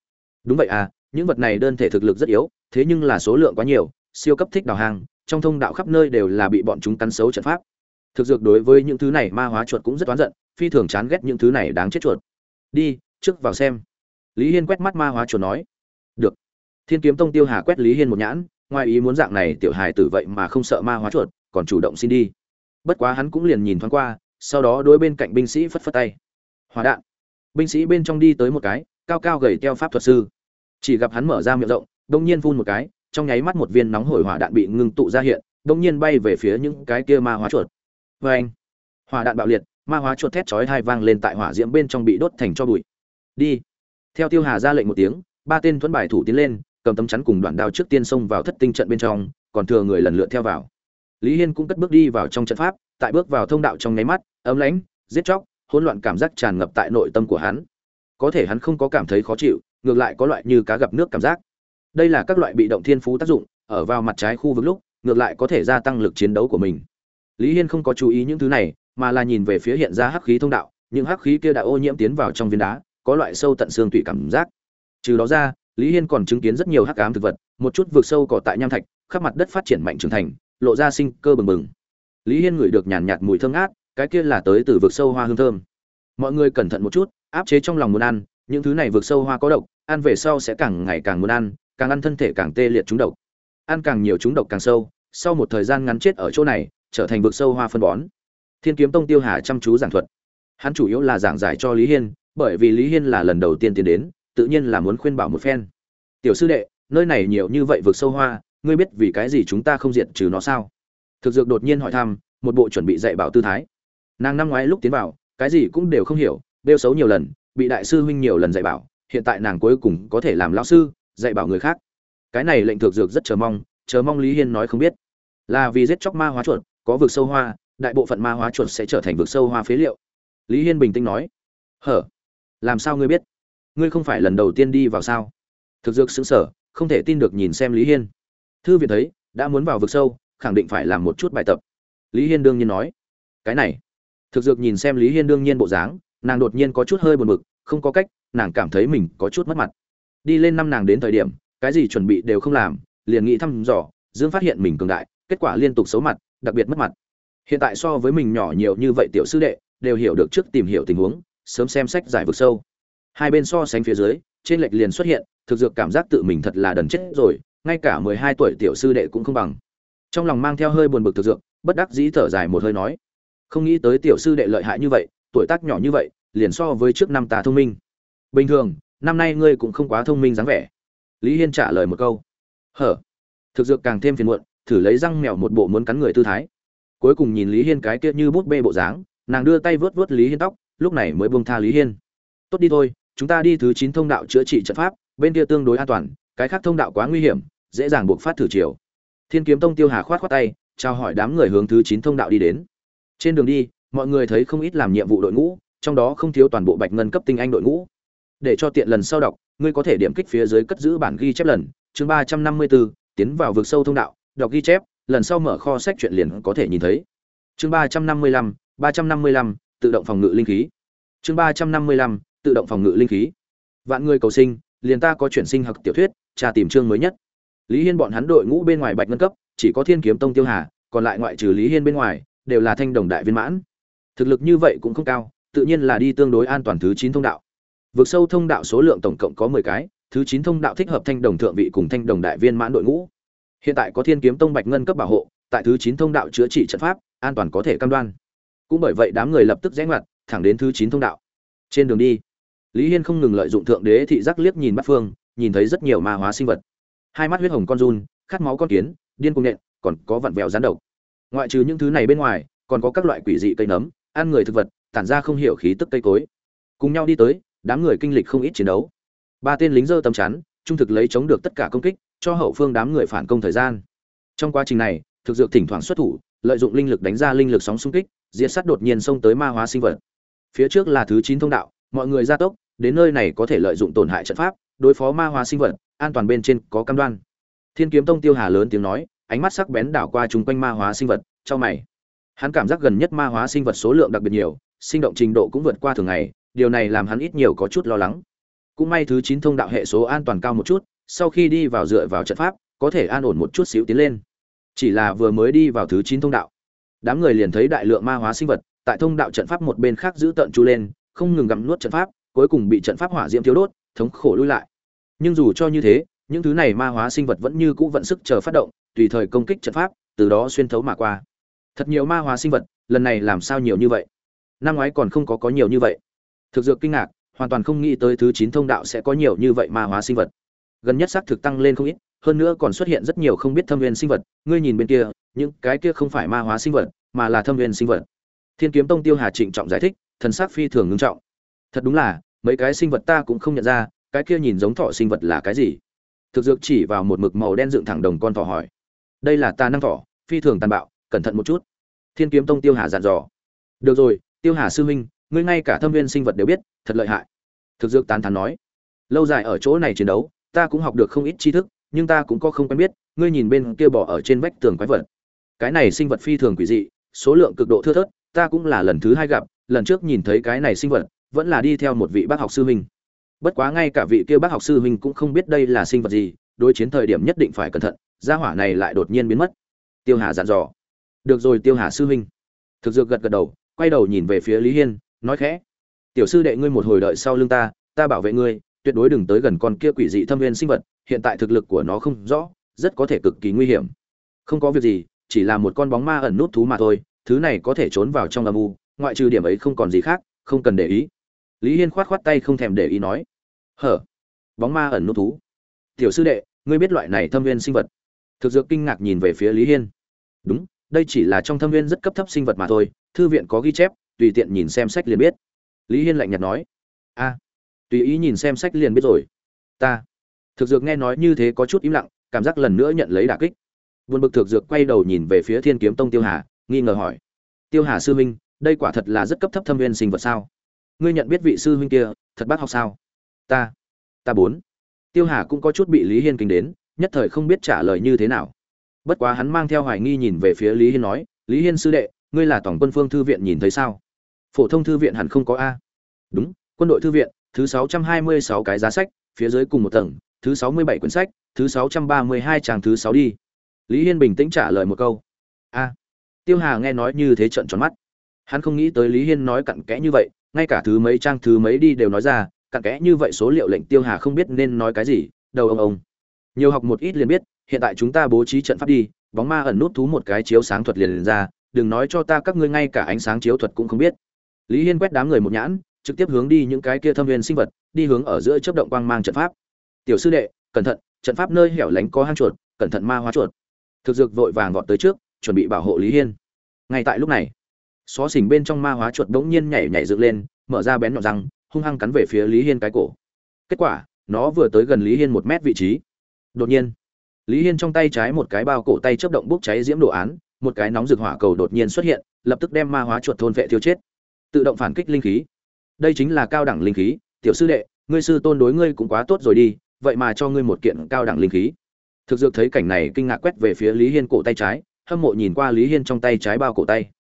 A: đúng vậy à những vật này đơn thể thực lực rất yếu, thế nhưng là số lượng quá nhiều, siêu cấp thích đào hàng trong thông đạo khắp nơi đều là bị bọn chúng cắn xấu trận pháp. Thực dược đối với những thứ này ma hóa chuột cũng rất oán giận, phi thường chán ghét những thứ này đáng chết chuột. Đi, trước vào xem. Lý hiên quét mắt ma hóa chuột nói. Được. Thiên kiếm tông tiêu hà quét lý hiên một nhãn, ngoài ý muốn dạng này tiểu hài tử vậy mà không sợ ma hóa chuột, còn chủ động xin đi. Bất quá hắn cũng liền nhìn thoáng qua sau đó đối bên cạnh binh sĩ phất phất tay. Hỏa đạn. Binh sĩ bên trong đi tới một cái, cao cao gầy theo pháp thuật sư. Chỉ gặp hắn mở ra miệng rộng, đông nhiên phun một cái, trong nháy mắt một viên nóng hổi hỏa đạn bị ngưng tụ ra hiện, đông nhiên bay về phía những cái kia ma hóa chuột. Vê anh, hỏa đạn bạo liệt, ma hóa chuột thét chói hai vang lên tại hỏa diễm bên trong bị đốt thành cho bụi. Đi. Theo tiêu hà ra lệnh một tiếng, ba tên thuẫn bài thủ tiến lên, cầm tấm chắn cùng đoạn đao trước tiên xông vào thất tinh trận bên trong, còn thừa người lần lượt theo vào. Lý hiên cũng cất bước đi vào trong trận pháp, tại bước vào thông đạo trong nháy mắt ấm lãnh, giết chóc, hỗn loạn cảm giác tràn ngập tại nội tâm của hắn. Có thể hắn không có cảm thấy khó chịu, ngược lại có loại như cá gặp nước cảm giác. Đây là các loại bị động thiên phú tác dụng, ở vào mặt trái khu vực lúc, ngược lại có thể gia tăng lực chiến đấu của mình. Lý hiên không có chú ý những thứ này, mà là nhìn về phía hiện ra hắc khí thông đạo, những hắc khí kia đã ô nhiễm tiến vào trong viên đá, có loại sâu tận xương tủy cảm giác. Trừ đó ra, lý hiên còn chứng kiến rất nhiều hắc ám thực vật, một chút vượt sâu cỏ tại nham thạch, khắp mặt đất phát triển mạnh trưởng thành, lộ ra sinh cơ bừng bừng. Lý hiên ngửi được nhàn nhạt mùi thơm ngát cái kia là tới từ vực sâu hoa hương thơm. Mọi người cẩn thận một chút, áp chế trong lòng muốn ăn, những thứ này vực sâu hoa có độc, ăn về sau sẽ càng ngày càng muốn ăn, càng ăn thân thể càng tê liệt trúng độc. Ăn càng nhiều trúng độc càng sâu, sau một thời gian ngắn chết ở chỗ này, trở thành vực sâu hoa phân bón. Thiên kiếm tông tiêu hà chăm chú giảng thuật. Hắn chủ yếu là giảng giải cho lý hiên, bởi vì lý hiên là lần đầu tiên tiến đến, tự nhiên là muốn khuyên bảo một phen. Tiểu sư đệ, nơi này nhiều như vậy vực sâu hoa, ngươi biết vì cái gì chúng ta không diệt trừ nó sao? Thực dược đột nhiên hỏi thăm, một bộ chuẩn bị dạy bảo tư thái nàng năm ngoái lúc tiến vào, cái gì cũng đều không hiểu đeo xấu nhiều lần, bị đại sư huynh nhiều lần dạy bảo, hiện tại nàng cuối cùng có thể làm lão sư, dạy bảo người khác. Cái này lệnh thực dược rất chờ mong chờ mong lý hiên nói không biết. Là vì giết chóc ma hóa chuột, có vực sâu hoa, đại bộ phận ma hóa chuột sẽ trở thành vực sâu hoa phế liệu. Lý hiên bình tĩnh nói. Hở? Làm sao ngươi biết? Ngươi không phải lần đầu tiên đi vào sao? Thực dược xứng sở không thể tin được nhìn xem lý hiên. Thư viện thấy, đã muốn vào vực sâu, khẳng định phải làm một chút bài tập. Lý hiên đương nhiên nói. Cái này thực dược nhìn xem lý hiên đương nhiên bộ dáng, nàng đột nhiên có chút hơi buồn bực, không có cách, nàng cảm thấy mình có chút mất mặt. Đi lên năm nàng đến thời điểm, cái gì chuẩn bị đều không làm, liền nghĩ thăm dò, dương phát hiện mình cường đại, kết quả liên tục xấu mặt, đặc biệt mất mặt. Hiện tại so với mình nhỏ nhiều như vậy tiểu sư đệ, đều hiểu được trước tìm hiểu tình huống, sớm xem sách giải vực sâu. Hai bên so sánh phía dưới, trên lệch liền xuất hiện, thực dược cảm giác tự mình thật là đần chết rồi, ngay cả mười hai tuổi tiểu sư đệ cũng không bằng. Trong lòng mang theo hơi buồn bực thực dược, bất đắc dĩ thở dài một hơi nói không nghĩ tới tiểu sư đệ lợi hại như vậy, tuổi tác nhỏ như vậy, liền so với trước năm ta thông minh. Bình thường, năm nay ngươi cũng không quá thông minh dáng vẻ. Lý hiên trả lời một câu. Hở? Thực dược càng thêm phiền muộn, thử lấy răng mèo một bộ muốn cắn người tư thái. Cuối cùng nhìn lý hiên cái kia như bút bê bộ dáng, nàng đưa tay vớt vớt lý hiên tóc, lúc này mới buông tha lý hiên. Tốt đi thôi, chúng ta đi thứ chín thông đạo chữa trị trận pháp, bên kia tương đối an toàn, cái khác thông đạo quá nguy hiểm, dễ dàng buộc phát thử chiều. Thiên kiếm tông tiêu hà khoát khoát tay, chào hỏi đám người hướng thứ chín thông đạo đi đến trên đường đi, mọi người thấy không ít làm nhiệm vụ đội ngũ, trong đó không thiếu toàn bộ bạch ngân cấp tinh anh đội ngũ. Để cho tiện lần sau đọc, ngươi có thể điểm kích phía dưới cất giữ bản ghi chép lần, chương ba trăm năm mươi bốn tiến vào vực sâu thông đạo, đọc ghi chép, lần sau mở kho sách truyện liền có thể nhìn thấy. Chương ba trăm năm mươi lăm, ba trăm năm mươi lăm, tự động phòng ngự linh khí. Chương ba trăm năm mươi lăm, tự động phòng ngự linh khí. Vạn người cầu sinh, liền ta có chuyển sinh học tiểu thuyết tra tìm chương mới nhất. Lý hiên bọn hắn đội ngũ bên ngoài bạch ngân cấp, chỉ có thiên kiếm tông tiêu hà, còn lại ngoại trừ lý hiên bên ngoài đều là thanh đồng đại viên mãn. Thực lực như vậy cũng không cao, tự nhiên là đi tương đối an toàn thứ chín thông đạo. Vượt sâu thông đạo số lượng tổng cộng có mười cái, thứ chín thông đạo thích hợp thanh đồng thượng vị cùng thanh đồng đại viên mãn đội ngũ. Hiện tại có thiên kiếm tông bạch ngân cấp bảo hộ, tại thứ chín thông đạo chữa trị trận pháp, an toàn có thể cam đoan. Cũng bởi vậy đám người lập tức rẽ ngoặt, thẳng đến thứ chín thông đạo. Trên đường đi, lý hiên không ngừng lợi dụng thượng đế thị giác liếc nhìn bắt phương, nhìn thấy rất nhiều ma hóa sinh vật. Hai mắt huyết hồng con run, khát máu con kiến, điên cung nện, còn có vặn vẹo rán độc ngoại trừ những thứ này bên ngoài, còn có các loại quỷ dị cây nấm, ăn người thực vật, tản ra không hiểu khí tức cây cối. Cùng nhau đi tới, đám người kinh lịch không ít chiến đấu. Ba tên lính dơ tầm chắn, trung thực lấy chống được tất cả công kích, cho hậu phương đám người phản công thời gian. Trong quá trình này, thực dược thỉnh thoảng xuất thủ, lợi dụng linh lực đánh ra linh lực sóng xung kích, diệt sát đột nhiên xông tới ma hóa sinh vật. Phía trước là thứ chín thông đạo, mọi người gia tốc, đến nơi này có thể lợi dụng tổn hại trận pháp, đối phó ma hóa sinh vật, an toàn bên trên có cam đoan. Thiên kiếm tông tiêu hà lớn tiếng nói ánh mắt sắc bén đảo qua chung quanh ma hóa sinh vật cho mày. Hắn cảm giác gần nhất ma hóa sinh vật số lượng đặc biệt nhiều, sinh động trình độ cũng vượt qua thường ngày, điều này làm hắn ít nhiều có chút lo lắng. Cũng may thứ chín thông đạo hệ số an toàn cao một chút, sau khi đi vào dựa vào trận pháp, có thể an ổn một chút xíu tiến lên. Chỉ là vừa mới đi vào thứ chín thông đạo, đám người liền thấy đại lượng ma hóa sinh vật tại thông đạo trận pháp một bên khác giữ tận chu lên, không ngừng gặm nuốt trận pháp, cuối cùng bị trận pháp hỏa diễm thiếu đốt, thống khổ lui lại. Nhưng dù cho như thế, những thứ này ma hóa sinh vật vẫn như cũ vận sức chờ phát động tùy thời công kích trận pháp, từ đó xuyên thấu mà qua. Thật nhiều ma hóa sinh vật, lần này làm sao nhiều như vậy? Năm ngoái còn không có có nhiều như vậy. Thực dược kinh ngạc, hoàn toàn không nghĩ tới thứ chín thông đạo sẽ có nhiều như vậy ma hóa sinh vật. Gần nhất xác thực tăng lên không ít, hơn nữa còn xuất hiện rất nhiều không biết thâm viên sinh vật. Ngươi nhìn bên kia, những cái kia không phải ma hóa sinh vật, mà là thâm viên sinh vật. Thiên kiếm tông tiêu hà trịnh trọng giải thích, thần sắc phi thường ngưng trọng. Thật đúng là, mấy cái sinh vật ta cũng không nhận ra, cái kia nhìn giống thỏ sinh vật là cái gì? Thực dược chỉ vào một mực màu đen dựng thẳng đồng con thỏ hỏi đây là ta năng thỏ phi thường tàn bạo, cẩn thận một chút. Thiên kiếm tông tiêu hà dặn dò. Được rồi, tiêu hà sư huynh, ngươi ngay cả thâm viên sinh vật đều biết, thật lợi hại. Thực dược tán thán nói. Lâu dài ở chỗ này chiến đấu, ta cũng học được không ít tri thức, nhưng ta cũng có không quen biết, ngươi nhìn bên kia bỏ ở trên vách tường quái vật. Cái này sinh vật phi thường quỷ dị, số lượng cực độ thưa thớt, ta cũng là lần thứ hai gặp, lần trước nhìn thấy cái này sinh vật, vẫn là đi theo một vị bác học sư huynh. Bất quá ngay cả vị kia bác học sư huynh cũng không biết đây là sinh vật gì, đối chiến thời điểm nhất định phải cẩn thận gia hỏa này lại đột nhiên biến mất. Tiêu hà dặn dò. Được rồi, tiêu hà sư huynh. Thực dược gật gật đầu, quay đầu nhìn về phía lý hiên, nói khẽ. Tiểu sư đệ ngươi một hồi đợi sau lưng ta ta bảo vệ ngươi, tuyệt đối đừng tới gần con kia quỷ dị thâm viên sinh vật, hiện tại thực lực của nó không rõ, rất có thể cực kỳ nguy hiểm. Không có việc gì, chỉ là một con bóng ma ẩn nút thú mà thôi, thứ này có thể trốn vào trong âm u, ngoại trừ điểm ấy không còn gì khác, không cần để ý. Lý hiên khoát khoát tay không thèm để ý nói. Hở? Bóng ma ẩn nút thú. Tiểu sư đệ, ngươi biết loại này thâm viên sinh vật thực dược kinh ngạc nhìn về phía lý hiên. Đúng, đây chỉ là trong thâm viên rất cấp thấp sinh vật mà thôi, thư viện có ghi chép, tùy tiện nhìn xem sách liền biết. Lý hiên lạnh nhạt nói. A tùy ý nhìn xem sách liền biết rồi. Ta. Thực dược nghe nói như thế có chút im lặng, cảm giác lần nữa nhận lấy đả kích. Vượt bực thực dược quay đầu nhìn về phía thiên kiếm tông tiêu hà, nghi ngờ hỏi. Tiêu hà sư huynh, đây quả thật là rất cấp thấp thâm viên sinh vật sao? Ngươi nhận biết vị sư huynh kia, thật bác học sao? Ta. Ta bốn. Tiêu hà cũng có chút bị lý hiên kinh đến nhất thời không biết trả lời như thế nào. Bất quá hắn mang theo hoài nghi nhìn về phía lý hiên nói, lý hiên sư đệ, ngươi là tổng quân phương thư viện nhìn thấy sao? Phổ thông thư viện hẳn không có a. Đúng, quân đội thư viện, thứ sáu trăm hai mươi sáu cái giá sách, phía dưới cùng một tầng, thứ sáu mươi bảy quyển sách, thứ sáu trăm ba mươi hai trang thứ sáu đi. Lý hiên bình tĩnh trả lời một câu. A. Tiêu hà nghe nói như thế trận tròn mắt. Hắn không nghĩ tới lý hiên nói cặn kẽ như vậy, ngay cả thứ mấy trang thứ mấy đi đều nói ra, cặn kẽ như vậy số liệu lệnh tiêu hà không biết nên nói cái gì, đầu ông ông nhiều học một ít liền biết hiện tại chúng ta bố trí trận pháp đi bóng ma ẩn nút thú một cái chiếu sáng thuật liền, liền ra đừng nói cho ta các ngươi ngay cả ánh sáng chiếu thuật cũng không biết. Lý hiên quét đám người một nhãn trực tiếp hướng đi những cái kia thâm viên sinh vật đi hướng ở giữa chấp động quang mang trận pháp. Tiểu sư đệ cẩn thận trận pháp nơi hẻo lánh có hang chuột cẩn thận ma hóa chuột. Thực dược vội vàng vọt tới trước chuẩn bị bảo hộ lý hiên. Ngay tại lúc này xó xỉnh bên trong ma hóa chuột bỗng nhiên nhảy nhảy dựng lên mở ra bén nhọn răng hung hăng cắn về phía lý hiên cái cổ. Kết quả nó vừa tới gần lý hiên một mét vị trí đột nhiên, lý hiên trong tay trái một cái bao cổ tay chấp động bốc cháy diễm đồ án, một cái nóng rực hỏa cầu đột nhiên xuất hiện, lập tức đem ma hóa chuột thôn vệ thiêu chết. Tự động phản kích linh khí. Đây chính là cao đẳng linh khí. Tiểu sư đệ, ngươi sư tôn đối ngươi cũng quá tốt rồi đi, vậy mà cho ngươi một kiện cao đẳng linh khí. Thực dược thấy cảnh này kinh ngạc quét về phía lý hiên cổ tay trái, hâm mộ nhìn qua lý hiên trong tay trái bao cổ tay.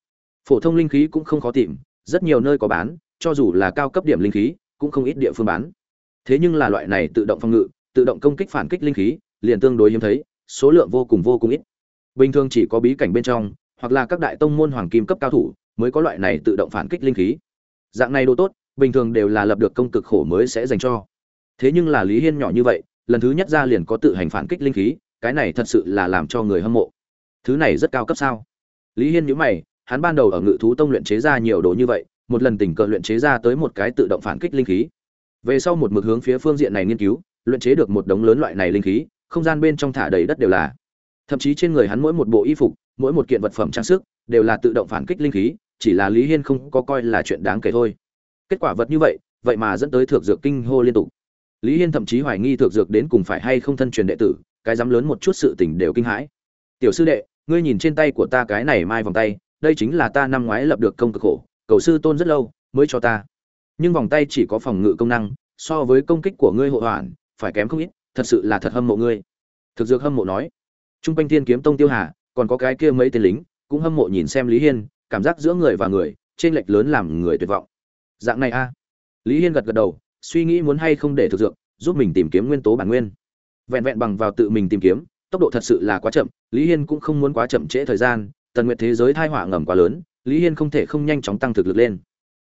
A: Phổ thông linh khí cũng không khó tìm, rất nhiều nơi có bán, cho dù là cao cấp điểm linh khí, cũng không ít địa phương bán. Thế nhưng là loại này tự động phòng ngự, tự động công kích phản kích linh khí liền tương đối hiếm thấy, số lượng vô cùng vô cùng ít. Bình thường chỉ có bí cảnh bên trong, hoặc là các đại tông môn hoàng kim cấp cao thủ mới có loại này tự động phản kích linh khí. Dạng này đồ tốt, bình thường đều là lập được công cực khổ mới sẽ dành cho. Thế nhưng là lý hiên nhỏ như vậy, lần thứ nhất ra liền có tự hành phản kích linh khí, cái này thật sự là làm cho người hâm mộ. Thứ này rất cao cấp sao? Lý hiên nhíu mày, hắn ban đầu ở ngự thú tông luyện chế ra nhiều đồ như vậy, một lần tình cờ luyện chế ra tới một cái tự động phản kích linh khí. Về sau một mực hướng phía phương diện này nghiên cứu, luyện chế được một đống lớn loại này linh khí không gian bên trong thả đầy đất đều là. Thậm chí trên người hắn mỗi một bộ y phục, mỗi một kiện vật phẩm trang sức, đều là tự động phản kích linh khí, chỉ là lý hiên không có coi là chuyện đáng kể thôi. Kết quả vật như vậy vậy mà dẫn tới thượng dược kinh hô liên tục. Lý hiên thậm chí hoài nghi thượng dược đến cùng phải hay không thân truyền đệ tử, cái dám lớn một chút sự tình đều kinh hãi. Tiểu sư đệ, ngươi nhìn trên tay của ta cái này mai vòng tay, đây chính là ta năm ngoái lập được công cực khổ, cầu sư tôn rất lâu, mới cho ta. Nhưng vòng tay chỉ có phòng ngự công năng, so với công kích của ngươi hộ hoàn, phải kém không ít thật sự là thật hâm mộ ngươi. Thực dược hâm mộ nói. Trung quanh thiên kiếm tông tiêu hà, còn có cái kia mấy tên lính, cũng hâm mộ nhìn xem lý hiên, cảm giác giữa người và người trên lệch lớn làm người tuyệt vọng. Dạng này a. Lý hiên gật gật đầu, suy nghĩ muốn hay không để thực dược, giúp mình tìm kiếm nguyên tố bản nguyên. Vẹn vẹn bằng vào tự mình tìm kiếm, tốc độ thật sự là quá chậm, lý hiên cũng không muốn quá chậm trễ thời gian, tần nguyện thế giới thai họa ngầm quá lớn, lý hiên không thể không nhanh chóng tăng thực lực lên.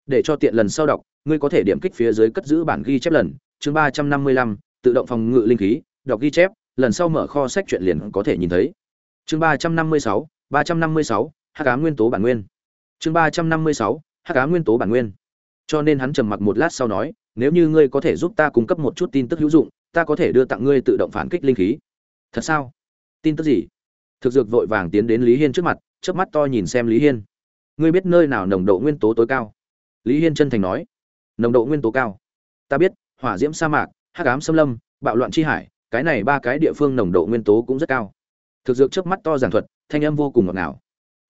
A: Để cho tiện lần sau đọc, ngươi có thể điểm kích phía dưới cất giữ bản ghi chép lần, chương ba trăm năm mươi lăm tự động phòng ngự linh khí, đọc ghi chép, lần sau mở kho sách truyện liền có thể nhìn thấy. Chương ba trăm năm mươi sáu, ba trăm năm mươi sáu nguyên tố bản nguyên. Chương ba trăm năm mươi sáu nguyên tố bản nguyên. Cho nên hắn trầm mặc một lát sau nói, nếu như ngươi có thể giúp ta cung cấp một chút tin tức hữu dụng, ta có thể đưa tặng ngươi tự động phản kích linh khí. Thật sao? Tin tức gì? Thực dược vội vàng tiến đến lý hiên trước mặt, chớp mắt to nhìn xem lý hiên. Ngươi biết nơi nào nồng độ nguyên tố tối cao? Lý hiên chân thành nói. Nồng độ nguyên tố cao. Ta biết, hỏa diễm sa mạc hắc ám xâm lâm, bạo loạn chi hải, cái này ba cái địa phương nồng độ nguyên tố cũng rất cao. Thực dược trước mắt to giản thuật, thanh âm vô cùng ngọt ngào.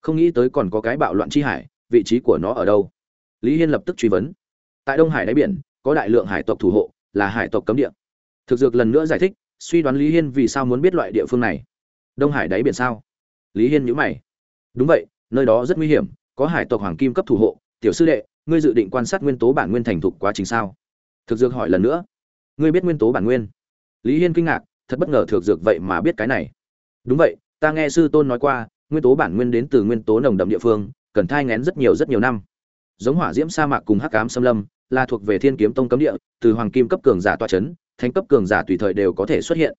A: Không nghĩ tới còn có cái bạo loạn chi hải, vị trí của nó ở đâu? Lý hiên lập tức truy vấn. Tại đông hải đáy biển, có đại lượng hải tộc thủ hộ, là hải tộc cấm địa. Thực dược lần nữa giải thích, suy đoán lý hiên vì sao muốn biết loại địa phương này. Đông hải đáy biển sao? Lý hiên nhữ mày. Đúng vậy, nơi đó rất nguy hiểm, có hải tộc hoàng kim cấp thủ hộ. Tiểu sư đệ, ngươi dự định quan sát nguyên tố bản nguyên thành thục quá trình sao? Thực dược hỏi lần nữa ngươi biết nguyên tố bản nguyên. Lý hiên kinh ngạc, thật bất ngờ thược dược vậy mà biết cái này. Đúng vậy, ta nghe sư tôn nói qua, nguyên tố bản nguyên đến từ nguyên tố nồng đậm địa phương, cần thai ngén rất nhiều rất nhiều năm. Giống hỏa diễm sa mạc cùng hắc ám xâm lâm, là thuộc về thiên kiếm tông cấm địa, từ hoàng kim cấp cường giả toa c h ấ n thánh cấp cường giả tùy thời đều có thể xuất hiện.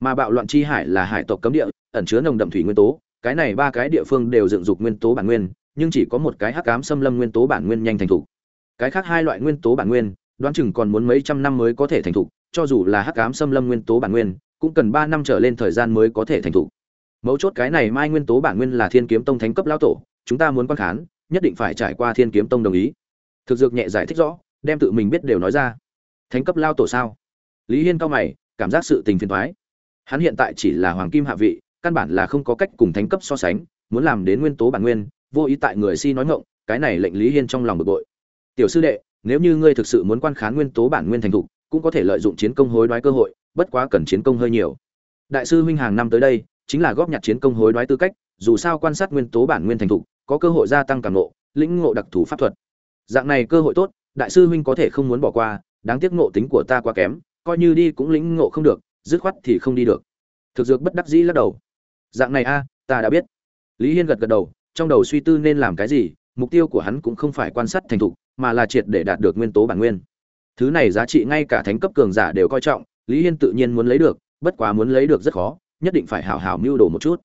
A: Mà bạo loạn chi hải là hải tộc cấm địa, ẩn chứa nồng đậm thủy nguyên tố, cái này ba cái địa phương đều dựng dục nguyên tố bản nguyên, nhưng chỉ có một cái hắc ám xâm lâm nguyên tố bản nguyên nhanh thành thục. Cái khác hai loại nguyên tố bản nguyên đoán chừng còn muốn mấy trăm năm mới có thể thành thục, cho dù là hắc ám xâm lâm nguyên tố bản nguyên, cũng cần ba năm trở lên thời gian mới có thể thành thục. Mấu chốt cái này mai nguyên tố bản nguyên là thiên kiếm tông thánh cấp lão tổ, chúng ta muốn quan khán, nhất định phải trải qua thiên kiếm tông đồng ý. Thực dược nhẹ giải thích rõ, đem tự mình biết đều nói ra. Thánh cấp lao tổ sao? Lý hiên cao mày, cảm giác sự tình phiền thoái hắn hiện tại chỉ là hoàng kim hạ vị, căn bản là không có cách cùng thánh cấp so sánh, muốn làm đến nguyên tố bản nguyên, vô ý tại người si nói ngộng cái này lệnh lý hiên trong lòng bực bội. Tiểu sư đệ nếu như ngươi thực sự muốn quan khán nguyên tố bản nguyên thành thục, cũng có thể lợi dụng chiến công hối đoái cơ hội, bất quá cần chiến công hơi nhiều. Đại sư huynh hàng năm tới đây, chính là góp nhặt chiến công hối đoái tư cách, dù sao quan sát nguyên tố bản nguyên thành thục, có cơ hội gia tăng càng ngộ, lĩnh ngộ đặc thù pháp thuật. Dạng này cơ hội tốt, đại sư huynh có thể không muốn bỏ qua, đáng tiếc ngộ tính của ta quá kém, coi như đi cũng lĩnh ngộ không được, dứt khoát thì không đi được. Thực dược bất đắc dĩ lắc đầu. Dạng này a, ta đã biết. Lý hiên gật gật đầu, trong đầu suy tư nên làm cái gì, mục tiêu của hắn cũng không phải quan sát thành thục mà là triệt để đạt được nguyên tố bản nguyên. Thứ này giá trị ngay cả thánh cấp cường giả đều coi trọng, lý hiên tự nhiên muốn lấy được, bất quá muốn lấy được rất khó, nhất định phải hảo hảo mưu đồ một chút.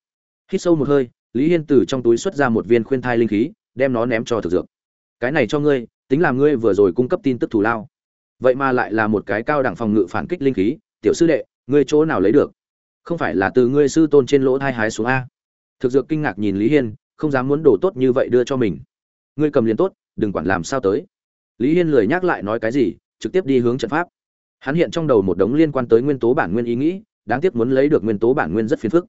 A: Hít sâu một hơi, lý hiên từ trong túi xuất ra một viên khuyên thai linh khí, đem nó ném cho thực dược. Cái này cho ngươi, tính là ngươi vừa rồi cung cấp tin tức thù lao. Vậy mà lại là một cái cao đẳng phòng ngự phản kích linh khí, tiểu sư đệ, ngươi chỗ nào lấy được? Không phải là từ ngươi sư tôn trên lỗ thai hái xuống a? Thực dược kinh ngạc nhìn lý hiên, không dám muốn đồ tốt như vậy đưa cho mình. Ngươi cầm liền tốt đừng quản làm sao tới. Lý hiên lười nhắc lại nói cái gì, trực tiếp đi hướng trận pháp. Hắn hiện trong đầu một đống liên quan tới nguyên tố bản nguyên ý nghĩ, đáng tiếc muốn lấy được nguyên tố bản nguyên rất phiền phức.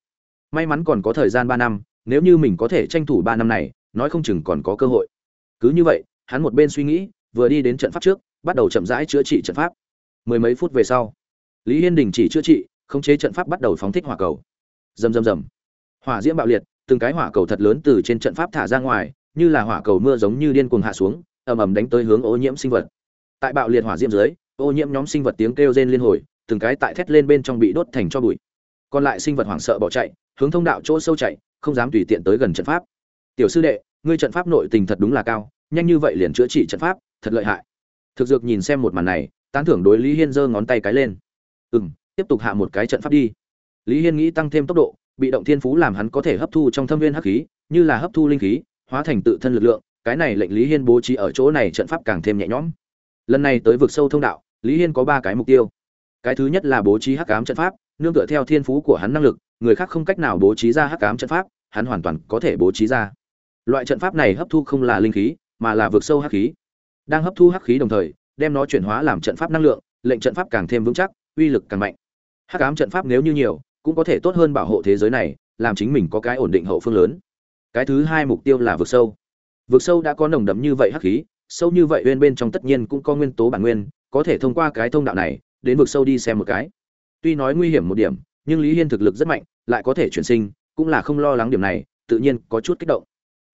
A: May mắn còn có thời gian ba năm, nếu như mình có thể tranh thủ ba năm này, nói không chừng còn có cơ hội. Cứ như vậy, hắn một bên suy nghĩ, vừa đi đến trận pháp trước, bắt đầu chậm rãi chữa trị trận pháp. Mười mấy phút về sau, lý hiên đình chỉ chữa trị, khống chế trận pháp bắt đầu phóng thích hỏa cầu. Rầm rầm rầm. Hỏa diễm bạo liệt, từng cái hỏa cầu thật lớn từ trên trận pháp thả ra ngoài như là hỏa cầu mưa giống như điên cuồng hạ xuống, ầm ầm đánh tới hướng ô nhiễm sinh vật. Tại bạo liệt hỏa diễm dưới, ô nhiễm nhóm sinh vật tiếng kêu rên liên hồi, từng cái tại thét lên bên trong bị đốt thành cho bụi. Còn lại sinh vật hoảng sợ bỏ chạy, hướng thông đạo chỗ sâu chạy, không dám tùy tiện tới gần trận pháp. Tiểu sư đệ, ngươi trận pháp nội tình thật đúng là cao, nhanh như vậy liền chữa trị trận pháp, thật lợi hại. Thực dược nhìn xem một màn này, tán thưởng đối lý hiên giơ ngón tay cái lên. Ừ m tiếp tục hạ một cái trận pháp đi. Lý hiên nghĩ tăng thêm tốc độ, bị động thiên phú làm hắn có thể hấp thu trong thâm viên hắc khí, như là hấp thu linh khí hóa thành tự thân lực lượng, cái này lệnh lý hiên bố trí ở chỗ này trận pháp càng thêm nhẹ nhõm. Lần này tới vực sâu thông đạo, lý hiên có ba cái mục tiêu. Cái thứ nhất là bố trí hắc ám trận pháp, nương tựa theo thiên phú của hắn năng lực, người khác không cách nào bố trí ra hắc ám trận pháp, hắn hoàn toàn có thể bố trí ra. Loại trận pháp này hấp thu không là linh khí, mà là vực sâu hắc khí. Đang hấp thu hắc khí đồng thời, đem nó chuyển hóa làm trận pháp năng lượng, lệnh trận pháp càng thêm vững chắc, uy lực càng mạnh. Hắc ám trận pháp nếu như nhiều, cũng có thể tốt hơn bảo hộ thế giới này, làm chính mình có cái ổn định hậu phương lớn cái thứ hai mục tiêu là vực sâu. Vực sâu đã có nồng đậm như vậy hắc khí, sâu như vậy bên bên trong tất nhiên cũng có nguyên tố bản nguyên, có thể thông qua cái thông đạo này, đến vực sâu đi xem một cái. Tuy nói nguy hiểm một điểm, nhưng lý hiên thực lực rất mạnh, lại có thể chuyển sinh, cũng là không lo lắng điểm này, tự nhiên có chút kích động.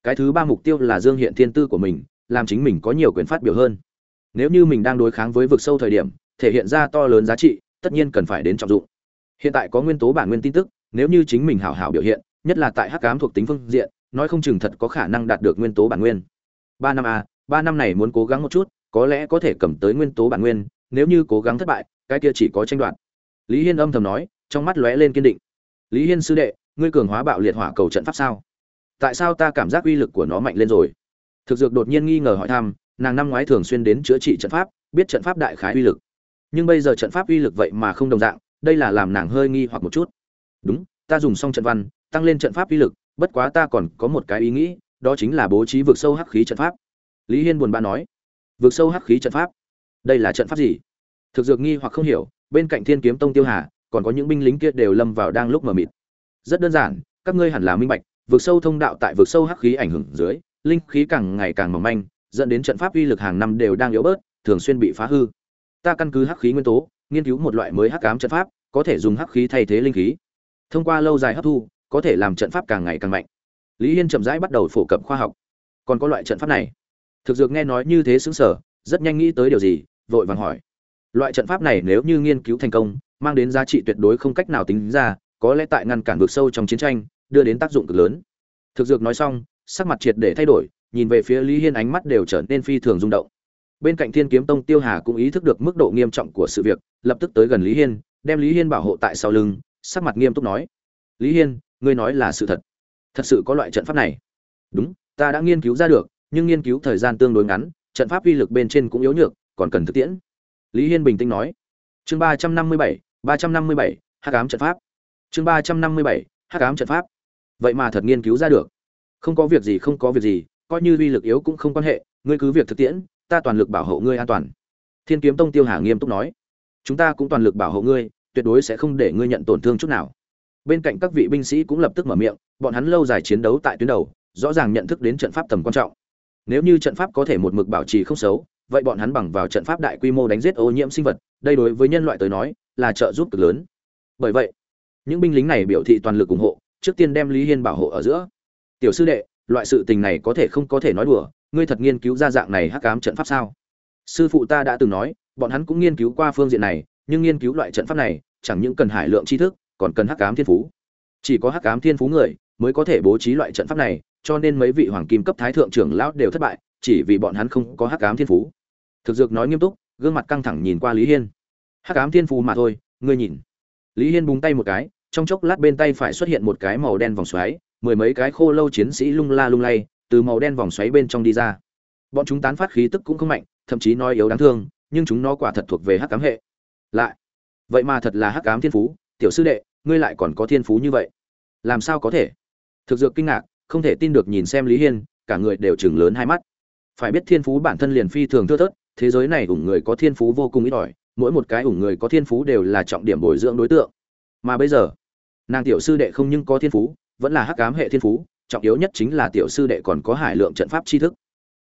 A: Cái thứ ba mục tiêu là dương hiện thiên tư của mình, làm chính mình có nhiều quyền phát biểu hơn. Nếu như mình đang đối kháng với vực sâu thời điểm, thể hiện ra to lớn giá trị, tất nhiên cần phải đến trọng dụng. Hiện tại có nguyên tố bản nguyên tin tức, nếu như chính mình hảo hảo biểu hiện, nhất là tại hắc cám thuộc tính phương diện nói không chừng thật có khả năng đạt được nguyên tố bản nguyên. Ba năm a ba năm này muốn cố gắng một chút, có lẽ có thể cầm tới nguyên tố bản nguyên, nếu như cố gắng thất bại, cái kia chỉ có tranh đoạt. Lý hiên âm thầm nói, trong mắt lóe lên kiên định. Lý hiên sư đệ, ngươi cường hóa bạo liệt hỏa cầu trận pháp sao? Tại sao ta cảm giác uy lực của nó mạnh lên rồi? Thực dược đột nhiên nghi ngờ hỏi thăm, nàng năm ngoái thường xuyên đến chữa trị trận pháp, biết trận pháp đại khái uy lực. Nhưng bây giờ trận pháp uy lực vậy mà không đồng dạng, đây là làm nàng hơi nghi hoặc một chút. Đúng, ta dùng xong trận văn, tăng lên trận pháp uy lực bất quá ta còn có một cái ý nghĩ, đó chính là bố trí vực sâu hắc khí trận pháp. Lý hiên buồn bã nói, vực sâu hắc khí trận pháp? Đây là trận pháp gì? Thực dược nghi hoặc không hiểu, bên cạnh thiên kiếm tông tiêu hà, còn có những binh lính kia đều lâm vào đang lúc mờ mịt. Rất đơn giản, các ngươi hẳn là minh bạch, vực sâu thông đạo tại vực sâu hắc khí ảnh hưởng dưới, linh khí càng ngày càng mỏng manh, dẫn đến trận pháp uy lực hàng năm đều đang yếu bớt, thường xuyên bị phá hư. Ta căn cứ hắc khí nguyên tố, nghiên cứu một loại mới hắc ám trận pháp, có thể dùng hắc khí thay thế linh khí. Thông qua lâu dài hấp thu có thể làm trận pháp càng ngày càng mạnh. Lý hiên chậm rãi bắt đầu phổ cập khoa học. Còn có loại trận pháp này. Thực dược nghe nói như thế xứng sở, rất nhanh nghĩ tới điều gì, vội vàng hỏi. Loại trận pháp này nếu như nghiên cứu thành công, mang đến giá trị tuyệt đối không cách nào tính ra, có lẽ tại ngăn cản vực sâu trong chiến tranh, đưa đến tác dụng cực lớn. Thực dược nói xong, sắc mặt triệt để thay đổi, nhìn về phía lý hiên ánh mắt đều trở nên phi thường rung động. Bên cạnh thiên kiếm tông tiêu hà cũng ý thức được mức độ nghiêm trọng của sự việc, lập tức tới gần lý hiên, đem lý hiên bảo hộ tại sau lưng, sắc mặt nghiêm túc nói. Lý hiên ngươi nói là sự thật. Thật sự có loại trận pháp này. Đúng, ta đã nghiên cứu ra được, nhưng nghiên cứu thời gian tương đối ngắn, trận pháp uy lực bên trên cũng yếu nhược, còn cần thực tiễn. Lý hiên bình tĩnh nói. Chương ba trăm năm mươi bảy, ba trăm năm mươi bảy h cám trận pháp. Chương ba trăm năm mươi bảy h cám trận pháp. Vậy mà thật nghiên cứu ra được. Không có việc gì, không có việc gì, coi như uy lực yếu cũng không quan hệ, ngươi cứ việc thực tiễn, ta toàn lực bảo hộ ngươi an toàn. Thiên kiếm tông tiêu hà nghiêm túc nói. Chúng ta cũng toàn lực bảo hộ ngươi, tuyệt đối sẽ không để ngươi nhận tổn thương chút nào bên cạnh các vị binh sĩ cũng lập tức mở miệng, bọn hắn lâu dài chiến đấu tại tuyến đầu, rõ ràng nhận thức đến trận pháp tầm quan trọng. Nếu như trận pháp có thể một mực bảo trì không xấu, vậy bọn hắn bằng vào trận pháp đại quy mô đánh giết ô nhiễm sinh vật, đây đối với nhân loại tới nói, là trợ giúp cực lớn. Bởi vậy, những binh lính này biểu thị toàn lực ủng hộ, trước tiên đem lý hiên bảo hộ ở giữa. Tiểu sư đệ, loại sự tình này có thể không có thể nói đùa, ngươi thật nghiên cứu ra dạng này hắc ám trận pháp sao? Sư phụ ta đã từng nói, bọn hắn cũng nghiên cứu qua phương diện này, nhưng nghiên cứu loại trận pháp này, chẳng những cần hải lượng tri thức còn cần hắc ám thiên phú. Chỉ có hắc ám thiên phú người mới có thể bố trí loại trận pháp này, cho nên mấy vị hoàng kim cấp thái thượng trưởng lão đều thất bại, chỉ vì bọn hắn không có hắc ám thiên phú. Thực dược nói nghiêm túc, gương mặt căng thẳng nhìn qua lý hiên. Hắc ám thiên phú mà thôi, ngươi nhìn. Lý hiên búng tay một cái, trong chốc lát bên tay phải xuất hiện một cái màu đen vòng xoáy, mười mấy cái khô lâu chiến sĩ lung la lung lay, từ màu đen vòng xoáy bên trong đi ra. Bọn chúng tán phát khí tức cũng không mạnh, thậm chí nói yếu đáng thương, nhưng chúng nó quả thật thuộc về hắc ám hệ. Lại, vậy mà thật là hắc ám thiên phú tiểu sư đệ, ngươi lại còn có thiên phú như vậy. Làm sao có thể? Thực dược kinh ngạc, không thể tin được nhìn xem lý hiên, cả người đều chừng lớn hai mắt. Phải biết thiên phú bản thân liền phi thường thưa thớt, thế giới này ủng người có thiên phú vô cùng ít ỏi, mỗi một cái ủng người có thiên phú đều là trọng điểm bồi dưỡng đối tượng. Mà bây giờ, nàng tiểu sư đệ không nhưng có thiên phú, vẫn là hắc cám hệ thiên phú, trọng yếu nhất chính là tiểu sư đệ còn có hải lượng trận pháp tri thức.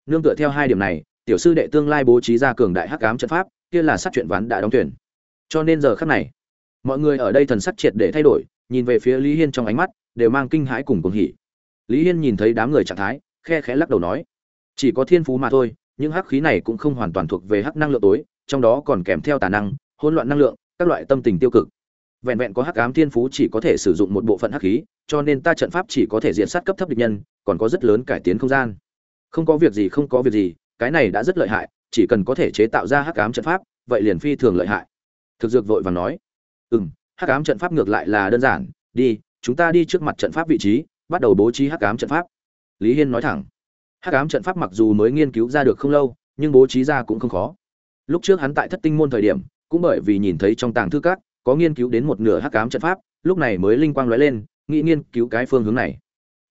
A: Nương tựa theo hai điểm này, tiểu sư đệ tương lai bố trí ra cường đại hắc cám trận pháp, kia là sát chuyện ván đã đóng tuyển cho nên giờ khắc này mọi người ở đây thần sắc triệt để thay đổi, nhìn về phía lý hiên trong ánh mắt, đều mang kinh hãi cùng cuồng hỉ. Lý hiên nhìn thấy đám người trạng thái, khe khẽ lắc đầu nói, chỉ có thiên phú mà thôi, những hắc khí này cũng không hoàn toàn thuộc về hắc năng lượng tối, trong đó còn kèm theo tà năng, hỗn loạn năng lượng, các loại tâm tình tiêu cực. Vẹn vẹn có hắc ám thiên phú chỉ có thể sử dụng một bộ phận hắc khí, cho nên ta trận pháp chỉ có thể diện sát cấp thấp địch nhân, còn có rất lớn cải tiến không gian. Không có việc gì, không có việc gì, cái này đã rất lợi hại, chỉ cần có thể chế tạo ra hắc ám trận pháp, vậy liền phi thường lợi hại. Thực dược vội vàng nói. "Ừm, hắc ám trận pháp ngược lại là đơn giản đi chúng ta đi trước mặt trận pháp vị trí bắt đầu bố trí hắc ám trận pháp. Lý hiên nói thẳng. Hắc ám trận pháp mặc dù mới nghiên cứu ra được không lâu nhưng bố trí ra cũng không khó. Lúc trước hắn tại thất tinh môn thời điểm cũng bởi vì nhìn thấy trong tàng thư các có nghiên cứu đến một nửa hắc ám trận pháp lúc này mới linh quang lóe lên nghĩ nghiên cứu cái phương hướng này.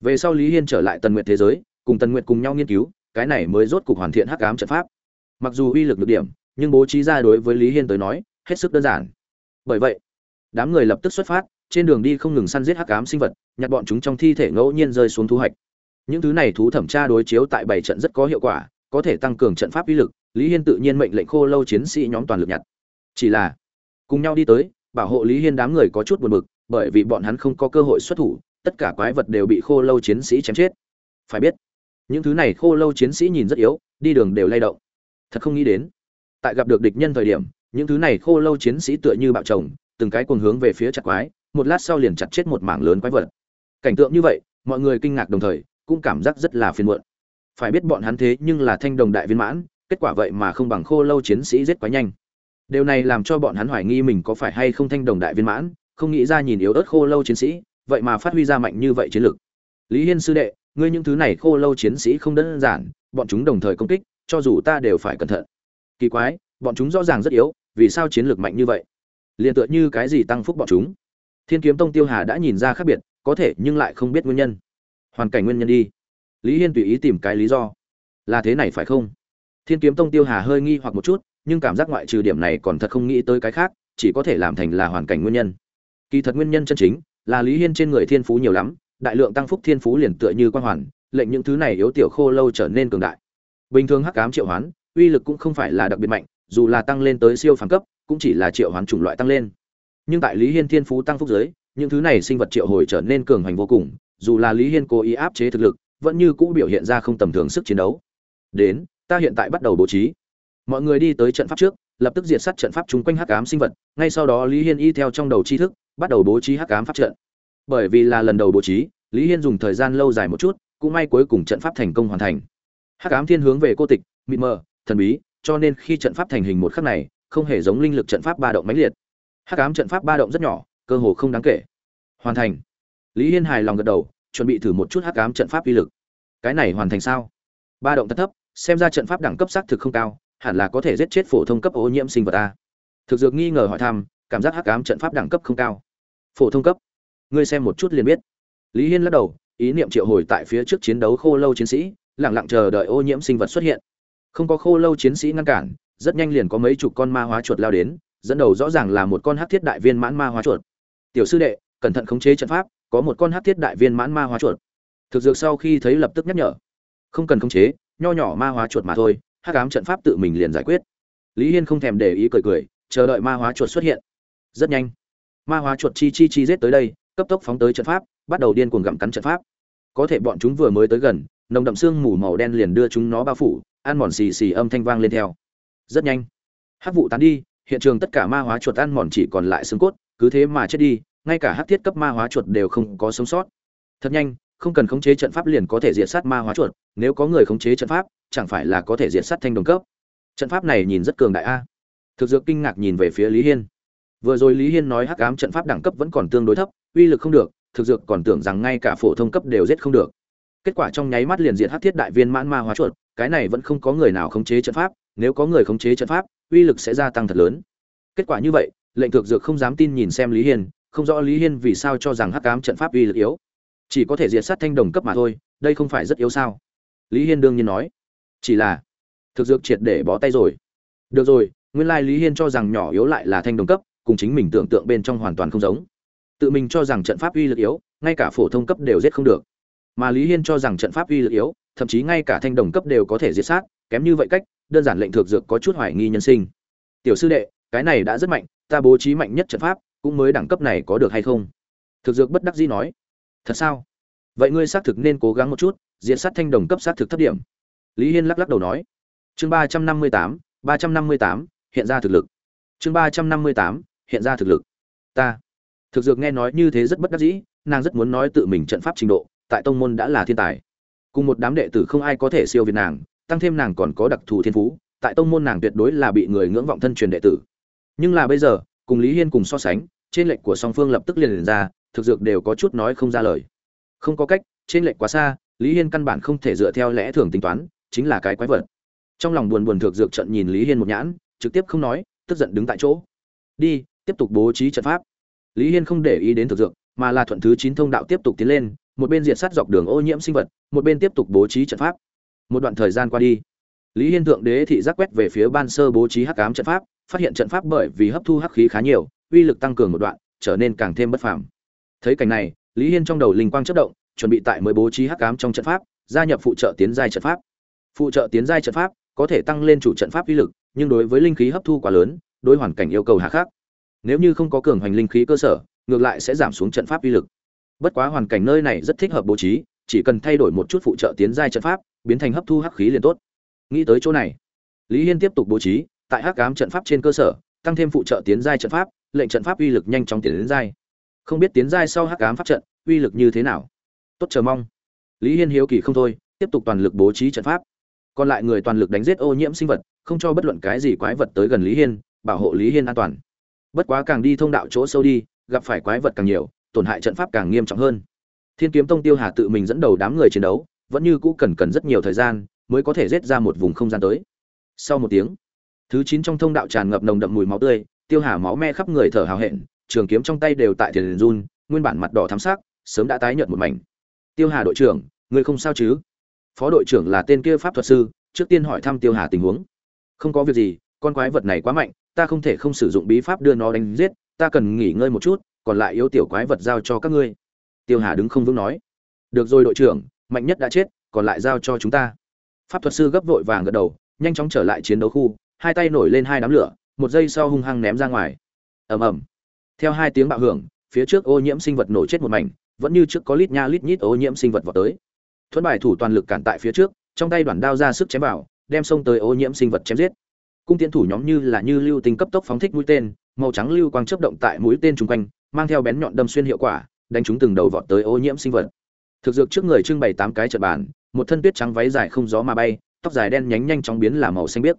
A: Về sau lý hiên trở lại tần nguyện thế giới cùng tần nguyện cùng nhau nghiên cứu cái này mới rốt cục hoàn thiện hắc ám trận pháp. Mặc dù uy lực được điểm nhưng bố trí ra đối với lý hiên tới nói hết sức đơn giản. Bởi vậy đám người lập tức xuất phát, trên đường đi không ngừng săn giết hắc ám sinh vật, nhặt bọn chúng trong thi thể ngẫu nhiên rơi xuống thu hoạch. Những thứ này thú thẩm tra đối chiếu tại bảy trận rất có hiệu quả, có thể tăng cường trận pháp uy lực, lý hiên tự nhiên mệnh lệnh khô lâu chiến sĩ nhóm toàn lực nhặt. Chỉ là, cùng nhau đi tới, bảo hộ lý hiên đám người có chút buồn bực, bởi vì bọn hắn không có cơ hội xuất thủ, tất cả quái vật đều bị khô lâu chiến sĩ chém chết. Phải biết, những thứ này khô lâu chiến sĩ nhìn rất yếu, đi đường đều lay động. Thật không nghĩ đến, tại gặp được địch nhân thời điểm, những thứ này khô lâu chiến sĩ tựa như bạo chồng từng cái cuồng hướng về phía chặt quái, một lát sau liền chặt chết một mảng lớn quái vật. Cảnh tượng như vậy, mọi người kinh ngạc đồng thời, cũng cảm giác rất là phiền muộn. Phải biết bọn hắn thế nhưng là thanh đồng đại viên mãn, kết quả vậy mà không bằng khô lâu chiến sĩ giết quá nhanh. Điều này làm cho bọn hắn hoài nghi mình có phải hay không thanh đồng đại viên mãn, không nghĩ ra nhìn yếu ớt khô lâu chiến sĩ, vậy mà phát huy ra mạnh như vậy chiến lược lý hiên sư đệ, ngươi những thứ này khô lâu chiến sĩ không đơn giản, bọn chúng đồng thời công kích, cho dù ta đều phải cẩn thận. Kỳ quái, bọn chúng rõ ràng rất yếu, vì sao chiến lược mạnh như vậy? Liền tựa như cái gì tăng phúc bọn chúng. Thiên kiếm tông tiêu hà đã nhìn ra khác biệt, có thể nhưng lại không biết nguyên nhân. Hoàn cảnh nguyên nhân đi. Lý hiên tùy ý tìm cái lý do. Là thế này phải không? Thiên kiếm tông tiêu hà hơi nghi hoặc một chút, nhưng cảm giác ngoại trừ điểm này còn thật không nghĩ tới cái khác, chỉ có thể làm thành là hoàn cảnh nguyên nhân. Kỳ thật nguyên nhân chân chính là lý hiên trên người thiên phú nhiều lắm, đại lượng tăng phúc thiên phú liền tựa như quan hoàn, lệnh những thứ này yếu tiểu khô lâu trở nên cường đại. Bình thường hắc ám triệu hoán, uy lực cũng không phải là đặc biệt mạnh, dù là tăng lên tới siêu phàm cấp cũng chỉ là triệu hoán chủng loại tăng lên. Nhưng tại lý hiên thiên phú tăng phúc giới, những thứ này sinh vật triệu hồi trở nên cường hành vô cùng, dù là lý hiên cố ý áp chế thực lực, vẫn như cũ biểu hiện ra không tầm thường sức chiến đấu. Đến, ta hiện tại bắt đầu bố trí. Mọi người đi tới trận pháp trước, lập tức diệt sát trận pháp chung quanh hắc ám sinh vật, ngay sau đó lý hiên y theo trong đầu tri thức, bắt đầu bố trí hắc ám pháp trận. Bởi vì là lần đầu bố trí, lý hiên dùng thời gian lâu dài một chút, cũng may cuối cùng trận pháp thành công hoàn thành. Hắc ám thiên hướng về cô tịch, mịt mờ, thần bí, cho nên khi trận pháp thành hình một khắc này không hề giống linh lực trận pháp ba động mãnh liệt. Hắc ám trận pháp ba động rất nhỏ, cơ hồ không đáng kể. Hoàn thành. Lý hiên hài lòng gật đầu, chuẩn bị thử một chút hắc ám trận pháp uy lực. Cái này hoàn thành sao? Ba động thật thấp, xem ra trận pháp đẳng cấp xác thực không cao, hẳn là có thể giết chết phổ thông cấp ô nhiễm sinh vật a. Thực dược nghi ngờ hỏi thăm, cảm giác hắc ám trận pháp đẳng cấp không cao. Phổ thông cấp. Ngươi xem một chút liền biết. Lý hiên lắc đầu, ý niệm triệu hồi tại phía trước chiến đấu khô lâu chiến sĩ, lặng lặng chờ đợi ô nhiễm sinh vật xuất hiện. Không có khô lâu chiến sĩ ngăn cản rất nhanh liền có mấy chục con ma hóa chuột lao đến, dẫn đầu rõ ràng là một con hắc thiết đại viên mãn ma hóa chuột. Tiểu sư đệ, cẩn thận khống chế trận pháp, có một con hắc thiết đại viên mãn ma hóa chuột. Thực dược sau khi thấy lập tức nhắc nhở. Không cần khống chế, nho nhỏ ma hóa chuột mà thôi, hắc ám trận pháp tự mình liền giải quyết. Lý hiên không thèm để ý cười cười, chờ đợi ma hóa chuột xuất hiện. Rất nhanh, ma hóa chuột chi chi chi giết tới đây, cấp tốc phóng tới trận pháp, bắt đầu điên cuồng gặm cắn trận pháp. Có thể bọn chúng vừa mới tới gần, nồng đậm xương mù màu đen liền đưa chúng nó bao phủ, ăn mòn xì xì âm thanh vang lên theo rất nhanh. Hắc vụ tán đi, hiện trường tất cả ma hóa chuột ăn mòn chỉ còn lại xương cốt, cứ thế mà chết đi, ngay cả hắc thiết cấp ma hóa chuột đều không có sống sót. Thật nhanh, không cần khống chế trận pháp liền có thể diệt sát ma hóa chuột, nếu có người khống chế trận pháp, chẳng phải là có thể diệt sát thanh đồng cấp. Trận pháp này nhìn rất cường đại a. Thực dược kinh ngạc nhìn về phía lý hiên. Vừa rồi lý hiên nói hắc ám trận pháp đẳng cấp vẫn còn tương đối thấp, uy lực không được, thực dược còn tưởng rằng ngay cả phổ thông cấp đều giết không được. Kết quả trong nháy mắt liền diệt hắc thiết đại viên mãn ma hóa chuột, cái này vẫn không có người nào khống chế trận pháp nếu có người khống chế trận pháp, uy lực sẽ gia tăng thật lớn. Kết quả như vậy, lệnh thực dược không dám tin nhìn xem lý hiên, không rõ lý hiên vì sao cho rằng hắc ám trận pháp uy lực yếu. Chỉ có thể diệt sát thanh đồng cấp mà thôi, đây không phải rất yếu sao? Lý hiên đương nhiên nói. Chỉ là thực dược triệt để bó tay rồi. Được rồi, nguyên lai lý hiên cho rằng nhỏ yếu lại là thanh đồng cấp, cùng chính mình tưởng tượng bên trong hoàn toàn không giống. Tự mình cho rằng trận pháp uy lực yếu, ngay cả phổ thông cấp đều giết không được. Mà lý hiên cho rằng trận pháp uy lực yếu, thậm chí ngay cả thanh đồng cấp đều có thể diệt sát, kém như vậy cách đơn giản lệnh thực dược có chút hoài nghi nhân sinh. Tiểu sư đệ, cái này đã rất mạnh, ta bố trí mạnh nhất trận pháp, cũng mới đẳng cấp này có được hay không? Thực dược bất đắc dĩ nói. Thật sao? Vậy ngươi xác thực nên cố gắng một chút diện sát thanh đồng cấp xác thực thấp điểm. Lý hiên lắc lắc đầu nói. Chương ba trăm năm mươi tám, ba trăm năm mươi tám, hiện ra thực lực. Chương ba trăm năm mươi tám, hiện ra thực lực. Ta. Thực dược nghe nói như thế rất bất đắc dĩ, nàng rất muốn nói tự mình trận pháp trình độ, tại tông môn đã là thiên tài. Cùng một đám đệ tử không ai có thể siêu việt nàng tăng thêm nàng còn có đặc thù thiên phú tại tông môn nàng tuyệt đối là bị người ngưỡng vọng thân truyền đệ tử. Nhưng là bây giờ cùng lý hiên cùng so sánh trên lệnh của song phương lập tức liền, liền ra thực dược đều có chút nói không ra lời. Không có cách trên lệnh quá xa lý hiên căn bản không thể dựa theo lẽ thường tính toán chính là cái quái vật. Trong lòng buồn buồn thực dược trận nhìn lý hiên một nhãn trực tiếp không nói tức giận đứng tại chỗ. Đi tiếp tục bố trí trận pháp. Lý hiên không để ý đến thực dược mà là thuận thứ chín thông đạo tiếp tục tiến lên một bên diệt sát dọc đường ô nhiễm sinh vật một bên tiếp tục bố trí trận pháp một đoạn thời gian qua đi. Lý hiên thượng đế thị giác quét về phía ban sơ bố trí hắc ám trận pháp, phát hiện trận pháp bởi vì hấp thu hắc khí khá nhiều, uy lực tăng cường một đoạn, trở nên càng thêm bất phàm. Thấy cảnh này, lý hiên trong đầu linh quang chất động, chuẩn bị tại mới bố trí hắc ám trong trận pháp, gia nhập phụ trợ tiến giai trận pháp. Phụ trợ tiến giai trận pháp có thể tăng lên chủ trận pháp uy lực, nhưng đối với linh khí hấp thu quá lớn, đối hoàn cảnh yêu cầu hạ khắc nếu như không có cường hoành linh khí cơ sở, ngược lại sẽ giảm xuống trận pháp uy lực. Bất quá hoàn cảnh nơi này rất thích hợp bố trí, chỉ cần thay đổi một chút phụ trợ tiến giai trận pháp biến thành hấp thu hắc khí liền tốt. Nghĩ tới chỗ này, lý hiên tiếp tục bố trí, tại hắc ám trận pháp trên cơ sở, tăng thêm phụ trợ tiến giai trận pháp, lệnh trận pháp uy lực nhanh chóng tiến đến giai. Không biết tiến giai sau hắc ám pháp trận, uy lực như thế nào? Tốt, chờ mong. Lý hiên hiếu kỳ không thôi, tiếp tục toàn lực bố trí trận pháp. Còn lại người toàn lực đánh giết ô nhiễm sinh vật, không cho bất luận cái gì quái vật tới gần lý hiên, bảo hộ lý hiên an toàn. Bất quá càng đi thông đạo chỗ sâu đi, gặp phải quái vật càng nhiều, tổn hại trận pháp càng nghiêm trọng hơn. Thiên kiếm tông tiêu hà tự mình dẫn đầu đám người chiến đấu vẫn như cũ cần cần rất nhiều thời gian mới có thể giết ra một vùng không gian tới. Sau một tiếng, thứ chín trong thông đạo tràn ngập nồng đậm mùi máu tươi, tiêu hà máu me khắp người thở hào hẹn, trường kiếm trong tay đều tại tiền run, nguyên bản mặt đỏ thắm sắc, sớm đã tái nhợt một mảnh. Tiêu hà đội trưởng, người không sao chứ? Phó đội trưởng là tên kia pháp thuật sư, trước tiên hỏi thăm tiêu hà tình huống. Không có việc gì, con quái vật này quá mạnh, ta không thể không sử dụng bí pháp đưa nó đánh giết, ta cần nghỉ ngơi một chút, còn lại yêu tiểu quái vật giao cho các ngươi. Tiêu hà đứng không vững nói. Được rồi đội trưởng mạnh nhất đã chết, còn lại giao cho chúng ta. Pháp thuật sư gấp vội vàng gật đầu, nhanh chóng trở lại chiến đấu khu, hai tay nổi lên hai đám lửa, một giây sau hung hăng ném ra ngoài. Ầm ầm. Theo hai tiếng bạo hưởng, phía trước ô nhiễm sinh vật nổ chết một mảnh, vẫn như trước có lít nha lít nhít ô nhiễm sinh vật vào tới. Thuẫn bài thủ toàn lực cản tại phía trước, trong tay đoàn đao ra sức chém vào, đem xông tới ô nhiễm sinh vật chém giết. Cung tiến thủ nhóm như là như lưu tinh cấp tốc phóng thích mũi tên, màu trắng lưu quang chớp động tại mũi tên chung quanh, mang theo bén nhọn đâm xuyên hiệu quả, đánh chúng từng đầu vọt tới ô nhiễm sinh vật thực dược trước người trưng bày tám cái trận bàn, một thân tuyết trắng váy dài không gió mà bay, tóc dài đen nhánh nhanh chóng biến là màu xanh biếc.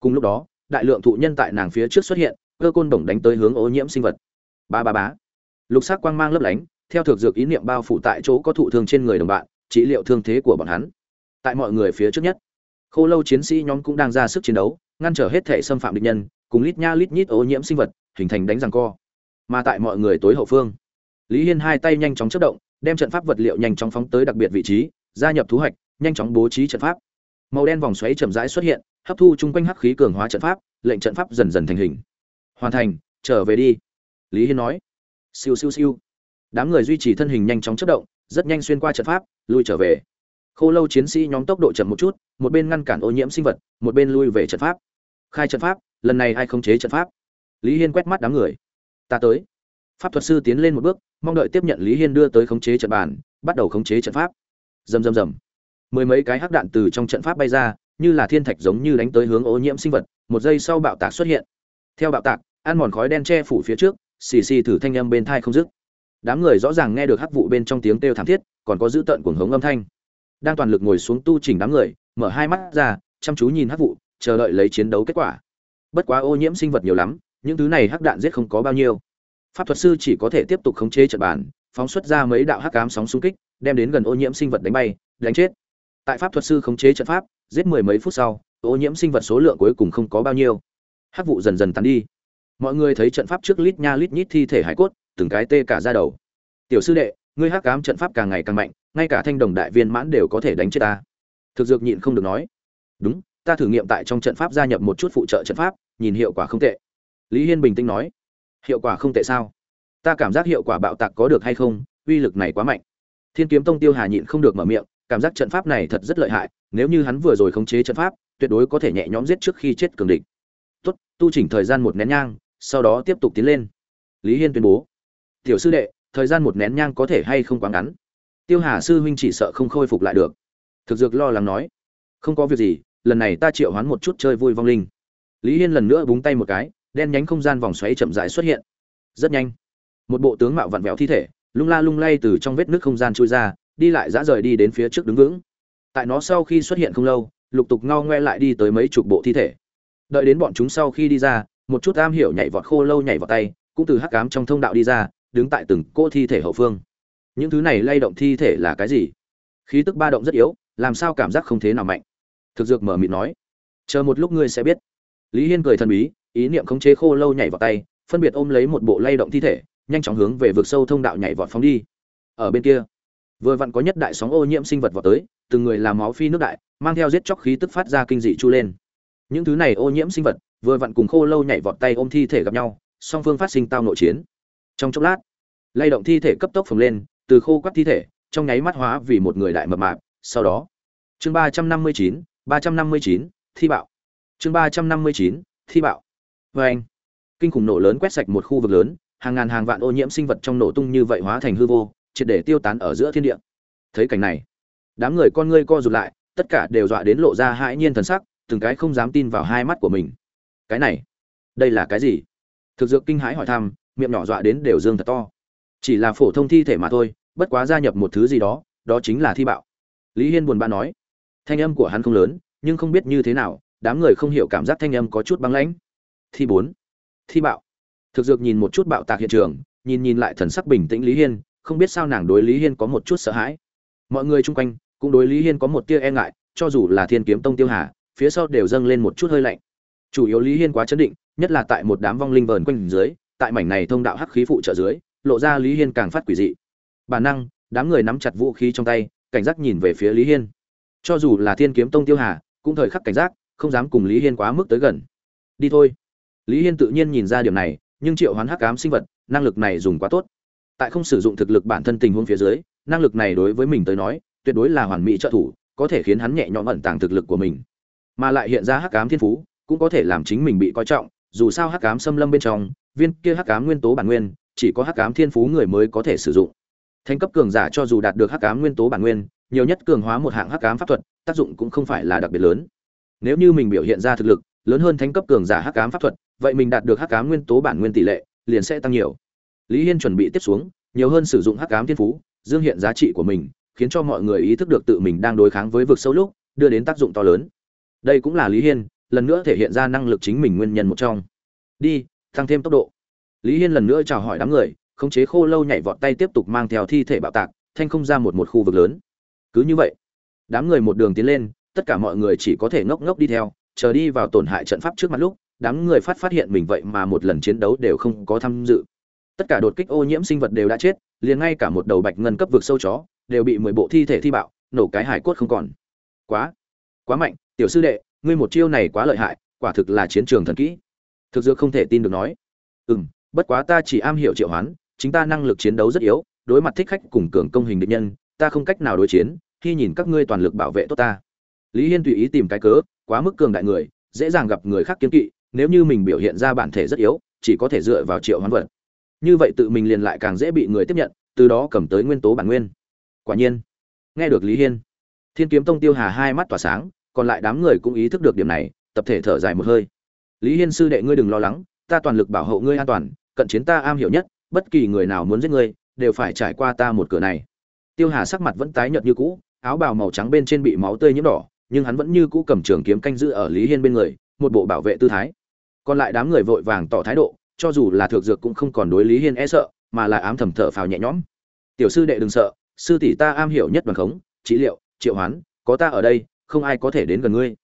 A: Cùng lúc đó, đại lượng thụ nhân tại nàng phía trước xuất hiện, cơ côn đồng đánh tới hướng ô nhiễm sinh vật. Ba ba bá lục sắc quang mang lấp lánh, theo thực dược ý niệm bao phủ tại chỗ có thụ thương trên người đồng bạn, trị liệu thương thế của bọn hắn. Tại mọi người phía trước nhất, khô lâu chiến sĩ nhóm cũng đang ra sức chiến đấu, ngăn trở hết thể xâm phạm địch nhân, cùng lít nha lít nhít ô nhiễm sinh vật, hình thành đánh răng co. Mà tại mọi người tối hậu phương, lý hiên hai tay nhanh chóng chất động đem trận pháp vật liệu nhanh chóng phóng tới đặc biệt vị trí, gia nhập thu hoạch, nhanh chóng bố trí trận pháp. Màu đen vòng xoáy chậm rãi xuất hiện, hấp thu chung quanh hắc khí cường hóa trận pháp, lệnh trận pháp dần dần thành hình. Hoàn thành, trở về đi. Lý hiên nói. Siêu siêu siêu. Đám người duy trì thân hình nhanh chóng chất động, rất nhanh xuyên qua trận pháp, lui trở về. Khô lâu chiến sĩ nhóm tốc độ chậm một chút, một bên ngăn cản ô nhiễm sinh vật, một bên lui về trận pháp. Khai trận pháp, lần này ai không chế trận pháp? Lý hiên quét mắt đám người. Ta tới. Pháp thuật sư tiến lên một bước mong đợi tiếp nhận lý hiên đưa tới khống chế trận bàn, bắt đầu khống chế trận pháp. Rầm rầm rầm. Mười mấy cái hắc đạn từ trong trận pháp bay ra, như là thiên thạch giống như đánh tới hướng ô nhiễm sinh vật, một giây sau bạo tạc xuất hiện. Theo bạo tạc, ăn mòn khói đen che phủ phía trước, xì xì thử thanh âm bên thai không dứt. Đám người rõ ràng nghe được hắc vụ bên trong tiếng kêu thảm thiết, còn có dữ tợn cuồng hống âm thanh. Đang toàn lực ngồi xuống tu chỉnh đám người, mở hai mắt ra, chăm chú nhìn hắc vụ, chờ đợi lấy chiến đấu kết quả. Bất quá ô nhiễm sinh vật nhiều lắm, những thứ này hắc đạn giết không có bao nhiêu pháp thuật sư chỉ có thể tiếp tục khống chế trận bàn, phóng xuất ra mấy đạo hắc ám sóng xung kích, đem đến gần ô nhiễm sinh vật đánh bay, đánh chết. Tại pháp thuật sư khống chế trận pháp, giết mười mấy phút sau, ô nhiễm sinh vật số lượng cuối cùng không có bao nhiêu. Hắc vụ dần dần tắn đi. Mọi người thấy trận pháp trước lít nha lít nhít thi thể hải cốt, từng cái tê cả ra đầu. Tiểu sư đệ, ngươi hắc ám trận pháp càng ngày càng mạnh, ngay cả thanh đồng đại viên mãn đều có thể đánh chết ta. Thực dược nhịn không được nói. Đúng, ta thử nghiệm tại trong trận pháp gia nhập một chút phụ trợ trận pháp, nhìn hiệu quả không tệ. Lý hiên bình tĩnh nói hiệu quả không tệ sao? Ta cảm giác hiệu quả bạo tạc có được hay không? Uy lực này quá mạnh. Thiên kiếm tông tiêu hà nhịn không được mở miệng, cảm giác trận pháp này thật rất lợi hại, nếu như hắn vừa rồi khống chế trận pháp, tuyệt đối có thể nhẹ nhõm giết trước khi chết cường địch. Tốt, tu chỉnh thời gian một nén nhang, sau đó tiếp tục tiến lên. Lý hiên tuyên bố. Tiểu sư đệ, thời gian một nén nhang có thể hay không quá ngắn? Tiêu hà sư huynh chỉ sợ không khôi phục lại được. Thực dược lo lắng nói. Không có việc gì, lần này ta triệu hoán một chút chơi vui vong linh. Lý hiên lần nữa búng tay một cái đen nhánh không gian vòng xoáy chậm rãi xuất hiện. Rất nhanh, một bộ tướng mạo vặn vẹo thi thể, lung la lung lay từ trong vết nước không gian trôi ra, đi lại dã rời đi đến phía trước đứng vững. Tại nó sau khi xuất hiện không lâu, lục tục ngao ngoe lại đi tới mấy chục bộ thi thể. Đợi đến bọn chúng sau khi đi ra, một chút am hiểu nhảy vọt khô lâu nhảy vào tay, cũng từ hắc cám trong thông đạo đi ra, đứng tại từng cỗ thi thể hậu phương. Những thứ này lay động thi thể là cái gì? Khí tức ba động rất yếu, làm sao cảm giác không thế nào mạnh? Thực dược mở mịt nói. Chờ một lúc ngươi sẽ biết. Lý hiên cười thần bí ý niệm khống chế khô lâu nhảy vào tay, phân biệt ôm lấy một bộ lay động thi thể, nhanh chóng hướng về vực sâu thông đạo nhảy vọt phóng đi. Ở bên kia, vừa vặn có nhất đại sóng ô nhiễm sinh vật vào tới, từng người làm máu phi nước đại, mang theo giết chóc khí tức phát ra kinh dị chu lên. Những thứ này ô nhiễm sinh vật, vừa vặn cùng khô lâu nhảy vọt tay ôm thi thể gặp nhau, song phương phát sinh tao nội chiến. Trong chốc lát, lay động thi thể cấp tốc phồng lên, từ khô quắt thi thể, trong nháy mắt hóa vì một người đại mập mạp, sau đó, chương ba trăm năm mươi chín, ba trăm năm mươi chín, thi bạo. Chương ba trăm năm mươi chín, thi bạo vê anh, kinh khủng nổ lớn quét sạch một khu vực lớn, hàng ngàn hàng vạn ô nhiễm sinh vật trong nổ tung như vậy hóa thành hư vô, triệt để tiêu tán ở giữa thiên địa. Thấy cảnh này, đám người con ngươi co rụt lại, tất cả đều dọa đến lộ ra hãi nhiên thần sắc, từng cái không dám tin vào hai mắt của mình. Cái này, đây là cái gì? Thực dược kinh hãi hỏi thăm, miệng nhỏ dọa đến đều dương thật to. Chỉ là phổ thông thi thể mà thôi, bất quá gia nhập một thứ gì đó đó chính là thi bạo. Lý hiên buồn bã nói. Thanh âm của hắn không lớn, nhưng không biết như thế nào, đám người không hiểu cảm giác thanh âm có chút băng lãnh thi bốn, thi bạo. Thực dược nhìn một chút bạo tạc hiện trường, nhìn nhìn lại thần sắc bình tĩnh lý hiên, không biết sao nàng đối lý hiên có một chút sợ hãi. Mọi người chung quanh cũng đối lý hiên có một tia e ngại, cho dù là thiên kiếm tông tiêu hà, phía sau đều dâng lên một chút hơi lạnh. Chủ yếu lý hiên quá chấn định, nhất là tại một đám vong linh vờn quanh dưới, tại mảnh này thông đạo hắc khí phụ trợ dưới, lộ ra lý hiên càng phát quỷ dị. Bản năng, đám người nắm chặt vũ khí trong tay, cảnh giác nhìn về phía lý hiên. Cho dù là thiên kiếm tông tiêu hà, cũng thời khắc cảnh giác, không dám cùng lý hiên quá mức tới gần. Đi thôi lý hiên tự nhiên nhìn ra điều này, nhưng triệu hoán hắc ám sinh vật, năng lực này dùng quá tốt. Tại không sử dụng thực lực bản thân tình huống phía dưới, năng lực này đối với mình tới nói, tuyệt đối là hoàn mỹ trợ thủ, có thể khiến hắn nhẹ nhõm ẩn tàng thực lực của mình. Mà lại hiện ra hắc ám thiên phú, cũng có thể làm chính mình bị coi trọng, dù sao hắc ám xâm lâm bên trong, viên kia hắc ám nguyên tố bản nguyên, chỉ có hắc ám thiên phú người mới có thể sử dụng. Thành cấp cường giả cho dù đạt được hắc ám nguyên tố bản nguyên, nhiều nhất cường hóa một hạng hắc ám pháp thuật, tác dụng cũng không phải là đặc biệt lớn. Nếu như mình biểu hiện ra thực lực, lớn hơn thánh cấp cường giả hắc ám pháp thuật vậy mình đạt được hắc ám nguyên tố bản nguyên tỷ lệ liền sẽ tăng nhiều. Lý hiên chuẩn bị tiếp xuống, nhiều hơn sử dụng hắc ám thiên phú, dương hiện giá trị của mình, khiến cho mọi người ý thức được tự mình đang đối kháng với vực sâu lúc, đưa đến tác dụng to lớn. Đây cũng là lý hiên, lần nữa thể hiện ra năng lực chính mình nguyên nhân một trong. Đi, tăng thêm tốc độ. Lý hiên lần nữa chào hỏi đám người, khống chế khô lâu nhảy vọt tay tiếp tục mang theo thi thể bạo tạc, thanh không ra một một khu vực lớn. Cứ như vậy, đám người một đường tiến lên, tất cả mọi người chỉ có thể ngốc ngốc đi theo, chờ đi vào tổn hại trận pháp trước mặt lúc đám người phát phát hiện mình vậy mà một lần chiến đấu đều không có tham dự. Tất cả đột kích ô nhiễm sinh vật đều đã chết, liền ngay cả một đầu bạch ngân cấp vực sâu chó đều bị mười bộ thi thể thi bạo, nổ cái hải cốt không còn. Quá quá mạnh, tiểu sư đệ, ngươi một chiêu này quá lợi hại, quả thực là chiến trường thần kỹ. Thực dược không thể tin được nói. Ừ m bất quá ta chỉ am hiểu triệu hoán, chính ta năng lực chiến đấu rất yếu, đối mặt thích khách cùng cường công hình địch nhân, ta không cách nào đối chiến, khi nhìn các ngươi toàn lực bảo vệ tốt ta. Lý hiên tùy ý tìm cái cớ, quá mức cường đại người, dễ dàng gặp người khác kiếm kỵ nếu như mình biểu hiện ra bản thể rất yếu, chỉ có thể dựa vào triệu hoán vật. Như vậy tự mình liền lại càng dễ bị người tiếp nhận, từ đó cầm tới nguyên tố bản nguyên. Quả nhiên, nghe được lý hiên, thiên kiếm tông tiêu hà hai mắt tỏa sáng, còn lại đám người cũng ý thức được điểm này, tập thể thở dài một hơi. Lý hiên sư đệ ngươi đừng lo lắng, ta toàn lực bảo hộ ngươi an toàn, cận chiến ta am hiểu nhất, bất kỳ người nào muốn giết ngươi, đều phải trải qua ta một cửa này. Tiêu hà sắc mặt vẫn tái nhợt như cũ, áo bào màu trắng bên trên bị máu tươi nhiễm đỏ, nhưng hắn vẫn như cũ cầm trường kiếm canh giữ ở lý hiên bên người, một bộ bảo vệ tư thái còn lại đám người vội vàng tỏ thái độ, cho dù là thượng dược cũng không còn đối lý hiên e sợ, mà là ám thầm thở phào nhẹ nhõm. Tiểu sư đệ đừng sợ, sư tỷ ta am hiểu nhất đoàn khống, trị liệu, triệu hoán, có ta ở đây, không ai có thể đến gần ngươi.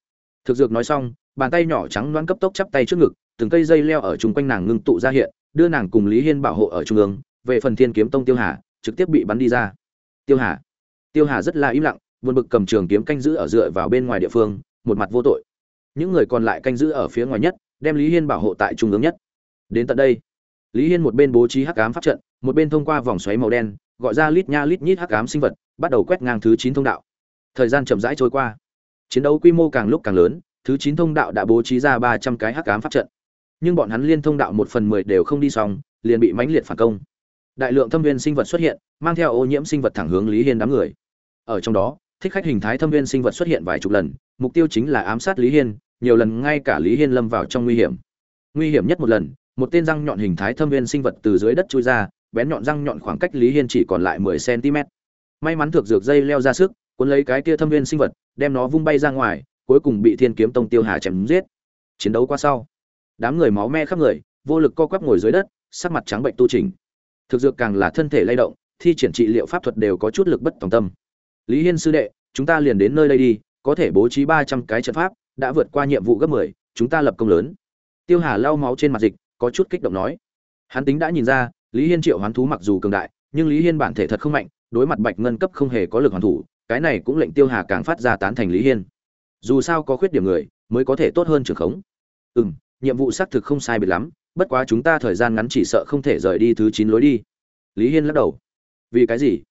A: Thực dược nói xong, bàn tay nhỏ trắng loãng cấp tốc chắp tay trước ngực, từng cây dây leo ở chung quanh nàng ngưng tụ ra hiện, đưa nàng cùng lý hiên bảo hộ ở trung ương, về phần thiên kiếm tông tiêu hà, trực tiếp bị bắn đi ra. Tiêu hà tiêu hà rất là im lặng, buồn bực cầm trường kiếm canh giữ ở dựa vào bên ngoài địa phương, một mặt vô tội. Những người còn lại canh giữ ở phía ngoài nhất đem lý hiên bảo hộ tại trung ương nhất. Đến tận đây, lý hiên một bên bố trí hắc ám pháp trận, một bên thông qua vòng xoáy màu đen, gọi ra lít nha lít nhít hắc ám sinh vật, bắt đầu quét ngang thứ chín thông đạo. Thời gian chậm rãi trôi qua. Chiến đấu quy mô càng lúc càng lớn, thứ chín thông đạo đã bố trí ra ba trăm cái hắc ám pháp trận. Nhưng bọn hắn liên thông đạo một phần mười đều không đi xong, liền bị mãnh liệt phản công. Đại lượng thâm viên sinh vật xuất hiện, mang theo ô nhiễm sinh vật thẳng hướng lý hiên đám người. Ở trong đó, thích khách hình thái thâm viên sinh vật xuất hiện vài chục lần mục tiêu chính là ám sát lý hiên, nhiều lần ngay cả lý hiên lâm vào trong nguy hiểm. Nguy hiểm nhất một lần, một tên răng nhọn hình thái thâm viên sinh vật từ dưới đất chui ra, bén nhọn răng nhọn khoảng cách lý hiên chỉ còn lại mười cm may mắn thực dược dây leo ra sức, cuốn lấy cái kia thâm viên sinh vật, đem nó vung bay ra ngoài, cuối cùng bị thiên kiếm tông tiêu hà chém giết. Chiến đấu qua sau, đám người máu me khắp người, vô lực co quắp ngồi dưới đất, sắc mặt trắng bệnh tu trình thực dược càng là thân thể lay động, thi triển trị liệu pháp thuật đều có chút lực bất tòng tâm. Lý hiên sư đệ, chúng ta liền đến nơi đây đi có thể bố trí ba trăm cái trận pháp, đã vượt qua nhiệm vụ gấp mười, chúng ta lập công lớn. Tiêu hà lau máu trên mặt dịch, có chút kích động nói. Hắn tính đã nhìn ra, lý hiên triệu hoán thú mặc dù cường đại, nhưng lý hiên bản thể thật không mạnh, đối mặt bạch ngân cấp không hề có lực hoàn thủ, cái này cũng lệnh tiêu hà càng phát ra tán thành lý hiên. Dù sao có khuyết điểm người, mới có thể tốt hơn trưởng khống. Ừm, nhiệm vụ xác thực không sai biệt lắm, bất quá chúng ta thời gian ngắn chỉ sợ không thể rời đi thứ chín lối đi. Lý hiên lắc đầu. Vì cái gì?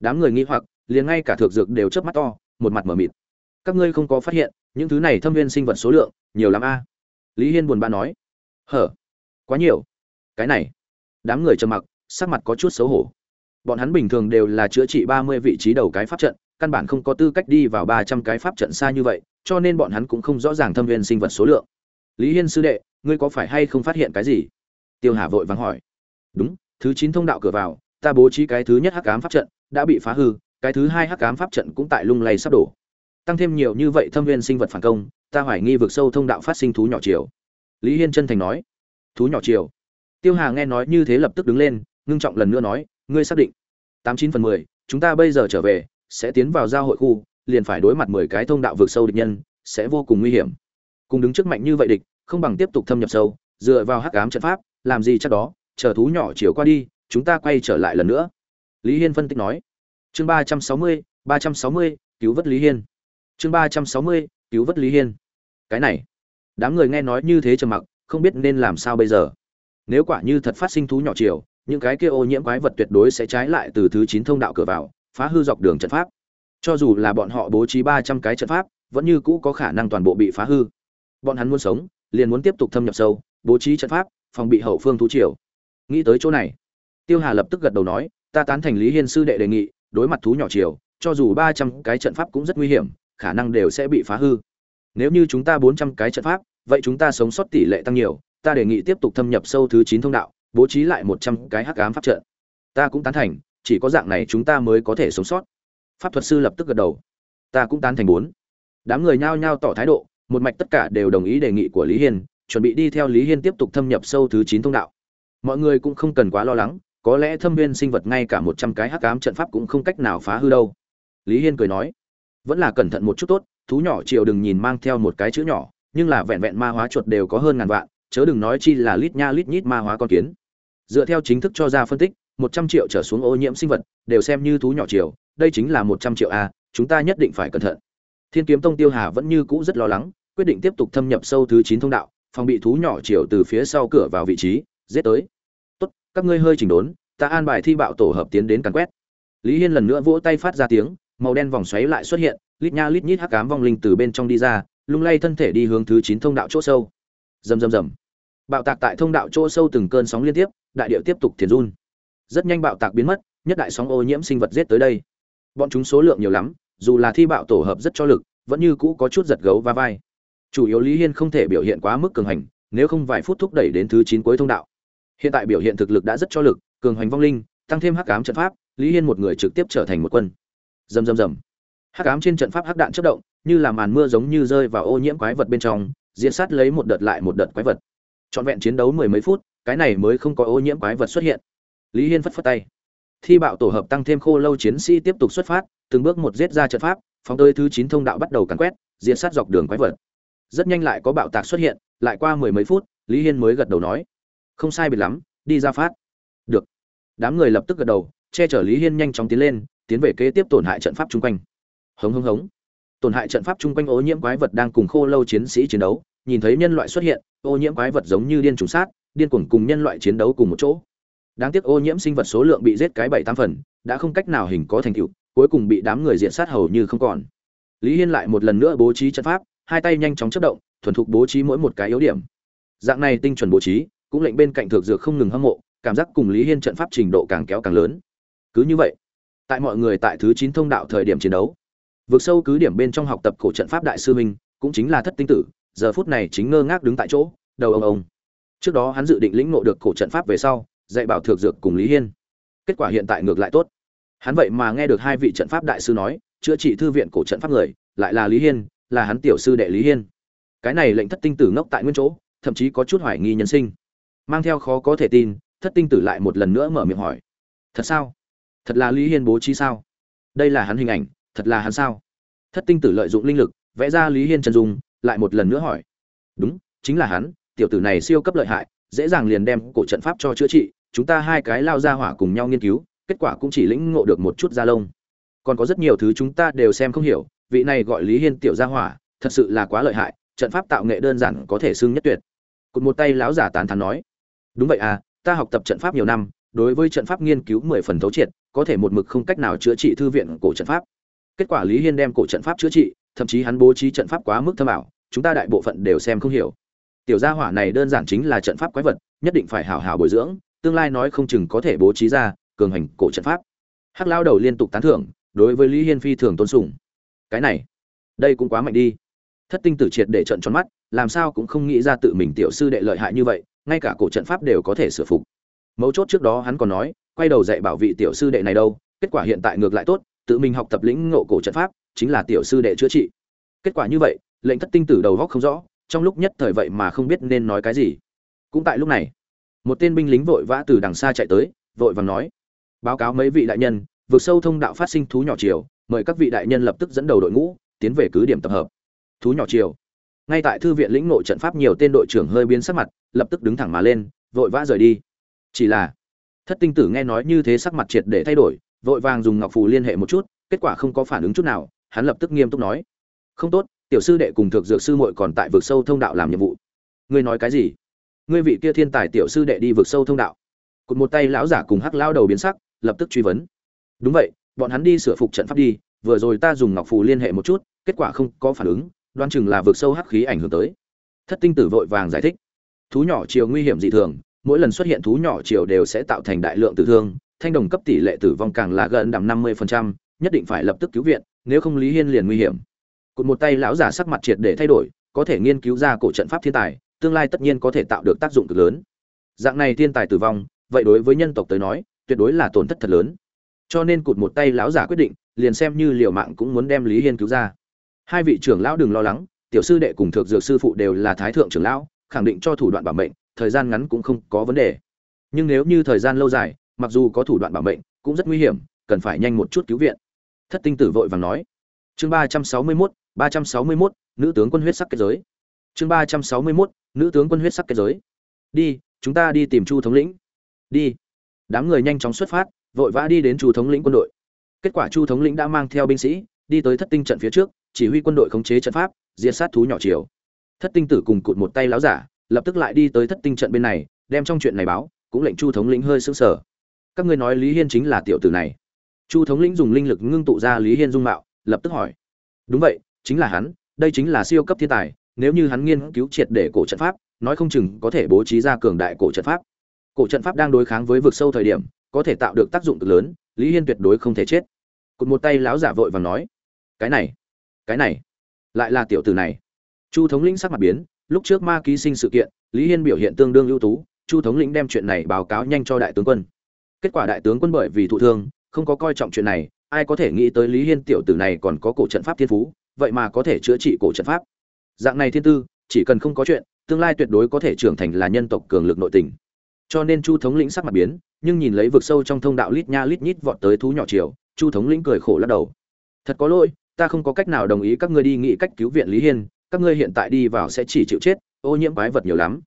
A: Đám người nghi hoặc, liền ngay cả thược dược đều chớp mắt to, một mặt mở mịt các ngươi không có phát hiện, những thứ này thâm viên sinh vật số lượng nhiều lắm a. Lý hiên buồn bã nói. Hở, quá nhiều. Cái này, đám người trầm mặc, sắc mặt có chút xấu hổ. Bọn hắn bình thường đều là chữa trị ba mươi vị trí đầu cái pháp trận, căn bản không có tư cách đi vào ba trăm cái pháp trận xa như vậy, cho nên bọn hắn cũng không rõ ràng thâm viên sinh vật số lượng. Lý hiên sư đệ, ngươi có phải hay không phát hiện cái gì? Tiêu hà vội vắng hỏi. Đúng, thứ chín thông đạo cửa vào, ta bố trí cái thứ nhất hắc ám pháp trận đã bị phá hư, cái thứ hai hắc ám pháp trận cũng tại lung lay sắp đổ tăng thêm nhiều như vậy thâm viên sinh vật phản công, ta hoài nghi vực sâu thông đạo phát sinh thú nhỏ chiều lý hiên chân thành nói. Thú nhỏ chiều tiêu hà nghe nói như thế lập tức đứng lên, ngưng trọng lần nữa nói, ngươi xác định. Tám chín phần mười, chúng ta bây giờ trở về, sẽ tiến vào giao hội khu, liền phải đối mặt mười cái thông đạo vượt sâu địch nhân, sẽ vô cùng nguy hiểm. Cùng đứng trước mạnh như vậy địch, không bằng tiếp tục thâm nhập sâu, dựa vào hắc ám trận pháp, làm gì chắc đó, chờ thú nhỏ chiều qua đi, chúng ta quay trở lại lần nữa. Lý hiên phân tích nói. Chương ba trăm sáu mươi, ba trăm sáu mươi, cứu vớt lý hiên chương ba trăm sáu mươi, cứu vớt lý hiên. Cái này, đám người nghe nói như thế trầm mặc, không biết nên làm sao bây giờ. Nếu quả như thật phát sinh thú nhỏ chiều những cái kia ô nhiễm quái vật tuyệt đối sẽ trái lại từ thứ chín thông đạo cửa vào, phá hư dọc đường trận pháp. Cho dù là bọn họ bố trí ba trăm cái trận pháp, vẫn như cũ có khả năng toàn bộ bị phá hư. Bọn hắn muốn sống, liền muốn tiếp tục thâm nhập sâu, bố trí trận pháp, phòng bị hậu phương thú triều. Nghĩ tới chỗ này, tiêu hà lập tức gật đầu nói, ta tán thành lý hiên sư đệ đề nghị, đối mặt thú nhỏ triều, cho dù ba trăm cái trận pháp cũng rất nguy hiểm khả năng đều sẽ bị phá hư. Nếu như chúng ta bốn trăm cái trận pháp, vậy chúng ta sống sót tỷ lệ tăng nhiều, ta đề nghị tiếp tục thâm nhập sâu thứ chín thông đạo, bố trí lại một trăm cái hắc ám pháp trận. Ta cũng tán thành, chỉ có dạng này chúng ta mới có thể sống sót. Pháp thuật sư lập tức gật đầu. Ta cũng tán thành bốn. Đám người nhao nhao tỏ thái độ, một mạch tất cả đều đồng ý đề nghị của lý hiên, chuẩn bị đi theo lý hiên tiếp tục thâm nhập sâu thứ chín thông đạo. Mọi người cũng không cần quá lo lắng, có lẽ thâm viên sinh vật ngay cả một trăm cái hắc ám trận pháp cũng không cách nào phá hư đâu. Lý hiên cười nói vẫn là cẩn thận một chút tốt, thú nhỏ chiều đừng nhìn mang theo một cái chữ nhỏ, nhưng là vẹn vẹn ma hóa chuột đều có hơn ngàn vạn, chớ đừng nói chi là lít nha lít nhít ma hóa con kiến. Dựa theo chính thức cho ra phân tích, một trăm triệu trở xuống ô nhiễm sinh vật, đều xem như thú nhỏ chiều đây chính là một trăm triệu a, chúng ta nhất định phải cẩn thận. Thiên kiếm tông tiêu hà vẫn như cũ rất lo lắng, quyết định tiếp tục thâm nhập sâu thứ chín thông đạo, phòng bị thú nhỏ chiều từ phía sau cửa vào vị trí, giết tới. Tốt, các ngươi hơi chỉnh đốn, ta an bài thi bạo tổ hợp tiến đến càn quét. Lý hiên lần nữa vỗ tay phát ra tiếng màu đen vòng xoáy lại xuất hiện, lít nha lít nhít hắc ám vong linh từ bên trong đi ra, lung lay thân thể đi hướng thứ chín thông đạo chỗ sâu. Rầm rầm rầm. Bạo tạc tại thông đạo chỗ sâu từng cơn sóng liên tiếp, đại điệu tiếp tục thiền run. Rất nhanh bạo tạc biến mất, nhất đại sóng ô nhiễm sinh vật giết tới đây. Bọn chúng số lượng nhiều lắm, dù là thi bạo tổ hợp rất cho lực, vẫn như cũ có chút giật gấu va vai. Chủ yếu lý hiên không thể biểu hiện quá mức cường hành, nếu không vài phút thúc đẩy đến thứ chín cuối thông đạo. Hiện tại biểu hiện thực lực đã rất cho lực, cường hành vong linh, tăng thêm hắc ám trận pháp, lý hiên một người trực tiếp trở thành một quân rầm rầm rầm. Hắc ám trên trận pháp hắc đạn chất động, như là màn mưa giống như rơi vào ô nhiễm quái vật bên trong diễn sát lấy một đợt lại một đợt quái vật. Trọn vẹn chiến đấu mười mấy phút, cái này mới không có ô nhiễm quái vật xuất hiện. Lý hiên phất phất tay. Thi bạo tổ hợp tăng thêm khô lâu chiến sĩ tiếp tục xuất phát, từng bước một giết ra trận pháp, phóng tới thứ chín thông đạo bắt đầu càn quét diễn sát dọc đường quái vật. Rất nhanh lại có bạo tạc xuất hiện, lại qua mười mấy phút, lý hiên mới gật đầu nói, không sai biệt lắm, đi ra phát. Được. Đám người lập tức gật đầu, che chở lý hiên nhanh chóng tiến lên tiến về kế tiếp tổn hại trận pháp chung quanh. Hống hống hống. Tổn hại trận pháp chung quanh ô nhiễm quái vật đang cùng khô lâu chiến sĩ chiến đấu, nhìn thấy nhân loại xuất hiện, ô nhiễm quái vật giống như điên trùng sát, điên cuồng cùng nhân loại chiến đấu cùng một chỗ. Đáng tiếc ô nhiễm sinh vật số lượng bị giết cái bảy tám phần, đã không cách nào hình có thành tựu, cuối cùng bị đám người diện sát hầu như không còn. Lý hiên lại một lần nữa bố trí trận pháp, hai tay nhanh chóng chất động, thuần thục bố trí mỗi một cái yếu điểm. Dạng này tinh chuẩn bố trí, cũng lệnh bên cạnh thượng dược không ngừng hâm mộ, cảm giác cùng lý hiên trận pháp trình độ càng kéo càng lớn. Cứ như vậy tại mọi người tại thứ chín thông đạo thời điểm chiến đấu. Vượt sâu cứ điểm bên trong học tập cổ trận pháp đại sư minh, cũng chính là thất tinh tử, giờ phút này chính ngơ ngác đứng tại chỗ, đầu ông ông. Trước đó hắn dự định lĩnh ngộ được cổ trận pháp về sau, dạy bảo thượng dược cùng lý hiên. Kết quả hiện tại ngược lại tốt. Hắn vậy mà nghe được hai vị trận pháp đại sư nói, chữa trị thư viện cổ trận pháp người, lại là lý hiên, là hắn tiểu sư đệ lý hiên. Cái này lệnh thất tinh tử ngốc tại nguyên chỗ, thậm chí có chút hoài nghi nhân sinh. Mang theo khó có thể tin, thất tinh tử lại một lần nữa mở miệng hỏi. Thật sao? Thật là lý hiên bố trí sao? Đây là hắn hình ảnh, thật là hắn sao? Thất tinh tử lợi dụng linh lực, vẽ ra lý hiên chân dung, lại một lần nữa hỏi. Đúng, chính là hắn, tiểu tử này siêu cấp lợi hại, dễ dàng liền đem cổ trận pháp cho chữa trị, chúng ta hai cái lao ra hỏa cùng nhau nghiên cứu, kết quả cũng chỉ lĩnh ngộ được một chút da lông. Còn có rất nhiều thứ chúng ta đều xem không hiểu, vị này gọi lý hiên tiểu gia hỏa, thật sự là quá lợi hại, trận pháp tạo nghệ đơn giản có thể xưng nhất tuyệt. Cụt một tay láo giả tán thán nói. Đúng vậy à ta học tập trận pháp nhiều năm đối với trận pháp nghiên cứu mười phần thấu triệt, có thể một mực không cách nào chữa trị thư viện cổ trận pháp. Kết quả lý hiên đem cổ trận pháp chữa trị, thậm chí hắn bố trí trận pháp quá mức thâm ảo, chúng ta đại bộ phận đều xem không hiểu. Tiểu gia hỏa này đơn giản chính là trận pháp quái vật, nhất định phải hảo hảo bồi dưỡng, tương lai nói không chừng có thể bố trí ra cường hành cổ trận pháp. Hắc Lão đầu liên tục tán thưởng, đối với lý hiên phi thường tôn sùng. Cái này, đây cũng quá mạnh đi. Thất tinh tử triệt để trận tròn mắt, làm sao cũng không nghĩ ra tự mình tiểu sư đệ lợi hại như vậy, ngay cả cổ trận pháp đều có thể sửa phục mấu chốt trước đó hắn còn nói, quay đầu dạy bảo vị tiểu sư đệ này đâu, kết quả hiện tại ngược lại tốt, tự mình học tập lĩnh ngộ cổ trận pháp, chính là tiểu sư đệ chữa trị. Kết quả như vậy, lệnh thất tinh tử đầu góc không rõ, trong lúc nhất thời vậy mà không biết nên nói cái gì. Cũng tại lúc này, một tên binh lính vội vã từ đằng xa chạy tới, vội vàng nói, báo cáo mấy vị đại nhân, vượt sâu thông đạo phát sinh thú nhỏ chiều mời các vị đại nhân lập tức dẫn đầu đội ngũ, tiến về cứ điểm tập hợp. Thú nhỏ chiều ngay tại thư viện lĩnh nội trận pháp nhiều tên đội trưởng hơi biến sắc mặt, lập tức đứng thẳng mà lên, vội vã rời đi chỉ là, thất tinh tử nghe nói như thế sắc mặt triệt để thay đổi, vội vàng dùng ngọc phù liên hệ một chút, kết quả không có phản ứng chút nào, hắn lập tức nghiêm túc nói. Không tốt, tiểu sư đệ cùng thực dược sư muội còn tại vực sâu thông đạo làm nhiệm vụ. Ngươi nói cái gì? Ngươi vị kia thiên tài tiểu sư đệ đi vực sâu thông đạo. Cụt một tay lão giả cùng hắc lao đầu biến sắc, lập tức truy vấn. Đúng vậy, bọn hắn đi sửa phục trận pháp đi, vừa rồi ta dùng ngọc phù liên hệ một chút, kết quả không có phản ứng đoan chừng là vực sâu hắc khí ảnh hưởng tới. Thất tinh tử vội vàng giải thích. Thú nhỏ chiều nguy hiểm dị thường mỗi lần xuất hiện thú nhỏ chiều đều sẽ tạo thành đại lượng tử thương thanh đồng cấp tỷ lệ tử vong càng là gần đằm năm mươi phần trăm, nhất định phải lập tức cứu viện nếu không lý hiên liền nguy hiểm. Cụt một tay lão giả sắc mặt triệt để thay đổi có thể nghiên cứu ra cổ trận pháp thiên tài tương lai tất nhiên có thể tạo được tác dụng cực lớn. Dạng này thiên tài tử vong vậy đối với nhân tộc tới nói tuyệt đối là tổn thất thật lớn. Cho nên cụt một tay lão giả quyết định liền xem như liều mạng cũng muốn đem lý hiên cứu ra. Hai vị trưởng lão đừng lo lắng tiểu sư đệ cùng thượng dược sư phụ đều là thái thượng trưởng lão khẳng định cho thủ đoạn bảo mệnh thời gian ngắn cũng không có vấn đề. Nhưng nếu như thời gian lâu dài, mặc dù có thủ đoạn bảo mệnh, cũng rất nguy hiểm, cần phải nhanh một chút cứu viện. Thất tinh tử vội vàng nói. Chương ba trăm sáu mươi mốt, ba trăm sáu mươi mốt, nữ tướng quân huyết sắc kết giới. Chương ba trăm sáu mươi mốt, nữ tướng quân huyết sắc kết giới. Đi, chúng ta đi tìm chu thống lĩnh. Đi. Đám người nhanh chóng xuất phát, vội vã đi đến chu thống lĩnh quân đội. Kết quả chu thống lĩnh đã mang theo binh sĩ, đi tới thất tinh trận phía trước, chỉ huy quân đội khống chế trận pháp, diệt sát thú nhỏ chiều thất tinh tử cùng cụt một tay láo giả lập tức lại đi tới thất tinh trận bên này, đem trong chuyện này báo, cũng lệnh chu thống lĩnh hơi sững sờ. Các ngươi nói lý hiên chính là tiểu tử này. Chu thống lĩnh dùng linh lực ngưng tụ ra lý hiên dung mạo, lập tức hỏi. Đúng vậy, chính là hắn, đây chính là siêu cấp thiên tài, nếu như hắn nghiên cứu triệt để cổ trận pháp, nói không chừng có thể bố trí ra cường đại cổ trận pháp. Cổ trận pháp đang đối kháng với vực sâu thời điểm, có thể tạo được tác dụng cực lớn, lý hiên tuyệt đối không thể chết. Cụt một tay láo giả vội và nói. Cái này cái này, lại là tiểu tử này. Chu thống lĩnh sắc mặt biến lúc trước ma ký sinh sự kiện, lý hiên biểu hiện tương đương ưu tú, chu thống lĩnh đem chuyện này báo cáo nhanh cho đại tướng quân. Kết quả đại tướng quân bởi vì thụ thương, không có coi trọng chuyện này, ai có thể nghĩ tới lý hiên tiểu tử này còn có cổ trận pháp thiên phú, vậy mà có thể chữa trị cổ trận pháp. Dạng này thiên tư, chỉ cần không có chuyện, tương lai tuyệt đối có thể trưởng thành là nhân tộc cường lực nội tình. Cho nên chu thống lĩnh sắc mặt biến, nhưng nhìn lấy vực sâu trong thông đạo lít nha lít nhít vọt tới thú nhỏ chiều chu thống lĩnh cười khổ lắc đầu. Thật có lỗi, ta không có cách nào đồng ý các ngươi đi nghĩ cách cứu viện lý hiên các ngươi hiện tại đi vào sẽ chỉ chịu chết, ô nhiễm quái vật nhiều lắm.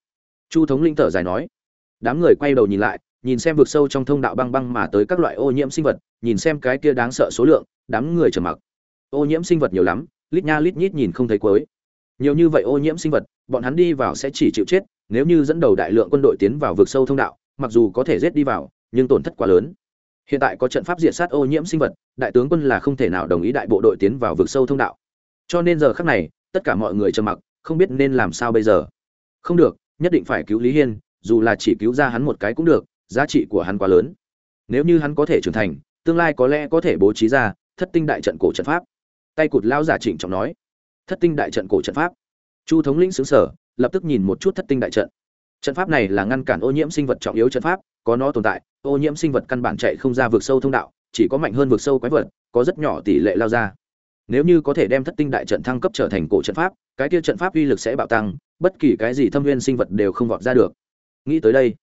A: Chu thống linh thở dài nói. Đám người quay đầu nhìn lại, nhìn xem vực sâu trong thông đạo băng băng mà tới các loại ô nhiễm sinh vật, nhìn xem cái kia đáng sợ số lượng, đám người trầm mặc. Ô nhiễm sinh vật nhiều lắm, lít nha lít nhít nhìn không thấy cuối. Nhiều như vậy ô nhiễm sinh vật, bọn hắn đi vào sẽ chỉ chịu chết, nếu như dẫn đầu đại lượng quân đội tiến vào vực sâu thông đạo, mặc dù có thể giết đi vào, nhưng tổn thất quá lớn. Hiện tại có trận pháp diệt sát ô nhiễm sinh vật, đại tướng quân là không thể nào đồng ý đại bộ đội tiến vào vực sâu thông đạo. Cho nên giờ khắc này tất cả mọi người trầm mặc, không biết nên làm sao bây giờ. Không được, nhất định phải cứu lý hiên, dù là chỉ cứu ra hắn một cái cũng được, giá trị của hắn quá lớn. Nếu như hắn có thể trưởng thành, tương lai có lẽ có thể bố trí ra thất tinh đại trận cổ trận pháp. Tay cụt lao giả chỉnh trọng nói. Thất tinh đại trận cổ trận pháp. Chu thống lĩnh xứng sở lập tức nhìn một chút thất tinh đại trận. Trận pháp này là ngăn cản ô nhiễm sinh vật trọng yếu trận pháp, có nó tồn tại, ô nhiễm sinh vật căn bản chạy không ra vực sâu thông đạo, chỉ có mạnh hơn vực sâu quái vật, có rất nhỏ tỷ lệ lao ra nếu như có thể đem thất tinh đại trận thăng cấp trở thành cổ trận pháp, cái kia trận pháp uy lực sẽ bạo tăng, bất kỳ cái gì thâm viên sinh vật đều không vọt ra được. Nghĩ tới đây,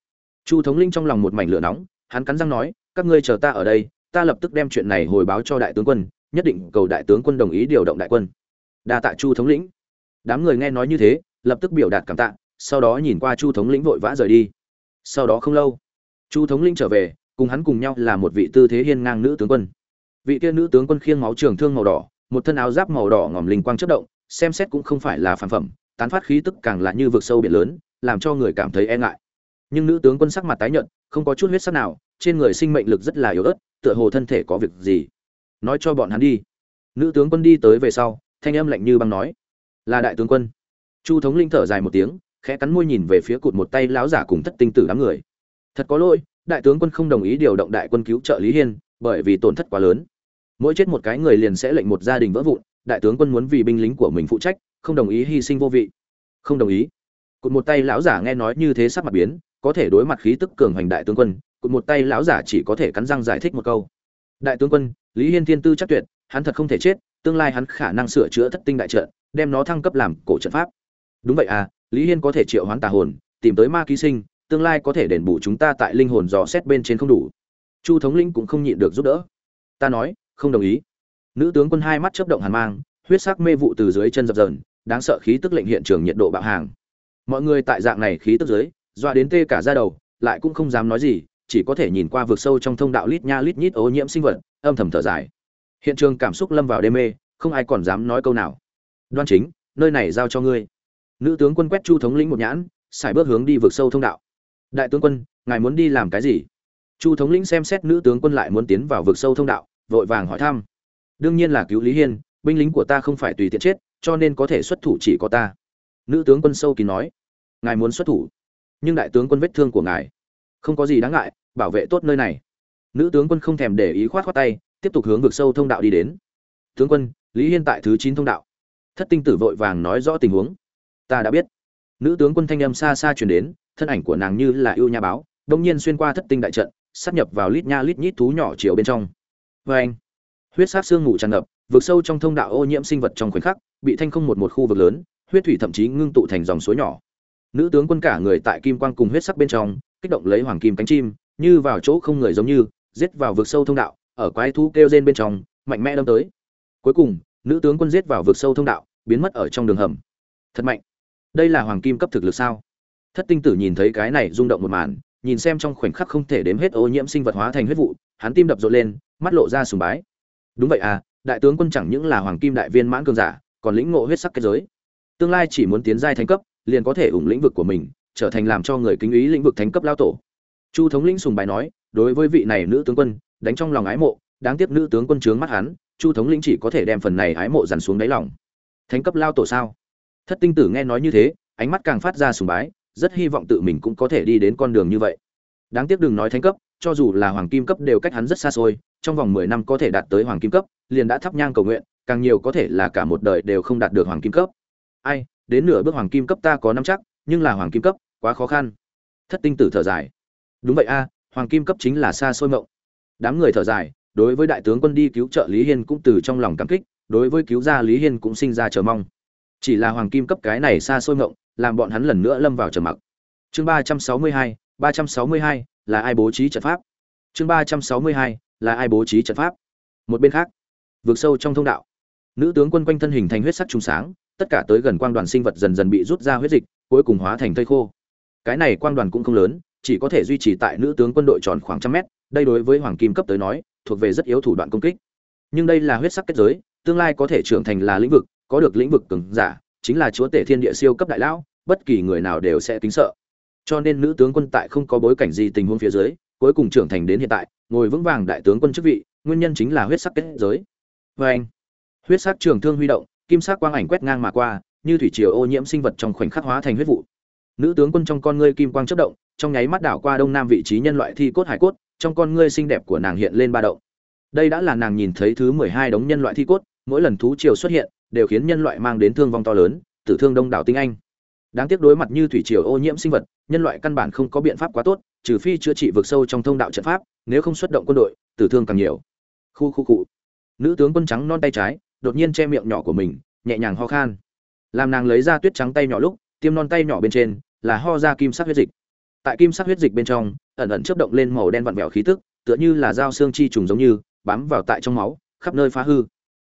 A: chu thống linh trong lòng một mảnh lửa nóng, hắn cắn răng nói, các ngươi chờ ta ở đây, ta lập tức đem chuyện này hồi báo cho đại tướng quân, nhất định cầu đại tướng quân đồng ý điều động đại quân. Đa tạ chu thống lĩnh. Đám người nghe nói như thế, lập tức biểu đạt cảm tạ, sau đó nhìn qua chu thống lĩnh vội vã rời đi. Sau đó không lâu, chu thống lĩnh trở về, cùng hắn cùng nhau là một vị tư thế hiên ngang nữ tướng quân. Vị kia nữ tướng quân khiêng máu trường thương màu đỏ một thân áo giáp màu đỏ ngòm linh quang chất động, xem xét cũng không phải là phản phẩm, tán phát khí tức càng là như vực sâu biển lớn, làm cho người cảm thấy e ngại. Nhưng nữ tướng quân sắc mặt tái nhợt, không có chút huyết sắc nào, trên người sinh mệnh lực rất là yếu ớt, tựa hồ thân thể có việc gì. Nói cho bọn hắn đi. Nữ tướng quân đi tới về sau, thanh âm lạnh như băng nói. Là đại tướng quân. Chu thống linh thở dài một tiếng, khẽ cắn môi nhìn về phía cụt một tay láo giả cùng thất tinh tử đám người. Thật có lỗi, đại tướng quân không đồng ý điều động đại quân cứu trợ lý hiên, bởi vì tổn thất quá lớn mỗi chết một cái người liền sẽ lệnh một gia đình vỡ vụn, đại tướng quân muốn vì binh lính của mình phụ trách, không đồng ý hy sinh vô vị. Không đồng ý. Cụt một tay lão giả nghe nói như thế sắc mặt biến, có thể đối mặt khí tức cường hoành đại tướng quân, cụt một tay lão giả chỉ có thể cắn răng giải thích một câu. Đại tướng quân, lý hiên thiên tư chắc tuyệt, hắn thật không thể chết, tương lai hắn khả năng sửa chữa thất tinh đại trận, đem nó thăng cấp làm cổ trận pháp. Đúng vậy à lý hiên có thể triệu hoán tà hồn, tìm tới ma ký sinh, tương lai có thể đền bù chúng ta tại linh hồn dò xét bên trên không đủ. Chu thống lĩnh cũng không nhịn được giúp đỡ. Ta nói không đồng ý. Nữ tướng quân hai mắt chớp động hàn mang, huyết sắc mê vụ từ dưới chân dập dờn, đáng sợ khí tức lệnh hiện trường nhiệt độ bạo hàng. Mọi người tại dạng này khí tức dưới, dọa đến tê cả ra đầu, lại cũng không dám nói gì, chỉ có thể nhìn qua vực sâu trong thông đạo lít nha lít nhít ô nhiễm sinh vật, âm thầm thở dài. Hiện trường cảm xúc lâm vào đê mê, không ai còn dám nói câu nào. Đoan chính, nơi này giao cho ngươi. Nữ tướng quân quét chu thống lĩnh một nhãn xài bước hướng đi vực sâu thông đạo. Đại tướng quân, ngài muốn đi làm cái gì? Chu thống lĩnh xem xét nữ tướng quân lại muốn tiến vào vực sâu thông đạo vội vàng hỏi thăm. Đương nhiên là cứu lý hiên, binh lính của ta không phải tùy tiện chết, cho nên có thể xuất thủ chỉ có ta. Nữ tướng quân sâu kín nói. Ngài muốn xuất thủ, nhưng đại tướng quân vết thương của ngài. Không có gì đáng ngại, bảo vệ tốt nơi này. Nữ tướng quân không thèm để ý khoát khoát tay, tiếp tục hướng vực sâu thông đạo đi đến. Tướng quân, lý hiên tại thứ chín thông đạo. Thất tinh tử vội vàng nói rõ tình huống. Ta đã biết. Nữ tướng quân thanh âm xa xa truyền đến, thân ảnh của nàng như là ưu nha báo, đông nhiên xuyên qua thất tinh đại trận, sắp nhập vào lít nha lít nhít thú nhỏ chiều bên trong. Và anh, huyết sát xương ngủ tràn ngập, vực sâu trong thông đạo ô nhiễm sinh vật trong khoảnh khắc, bị thanh không một một khu vực lớn, huyết thủy thậm chí ngưng tụ thành dòng suối nhỏ. Nữ tướng quân cả người tại kim quang cùng huyết sắc bên trong, kích động lấy hoàng kim cánh chim, như vào chỗ không người giống như, giết vào vực sâu thông đạo, ở quái thú kêu rên bên trong, mạnh mẽ đâm tới. Cuối cùng, nữ tướng quân giết vào vực sâu thông đạo, biến mất ở trong đường hầm. Thật mạnh. Đây là hoàng kim cấp thực lực sao? Thất tinh tử nhìn thấy cái này rung động một màn, nhìn xem trong khoảnh khắc không thể đếm hết ô nhiễm sinh vật hóa thành huyết vụ hắn tim đập rộn lên, mắt lộ ra sùng bái. Đúng vậy à đại tướng quân chẳng những là hoàng kim đại viên mãn cường giả, còn lĩnh ngộ huyết sắc kết giới. Tương lai chỉ muốn tiến giai thánh cấp, liền có thể ủng lĩnh vực của mình, trở thành làm cho người kính ý lĩnh vực thánh cấp lao tổ. Chu thống lĩnh sùng bái nói, đối với vị này nữ tướng quân, đánh trong lòng ái mộ, đáng tiếc nữ tướng quân trướng mắt hắn, chu thống lĩnh chỉ có thể đem phần này ái mộ dằn xuống đáy lòng. Thánh cấp lao tổ sao? Thất tinh tử nghe nói như thế, ánh mắt càng phát ra sùng bái, rất hy vọng tự mình cũng có thể đi đến con đường như vậy. Đáng tiếc đừng nói thánh cấp cho dù là hoàng kim cấp đều cách hắn rất xa xôi, trong vòng mười năm có thể đạt tới hoàng kim cấp, liền đã thắp nhang cầu nguyện, càng nhiều có thể là cả một đời đều không đạt được hoàng kim cấp. Ai, đến nửa bước hoàng kim cấp ta có năm chắc, nhưng là hoàng kim cấp, quá khó khăn. Thất tinh tử thở dài. Đúng vậy a, hoàng kim cấp chính là xa xôi mộng. Đám người thở dài, đối với đại tướng quân đi cứu trợ lý hiên cũng từ trong lòng cảm kích, đối với cứu gia lý hiên cũng sinh ra chờ mong. Chỉ là hoàng kim cấp cái này xa xôi mộng, làm bọn hắn lần nữa lâm vào trầm mặc. Chương ba trăm sáu mươi hai, ba trăm sáu mươi hai là ai bố trí trận pháp? Chương ba trăm sáu mươi hai, là ai bố trí trận pháp? Một bên khác, vượt sâu trong thông đạo, nữ tướng quân quanh thân hình thành huyết sắc trùng sáng, tất cả tới gần quang đoàn sinh vật dần dần bị rút ra huyết dịch, cuối cùng hóa thành thây khô. Cái này quang đoàn cũng không lớn, chỉ có thể duy trì tại nữ tướng quân đội tròn khoảng trăm mét, đây đối với hoàng kim cấp tới nói, thuộc về rất yếu thủ đoạn công kích. Nhưng đây là huyết sắc kết giới, tương lai có thể trưởng thành là lĩnh vực, có được lĩnh vực cường giả, chính là chúa tể thiên địa siêu cấp đại lão, bất kỳ người nào đều sẽ kính sợ cho nên nữ tướng quân tại không có bối cảnh gì tình huống phía dưới, cuối cùng trưởng thành đến hiện tại, ngồi vững vàng đại tướng quân chức vị, nguyên nhân chính là huyết sắc kết giới. Vê anh, huyết sắc trường thương huy động, kim sắc quang ảnh quét ngang mà qua, như thủy triều ô nhiễm sinh vật trong khoảnh khắc hóa thành huyết vụ. Nữ tướng quân trong con ngươi kim quang chớp động, trong nháy mắt đảo qua đông nam vị trí nhân loại thi cốt hải cốt, trong con ngươi xinh đẹp của nàng hiện lên ba động. Đây đã là nàng nhìn thấy thứ mười hai đống nhân loại thi cốt, mỗi lần thú triều xuất hiện, đều khiến nhân loại mang đến thương vong to lớn, tử thương đông đảo tinh anh đáng tiếc đối mặt như thủy triều ô nhiễm sinh vật, nhân loại căn bản không có biện pháp quá tốt, trừ phi chữa trị vực sâu trong thông đạo trận pháp, nếu không xuất động quân đội, tử thương càng nhiều. Khu khu cụ nữ tướng quân trắng non tay trái, đột nhiên che miệng nhỏ của mình, nhẹ nhàng ho khan. Làm nàng lấy ra tuyết trắng tay nhỏ lúc, tiêm non tay nhỏ bên trên, là ho ra kim sắc huyết dịch. Tại kim sắc huyết dịch bên trong, ẩn ẩn chớp động lên màu đen vặn vẹo khí tức, tựa như là dao xương chi trùng giống như, bám vào tại trong máu, khắp nơi phá hư.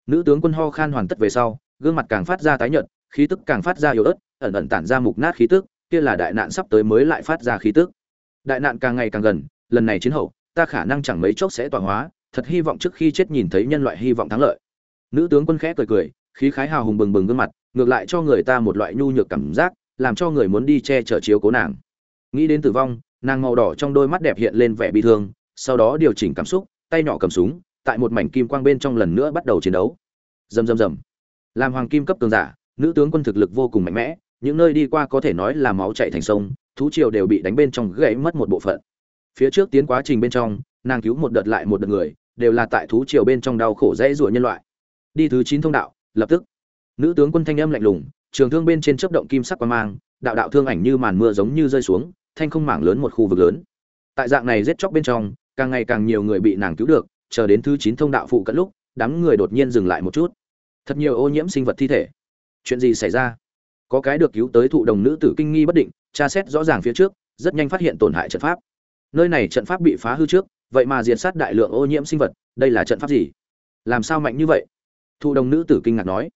A: Nữ tướng quân ho khan hoàn tất về sau, gương mặt càng phát ra tái nhợt, khí tức càng phát ra yếu ớt ẩn ẩn tản ra mục nát khí tức, kia là đại nạn sắp tới mới lại phát ra khí tức. Đại nạn càng ngày càng gần, lần này chiến hậu, ta khả năng chẳng mấy chốc sẽ tọa hóa, thật hy vọng trước khi chết nhìn thấy nhân loại hy vọng thắng lợi. Nữ tướng quân khẽ cười cười, khí khái hào hùng bừng bừng gương mặt, ngược lại cho người ta một loại nhu nhược cảm giác, làm cho người muốn đi che chở chiếu cố nàng. Nghĩ đến tử vong, nàng màu đỏ trong đôi mắt đẹp hiện lên vẻ bi thương, sau đó điều chỉnh cảm xúc, tay nhỏ cầm súng, tại một mảnh kim quang bên trong lần nữa bắt đầu chiến đấu. Rầm rầm rầm. Làm hoàng kim cấp cường giả, nữ tướng quân thực lực vô cùng mạnh mẽ những nơi đi qua có thể nói là máu chảy thành sông, thú triều đều bị đánh bên trong gãy mất một bộ phận. Phía trước tiến quá trình bên trong, nàng cứu một đợt lại một đợt người, đều là tại thú triều bên trong đau khổ dễ rủa nhân loại. Đi thứ chín thông đạo, lập tức, nữ tướng quân thanh âm lạnh lùng, trường thương bên trên chớp động kim sắc quang mang, đạo đạo thương ảnh như màn mưa giống như rơi xuống, thanh không mảng lớn một khu vực lớn. Tại dạng này giết chóc bên trong, càng ngày càng nhiều người bị nàng cứu được, chờ đến thứ chín thông đạo phụ cận lúc, đám người đột nhiên dừng lại một chút. Thật nhiều ô nhiễm sinh vật thi thể. Chuyện gì xảy ra? Có cái được cứu tới thụ đồng nữ tử kinh nghi bất định, tra xét rõ ràng phía trước, rất nhanh phát hiện tổn hại trận pháp. Nơi này trận pháp bị phá hư trước, vậy mà diệt sát đại lượng ô nhiễm sinh vật, đây là trận pháp gì? Làm sao mạnh như vậy? Thụ đồng nữ tử kinh ngạc nói.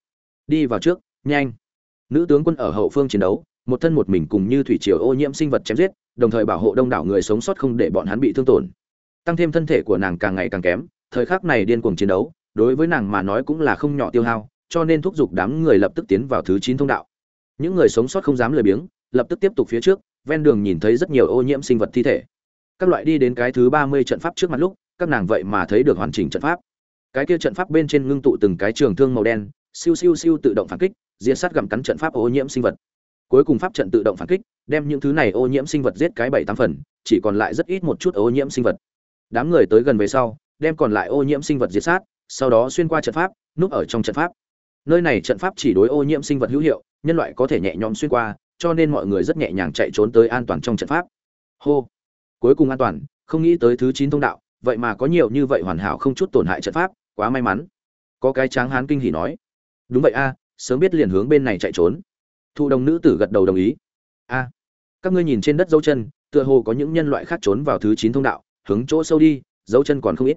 A: Đi vào trước, nhanh. Nữ tướng quân ở hậu phương chiến đấu, một thân một mình cùng như thủy triều ô nhiễm sinh vật chém giết, đồng thời bảo hộ đông đảo người sống sót không để bọn hắn bị thương tổn. Tăng thêm thân thể của nàng càng ngày càng kém, thời khắc này điên cuồng chiến đấu, đối với nàng mà nói cũng là không nhỏ tiêu hao, cho nên thúc giục đám người lập tức tiến vào thứ chín thông đạo những người sống sót không dám lười biếng, lập tức tiếp tục phía trước, ven đường nhìn thấy rất nhiều ô nhiễm sinh vật thi thể. Các loại đi đến cái thứ ba mươi trận pháp trước mặt lúc, các nàng vậy mà thấy được hoàn chỉnh trận pháp. Cái kia trận pháp bên trên ngưng tụ từng cái trường thương màu đen, siêu siêu siêu tự động phản kích diễn sát gặm cắn trận pháp ô nhiễm sinh vật. Cuối cùng pháp trận tự động phản kích, đem những thứ này ô nhiễm sinh vật giết cái bảy tám phần, chỉ còn lại rất ít một chút ô nhiễm sinh vật. Đám người tới gần về sau, đem còn lại ô nhiễm sinh vật diệt sát, sau đó xuyên qua trận pháp, núp ở trong trận pháp nơi này trận pháp chỉ đối ô nhiễm sinh vật hữu hiệu, nhân loại có thể nhẹ nhõm xuyên qua, cho nên mọi người rất nhẹ nhàng chạy trốn tới an toàn trong trận pháp. Hô. Cuối cùng an toàn, không nghĩ tới thứ chín thông đạo, vậy mà có nhiều như vậy hoàn hảo không chút tổn hại trận pháp, quá may mắn. Có cái tráng hán kinh hỉ nói. Đúng vậy a, sớm biết liền hướng bên này chạy trốn. Thụ đồng nữ tử gật đầu đồng ý. A. Các ngươi nhìn trên đất dấu chân, tựa hồ có những nhân loại khác trốn vào thứ chín thông đạo, hướng chỗ sâu đi, dấu chân còn không ít.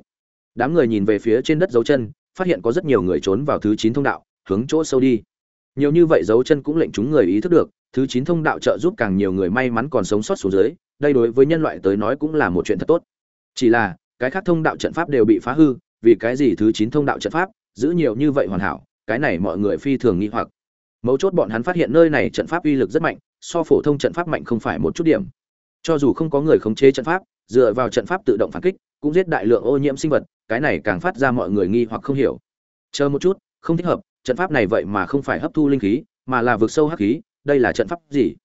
A: Đám người nhìn về phía trên đất dấu chân, phát hiện có rất nhiều người trốn vào thứ chín thông đạo hướng chỗ sâu đi. Nhiều như vậy dấu chân cũng lệnh chúng người ý thức được, thứ chín thông đạo trợ giúp càng nhiều người may mắn còn sống sót xuống dưới, đây đối với nhân loại tới nói cũng là một chuyện thật tốt. Chỉ là, cái khác thông đạo trận pháp đều bị phá hư, vì cái gì thứ chín thông đạo trận pháp giữ nhiều như vậy hoàn hảo, cái này mọi người phi thường nghi hoặc. Mấu chốt bọn hắn phát hiện nơi này trận pháp uy lực rất mạnh, so phổ thông trận pháp mạnh không phải một chút điểm. Cho dù không có người khống chế trận pháp, dựa vào trận pháp tự động phản kích, cũng giết đại lượng ô nhiễm sinh vật, cái này càng phát ra mọi người nghi hoặc không hiểu. Chờ một chút, không thích hợp trận pháp này vậy mà không phải hấp thu linh khí, mà là vực sâu hắc khí, đây là trận pháp gì?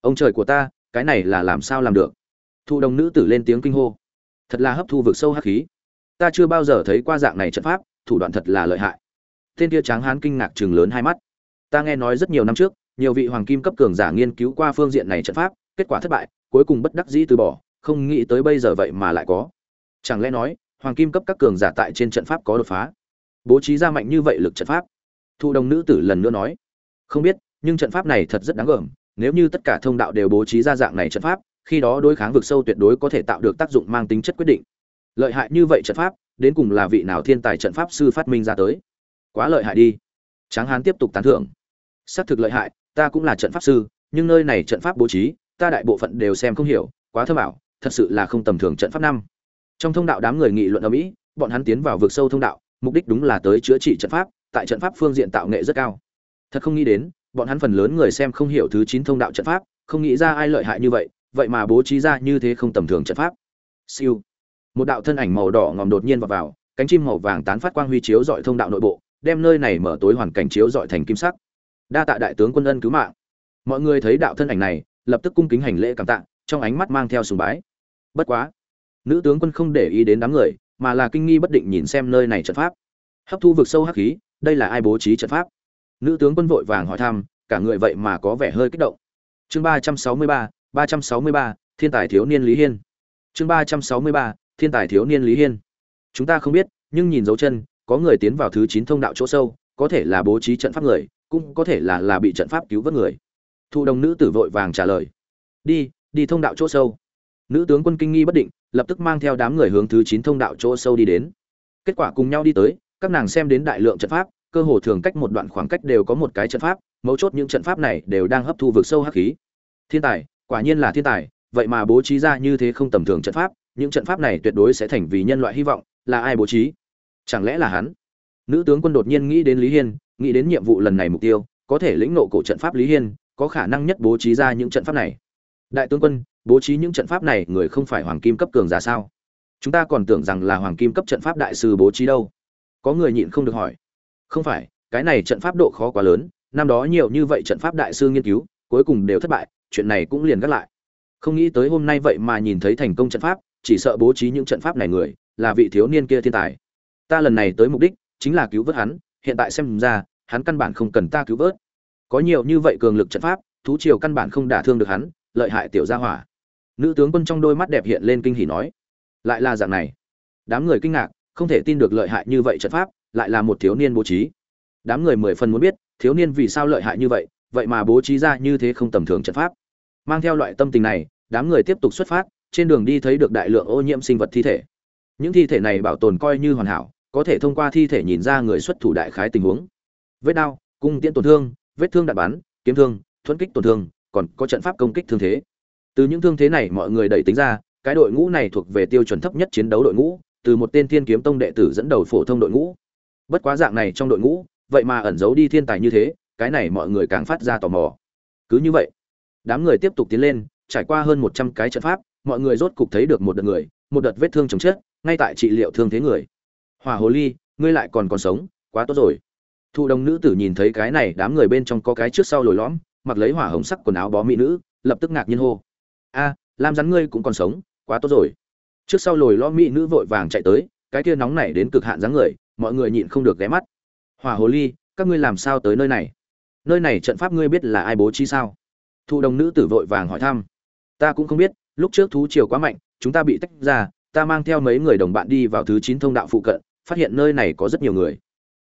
A: Ông trời của ta, cái này là làm sao làm được? Thụ đồng nữ tử lên tiếng kinh hô. Thật là hấp thu vực sâu hắc khí. Ta chưa bao giờ thấy qua dạng này trận pháp, thủ đoạn thật là lợi hại. Tên kia tráng hán kinh ngạc chừng lớn hai mắt. Ta nghe nói rất nhiều năm trước, nhiều vị hoàng kim cấp cường giả nghiên cứu qua phương diện này trận pháp, kết quả thất bại, cuối cùng bất đắc dĩ từ bỏ, không nghĩ tới bây giờ vậy mà lại có. Chẳng lẽ nói, hoàng kim cấp các cường giả tại trên trận pháp có đột phá? Bố trí ra mạnh như vậy lực trận pháp thụ đồng nữ tử lần nữa nói, không biết, nhưng trận pháp này thật rất đáng gờm, nếu như tất cả thông đạo đều bố trí ra dạng này trận pháp, khi đó đối kháng vực sâu tuyệt đối có thể tạo được tác dụng mang tính chất quyết định. Lợi hại như vậy trận pháp, đến cùng là vị nào thiên tài trận pháp sư phát minh ra tới? Quá lợi hại đi. Tráng hán tiếp tục tán thưởng, xác thực lợi hại, ta cũng là trận pháp sư, nhưng nơi này trận pháp bố trí, ta đại bộ phận đều xem không hiểu, quá thơ bảo thật sự là không tầm thường trận pháp năm. Trong thông đạo đám người nghị luận ở mỹ, bọn hắn tiến vào vực sâu thông đạo, mục đích đúng là tới chữa trị trận pháp tại trận pháp phương diện tạo nghệ rất cao. Thật không nghĩ đến, bọn hắn phần lớn người xem không hiểu thứ chín thông đạo trận pháp, không nghĩ ra ai lợi hại như vậy vậy mà bố trí ra như thế không tầm thường trận pháp. Siêu. Một đạo thân ảnh màu đỏ ngòm đột nhiên vào vào, cánh chim màu vàng tán phát quang huy chiếu dọi thông đạo nội bộ, đem nơi này mở tối hoàn cảnh chiếu dọi thành kim sắc. Đa tạ đại tướng quân ân cứu mạng. Mọi người thấy đạo thân ảnh này, lập tức cung kính hành lễ cảm tạ, trong ánh mắt mang theo sùng bái. Bất quá, nữ tướng quân không để ý đến đám người, mà là kinh nghi bất định nhìn xem nơi này trận pháp. Hấp thu vực sâu hắc khí đây là ai bố trí trận pháp? Nữ tướng quân vội vàng hỏi thăm, cả người vậy mà có vẻ hơi kích động. Chương ba trăm sáu mươi ba ba trăm sáu mươi ba, thiên tài thiếu niên lý hiên. Chương ba trăm sáu mươi ba, thiên tài thiếu niên lý hiên. Chúng ta không biết, nhưng nhìn dấu chân, có người tiến vào thứ chín thông đạo chỗ sâu, có thể là bố trí trận pháp người, cũng có thể là là bị trận pháp cứu vớt người. Thụ đồng nữ tử vội vàng trả lời. Đi đi thông đạo chỗ sâu. Nữ tướng quân kinh nghi bất định, lập tức mang theo đám người hướng thứ chín thông đạo chỗ sâu đi đến. Kết quả cùng nhau đi tới các nàng xem đến đại lượng trận pháp, cơ hồ thường cách một đoạn khoảng cách đều có một cái trận pháp, mấu chốt những trận pháp này đều đang hấp thu vực sâu hắc khí. Thiên tài, quả nhiên là thiên tài, vậy mà bố trí ra như thế không tầm thường trận pháp, những trận pháp này tuyệt đối sẽ thành vì nhân loại hy vọng, là ai bố trí? Chẳng lẽ là hắn? Nữ tướng quân đột nhiên nghĩ đến lý hiên, nghĩ đến nhiệm vụ lần này mục tiêu, có thể lĩnh nộ cổ trận pháp lý hiên, có khả năng nhất bố trí ra những trận pháp này. Đại tướng quân, bố trí những trận pháp này người không phải hoàng kim cấp cường giả sao? Chúng ta còn tưởng rằng là hoàng kim cấp trận pháp đại sư bố trí đâu có người nhịn không được hỏi. Không phải, cái này trận pháp độ khó quá lớn, năm đó nhiều như vậy trận pháp đại sư nghiên cứu, cuối cùng đều thất bại, chuyện này cũng liền gác lại. Không nghĩ tới hôm nay vậy mà nhìn thấy thành công trận pháp, chỉ sợ bố trí những trận pháp này người, là vị thiếu niên kia thiên tài. Ta lần này tới mục đích, chính là cứu vớt hắn, hiện tại xem ra, hắn căn bản không cần ta cứu vớt. Có nhiều như vậy cường lực trận pháp, thú triều căn bản không đả thương được hắn, lợi hại tiểu gia hỏa. Nữ tướng quân trong đôi mắt đẹp hiện lên kinh hỉ nói. Lại là dạng này. Đám người kinh ngạc không thể tin được lợi hại như vậy trận pháp, lại là một thiếu niên bố trí. Đám người mười phần muốn biết, thiếu niên vì sao lợi hại như vậy vậy mà bố trí ra như thế không tầm thường trận pháp. Mang theo loại tâm tình này, đám người tiếp tục xuất phát, trên đường đi thấy được đại lượng ô nhiễm sinh vật thi thể. Những thi thể này bảo tồn coi như hoàn hảo, có thể thông qua thi thể nhìn ra người xuất thủ đại khái tình huống. Vết đao cung tiễn tổn thương, vết thương đạn bắn, kiếm thương, thuẫn kích tổn thương, còn có trận pháp công kích thương thế. Từ những thương thế này mọi người đẩy tính ra, cái đội ngũ này thuộc về tiêu chuẩn thấp nhất chiến đấu đội ngũ từ một tên thiên kiếm tông đệ tử dẫn đầu phổ thông đội ngũ. Bất quá dạng này trong đội ngũ, vậy mà ẩn giấu đi thiên tài như thế, cái này mọi người càng phát ra tò mò. Cứ như vậy, đám người tiếp tục tiến lên, trải qua hơn một trăm cái trận pháp, mọi người rốt cục thấy được một đợt người, một đợt vết thương chồng chết ngay tại trị liệu thương thế người. Hỏa hồ ly, ngươi lại còn còn sống, quá tốt rồi. Thụ đồng nữ tử nhìn thấy cái này, đám người bên trong có cái trước sau lồi lõm, mặc lấy hỏa hồng sắc quần áo bó mỹ nữ, lập tức ngạc nhiên hô. A, lam rắn ngươi cũng còn sống, quá tốt rồi trước sau lồi lo mỹ nữ vội vàng chạy tới, cái kia nóng này đến cực hạn dáng người, mọi người nhịn không được ghé mắt. Hỏa hồ ly, các ngươi làm sao tới nơi này? Nơi này trận pháp ngươi biết là ai bố trí sao? Thụ đồng nữ tử vội vàng hỏi thăm. Ta cũng không biết, lúc trước thú triều quá mạnh, chúng ta bị tách ra, ta mang theo mấy người đồng bạn đi vào thứ chín thông đạo phụ cận, phát hiện nơi này có rất nhiều người.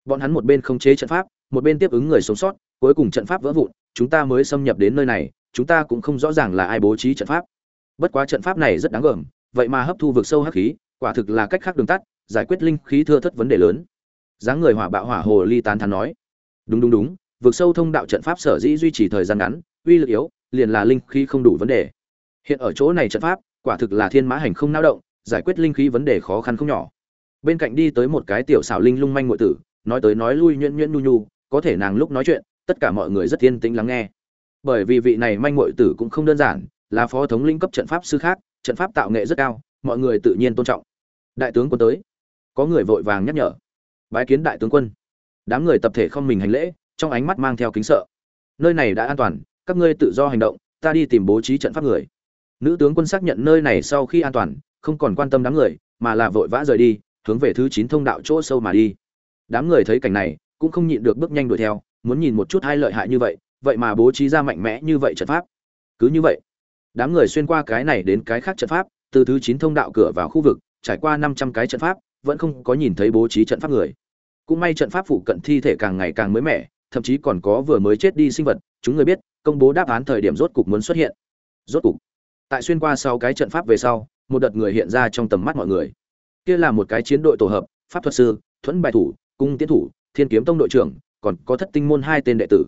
A: Bọn hắn một bên không chế trận pháp, một bên tiếp ứng người sống sót, cuối cùng trận pháp vỡ vụn, chúng ta mới xâm nhập đến nơi này, chúng ta cũng không rõ ràng là ai bố trí trận pháp. Bất quá trận pháp này rất đáng gờm vậy mà hấp thu vực sâu hắc khí, quả thực là cách khác đường tắt, giải quyết linh khí thưa thất vấn đề lớn. Dáng người hỏa bạo hỏa hồ ly tán thán nói, đúng đúng đúng, vực sâu thông đạo trận pháp sở dĩ duy trì thời gian ngắn, uy lực yếu, liền là linh khí không đủ vấn đề. Hiện ở chỗ này trận pháp, quả thực là thiên mã hành không nao động, giải quyết linh khí vấn đề khó khăn không nhỏ. Bên cạnh đi tới một cái tiểu xảo linh lung manh ngụy tử, nói tới nói lui nhuyễn nhuyễn nu nhu, có thể nàng lúc nói chuyện, tất cả mọi người rất yên tĩnh lắng nghe. Bởi vì vị này manh ngụy tử cũng không đơn giản, là phó thống linh cấp trận pháp sư khác trận pháp tạo nghệ rất cao, mọi người tự nhiên tôn trọng. Đại tướng quân tới. Có người vội vàng nhắc nhở. Bái kiến đại tướng quân. Đám người tập thể không mình hành lễ, trong ánh mắt mang theo kính sợ. Nơi này đã an toàn, các ngươi tự do hành động, ta đi tìm bố trí trận pháp người. Nữ tướng quân xác nhận nơi này sau khi an toàn, không còn quan tâm đám người, mà là vội vã rời đi, hướng về thứ chín thông đạo chỗ sâu mà đi. Đám người thấy cảnh này, cũng không nhịn được bước nhanh đuổi theo, muốn nhìn một chút hai lợi hại như vậy vậy mà bố trí ra mạnh mẽ như vậy trận pháp. Cứ như vậy đám người xuyên qua cái này đến cái khác trận pháp, từ thứ chín thông đạo cửa vào khu vực, trải qua năm trăm cái trận pháp, vẫn không có nhìn thấy bố trí trận pháp người. Cũng may trận pháp phụ cận thi thể càng ngày càng mới mẻ, thậm chí còn có vừa mới chết đi sinh vật, chúng người biết, công bố đáp án thời điểm rốt cục muốn xuất hiện. Rốt cục, tại xuyên qua sau cái trận pháp về sau, một đợt người hiện ra trong tầm mắt mọi người. Kia là một cái chiến đội tổ hợp, pháp thuật sư, thuẫn bài thủ, cung tiến thủ, thiên kiếm tông đội trưởng, còn có thất tinh môn hai tên đệ tử.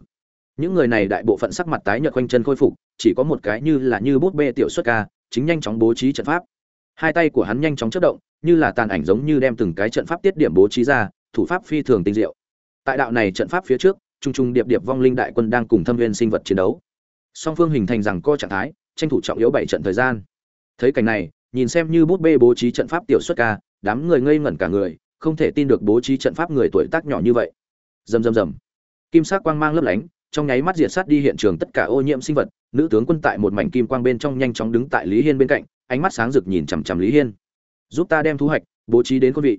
A: Những người này đại bộ phận sắc mặt tái nhợt quanh chân khôi phục chỉ có một cái như là như bút bê tiểu xuất ca, chính nhanh chóng bố trí trận pháp. Hai tay của hắn nhanh chóng chất động, như là tàn ảnh giống như đem từng cái trận pháp tiết điểm bố trí ra, thủ pháp phi thường tinh diệu. Tại đạo này trận pháp phía trước, trung trung điệp điệp vong linh đại quân đang cùng thâm viên sinh vật chiến đấu. Song phương hình thành rằng co trạng thái, tranh thủ trọng yếu bảy trận thời gian. Thấy cảnh này, nhìn xem như bút bê bố trí trận pháp tiểu xuất ca, đám người ngây ngẩn cả người, không thể tin được bố trí trận pháp người tuổi tác nhỏ như vậy. Rầm rầm rầm. Kim sắc quang mang lấp lánh trong nháy mắt diệt sát đi hiện trường tất cả ô nhiễm sinh vật, nữ tướng quân tại một mảnh kim quang bên trong nhanh chóng đứng tại lý hiên bên cạnh, ánh mắt sáng rực nhìn chằm chằm lý hiên. Giúp ta đem thú hạch bố trí đến quân vị.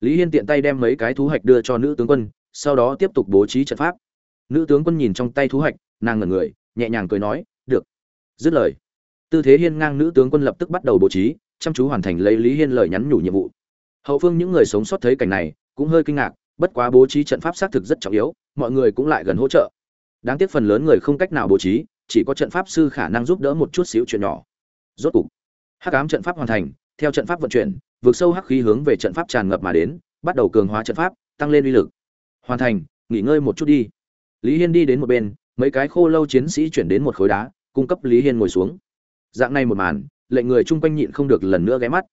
A: Lý hiên tiện tay đem mấy cái thú hạch đưa cho nữ tướng quân, sau đó tiếp tục bố trí trận pháp. Nữ tướng quân nhìn trong tay thú hạch nàng ngẩn người, nhẹ nhàng cười nói, được. Dứt lời, tư thế hiên ngang nữ tướng quân lập tức bắt đầu bố trí, chăm chú hoàn thành lấy lý hiên lời nhắn nhủ nhiệm vụ. Hậu phương những người sống sót thấy cảnh này, cũng hơi kinh ngạc, bất quá bố trí trận pháp xác thực rất trọng yếu, mọi người cũng lại gần hỗ trợ đáng tiếc phần lớn người không cách nào bố trí, chỉ có trận pháp sư khả năng giúp đỡ một chút xíu chuyện nhỏ. Rốt cục, hắc ám trận pháp hoàn thành, theo trận pháp vận chuyển, vượt sâu hắc khí hướng về trận pháp tràn ngập mà đến, bắt đầu cường hóa trận pháp, tăng lên uy lực. Hoàn thành, nghỉ ngơi một chút đi. Lý hiên đi đến một bên, mấy cái khô lâu chiến sĩ chuyển đến một khối đá, cung cấp lý hiên ngồi xuống. Dạng này một màn, lệnh người chung quanh nhịn không được lần nữa ghé mắt.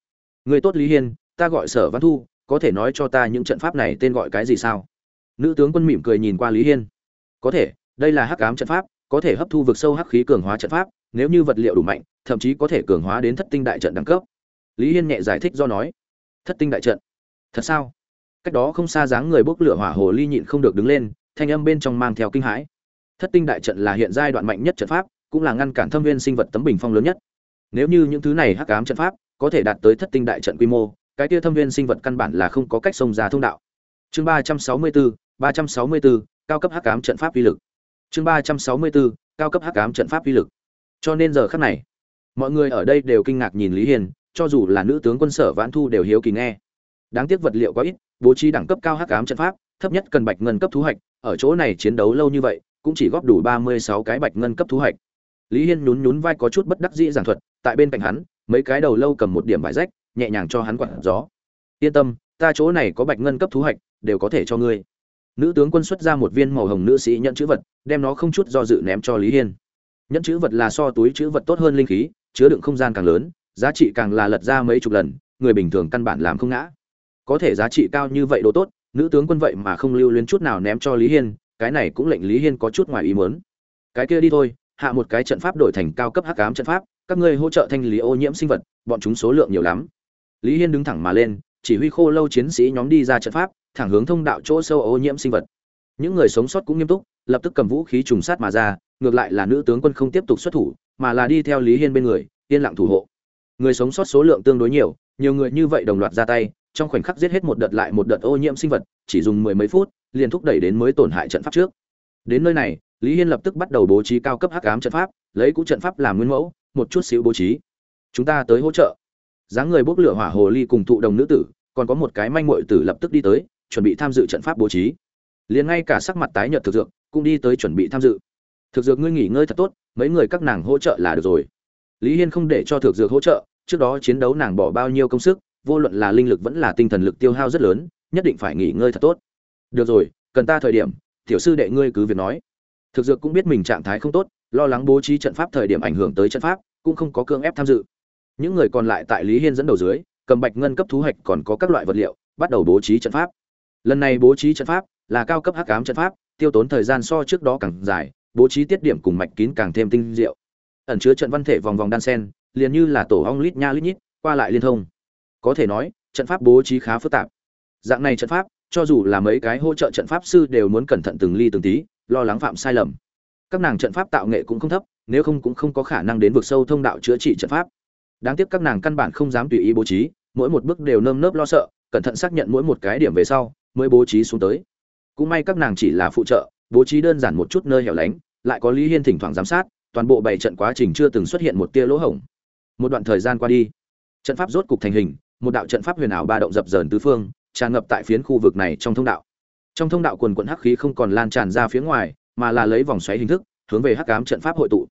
A: Người tốt lý hiên, ta gọi sở văn thu, có thể nói cho ta những trận pháp này tên gọi cái gì sao? Nữ tướng quân mỉm cười nhìn qua lý hiên. Có thể đây là hắc ám trận pháp, có thể hấp thu vực sâu hắc khí cường hóa trận pháp, nếu như vật liệu đủ mạnh, thậm chí có thể cường hóa đến thất tinh đại trận đẳng cấp. Lý hiên nhẹ giải thích do nói, thất tinh đại trận? Thật sao? Cách đó không xa dáng người bốc lửa hỏa hồ ly nhịn không được đứng lên, thanh âm bên trong mang theo kinh hãi. Thất tinh đại trận là hiện giai đoạn mạnh nhất trận pháp, cũng là ngăn cản thâm viên sinh vật tấm bình phong lớn nhất. Nếu như những thứ này hắc ám trận pháp có thể đạt tới thất tinh đại trận quy mô, cái kia thâm viên sinh vật căn bản là không có cách xông ra thông đạo. Chương ba trăm sáu mươi bốn ba trăm sáu mươi bốn cao cấp hắc ám trận pháp uy lực chương ba trăm sáu mươi bốn cao cấp hắc ám trận pháp uy lực cho nên giờ khắc này mọi người ở đây đều kinh ngạc nhìn lý hiền cho dù là nữ tướng quân sở vãn thu đều hiếu kỳ nghe đáng tiếc vật liệu quá ít bố trí đẳng cấp cao hắc ám trận pháp thấp nhất cần bạch ngân cấp thú hạch. ở chỗ này chiến đấu lâu như vậy cũng chỉ góp đủ ba mươi sáu cái bạch ngân cấp thú hạch. lý hiên nhún nhún vai có chút bất đắc dĩ giảng thuật tại bên cạnh hắn mấy cái đầu lâu cầm một điểm vải rách nhẹ nhàng cho hắn quặn gió yên tâm ta chỗ này có bạch ngân cấp thú hạch, đều có thể cho ngươi nữ tướng quân xuất ra một viên màu hồng nữ sĩ nhận chữ vật, đem nó không chút do dự ném cho lý hiên. Nhẫn chữ vật là so túi chữ vật tốt hơn linh khí, chứa đựng không gian càng lớn, giá trị càng là lật ra mấy chục lần, người bình thường căn bản làm không ngã. Có thể giá trị cao như vậy đồ tốt, nữ tướng quân vậy mà không lưu luyến chút nào ném cho lý hiên, cái này cũng lệnh lý hiên có chút ngoài ý mớn cái kia đi thôi, hạ một cái trận pháp đổi thành cao cấp hắc ám trận pháp, các ngươi hỗ trợ thanh lý ô nhiễm sinh vật, bọn chúng số lượng nhiều lắm. Lý hiên đứng thẳng mà lên, chỉ huy khô lâu chiến sĩ nhóm đi ra trận pháp thẳng hướng thông đạo chỗ sâu ô nhiễm sinh vật. Những người sống sót cũng nghiêm túc, lập tức cầm vũ khí trùng sát mà ra, ngược lại là nữ tướng quân không tiếp tục xuất thủ, mà là đi theo lý hiên bên người, yên lặng thủ hộ. Người sống sót số lượng tương đối nhiều nhiều người như vậy đồng loạt ra tay, trong khoảnh khắc giết hết một đợt lại một đợt ô nhiễm sinh vật, chỉ dùng mười mấy phút, liền thúc đẩy đến mới tổn hại trận pháp trước. Đến nơi này, lý hiên lập tức bắt đầu bố trí cao cấp hắc ám trận pháp, lấy cũ trận pháp làm nguyên mẫu, một chút xíu bố trí. Chúng ta tới hỗ trợ. Dáng người bốc lửa hỏa hồ ly cùng thụ đồng nữ tử, còn có một cái manh muội tử lập tức đi tới chuẩn bị tham dự trận pháp bố trí. Liền ngay cả sắc mặt tái nhợt thực dược cũng đi tới chuẩn bị tham dự. Thực dược ngươi nghỉ ngơi thật tốt, mấy người các nàng hỗ trợ là được rồi. Lý hiên không để cho thực dược hỗ trợ, trước đó chiến đấu nàng bỏ bao nhiêu công sức, vô luận là linh lực vẫn là tinh thần lực tiêu hao rất lớn, nhất định phải nghỉ ngơi thật tốt. Được rồi, cần ta thời điểm, tiểu sư đệ ngươi cứ việc nói. Thực dược cũng biết mình trạng thái không tốt, lo lắng bố trí trận pháp thời điểm ảnh hưởng tới trận pháp, cũng không có cưỡng ép tham dự. Những người còn lại tại lý hiên dẫn đầu dưới, cầm bạch ngân cấp thú hạch còn có các loại vật liệu, bắt đầu bố trí trận pháp lần này bố trí trận pháp là cao cấp hắc ám trận pháp, tiêu tốn thời gian so trước đó càng dài, bố trí tiết điểm cùng mạch kín càng thêm tinh diệu. Ẩn chứa trận văn thể vòng vòng đan sen, liền như là tổ ong lít nha lít nhít, qua lại liên thông. Có thể nói, trận pháp bố trí khá phức tạp. Dạng này trận pháp, cho dù là mấy cái hỗ trợ trận pháp sư đều muốn cẩn thận từng ly từng tí, lo lắng phạm sai lầm. Các nàng trận pháp tạo nghệ cũng không thấp, nếu không cũng không có khả năng đến vực sâu thông đạo chữa trị trận pháp. Đáng tiếc các nàng căn bản không dám tùy ý bố trí, mỗi một bước đều nơm nớp lo sợ, cẩn thận xác nhận mỗi một cái điểm về sau mới bố trí xuống tới. Cũng may các nàng chỉ là phụ trợ, bố trí đơn giản một chút nơi hẻo lánh, lại có lý hiên thỉnh thoảng giám sát, toàn bộ bảy trận quá trình chưa từng xuất hiện một tia lỗ hổng. Một đoạn thời gian qua đi, trận pháp rốt cục thành hình, một đạo trận pháp huyền ảo ba động dập dờn tứ phương, tràn ngập tại phiến khu vực này trong thông đạo. Trong thông đạo quần quận hắc khí không còn lan tràn ra phía ngoài, mà là lấy vòng xoáy hình thức, hướng về hắc ám trận pháp hội tụ.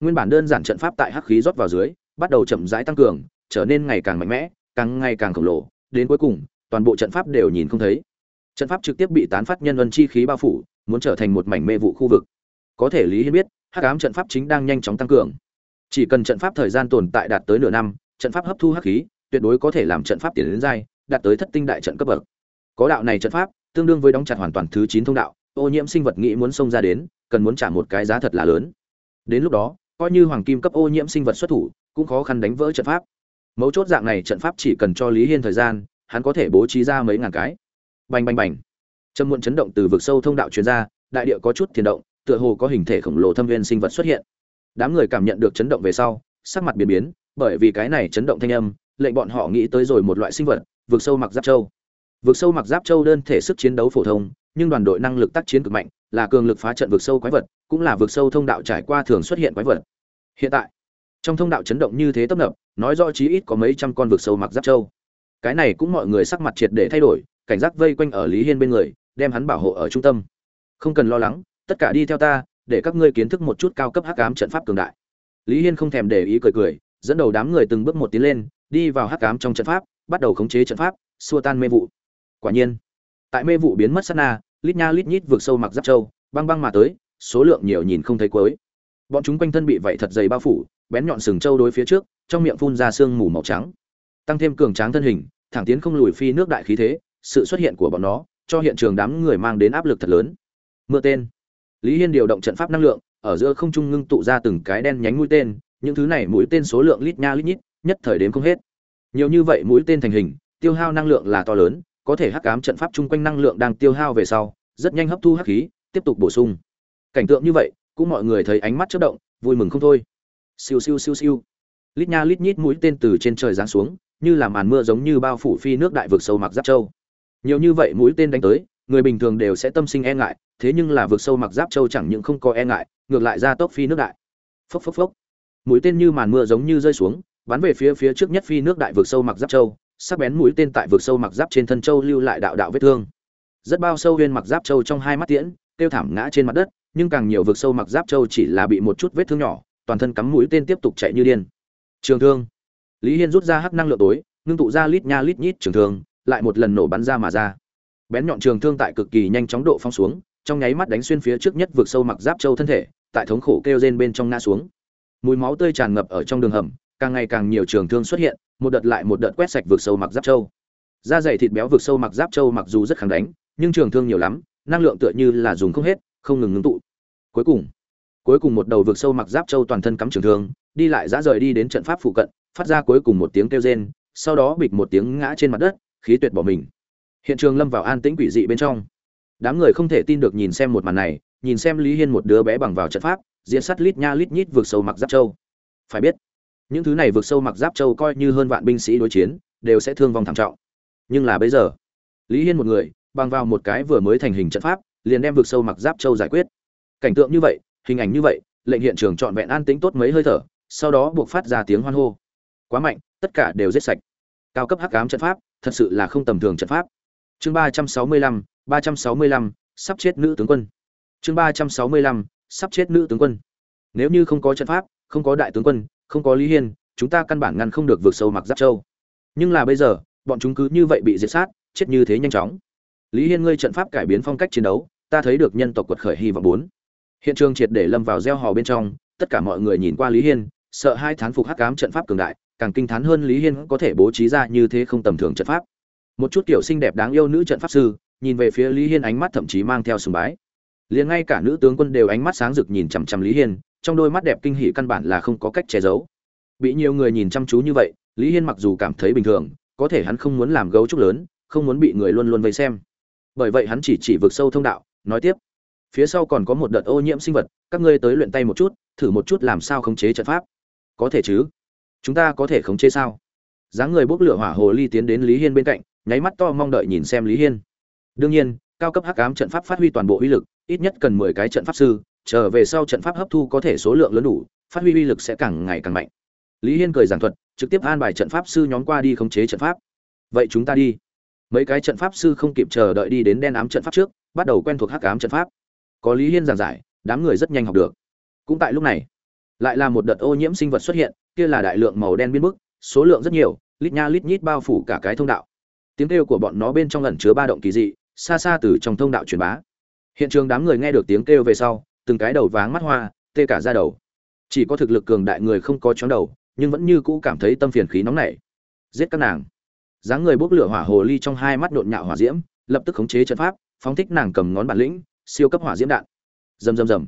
A: Nguyên bản đơn giản trận pháp tại hắc khí rót vào dưới, bắt đầu chậm rãi tăng cường, trở nên ngày càng mạnh mẽ, càng ngày càng khổng lồ, đến cuối cùng, toàn bộ trận pháp đều nhìn không thấy trận pháp trực tiếp bị tán phát nhân ân chi khí bao phủ, muốn trở thành một mảnh mê vụ khu vực. Có thể lý hiên biết, hắc ám trận pháp chính đang nhanh chóng tăng cường. Chỉ cần trận pháp thời gian tồn tại đạt tới nửa năm, trận pháp hấp thu hắc khí, tuyệt đối có thể làm trận pháp tiến đến giai, đạt tới thất tinh đại trận cấp bậc. Có đạo này trận pháp, tương đương với đóng chặt hoàn toàn thứ chín thông đạo, ô nhiễm sinh vật nghĩ muốn xông ra đến, cần muốn trả một cái giá thật là lớn. Đến lúc đó, coi như hoàng kim cấp ô nhiễm sinh vật xuất thủ, cũng khó khăn đánh vỡ trận pháp. Mấu chốt dạng này trận pháp chỉ cần cho lý hiên thời gian, hắn có thể bố trí ra mấy ngàn cái bành bành bành. Trầm muộn chấn động từ vực sâu thông đạo truyền ra, đại địa có chút thiền động, tựa hồ có hình thể khổng lồ thâm viên sinh vật xuất hiện. Đám người cảm nhận được chấn động về sau, sắc mặt biến biến, bởi vì cái này chấn động thanh âm, lệnh bọn họ nghĩ tới rồi một loại sinh vật, vực sâu mặc giáp châu. Vực sâu mặc giáp châu đơn thể sức chiến đấu phổ thông, nhưng đoàn đội năng lực tác chiến cực mạnh, là cường lực phá trận vực sâu quái vật, cũng là vực sâu thông đạo trải qua thường xuất hiện quái vật. Hiện tại, trong thông đạo chấn động như thế tấp nập, nói rõ chí ít có mấy trăm con vực sâu mặc giáp châu. Cái này cũng mọi người sắc mặt triệt để thay đổi cảnh giác vây quanh ở lý hiên bên người, đem hắn bảo hộ ở trung tâm. Không cần lo lắng, tất cả đi theo ta, để các ngươi kiến thức một chút cao cấp hắc ám trận pháp cường đại. Lý hiên không thèm để ý cười cười, dẫn đầu đám người từng bước một tiến lên, đi vào hắc ám trong trận pháp, bắt đầu khống chế trận pháp, xua tan mê vụ. Quả nhiên, tại mê vụ biến mất sát na, lít nha lít nhít vượt sâu mặc giáp châu, băng băng mà tới, số lượng nhiều nhìn không thấy cuối. Bọn chúng quanh thân bị vậy thật dày bao phủ, bén nhọn sừng châu đối phía trước, trong miệng phun ra sương mù màu trắng. Tăng thêm cường tráng thân hình, thẳng tiến không lùi phi nước đại khí thế sự xuất hiện của bọn nó, cho hiện trường đám người mang đến áp lực thật lớn. Mưa tên. Lý hiên điều động trận pháp năng lượng, ở giữa không trung ngưng tụ ra từng cái đen nhánh mũi tên, những thứ này mũi tên số lượng lít nha lít nhít, nhất thời đến không hết. Nhiều như vậy mũi tên thành hình, tiêu hao năng lượng là to lớn, có thể hắc ám trận pháp chung quanh năng lượng đang tiêu hao về sau, rất nhanh hấp thu hắc khí, tiếp tục bổ sung. Cảnh tượng như vậy, cũng mọi người thấy ánh mắt chớp động, vui mừng không thôi. Siêu siêu siêu siêu. Lít nha lít nhít mũi tên từ trên trời giáng xuống, như là màn mưa giống như bao phủ phi nước đại vực sâu mặc giáp châu nhiều như vậy mũi tên đánh tới, người bình thường đều sẽ tâm sinh e ngại, thế nhưng là vượt sâu mặc giáp châu chẳng những không có e ngại, ngược lại ra tốc phi nước đại. Phốc phốc phốc. Mũi tên như màn mưa giống như rơi xuống, bắn về phía phía trước nhất phi nước đại vượt sâu mặc giáp châu, sắc bén mũi tên tại vượt sâu mặc giáp trên thân châu lưu lại đạo đạo vết thương. Rất bao sâu huyên mặc giáp châu trong hai mắt tiễn tiêu thảm ngã trên mặt đất, nhưng càng nhiều vượt sâu mặc giáp châu chỉ là bị một chút vết thương nhỏ, toàn thân cắm mũi tên tiếp tục chạy như điên. Trường thương. Lý hiên rút ra hắc năng lượng tối, ngưng tụ ra lít nha lít nhít trường thương lại một lần nổ bắn ra mà ra. Bén nhọn trường thương tại cực kỳ nhanh chóng độ phong xuống, trong nháy mắt đánh xuyên phía trước nhất vượt sâu mặc giáp châu thân thể, tại thống khổ kêu rên bên trong ngã xuống. Mùi máu tươi tràn ngập ở trong đường hầm, càng ngày càng nhiều trường thương xuất hiện, một đợt lại một đợt quét sạch vượt sâu mặc giáp châu. Da dày thịt béo vượt sâu mặc giáp châu mặc dù rất kháng đánh, nhưng trường thương nhiều lắm, năng lượng tựa như là dùng không hết, không ngừng ngưng tụ. Cuối cùng cuối cùng một đầu vượt sâu mặc giáp châu toàn thân cắm trường thương, đi lại dã rời đi đến trận pháp phụ cận, phát ra cuối cùng một tiếng kêu rên, sau đó bịch một tiếng ngã trên mặt đất khí tuyệt bỏ mình. Hiện trường lâm vào an tĩnh quỷ dị bên trong. Đám người không thể tin được nhìn xem một màn này, nhìn xem lý hiên một đứa bé bằng vào trận pháp, diễn sắt lít nha lít nhít vượt sâu mặc giáp châu. Phải biết, những thứ này vượt sâu mặc giáp châu coi như hơn vạn binh sĩ đối chiến, đều sẽ thương vong thảm trọng. Nhưng là bây giờ, lý hiên một người, bằng vào một cái vừa mới thành hình trận pháp, liền đem vượt sâu mặc giáp châu giải quyết. Cảnh tượng như vậy, hình ảnh như vậy, lệnh hiện trường trọn vẹn an tĩnh tốt mấy hơi thở, sau đó buộc phát ra tiếng hoan hô. Quá mạnh, tất cả đều giết sạch. Cao cấp hắc ám trận pháp thật sự là không tầm thường trận pháp. Chương ba trăm sáu mươi lăm, ba trăm sáu mươi lăm, sắp chết nữ tướng quân. Chương ba trăm sáu mươi lăm, sắp chết nữ tướng quân. Nếu như không có trận pháp, không có đại tướng quân, không có lý hiên, chúng ta căn bản ngăn không được vượt sâu mặc giáp châu. Nhưng là bây giờ, bọn chúng cứ như vậy bị diệt sát, chết như thế nhanh chóng. Lý hiên ngươi trận pháp cải biến phong cách chiến đấu, ta thấy được nhân tộc quật khởi hy vọng bốn. Hiện trường triệt để lâm vào gieo hò bên trong, tất cả mọi người nhìn qua lý hiên, sợ hai thán phục hắc ám trận pháp cường đại càng kinh thán hơn lý hiên có thể bố trí ra như thế không tầm thường trận pháp. Một chút tiểu xinh đẹp đáng yêu nữ trận pháp sư, nhìn về phía lý hiên ánh mắt thậm chí mang theo sùng bái. Liền ngay cả nữ tướng quân đều ánh mắt sáng rực nhìn chằm chằm lý hiên, trong đôi mắt đẹp kinh hỉ căn bản là không có cách che giấu. Bị nhiều người nhìn chăm chú như vậy, lý hiên mặc dù cảm thấy bình thường, có thể hắn không muốn làm gấu trúc lớn, không muốn bị người luôn luôn vây xem. Bởi vậy hắn chỉ chỉ vực sâu thông đạo, nói tiếp. Phía sau còn có một đợt ô nhiễm sinh vật, các ngươi tới luyện tay một chút, thử một chút làm sao khống chế trận pháp. Có thể chứ? Chúng ta có thể khống chế sao? Dáng người bốc lửa hỏa hồ ly tiến đến lý hiên bên cạnh, nháy mắt to mong đợi nhìn xem lý hiên. Đương nhiên, cao cấp hắc ám trận pháp phát huy toàn bộ uy lực, ít nhất cần mười cái trận pháp sư, trở về sau trận pháp hấp thu có thể số lượng lớn đủ, phát huy uy lực sẽ càng ngày càng mạnh. Lý hiên cười giảng thuật, trực tiếp an bài trận pháp sư nhóm qua đi khống chế trận pháp. Vậy chúng ta đi. Mấy cái trận pháp sư không kịp chờ đợi đi đến đen ám trận pháp trước, bắt đầu quen thuộc hắc ám trận pháp. Có lý hiên giảng giải, đám người rất nhanh học được. Cũng tại lúc này, lại là một đợt ô nhiễm sinh vật xuất hiện kia là đại lượng màu đen biên bức, số lượng rất nhiều, lít nha lít nhít bao phủ cả cái thông đạo. Tiếng kêu của bọn nó bên trong ẩn chứa ba động kỳ dị, xa xa từ trong thông đạo truyền bá. Hiện trường đám người nghe được tiếng kêu về sau, từng cái đầu váng mắt hoa, tê cả da đầu. Chỉ có thực lực cường đại người không có chóng đầu, nhưng vẫn như cũ cảm thấy tâm phiền khí nóng nảy. Giết các nàng. Dáng người bốc lửa hỏa hồ ly trong hai mắt nhộn nhạo hỏa diễm, lập tức khống chế trận pháp, phóng thích nàng cầm ngón bản lĩnh, siêu cấp hỏa diễm đạn. Rầm rầm rầm.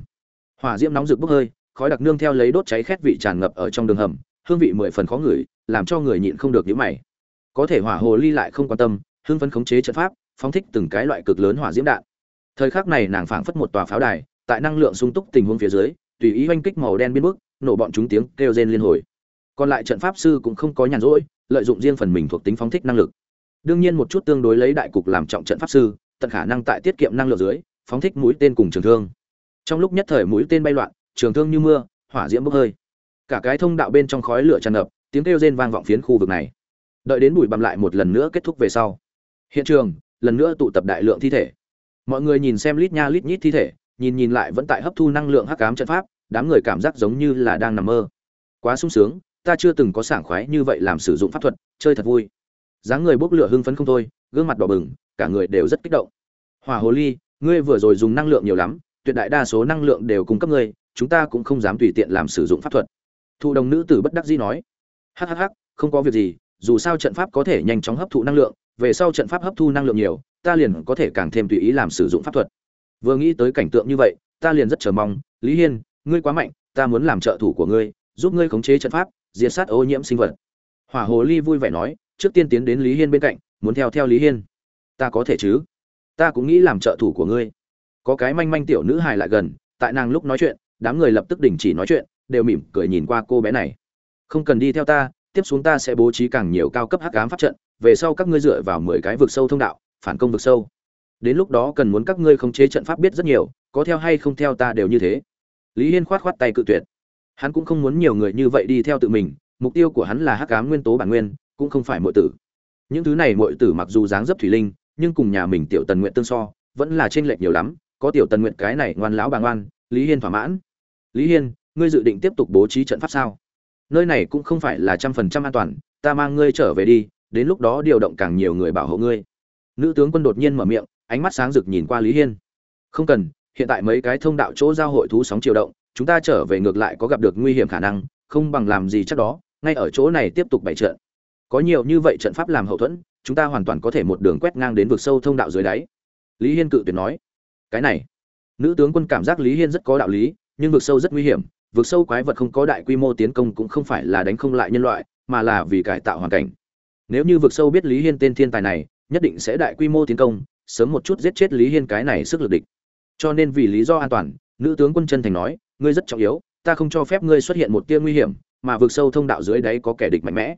A: Hỏa diễm nóng rực bốc hơi khói đặc nương theo lấy đốt cháy khét vị tràn ngập ở trong đường hầm, hương vị mười phần khó ngửi, làm cho người nhịn không được nhíu mày. Có thể hỏa hồ ly lại không quan tâm, hương phấn khống chế trận pháp, phóng thích từng cái loại cực lớn hỏa diễm đạn. Thời khắc này nàng phảng phất một tòa pháo đài, tại năng lượng sung túc tình huống phía dưới, tùy ý oanh kích màu đen biến bước nổ bọn chúng tiếng kêu rên liên hồi. Còn lại trận pháp sư cũng không có nhàn rỗi, lợi dụng riêng phần mình thuộc tính phóng thích năng lực. Đương nhiên một chút tương đối lấy đại cục làm trọng trận pháp sư, tận khả năng tại tiết kiệm năng lượng dưới, phóng thích mũi tên cùng trường thương. Trong lúc nhất thời mũi tên bay loạn trường thương như mưa, hỏa diễm bốc hơi. Cả cái thông đạo bên trong khói lửa tràn ngập, tiếng kêu rên vang vọng phiến khu vực này. Đợi đến bụi bặm lại một lần nữa kết thúc về sau. Hiện trường, lần nữa tụ tập đại lượng thi thể. Mọi người nhìn xem lít nha lít nhít thi thể, nhìn nhìn lại vẫn tại hấp thu năng lượng hắc ám trận pháp, đám người cảm giác giống như là đang nằm mơ. Quá sung sướng, ta chưa từng có sảng khoái như vậy làm sử dụng pháp thuật, chơi thật vui. Dáng người bốc lửa hưng phấn không thôi, gương mặt đỏ bừng, cả người đều rất kích động. Hỏa hồ ly, ngươi vừa rồi dùng năng lượng nhiều lắm, tuyệt đại đa số năng lượng đều cung cấp ngươi chúng ta cũng không dám tùy tiện làm sử dụng pháp thuật. Thụ đồng nữ tử bất đắc dĩ nói hhh không có việc gì, dù sao trận pháp có thể nhanh chóng hấp thụ năng lượng, về sau trận pháp hấp thu năng lượng nhiều, ta liền có thể càng thêm tùy ý làm sử dụng pháp thuật. Vừa nghĩ tới cảnh tượng như vậy, ta liền rất chờ mong, lý hiên, ngươi quá mạnh, ta muốn làm trợ thủ của ngươi, giúp ngươi khống chế trận pháp, diệt sát ô nhiễm sinh vật. Hỏa hồ ly vui vẻ nói, trước tiên tiến đến lý hiên bên cạnh, muốn theo theo lý hiên. Ta có thể chứ? Ta cũng nghĩ làm trợ thủ của ngươi. Có cái manh manh tiểu nữ hài lại gần, tại nàng lúc nói chuyện đám người lập tức đình chỉ nói chuyện, đều mỉm cười nhìn qua cô bé này. Không cần đi theo ta, tiếp xuống ta sẽ bố trí càng nhiều cao cấp hắc ám pháp trận, về sau các ngươi dựa vào mười cái vực sâu thông đạo, phản công vực sâu. Đến lúc đó cần muốn các ngươi khống chế trận pháp biết rất nhiều, có theo hay không theo ta đều như thế. Lý hiên khoát khoát tay cự tuyệt. Hắn cũng không muốn nhiều người như vậy đi theo tự mình, mục tiêu của hắn là hắc ám nguyên tố bản nguyên, cũng không phải mọi tử. Những thứ này mọi tử mặc dù dáng dấp thủy linh, nhưng cùng nhà mình tiểu tần nguyện tương so, vẫn là trên lệch nhiều lắm, có tiểu tần nguyện cái này ngoan lão bà ngoan lý hiên thỏa mãn. Lý hiên, ngươi dự định tiếp tục bố trí trận pháp sao? Nơi này cũng không phải là trăm phần trăm an toàn, ta mang ngươi trở về đi, đến lúc đó điều động càng nhiều người bảo hộ ngươi. Nữ tướng quân đột nhiên mở miệng, ánh mắt sáng rực nhìn qua lý hiên. Không cần, hiện tại mấy cái thông đạo chỗ giao hội thú sóng chiều động, chúng ta trở về ngược lại có gặp được nguy hiểm khả năng, không bằng làm gì chắc đó, ngay ở chỗ này tiếp tục bày trận. Có nhiều như vậy trận pháp làm hậu thuẫn, chúng ta hoàn toàn có thể một đường quét ngang đến vực sâu thông đạo dưới đáy. Lý hiên cự tuyệt nói, cái này nữ tướng quân cảm giác lý hiên rất có đạo lý, nhưng vực sâu rất nguy hiểm, vực sâu quái vật không có đại quy mô tiến công cũng không phải là đánh không lại nhân loại, mà là vì cải tạo hoàn cảnh. Nếu như vực sâu biết lý hiên tên thiên tài này, nhất định sẽ đại quy mô tiến công, sớm một chút giết chết lý hiên cái này sức lực địch. Cho nên vì lý do an toàn, nữ tướng quân chân thành nói, ngươi rất trọng yếu, ta không cho phép ngươi xuất hiện một tia nguy hiểm, mà vực sâu thông đạo dưới đáy có kẻ địch mạnh mẽ.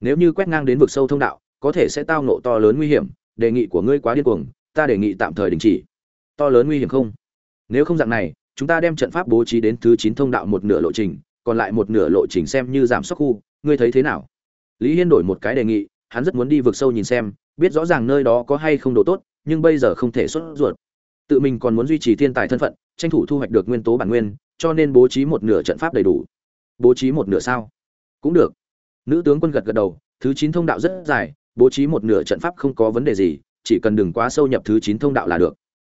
A: Nếu như quét ngang đến vực sâu thông đạo, có thể sẽ tao nộ to lớn nguy hiểm, đề nghị của ngươi quá điên cuồng, ta đề nghị tạm thời đình chỉ. To lớn nguy hiểm không? Nếu không dạng này, chúng ta đem trận pháp bố trí đến thứ chín thông đạo một nửa lộ trình, còn lại một nửa lộ trình xem như giảm sốc khu. Ngươi thấy thế nào? Lý hiên đổi một cái đề nghị, hắn rất muốn đi vực sâu nhìn xem, biết rõ ràng nơi đó có hay không đồ tốt, nhưng bây giờ không thể xuất ruột. Tự mình còn muốn duy trì thiên tài thân phận, tranh thủ thu hoạch được nguyên tố bản nguyên, cho nên bố trí một nửa trận pháp đầy đủ. Bố trí một nửa sao? Cũng được. Nữ tướng quân gật gật đầu, thứ chín thông đạo rất dài, bố trí một nửa trận pháp không có vấn đề gì, chỉ cần đừng quá sâu nhập thứ chín thông đạo là được.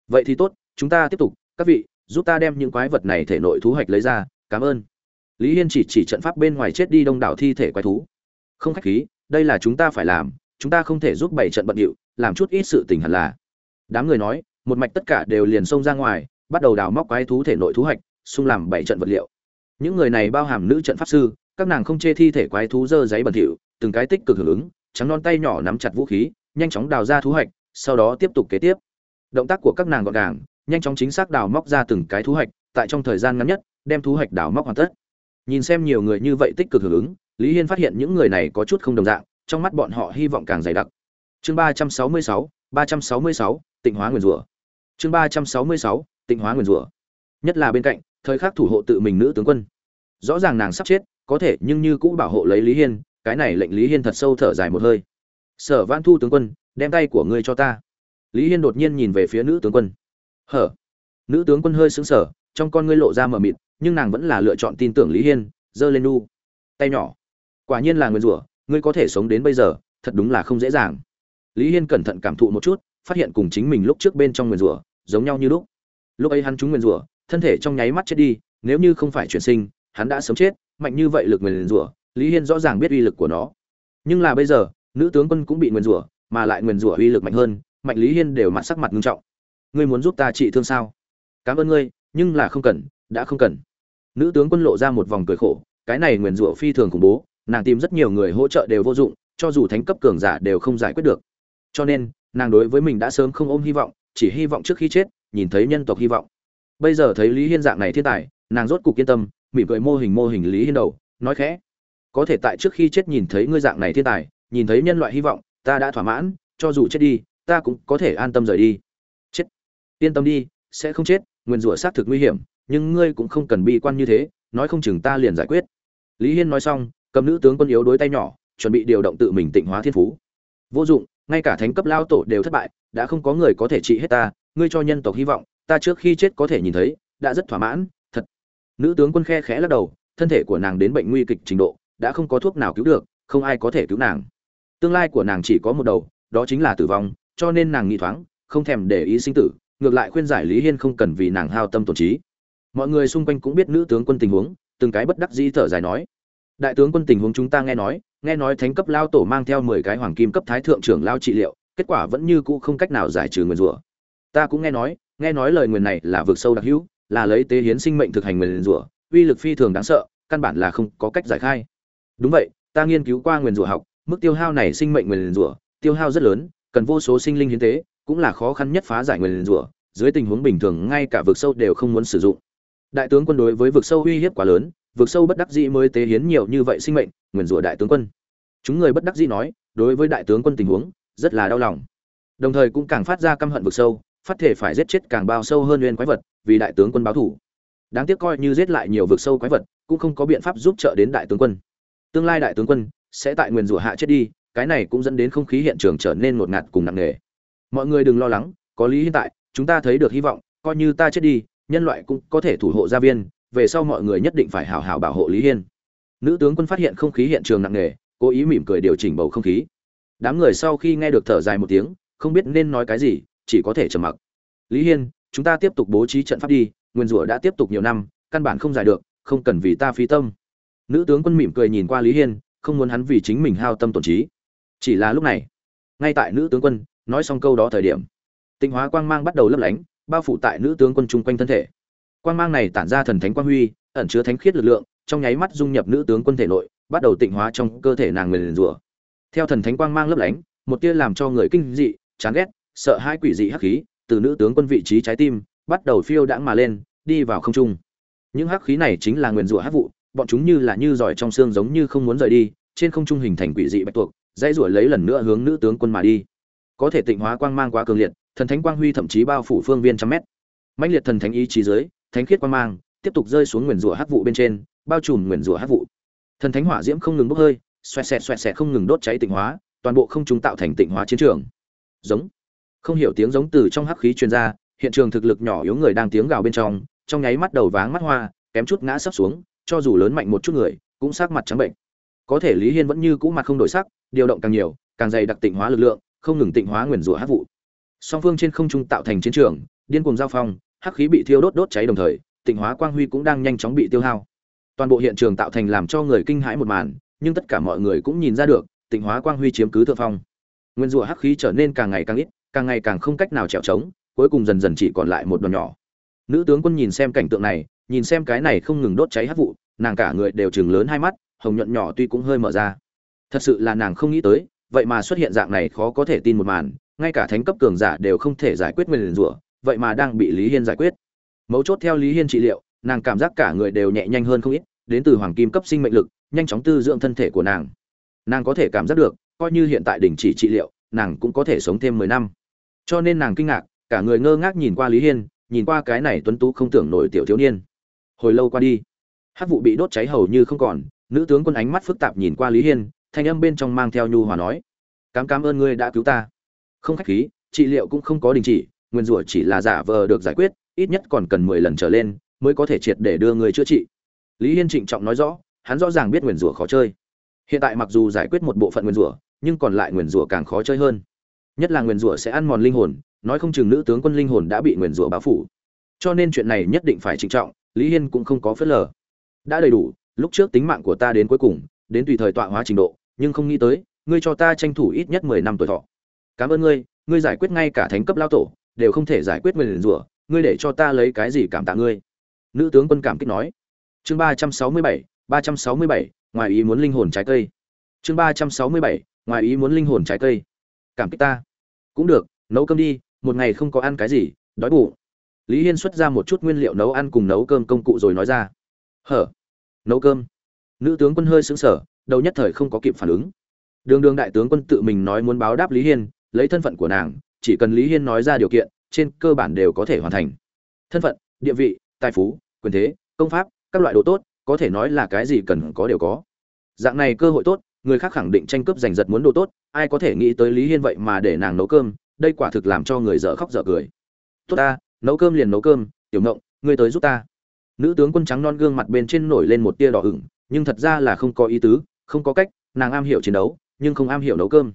A: Vậy thì tốt, chúng ta tiếp tục các vị, giúp ta đem những quái vật này thể nội thú hoạch lấy ra, cảm ơn. Lý hiên chỉ chỉ trận pháp bên ngoài chết đi đông đảo thi thể quái thú. Không khách khí, đây là chúng ta phải làm, chúng ta không thể giúp bảy trận bận điệu, làm chút ít sự tình hẳn là. Đám người nói, một mạch tất cả đều liền xông ra ngoài, bắt đầu đào móc quái thú thể nội thú hoạch xung làm bảy trận vật liệu. Những người này bao hàm nữ trận pháp sư, các nàng không chê thi thể quái thú dơ giấy bẩn thỉu, từng cái tích cực hưởng ứng, trắng non tay nhỏ nắm chặt vũ khí, nhanh chóng đào ra thú hoạch sau đó tiếp tục kế tiếp. Động tác của các nàng gọn gàng nhanh chóng chính xác đào móc ra từng cái thú hoạch, tại trong thời gian ngắn nhất, đem thú hoạch đào móc hoàn tất. Nhìn xem nhiều người như vậy tích cực hưởng ứng, lý hiên phát hiện những người này có chút không đồng dạng, trong mắt bọn họ hy vọng càng dày đặc. Chương ba trăm sáu mươi sáu, ba trăm sáu mươi sáu, tịnh hóa nguyền rủa chương ba trăm sáu mươi sáu, tịnh hóa nguyền rủa nhất là bên cạnh, thời khắc thủ hộ tự mình nữ tướng quân. Rõ ràng nàng sắp chết, có thể nhưng như cũ bảo hộ lấy lý hiên, cái này lệnh lý hiên thật sâu thở dài một hơi. Sở văn thu tướng quân, đem tay của ngươi cho ta. Lý hiên đột nhiên nhìn về phía nữ tướng quân hở? Nữ tướng quân hơi sững sờ, trong con ngươi lộ ra mờ mịt, nhưng nàng vẫn là lựa chọn tin tưởng lý hiên, giơ lên nu. Tay nhỏ. Quả nhiên là nguyên rủa, ngươi có thể sống đến bây giờ, thật đúng là không dễ dàng. Lý hiên cẩn thận cảm thụ một chút, phát hiện cùng chính mình lúc trước bên trong nguyên rủa, giống nhau như lúc. Lúc ấy hắn trúng nguyên rủa, thân thể trong nháy mắt chết đi, nếu như không phải chuyển sinh, hắn đã sớm chết, mạnh như vậy lực nguyên rủa, lý hiên rõ ràng biết uy lực của nó. Nhưng là bây giờ, nữ tướng quân cũng bị nguyên rủa, mà lại nguyên rủa uy lực mạnh hơn, mạnh lý hiên đều mặt sắc mặt nghiêm trọng ngươi muốn giúp ta trị thương sao? Cảm ơn ngươi, nhưng là không cần, đã không cần. Nữ tướng quân lộ ra một vòng cười khổ, cái này nguyền rủa phi thường khủng bố, nàng tìm rất nhiều người hỗ trợ đều vô dụng, cho dù thánh cấp cường giả đều không giải quyết được. Cho nên, nàng đối với mình đã sớm không ôm hy vọng, chỉ hy vọng trước khi chết, nhìn thấy nhân tộc hy vọng. Bây giờ thấy lý hiên dạng này thiên tài, nàng rốt cục yên tâm, mỉm cười mô hình mô hình lý hiên đầu, nói khẽ. Có thể tại trước khi chết nhìn thấy ngươi dạng này thiên tài, nhìn thấy nhân loại hy vọng, ta đã thỏa mãn, cho dù chết đi, ta cũng có thể an tâm rời đi yên tâm đi, sẽ không chết, nguyên rủa xác thực nguy hiểm, nhưng ngươi cũng không cần bi quan như thế, nói không chừng ta liền giải quyết. Lý hiên nói xong, cầm nữ tướng quân yếu đối tay nhỏ, chuẩn bị điều động tự mình tịnh hóa thiên phú. Vô dụng, ngay cả thánh cấp lao tổ đều thất bại, đã không có người có thể trị hết ta, ngươi cho nhân tộc hy vọng, ta trước khi chết có thể nhìn thấy, đã rất thỏa mãn, thật. Nữ tướng quân khe khẽ lắc đầu, thân thể của nàng đến bệnh nguy kịch trình độ, đã không có thuốc nào cứu được, không ai có thể cứu nàng. Tương lai của nàng chỉ có một đầu, đó chính là tử vong, cho nên nàng nghi thoáng, không thèm để ý sinh tử ngược lại khuyên giải lý hiên không cần vì nàng hao tâm tổn trí. Mọi người xung quanh cũng biết nữ tướng quân tình huống, từng cái bất đắc dĩ thở dài nói. Đại tướng quân tình huống chúng ta nghe nói nghe nói thánh cấp lao tổ mang theo mười cái hoàng kim cấp thái thượng trưởng lao trị liệu, kết quả vẫn như cũ không cách nào giải trừ nguyền rủa. Ta cũng nghe nói nghe nói lời nguyền này là vượt sâu đặc hữu, là lấy tế hiến sinh mệnh thực hành nguyền rủa, uy lực phi thường đáng sợ, căn bản là không có cách giải khai. Đúng vậy, ta nghiên cứu qua nguyền rủa học, mức tiêu hao này sinh mệnh nguyền rủa, tiêu hao rất lớn, cần vô số sinh linh hiến tế cũng là khó khăn nhất phá giải nguyền rủa, dưới tình huống bình thường ngay cả vực sâu đều không muốn sử dụng. Đại tướng quân đối với vực sâu uy hiếp quá lớn, vực sâu bất đắc dĩ mới tế hiến nhiều như vậy sinh mệnh nguyền rủa đại tướng quân. Chúng người bất đắc dĩ nói, đối với đại tướng quân tình huống, rất là đau lòng. Đồng thời cũng càng phát ra căm hận vực sâu, phát thể phải giết chết càng bao sâu hơn nguyên quái vật, vì đại tướng quân báo thủ. Đáng tiếc coi như giết lại nhiều vực sâu quái vật, cũng không có biện pháp giúp trợ đến đại tướng quân. Tương lai đại tướng quân sẽ tại nguyền rủa hạ chết đi, cái này cũng dẫn đến không khí hiện trường trở nên ngột ngạt cùng nặng nề mọi người đừng lo lắng, có lý hiện tại, chúng ta thấy được hy vọng, coi như ta chết đi, nhân loại cũng có thể thủ hộ gia viên, về sau mọi người nhất định phải hào hào bảo hộ lý hiên. Nữ tướng quân phát hiện không khí hiện trường nặng nề, cố ý mỉm cười điều chỉnh bầu không khí. Đám người sau khi nghe được thở dài một tiếng, không biết nên nói cái gì, chỉ có thể trầm mặc. Lý hiên, chúng ta tiếp tục bố trí trận pháp đi, nguyên rủa đã tiếp tục nhiều năm, căn bản không giải được, không cần vì ta phí tâm. Nữ tướng quân mỉm cười nhìn qua lý hiên, không muốn hắn vì chính mình hao tâm tổn trí. Chỉ là lúc này, ngay tại nữ tướng quân nói xong câu đó thời điểm tinh hóa quang mang bắt đầu lấp lánh, bao phủ tại nữ tướng quân chung quanh thân thể. Quang mang này tản ra thần thánh quang huy, ẩn chứa thánh khiết lực lượng, trong nháy mắt dung nhập nữ tướng quân thể nội, bắt đầu tịnh hóa trong cơ thể nàng nguyền rủa. Theo thần thánh quang mang lấp lánh, một tia làm cho người kinh dị, chán ghét, sợ hai quỷ dị hắc khí từ nữ tướng quân vị trí trái tim bắt đầu phiêu đãng mà lên, đi vào không trung. Những hắc khí này chính là nguyền rủa hắc vụ, bọn chúng như là như giỏi trong xương giống như không muốn rời đi, trên không trung hình thành quỷ dị bạch tuộc, dãy rủa lấy lần nữa hướng nữ tướng quân mà đi có thể tịnh hóa quang mang quá cường liệt, thần thánh quang huy thậm chí bao phủ phương viên trăm mét. Mãnh liệt thần thánh ý chí dưới thánh khiết quang mang, tiếp tục rơi xuống nguyền rủa hắc vụ bên trên, bao trùm nguyền rủa hắc vụ. Thần thánh hỏa diễm không ngừng bốc hơi, xoẹt xẹt xoẹt xẹt không ngừng đốt cháy tịnh hóa, toàn bộ không trung tạo thành tịnh hóa chiến trường. Giống. Không hiểu tiếng giống từ trong hắc khí truyền ra, hiện trường thực lực nhỏ yếu người đang tiếng gào bên trong trong nháy mắt đầu váng mắt hoa, kém chút ngã sấp xuống, cho dù lớn mạnh một chút người, cũng sắc mặt trắng bệnh. Có thể lý hiên vẫn như cũ mặt không đổi sắc, điều động càng nhiều, càng dày đặc tịnh hóa lực lượng không ngừng tịnh hóa nguyền rủa hắc vụ. Song phương trên không trung tạo thành chiến trường, điên cuồng giao phong, hắc khí bị thiêu đốt đốt cháy đồng thời, tịnh hóa quang huy cũng đang nhanh chóng bị tiêu hao. Toàn bộ hiện trường tạo thành làm cho người kinh hãi một màn, nhưng tất cả mọi người cũng nhìn ra được, tịnh hóa quang huy chiếm cứ thượng phong. Nguyên rủa hắc khí trở nên càng ngày càng ít, càng ngày càng không cách nào trèo trống, cuối cùng dần dần chỉ còn lại một đoàn nhỏ. Nữ tướng quân nhìn xem cảnh tượng này, nhìn xem cái này không ngừng đốt cháy hắc vụ, nàng cả người đều chừng lớn hai mắt, hồng nhuận nhỏ tuy cũng hơi mở ra. Thật sự là nàng không nghĩ tới vậy mà xuất hiện dạng này khó có thể tin một màn, ngay cả thánh cấp cường giả đều không thể giải quyết nguyên rủa, vậy mà đang bị lý hiên giải quyết. Mấu chốt theo lý hiên trị liệu, nàng cảm giác cả người đều nhẹ nhanh hơn không ít, đến từ hoàng kim cấp sinh mệnh lực, nhanh chóng tư dưỡng thân thể của nàng. Nàng có thể cảm giác được, coi như hiện tại đình chỉ trị liệu, nàng cũng có thể sống thêm mười năm. Cho nên nàng kinh ngạc, cả người ngơ ngác nhìn qua lý hiên, nhìn qua cái này tuấn tú không tưởng nổi tiểu thiếu niên. Hồi lâu qua đi, hát vụ bị đốt cháy hầu như không còn, nữ tướng quân ánh mắt phức tạp nhìn qua lý hiên thanh âm bên trong mang theo nhu hòa nói, cám cám ơn ngươi đã cứu ta. Không khách khí, trị liệu cũng không có đình chỉ, nguyên rủa chỉ là giả vờ được giải quyết, ít nhất còn cần mười lần trở lên mới có thể triệt để đưa người chữa trị. Lý hiên trịnh trọng nói rõ, hắn rõ ràng biết nguyền rủa khó chơi. Hiện tại mặc dù giải quyết một bộ phận nguyền rủa, nhưng còn lại nguyền rủa càng khó chơi hơn. Nhất là nguyền rủa sẽ ăn mòn linh hồn, nói không chừng nữ tướng quân linh hồn đã bị nguyền rủa báo phủ. Cho nên chuyện này nhất định phải trịnh trọng, lý hiên cũng không có phớt lờ. Đã đầy đủ, lúc trước tính mạng của ta đến cuối cùng, đến tùy thời tọa hóa trình độ nhưng không nghĩ tới, ngươi cho ta tranh thủ ít nhất mười năm tuổi thọ. Cảm ơn ngươi ngươi giải quyết ngay cả thánh cấp lao tổ, đều không thể giải quyết mình rủa, ngươi để cho ta lấy cái gì cảm tạ ngươi? Nữ tướng quân cảm kích nói. Chương ba trăm sáu mươi bảy, ba trăm sáu mươi bảy, ngoài ý muốn linh hồn trái cây. Chương ba trăm sáu mươi bảy, ngoài ý muốn linh hồn trái cây. Cảm kích ta. Cũng được, nấu cơm đi, một ngày không có ăn cái gì, đói bụng. Lý hiên xuất ra một chút nguyên liệu nấu ăn cùng nấu cơm công cụ rồi nói ra. Hở, nấu cơm. Nữ tướng quân hơi sững sờ đầu nhất thời không có kịp phản ứng. Đường đường đại tướng quân tự mình nói muốn báo đáp lý hiên, lấy thân phận của nàng, chỉ cần lý hiên nói ra điều kiện, trên cơ bản đều có thể hoàn thành. Thân phận, địa vị, tài phú, quyền thế, công pháp, các loại đồ tốt, có thể nói là cái gì cần có đều có. Dạng này cơ hội tốt, người khác khẳng định tranh cướp giành giật muốn đồ tốt, ai có thể nghĩ tới lý hiên vậy mà để nàng nấu cơm, đây quả thực làm cho người dở khóc dở cười. Tốt ta, nấu cơm liền nấu cơm, tiểu ngộng, ngươi tới giúp ta. Nữ tướng quân trắng non gương mặt bên trên nổi lên một tia đỏ ửng, nhưng thật ra là không có ý tứ không có cách, nàng am hiểu chiến đấu, nhưng không am hiểu nấu cơm.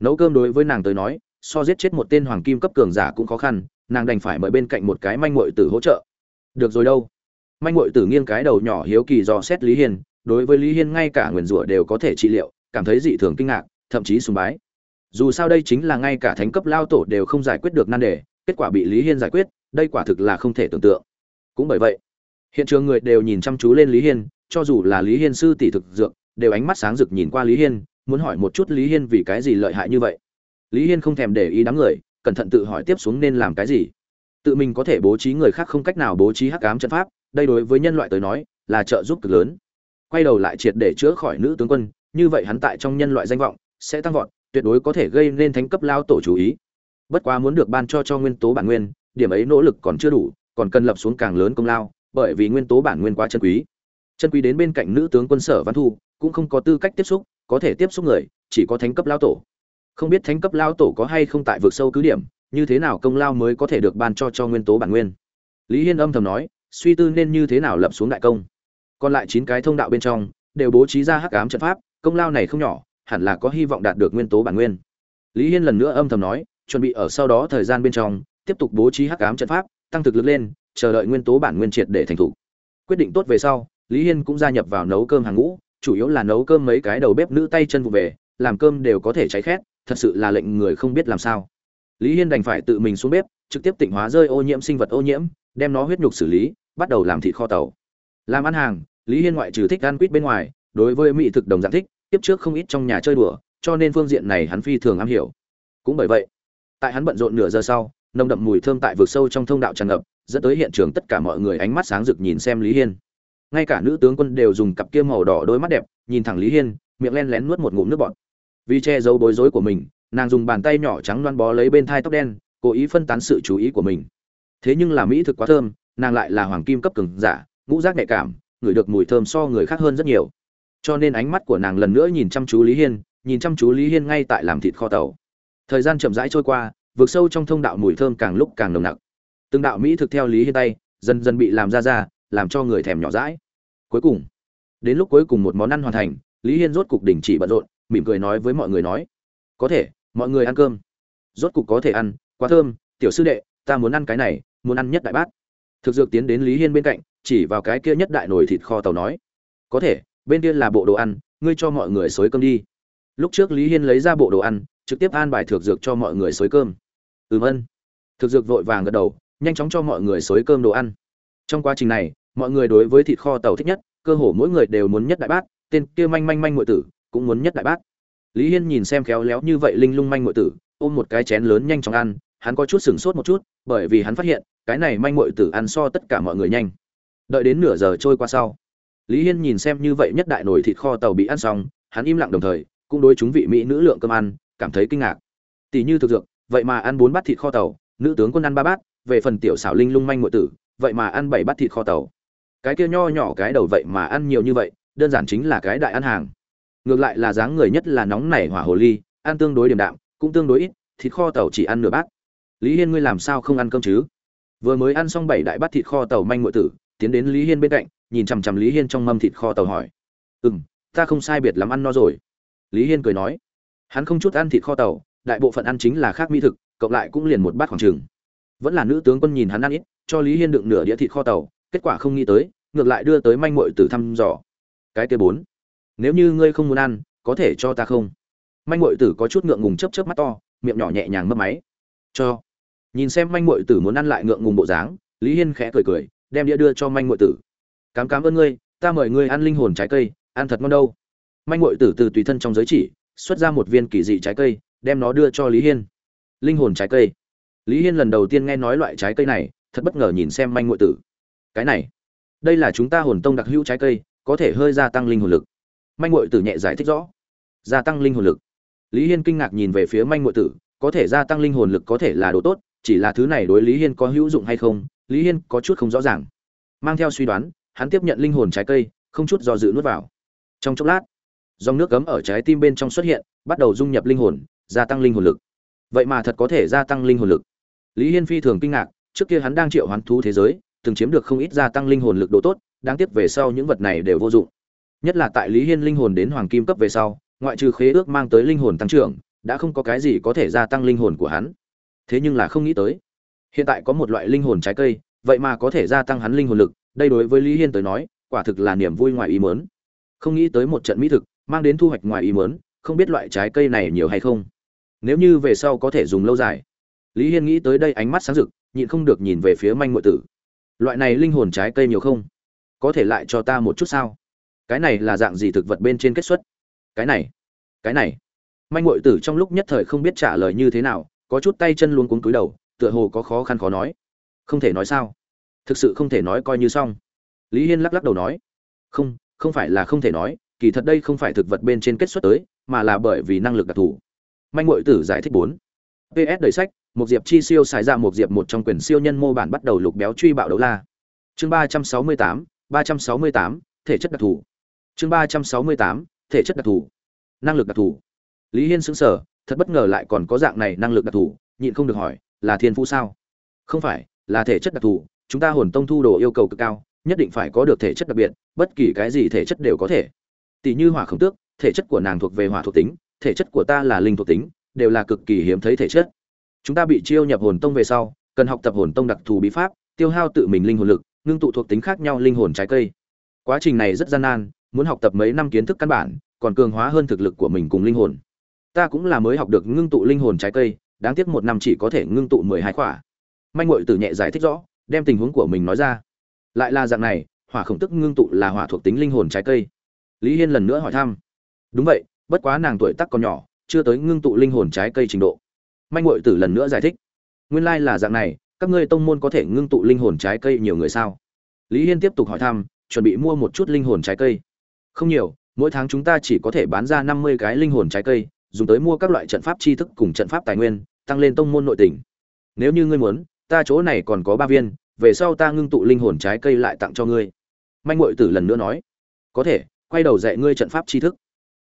A: Nấu cơm đối với nàng tới nói, so giết chết một tên hoàng kim cấp cường giả cũng khó khăn, nàng đành phải mời bên cạnh một cái manh muội tử hỗ trợ. Được rồi đâu. Manh muội tử nghiêng cái đầu nhỏ hiếu kỳ dò xét lý hiên, đối với lý hiên ngay cả nguyền rủa đều có thể trị liệu, cảm thấy dị thường kinh ngạc, thậm chí sùng bái. Dù sao đây chính là ngay cả thánh cấp lao tổ đều không giải quyết được nan đề, kết quả bị lý hiên giải quyết, đây quả thực là không thể tưởng tượng. Cũng bởi vậy, hiện trường người đều nhìn chăm chú lên lý hiên, cho dù là lý hiên sư tỷ thực dược đều ánh mắt sáng rực nhìn qua lý hiên, muốn hỏi một chút lý hiên vì cái gì lợi hại như vậy. Lý hiên không thèm để ý đám người, cẩn thận tự hỏi tiếp xuống nên làm cái gì. Tự mình có thể bố trí người khác không cách nào bố trí hắc ám trận pháp, đây đối với nhân loại tới nói, là trợ giúp cực lớn. Quay đầu lại triệt để chữa khỏi nữ tướng quân, như vậy hắn tại trong nhân loại danh vọng, sẽ tăng vọt, tuyệt đối có thể gây nên thánh cấp lao tổ chú ý. Bất quá muốn được ban cho cho nguyên tố bản nguyên, điểm ấy nỗ lực còn chưa đủ, còn cần lập xuống càng lớn công lao, bởi vì nguyên tố bản nguyên quá chân quý chân quý đến bên cạnh nữ tướng quân sở văn thu, cũng không có tư cách tiếp xúc, có thể tiếp xúc người, chỉ có thánh cấp lao tổ. Không biết thánh cấp lao tổ có hay không tại vực sâu cứ điểm, như thế nào công lao mới có thể được ban cho cho nguyên tố bản nguyên. Lý hiên âm thầm nói, suy tư nên như thế nào lập xuống đại công. Còn lại chín cái thông đạo bên trong, đều bố trí ra hắc ám trận pháp, công lao này không nhỏ, hẳn là có hy vọng đạt được nguyên tố bản nguyên. Lý hiên lần nữa âm thầm nói, chuẩn bị ở sau đó thời gian bên trong, tiếp tục bố trí hắc ám trận pháp, tăng thực lực lên, chờ đợi nguyên tố bản nguyên triệt để thành thủ. Quyết định tốt về sau lý hiên cũng gia nhập vào nấu cơm hàng ngũ, chủ yếu là nấu cơm mấy cái đầu bếp nữ tay chân vụ về, làm cơm đều có thể cháy khét, thật sự là lệnh người không biết làm sao. Lý hiên đành phải tự mình xuống bếp, trực tiếp tịnh hóa rơi ô nhiễm sinh vật ô nhiễm, đem nó huyết nhục xử lý, bắt đầu làm thịt kho tàu. Làm ăn hàng, lý hiên ngoại trừ thích ăn quýt bên ngoài, đối với mỹ thực đồng dạng thích, tiếp trước không ít trong nhà chơi đùa, cho nên phương diện này hắn phi thường am hiểu. Cũng bởi vậy, tại hắn bận rộn nửa giờ sau, nồng đậm mùi thơm tại vực sâu trong thông đạo tràn ngập, dẫn tới hiện trường tất cả mọi người ánh mắt sáng rực nhìn xem lý hiên ngay cả nữ tướng quân đều dùng cặp kia màu đỏ đôi mắt đẹp, nhìn thẳng lý hiên, miệng len lén nuốt một ngụm nước bọt. Vì che giấu bối rối của mình, nàng dùng bàn tay nhỏ trắng loan bó lấy bên thai tóc đen, cố ý phân tán sự chú ý của mình. Thế nhưng là mỹ thực quá thơm, nàng lại là hoàng kim cấp cường giả, ngũ giác nhạy cảm, ngửi được mùi thơm so người khác hơn rất nhiều. Cho nên ánh mắt của nàng lần nữa nhìn chăm chú lý hiên, nhìn chăm chú lý hiên ngay tại làm thịt kho tàu. Thời gian chậm rãi trôi qua vượt sâu trong thông đạo mùi thơm càng lúc càng nồng nặc. Từng đạo mỹ thực theo lý hiên tay, dần dần bị làm ra ra, làm cho người thèm nhỏ rãi cuối cùng, đến lúc cuối cùng một món ăn hoàn thành, lý hiên rốt cục đình chỉ bận rộn, mỉm cười nói với mọi người nói, có thể, mọi người ăn cơm. Rốt cục có thể ăn, quá thơm, tiểu sư đệ, ta muốn ăn cái này, muốn ăn nhất đại bát. Thực dược tiến đến lý hiên bên cạnh, chỉ vào cái kia nhất đại nồi thịt kho tàu nói, có thể, bên kia là bộ đồ ăn, ngươi cho mọi người xới cơm đi. Lúc trước lý hiên lấy ra bộ đồ ăn, trực tiếp an bài thực dược cho mọi người xới cơm. Ừm ân. Thực dược vội vàng gật đầu, nhanh chóng cho mọi người xới cơm đồ ăn. Trong quá trình này mọi người đối với thịt kho tàu thích nhất, cơ hồ mỗi người đều muốn nhất đại bát, tên kia manh manh manh ngụy tử cũng muốn nhất đại bát. Lý hiên nhìn xem khéo léo như vậy linh lung manh ngụy tử, ôm một cái chén lớn nhanh chóng ăn, hắn có chút sửng sốt một chút, bởi vì hắn phát hiện, cái này manh ngụy tử ăn so tất cả mọi người nhanh. Đợi đến nửa giờ trôi qua sau, lý hiên nhìn xem như vậy nhất đại nổi thịt kho tàu bị ăn xong, hắn im lặng đồng thời, cũng đối chúng vị mỹ nữ lượng cơm ăn, cảm thấy kinh ngạc. Tỷ như thực dược, vậy mà ăn bốn bát thịt kho tàu, nữ tướng quân ăn ba bát, về phần tiểu xảo linh lung manh ngụy tử, vậy mà ăn bảy bát thịt kho tàu cái kia nho nhỏ cái đầu vậy mà ăn nhiều như vậy, đơn giản chính là cái đại ăn hàng. Ngược lại là dáng người nhất là nóng nảy hỏa hồ ly, ăn tương đối điểm đạm, cũng tương đối ít, thịt kho tàu chỉ ăn nửa bát. Lý hiên ngươi làm sao không ăn cơm chứ? Vừa mới ăn xong bảy đại bát thịt kho tàu manh ngụy tử, tiến đến lý hiên bên cạnh, nhìn chằm chằm lý hiên trong mâm thịt kho tàu hỏi. Ừ m ta không sai biệt lắm ăn no rồi. Lý hiên cười nói. Hắn không chút ăn thịt kho tàu, đại bộ phận ăn chính là khác mỹ thực, cộng lại cũng liền một bát khoảng trừng vẫn là nữ tướng quân nhìn hắn ăn ít, cho lý hiên đựng nửa đĩa thịt kho tàu kết quả không nghĩ tới, ngược lại đưa tới manh mội từ thăm dò. Cái kế bốn, nếu như ngươi không muốn ăn, có thể cho ta không? Manh mội tử có chút ngượng ngùng chấp chấp mắt to, miệng nhỏ nhẹ nhàng mất máy. Cho. Nhìn xem manh mội tử muốn ăn lại ngượng ngùng bộ dáng, lý hiên khẽ cười cười, đem đĩa đưa cho manh mội tử. Cám cám ơn ngươi, ta mời ngươi ăn linh hồn trái cây, ăn thật ngon đâu. Manh mội tử từ tùy thân trong giới chỉ, xuất ra một viên kỳ dị trái cây, đem nó đưa cho lý hiên. Linh hồn trái cây. Lý hiên lần đầu tiên nghe nói loại trái cây này, thật bất ngờ nhìn xem manh ngụy tử cái này, đây là chúng ta hồn tông đặc hữu trái cây, có thể hơi gia tăng linh hồn lực. Manh ngụy tử nhẹ giải thích rõ. Gia tăng linh hồn lực. Lý hiên kinh ngạc nhìn về phía manh ngụy tử, có thể gia tăng linh hồn lực có thể là đồ tốt, chỉ là thứ này đối lý hiên có hữu dụng hay không, lý hiên có chút không rõ ràng. Mang theo suy đoán, hắn tiếp nhận linh hồn trái cây, không chút do dự nuốt vào. Trong chốc lát, dòng nước cấm ở trái tim bên trong xuất hiện, bắt đầu dung nhập linh hồn, gia tăng linh hồn lực. Vậy mà thật có thể gia tăng linh hồn lực. Lý hiên phi thường kinh ngạc, trước kia hắn đang triệu hoán thú thế giới từng chiếm được không ít gia tăng linh hồn lực độ tốt đáng tiếc về sau những vật này đều vô dụng. Nhất là tại lý hiên linh hồn đến hoàng kim cấp về sau ngoại trừ khế ước mang tới linh hồn tăng trưởng đã không có cái gì có thể gia tăng linh hồn của hắn. Thế nhưng là không nghĩ tới hiện tại có một loại linh hồn trái cây vậy mà có thể gia tăng hắn linh hồn lực đây đối với lý hiên tới nói quả thực là niềm vui ngoài ý muốn. không nghĩ tới một trận mỹ thực mang đến thu hoạch ngoài ý muốn, không biết loại trái cây này nhiều hay không. Nếu như về sau có thể dùng lâu dài lý hiên nghĩ tới đây ánh mắt sáng rực nhịn không được nhìn về phía manh muội tử loại này linh hồn trái cây nhiều không? Có thể lại cho ta một chút sao? Cái này là dạng gì thực vật bên trên kết xuất? Cái này cái này. Manh ngụy tử trong lúc nhất thời không biết trả lời như thế nào, có chút tay chân luôn cuống cúi đầu, tựa hồ có khó khăn khó nói. Không thể nói sao? Thực sự không thể nói coi như xong. Lý hiên lắc lắc đầu nói. Không không phải là không thể nói, kỳ thật đây không phải thực vật bên trên kết xuất tới, mà là bởi vì năng lực đặc thù. Manh ngụy tử giải thích bốn. Ps đầy sách một diệp chi siêu xài dạ ra một diệp một trong quyền siêu nhân mô bản bắt đầu lục béo truy bạo đấu la. Chương ba trăm sáu mươi tám, ba trăm sáu mươi tám, thể chất đặc thù. Chương ba trăm sáu mươi tám, thể chất đặc thù. Năng lực đặc thù. Lý hiên xứng sở thật bất ngờ lại còn có dạng này năng lực đặc thù, nhịn không được hỏi, là thiên phú sao? Không phải, là thể chất đặc thù, chúng ta hồn tông thu đồ yêu cầu cực cao, nhất định phải có được thể chất đặc biệt, bất kỳ cái gì thể chất đều có thể. Tỷ như hỏa khổng tước, thể chất của nàng thuộc về hỏa thuộc tính, thể chất của ta là linh thuộc tính, đều là cực kỳ hiếm thấy thể chất chúng ta bị chiêu nhập hồn tông về sau, cần học tập hồn tông đặc thù bí pháp, tiêu hao tự mình linh hồn lực, ngưng tụ thuộc tính khác nhau linh hồn trái cây. Quá trình này rất gian nan, muốn học tập mấy năm kiến thức căn bản, còn cường hóa hơn thực lực của mình cùng linh hồn. Ta cũng là mới học được ngưng tụ linh hồn trái cây, đáng tiếc một năm chỉ có thể ngưng tụ mười hai khỏa. Manh ngội tử nhẹ giải thích rõ, đem tình huống của mình nói ra. Lại là dạng này, hỏa khổng tức ngưng tụ là hỏa thuộc tính linh hồn trái cây. Lý hiên lần nữa hỏi thăm. Đúng vậy, bất quá nàng tuổi tác còn nhỏ, chưa tới ngưng tụ linh hồn trái cây trình độ manh ngội tử lần nữa giải thích. Nguyên lai là dạng này, các ngươi tông môn có thể ngưng tụ linh hồn trái cây nhiều người sao? Lý hiên tiếp tục hỏi thăm, chuẩn bị mua một chút linh hồn trái cây. Không nhiều, mỗi tháng chúng ta chỉ có thể bán ra năm mươi cái linh hồn trái cây, dùng tới mua các loại trận pháp tri thức cùng trận pháp tài nguyên, tăng lên tông môn nội tỉnh nếu như ngươi muốn, ta chỗ này còn có ba viên, về sau ta ngưng tụ linh hồn trái cây lại tặng cho ngươi. Manh ngội tử lần nữa nói. Có thể, quay đầu dạy ngươi trận pháp tri thức.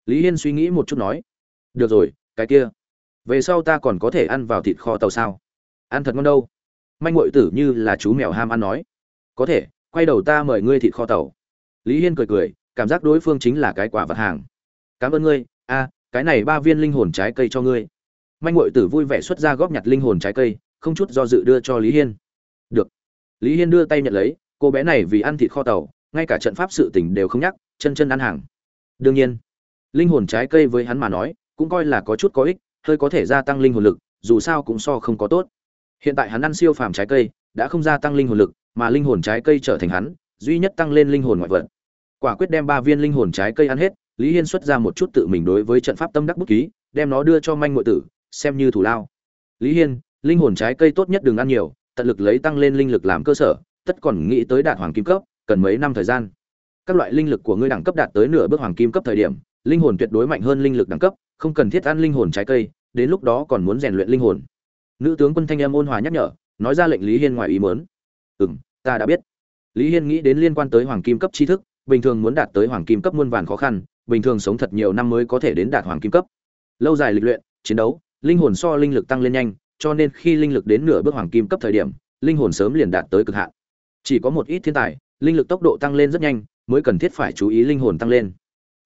A: Lý hiên suy nghĩ một chút nói. Được rồi, cái kia về sau ta còn có thể ăn vào thịt kho tàu sao? Ăn thật ngon đâu? Manh ngội tử như là chú mèo ham ăn nói. Có thể, quay đầu ta mời ngươi thịt kho tàu. Lý hiên cười cười, cảm giác đối phương chính là cái quả vật hàng. Cảm ơn ngươi, a, cái này ba viên linh hồn trái cây cho ngươi. Manh ngội tử vui vẻ xuất ra góp nhặt linh hồn trái cây, không chút do dự đưa cho lý hiên. Được. Lý hiên đưa tay nhận lấy, cô bé này vì ăn thịt kho tàu, ngay cả trận pháp sự tỉnh đều không nhắc, chân chân ăn hàng. Đương nhiên, linh hồn trái cây với hắn mà nói, cũng coi là có chút có ích hơi có thể gia tăng linh hồn lực, dù sao cũng so không có tốt. Hiện tại hắn ăn siêu phàm trái cây, đã không gia tăng linh hồn lực, mà linh hồn trái cây trở thành hắn, duy nhất tăng lên linh hồn ngoại vật. Quả quyết đem ba viên linh hồn trái cây ăn hết, lý hiên xuất ra một chút tự mình đối với trận pháp tâm đắc bút ký, đem nó đưa cho manh muội tử, xem như thủ lao. Lý hiên, linh hồn trái cây tốt nhất đừng ăn nhiều, tận lực lấy tăng lên linh lực làm cơ sở, tất còn nghĩ tới đạt hoàng kim cấp, cần mấy năm thời gian. Các loại linh lực của ngươi đẳng cấp đạt tới nửa bước hoàng kim cấp thời điểm, linh hồn tuyệt đối mạnh hơn linh lực đẳng cấp không cần thiết ăn linh hồn trái cây, đến lúc đó còn muốn rèn luyện linh hồn. Nữ tướng quân thanh em ôn hòa nhắc nhở, nói ra lệnh lý hiên ngoài ý mớn ừ m ta đã biết. Lý hiên nghĩ đến liên quan tới hoàng kim cấp tri thức, bình thường muốn đạt tới hoàng kim cấp muôn vàn khó khăn, bình thường sống thật nhiều năm mới có thể đến đạt hoàng kim cấp. Lâu dài lịch luyện, chiến đấu, linh hồn so linh lực tăng lên nhanh, cho nên khi linh lực đến nửa bước hoàng kim cấp thời điểm, linh hồn sớm liền đạt tới cực hạn. Chỉ có một ít thiên tài, linh lực tốc độ tăng lên rất nhanh, mới cần thiết phải chú ý linh hồn tăng lên.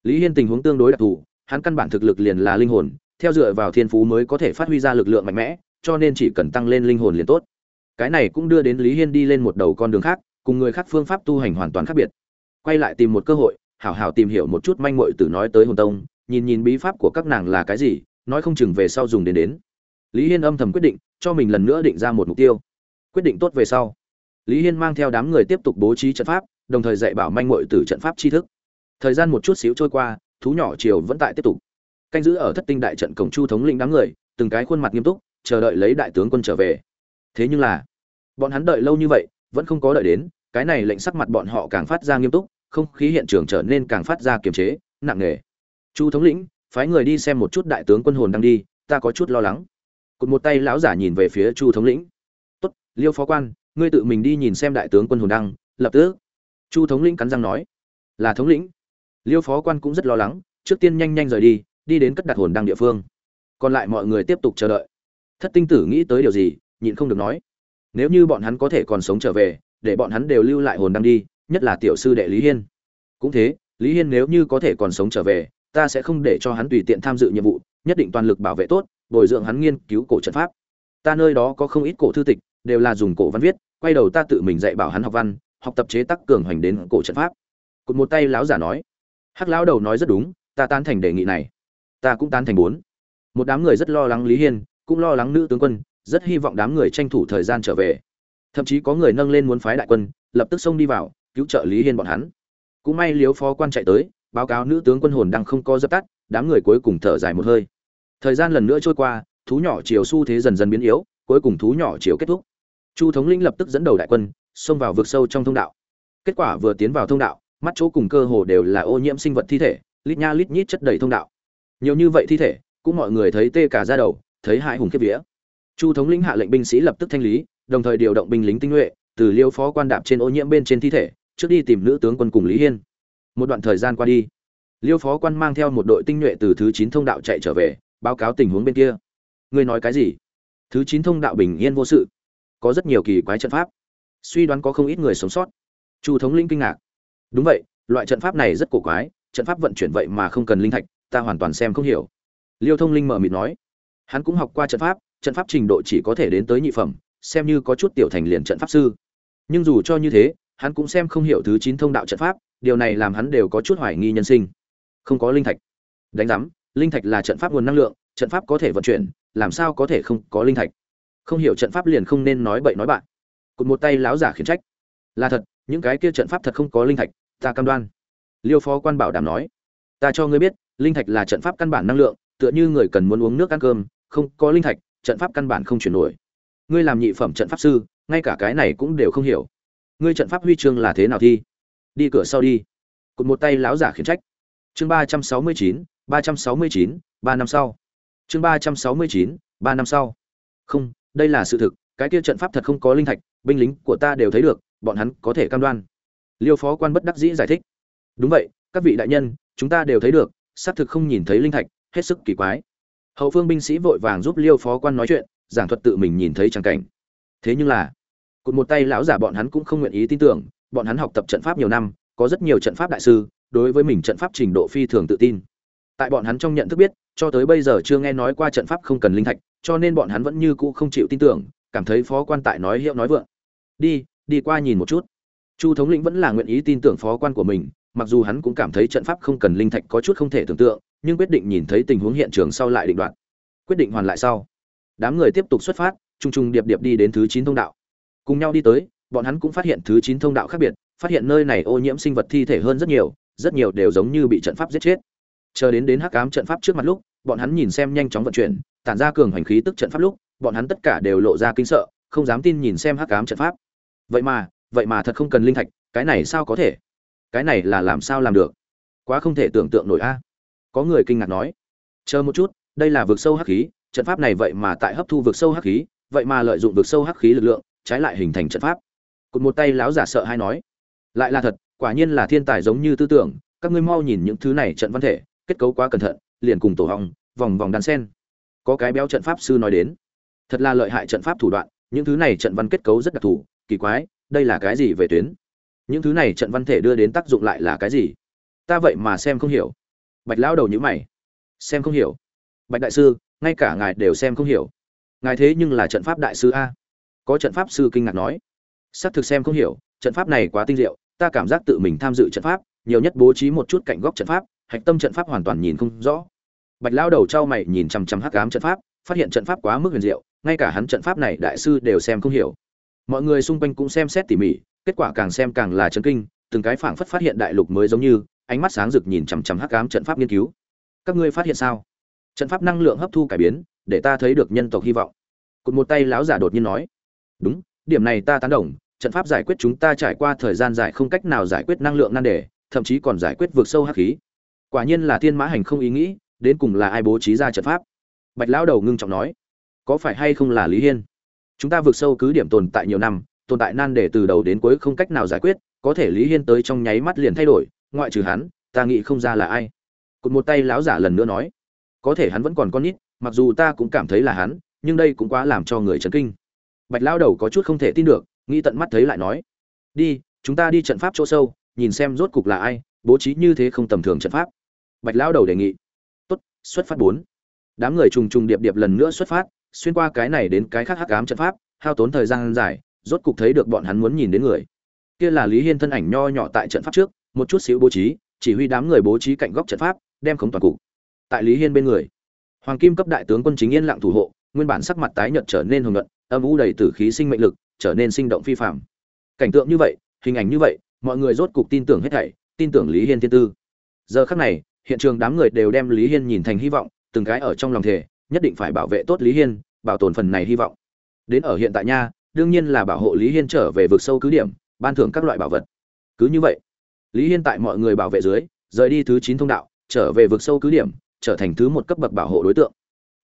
A: Lý hiên tình huống tương đối đặc thù hắn căn bản thực lực liền là linh hồn, theo dựa vào thiên phú mới có thể phát huy ra lực lượng mạnh mẽ, cho nên chỉ cần tăng lên linh hồn liền tốt. Cái này cũng đưa đến lý hiên đi lên một đầu con đường khác, cùng người khác phương pháp tu hành hoàn toàn khác biệt. Quay lại tìm một cơ hội, hảo hảo tìm hiểu một chút manh mội từ nói tới hồn tông, nhìn nhìn bí pháp của các nàng là cái gì, nói không chừng về sau dùng đến đến. Lý hiên âm thầm quyết định, cho mình lần nữa định ra một mục tiêu. Quyết định tốt về sau, lý hiên mang theo đám người tiếp tục bố trí trận pháp, đồng thời dạy bảo manh mội từ trận pháp tri thức. Thời gian một chút xíu trôi qua thú nhỏ chiều vẫn tại tiếp tục. Canh giữ ở thất tinh đại trận cổng chu thống lĩnh đám người, từng cái khuôn mặt nghiêm túc, chờ đợi lấy đại tướng quân trở về. Thế nhưng là, bọn hắn đợi lâu như vậy, vẫn không có đợi đến, cái này lệnh sắc mặt bọn họ càng phát ra nghiêm túc, không khí hiện trường trở nên càng phát ra kiềm chế, nặng nề. Chu thống lĩnh, phái người đi xem một chút đại tướng quân hồn đang đi, ta có chút lo lắng. Cụt một tay lão giả nhìn về phía chu thống lĩnh. Tốt, liêu phó quan, ngươi tự mình đi nhìn xem đại tướng quân hồn đăng lập tức. Chu thống lĩnh cắn răng nói. Là thống lĩnh liêu phó quan cũng rất lo lắng, trước tiên nhanh nhanh rời đi đi đến cất đặt hồn đăng địa phương. Còn lại mọi người tiếp tục chờ đợi. Thất tinh tử nghĩ tới điều gì, nhịn không được nói. Nếu như bọn hắn có thể còn sống trở về, để bọn hắn đều lưu lại hồn đăng đi, nhất là tiểu sư đệ lý hiên. Cũng thế, lý hiên nếu như có thể còn sống trở về, ta sẽ không để cho hắn tùy tiện tham dự nhiệm vụ, nhất định toàn lực bảo vệ tốt, bồi dưỡng hắn nghiên cứu cổ trận pháp. Ta nơi đó có không ít cổ thư tịch, đều là dùng cổ văn viết, quay đầu ta tự mình dạy bảo hắn học văn, học tập chế tác cường hoành đến cổ trận pháp. Cụt một tay lão giả nói hắc lão đầu nói rất đúng, ta tán thành đề nghị này. Ta cũng tán thành bốn. Một đám người rất lo lắng lý hiên, cũng lo lắng nữ tướng quân, rất hy vọng đám người tranh thủ thời gian trở về. Thậm chí có người nâng lên muốn phái đại quân, lập tức xông đi vào, cứu trợ lý hiên bọn hắn. Cũng may liếu phó quan chạy tới, báo cáo nữ tướng quân hồn đang không có dập tắt, đám người cuối cùng thở dài một hơi. Thời gian lần nữa trôi qua, thú nhỏ chiều xu thế dần dần biến yếu, cuối cùng thú nhỏ chiều kết thúc. Chu thống lĩnh lập tức dẫn đầu đại quân, xông vào vực sâu trong thông đạo. Kết quả vừa tiến vào thông đạo mắt chỗ cùng cơ hồ đều là ô nhiễm sinh vật thi thể, lít nha lít nhít chất đầy thông đạo. Nhiều như vậy thi thể, cũng mọi người thấy tê cả ra đầu, thấy hại hùng kiếp vía. Chu thống lĩnh hạ lệnh binh sĩ lập tức thanh lý, đồng thời điều động binh lính tinh nhuệ, từ liêu phó quan đạp trên ô nhiễm bên trên thi thể, trước đi tìm nữ tướng quân cùng lý hiên. Một đoạn thời gian qua đi, liêu phó quan mang theo một đội tinh nhuệ từ thứ chín thông đạo chạy trở về, báo cáo tình huống bên kia. Ngươi nói cái gì? Thứ chín thông đạo bình yên vô sự. Có rất nhiều kỳ quái trận pháp. Suy đoán có không ít người sống sót. Chu thống lĩnh kinh ngạc đúng vậy, loại trận pháp này rất cổ quái, trận pháp vận chuyển vậy mà không cần linh thạch, ta hoàn toàn xem không hiểu. Liêu thông linh mở mịt nói, hắn cũng học qua trận pháp trận pháp trình độ chỉ có thể đến tới nhị phẩm, xem như có chút tiểu thành liền trận pháp sư. Nhưng dù cho như thế, hắn cũng xem không hiểu thứ chín thông đạo trận pháp, điều này làm hắn đều có chút hoài nghi nhân sinh. Không có linh thạch. Đánh giám, linh thạch là trận pháp nguồn năng lượng, trận pháp có thể vận chuyển, làm sao có thể không có linh thạch? Không hiểu trận pháp liền không nên nói bậy nói bạn. Cụt một tay láo giả khiển trách. Là thật những cái kia trận pháp thật không có linh thạch, ta cam đoan. Liêu phó quan bảo đảm nói. Ta cho ngươi biết, linh thạch là trận pháp căn bản năng lượng, tựa như người cần muốn uống nước ăn cơm, không có linh thạch, trận pháp căn bản không chuyển nổi. Ngươi làm nhị phẩm trận pháp sư, ngay cả cái này cũng đều không hiểu. Ngươi trận pháp huy chương là thế nào thi? Đi cửa sau đi. Cụt một tay láo giả khiển trách. Chương ba trăm sáu mươi chín, ba trăm sáu mươi chín, ba năm sau. Chương ba trăm sáu mươi chín, ba năm sau. Không, đây là sự thực, cái kia trận pháp thật không có linh thạch, binh lính của ta đều thấy được bọn hắn có thể cam đoan. Liêu phó quan bất đắc dĩ giải thích. Đúng vậy, các vị đại nhân, chúng ta đều thấy được, xác thực không nhìn thấy linh thạch, hết sức kỳ quái. Hậu phương binh sĩ vội vàng giúp liêu phó quan nói chuyện, giảng thuật tự mình nhìn thấy trang cảnh. Thế nhưng là, cụt một tay lão giả bọn hắn cũng không nguyện ý tin tưởng, bọn hắn học tập trận pháp nhiều năm, có rất nhiều trận pháp đại sư, đối với mình trận pháp trình độ phi thường tự tin. Tại bọn hắn trong nhận thức biết, cho tới bây giờ chưa nghe nói qua trận pháp không cần linh thạch, cho nên bọn hắn vẫn như cũ không chịu tin tưởng, cảm thấy phó quan tại nói hiệu nói vượng. Đi đi qua nhìn một chút. Chu thống lĩnh vẫn là nguyện ý tin tưởng phó quan của mình, mặc dù hắn cũng cảm thấy trận pháp không cần linh thạch có chút không thể tưởng tượng, nhưng quyết định nhìn thấy tình huống hiện trường sau lại định đoạt. Quyết định hoàn lại sau, đám người tiếp tục xuất phát trùng trùng điệp điệp đi đến thứ chín thông đạo. Cùng nhau đi tới, bọn hắn cũng phát hiện thứ chín thông đạo khác biệt, phát hiện nơi này ô nhiễm sinh vật thi thể hơn rất nhiều rất nhiều đều giống như bị trận pháp giết chết. Chờ đến đến hắc ám trận pháp trước mặt lúc, bọn hắn nhìn xem nhanh chóng vận chuyển, tản ra cường hành khí tức trận pháp lúc, bọn hắn tất cả đều lộ ra kinh sợ, không dám tin nhìn xem hắc ám trận pháp vậy mà vậy mà thật không cần linh thạch, cái này sao có thể? Cái này là làm sao làm được? Quá không thể tưởng tượng nổi a. Có người kinh ngạc nói. Chờ một chút, đây là vực sâu hắc khí, trận pháp này vậy mà tại hấp thu vực sâu hắc khí, vậy mà lợi dụng vực sâu hắc khí lực lượng, trái lại hình thành trận pháp. Cụt một tay láo giả sợ hay nói. Lại là thật, quả nhiên là thiên tài giống như tư tưởng, các ngươi mau nhìn những thứ này trận văn thể, kết cấu quá cẩn thận, liền cùng tổ hong, vòng vòng đan sen. Có cái béo trận pháp sư nói đến. Thật là lợi hại trận pháp thủ đoạn, những thứ này trận văn kết cấu rất đặc thù kỳ quái, đây là cái gì về tuyến? Những thứ này trận văn thể đưa đến tác dụng lại là cái gì? Ta vậy mà xem không hiểu. Bạch lão đầu nhữ mày. Xem không hiểu. Bạch đại sư, ngay cả ngài đều xem không hiểu. Ngài thế nhưng là trận pháp đại sư a. Có trận pháp sư kinh ngạc nói. Xác thực xem không hiểu, trận pháp này quá tinh diệu, ta cảm giác tự mình tham dự trận pháp, nhiều nhất bố trí một chút cạnh góc trận pháp, hạch tâm trận pháp hoàn toàn nhìn không rõ. Bạch lão đầu trao mày nhìn chằm chằm hắc ám trận pháp, phát hiện trận pháp quá mức huyền diệu, ngay cả hắn trận pháp này đại sư đều xem không hiểu mọi người xung quanh cũng xem xét tỉ mỉ, kết quả càng xem càng là chấn kinh, từng cái phảng phất phát hiện đại lục mới giống như, ánh mắt sáng rực nhìn chằm chằm hắc ám trận pháp nghiên cứu. Các ngươi phát hiện sao? Trận pháp năng lượng hấp thu cải biến, để ta thấy được nhân tộc hy vọng. Cụt một tay lão giả đột nhiên nói. Đúng, điểm này ta tán đồng, trận pháp giải quyết chúng ta trải qua thời gian dài không cách nào giải quyết năng lượng nan đề, thậm chí còn giải quyết vượt sâu hắc khí. Quả nhiên là thiên mã hành không ý nghĩ, đến cùng là ai bố trí ra trận pháp? Bạch lão đầu ngưng trọng nói. Có phải hay không là lý hiên? Chúng ta vượt sâu cứ điểm tồn tại nhiều năm, tồn tại nan đề từ đầu đến cuối không cách nào giải quyết, có thể lý hiên tới trong nháy mắt liền thay đổi, ngoại trừ hắn, ta nghĩ không ra là ai. Cụt một tay láo giả lần nữa nói, có thể hắn vẫn còn con nít, mặc dù ta cũng cảm thấy là hắn, nhưng đây cũng quá làm cho người chấn kinh. Bạch lao đầu có chút không thể tin được, nghĩ tận mắt thấy lại nói, đi, chúng ta đi trận pháp chỗ sâu, nhìn xem rốt cục là ai, bố trí như thế không tầm thường trận pháp. Bạch lao đầu đề nghị, tốt, xuất phát bốn. Đám người trùng trùng điệp điệp lần nữa xuất phát xuyên qua cái này đến cái khác hắc ám trận pháp, hao tốn thời gian dài, rốt cục thấy được bọn hắn muốn nhìn đến người. Kia là lý hiên thân ảnh nho nhỏ tại trận pháp trước, một chút xíu bố trí, chỉ huy đám người bố trí cạnh góc trận pháp, đem khống toàn cục. Tại lý hiên bên người, hoàng kim cấp đại tướng quân chính yên lặng thủ hộ, nguyên bản sắc mặt tái nhợt trở nên hồng nhuận, âm u đầy tử khí sinh mệnh lực, trở nên sinh động phi phạm cảnh tượng như vậy, hình ảnh như vậy, mọi người rốt cục tin tưởng hết thảy, tin tưởng lý hiên thiên tư. Giờ khắc này, hiện trường đám người đều đem lý hiên nhìn thành hy vọng, từng cái ở trong lòng thể nhất định phải bảo vệ tốt lý hiên bảo tồn phần này hy vọng. Đến ở hiện tại nha, đương nhiên là bảo hộ lý hiên trở về vực sâu cứ điểm, ban thưởng các loại bảo vật. Cứ như vậy, lý hiên tại mọi người bảo vệ dưới, rời đi thứ chín thông đạo, trở về vực sâu cứ điểm, trở thành thứ một cấp bậc bảo hộ đối tượng.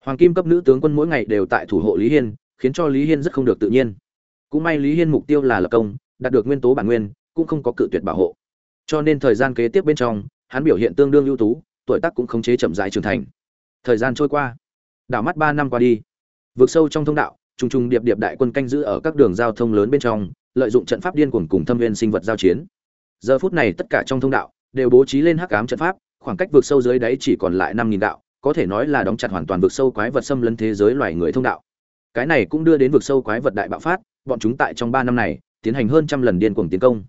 A: Hoàng kim cấp nữ tướng quân mỗi ngày đều tại thủ hộ lý hiên, khiến cho lý hiên rất không được tự nhiên. Cũng may lý hiên mục tiêu là lập công, đạt được nguyên tố bản nguyên, cũng không có cự tuyệt bảo hộ. Cho nên thời gian kế tiếp bên trong, hắn biểu hiện tương đương ưu tú, tuổi tác cũng khống chế chậm rãi trưởng thành. Thời gian trôi qua, đảo mắt ba năm qua đi vượt sâu trong thông đạo, trùng trùng điệp điệp đại quân canh giữ ở các đường giao thông lớn bên trong, lợi dụng trận pháp điên cuồng cùng thâm viên sinh vật giao chiến. Giờ phút này tất cả trong thông đạo đều bố trí lên hắc ám trận pháp, khoảng cách vượt sâu dưới đáy chỉ còn lại năm nghìn đạo, có thể nói là đóng chặt hoàn toàn vượt sâu quái vật xâm lấn thế giới loài người thông đạo. Cái này cũng đưa đến vượt sâu quái vật đại bạo phát, bọn chúng tại trong ba năm này tiến hành hơn trăm lần điên cuồng tiến công.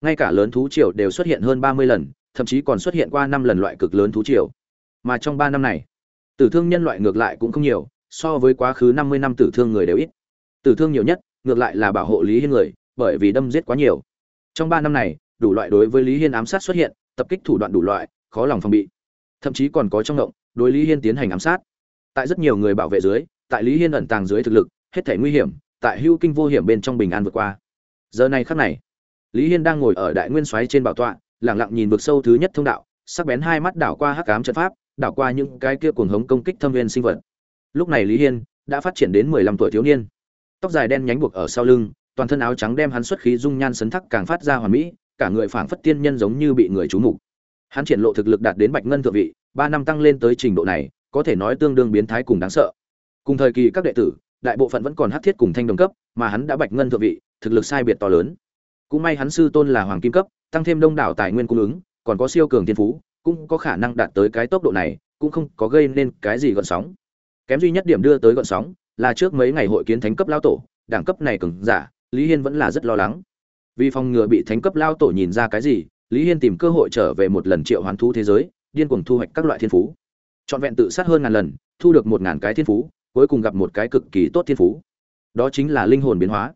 A: Ngay cả lớn thú triều đều xuất hiện hơn ba mươi lần, thậm chí còn xuất hiện qua năm lần loại cực lớn thú triều. Mà trong ba năm này, tử thương nhân loại ngược lại cũng không nhiều so với quá khứ năm mươi năm tử thương người đều ít. Tử thương nhiều nhất, ngược lại là bảo hộ lý hiên người, bởi vì đâm giết quá nhiều. Trong ba năm này, đủ loại đối với lý hiên ám sát xuất hiện, tập kích thủ đoạn đủ loại, khó lòng phòng bị. Thậm chí còn có trong động, đối lý hiên tiến hành ám sát. Tại rất nhiều người bảo vệ dưới, tại lý hiên ẩn tàng dưới thực lực, hết thảy nguy hiểm, tại hưu kinh vô hiểm bên trong bình an vượt qua. Giờ này khắc này, lý hiên đang ngồi ở đại nguyên xoáy trên bảo tọa, lặng lặng nhìn vực sâu thứ nhất thông đạo, sắc bén hai mắt đảo qua hắc ám trận pháp, đảo qua những cái kia cuồng hống công kích thâm viên sinh vật lúc này lý hiên đã phát triển đến mười lăm tuổi thiếu niên. Tóc dài đen nhánh buộc ở sau lưng, toàn thân áo trắng đem hắn xuất khí dung nhan sấn thắc càng phát ra hoàn mỹ, cả người phảng phất tiên nhân giống như bị người trú mục. Hắn triển lộ thực lực đạt đến bạch ngân thượng vị, ba năm tăng lên tới trình độ này, có thể nói tương đương biến thái cùng đáng sợ. Cùng thời kỳ các đệ tử, đại bộ phận vẫn còn hát thiết cùng thanh đồng cấp, mà hắn đã bạch ngân thượng vị, thực lực sai biệt to lớn. Cũng may hắn sư tôn là hoàng kim cấp, tăng thêm đông đảo tài nguyên cung ứng, còn có siêu cường thiên phú, cũng có khả năng đạt tới cái tốc độ này, cũng không có gây nên cái gì gợn sóng kém duy nhất điểm đưa tới gọn sóng là trước mấy ngày hội kiến thánh cấp lao tổ, đẳng cấp này cứng giả, lý hiên vẫn là rất lo lắng. Vì phòng ngừa bị thánh cấp lao tổ nhìn ra cái gì, lý hiên tìm cơ hội trở về một lần triệu hoán thú thế giới, điên cuồng thu hoạch các loại thiên phú. Trọn vẹn tự sát hơn ngàn lần, thu được một ngàn cái thiên phú, cuối cùng gặp một cái cực kỳ tốt thiên phú. Đó chính là linh hồn biến hóa.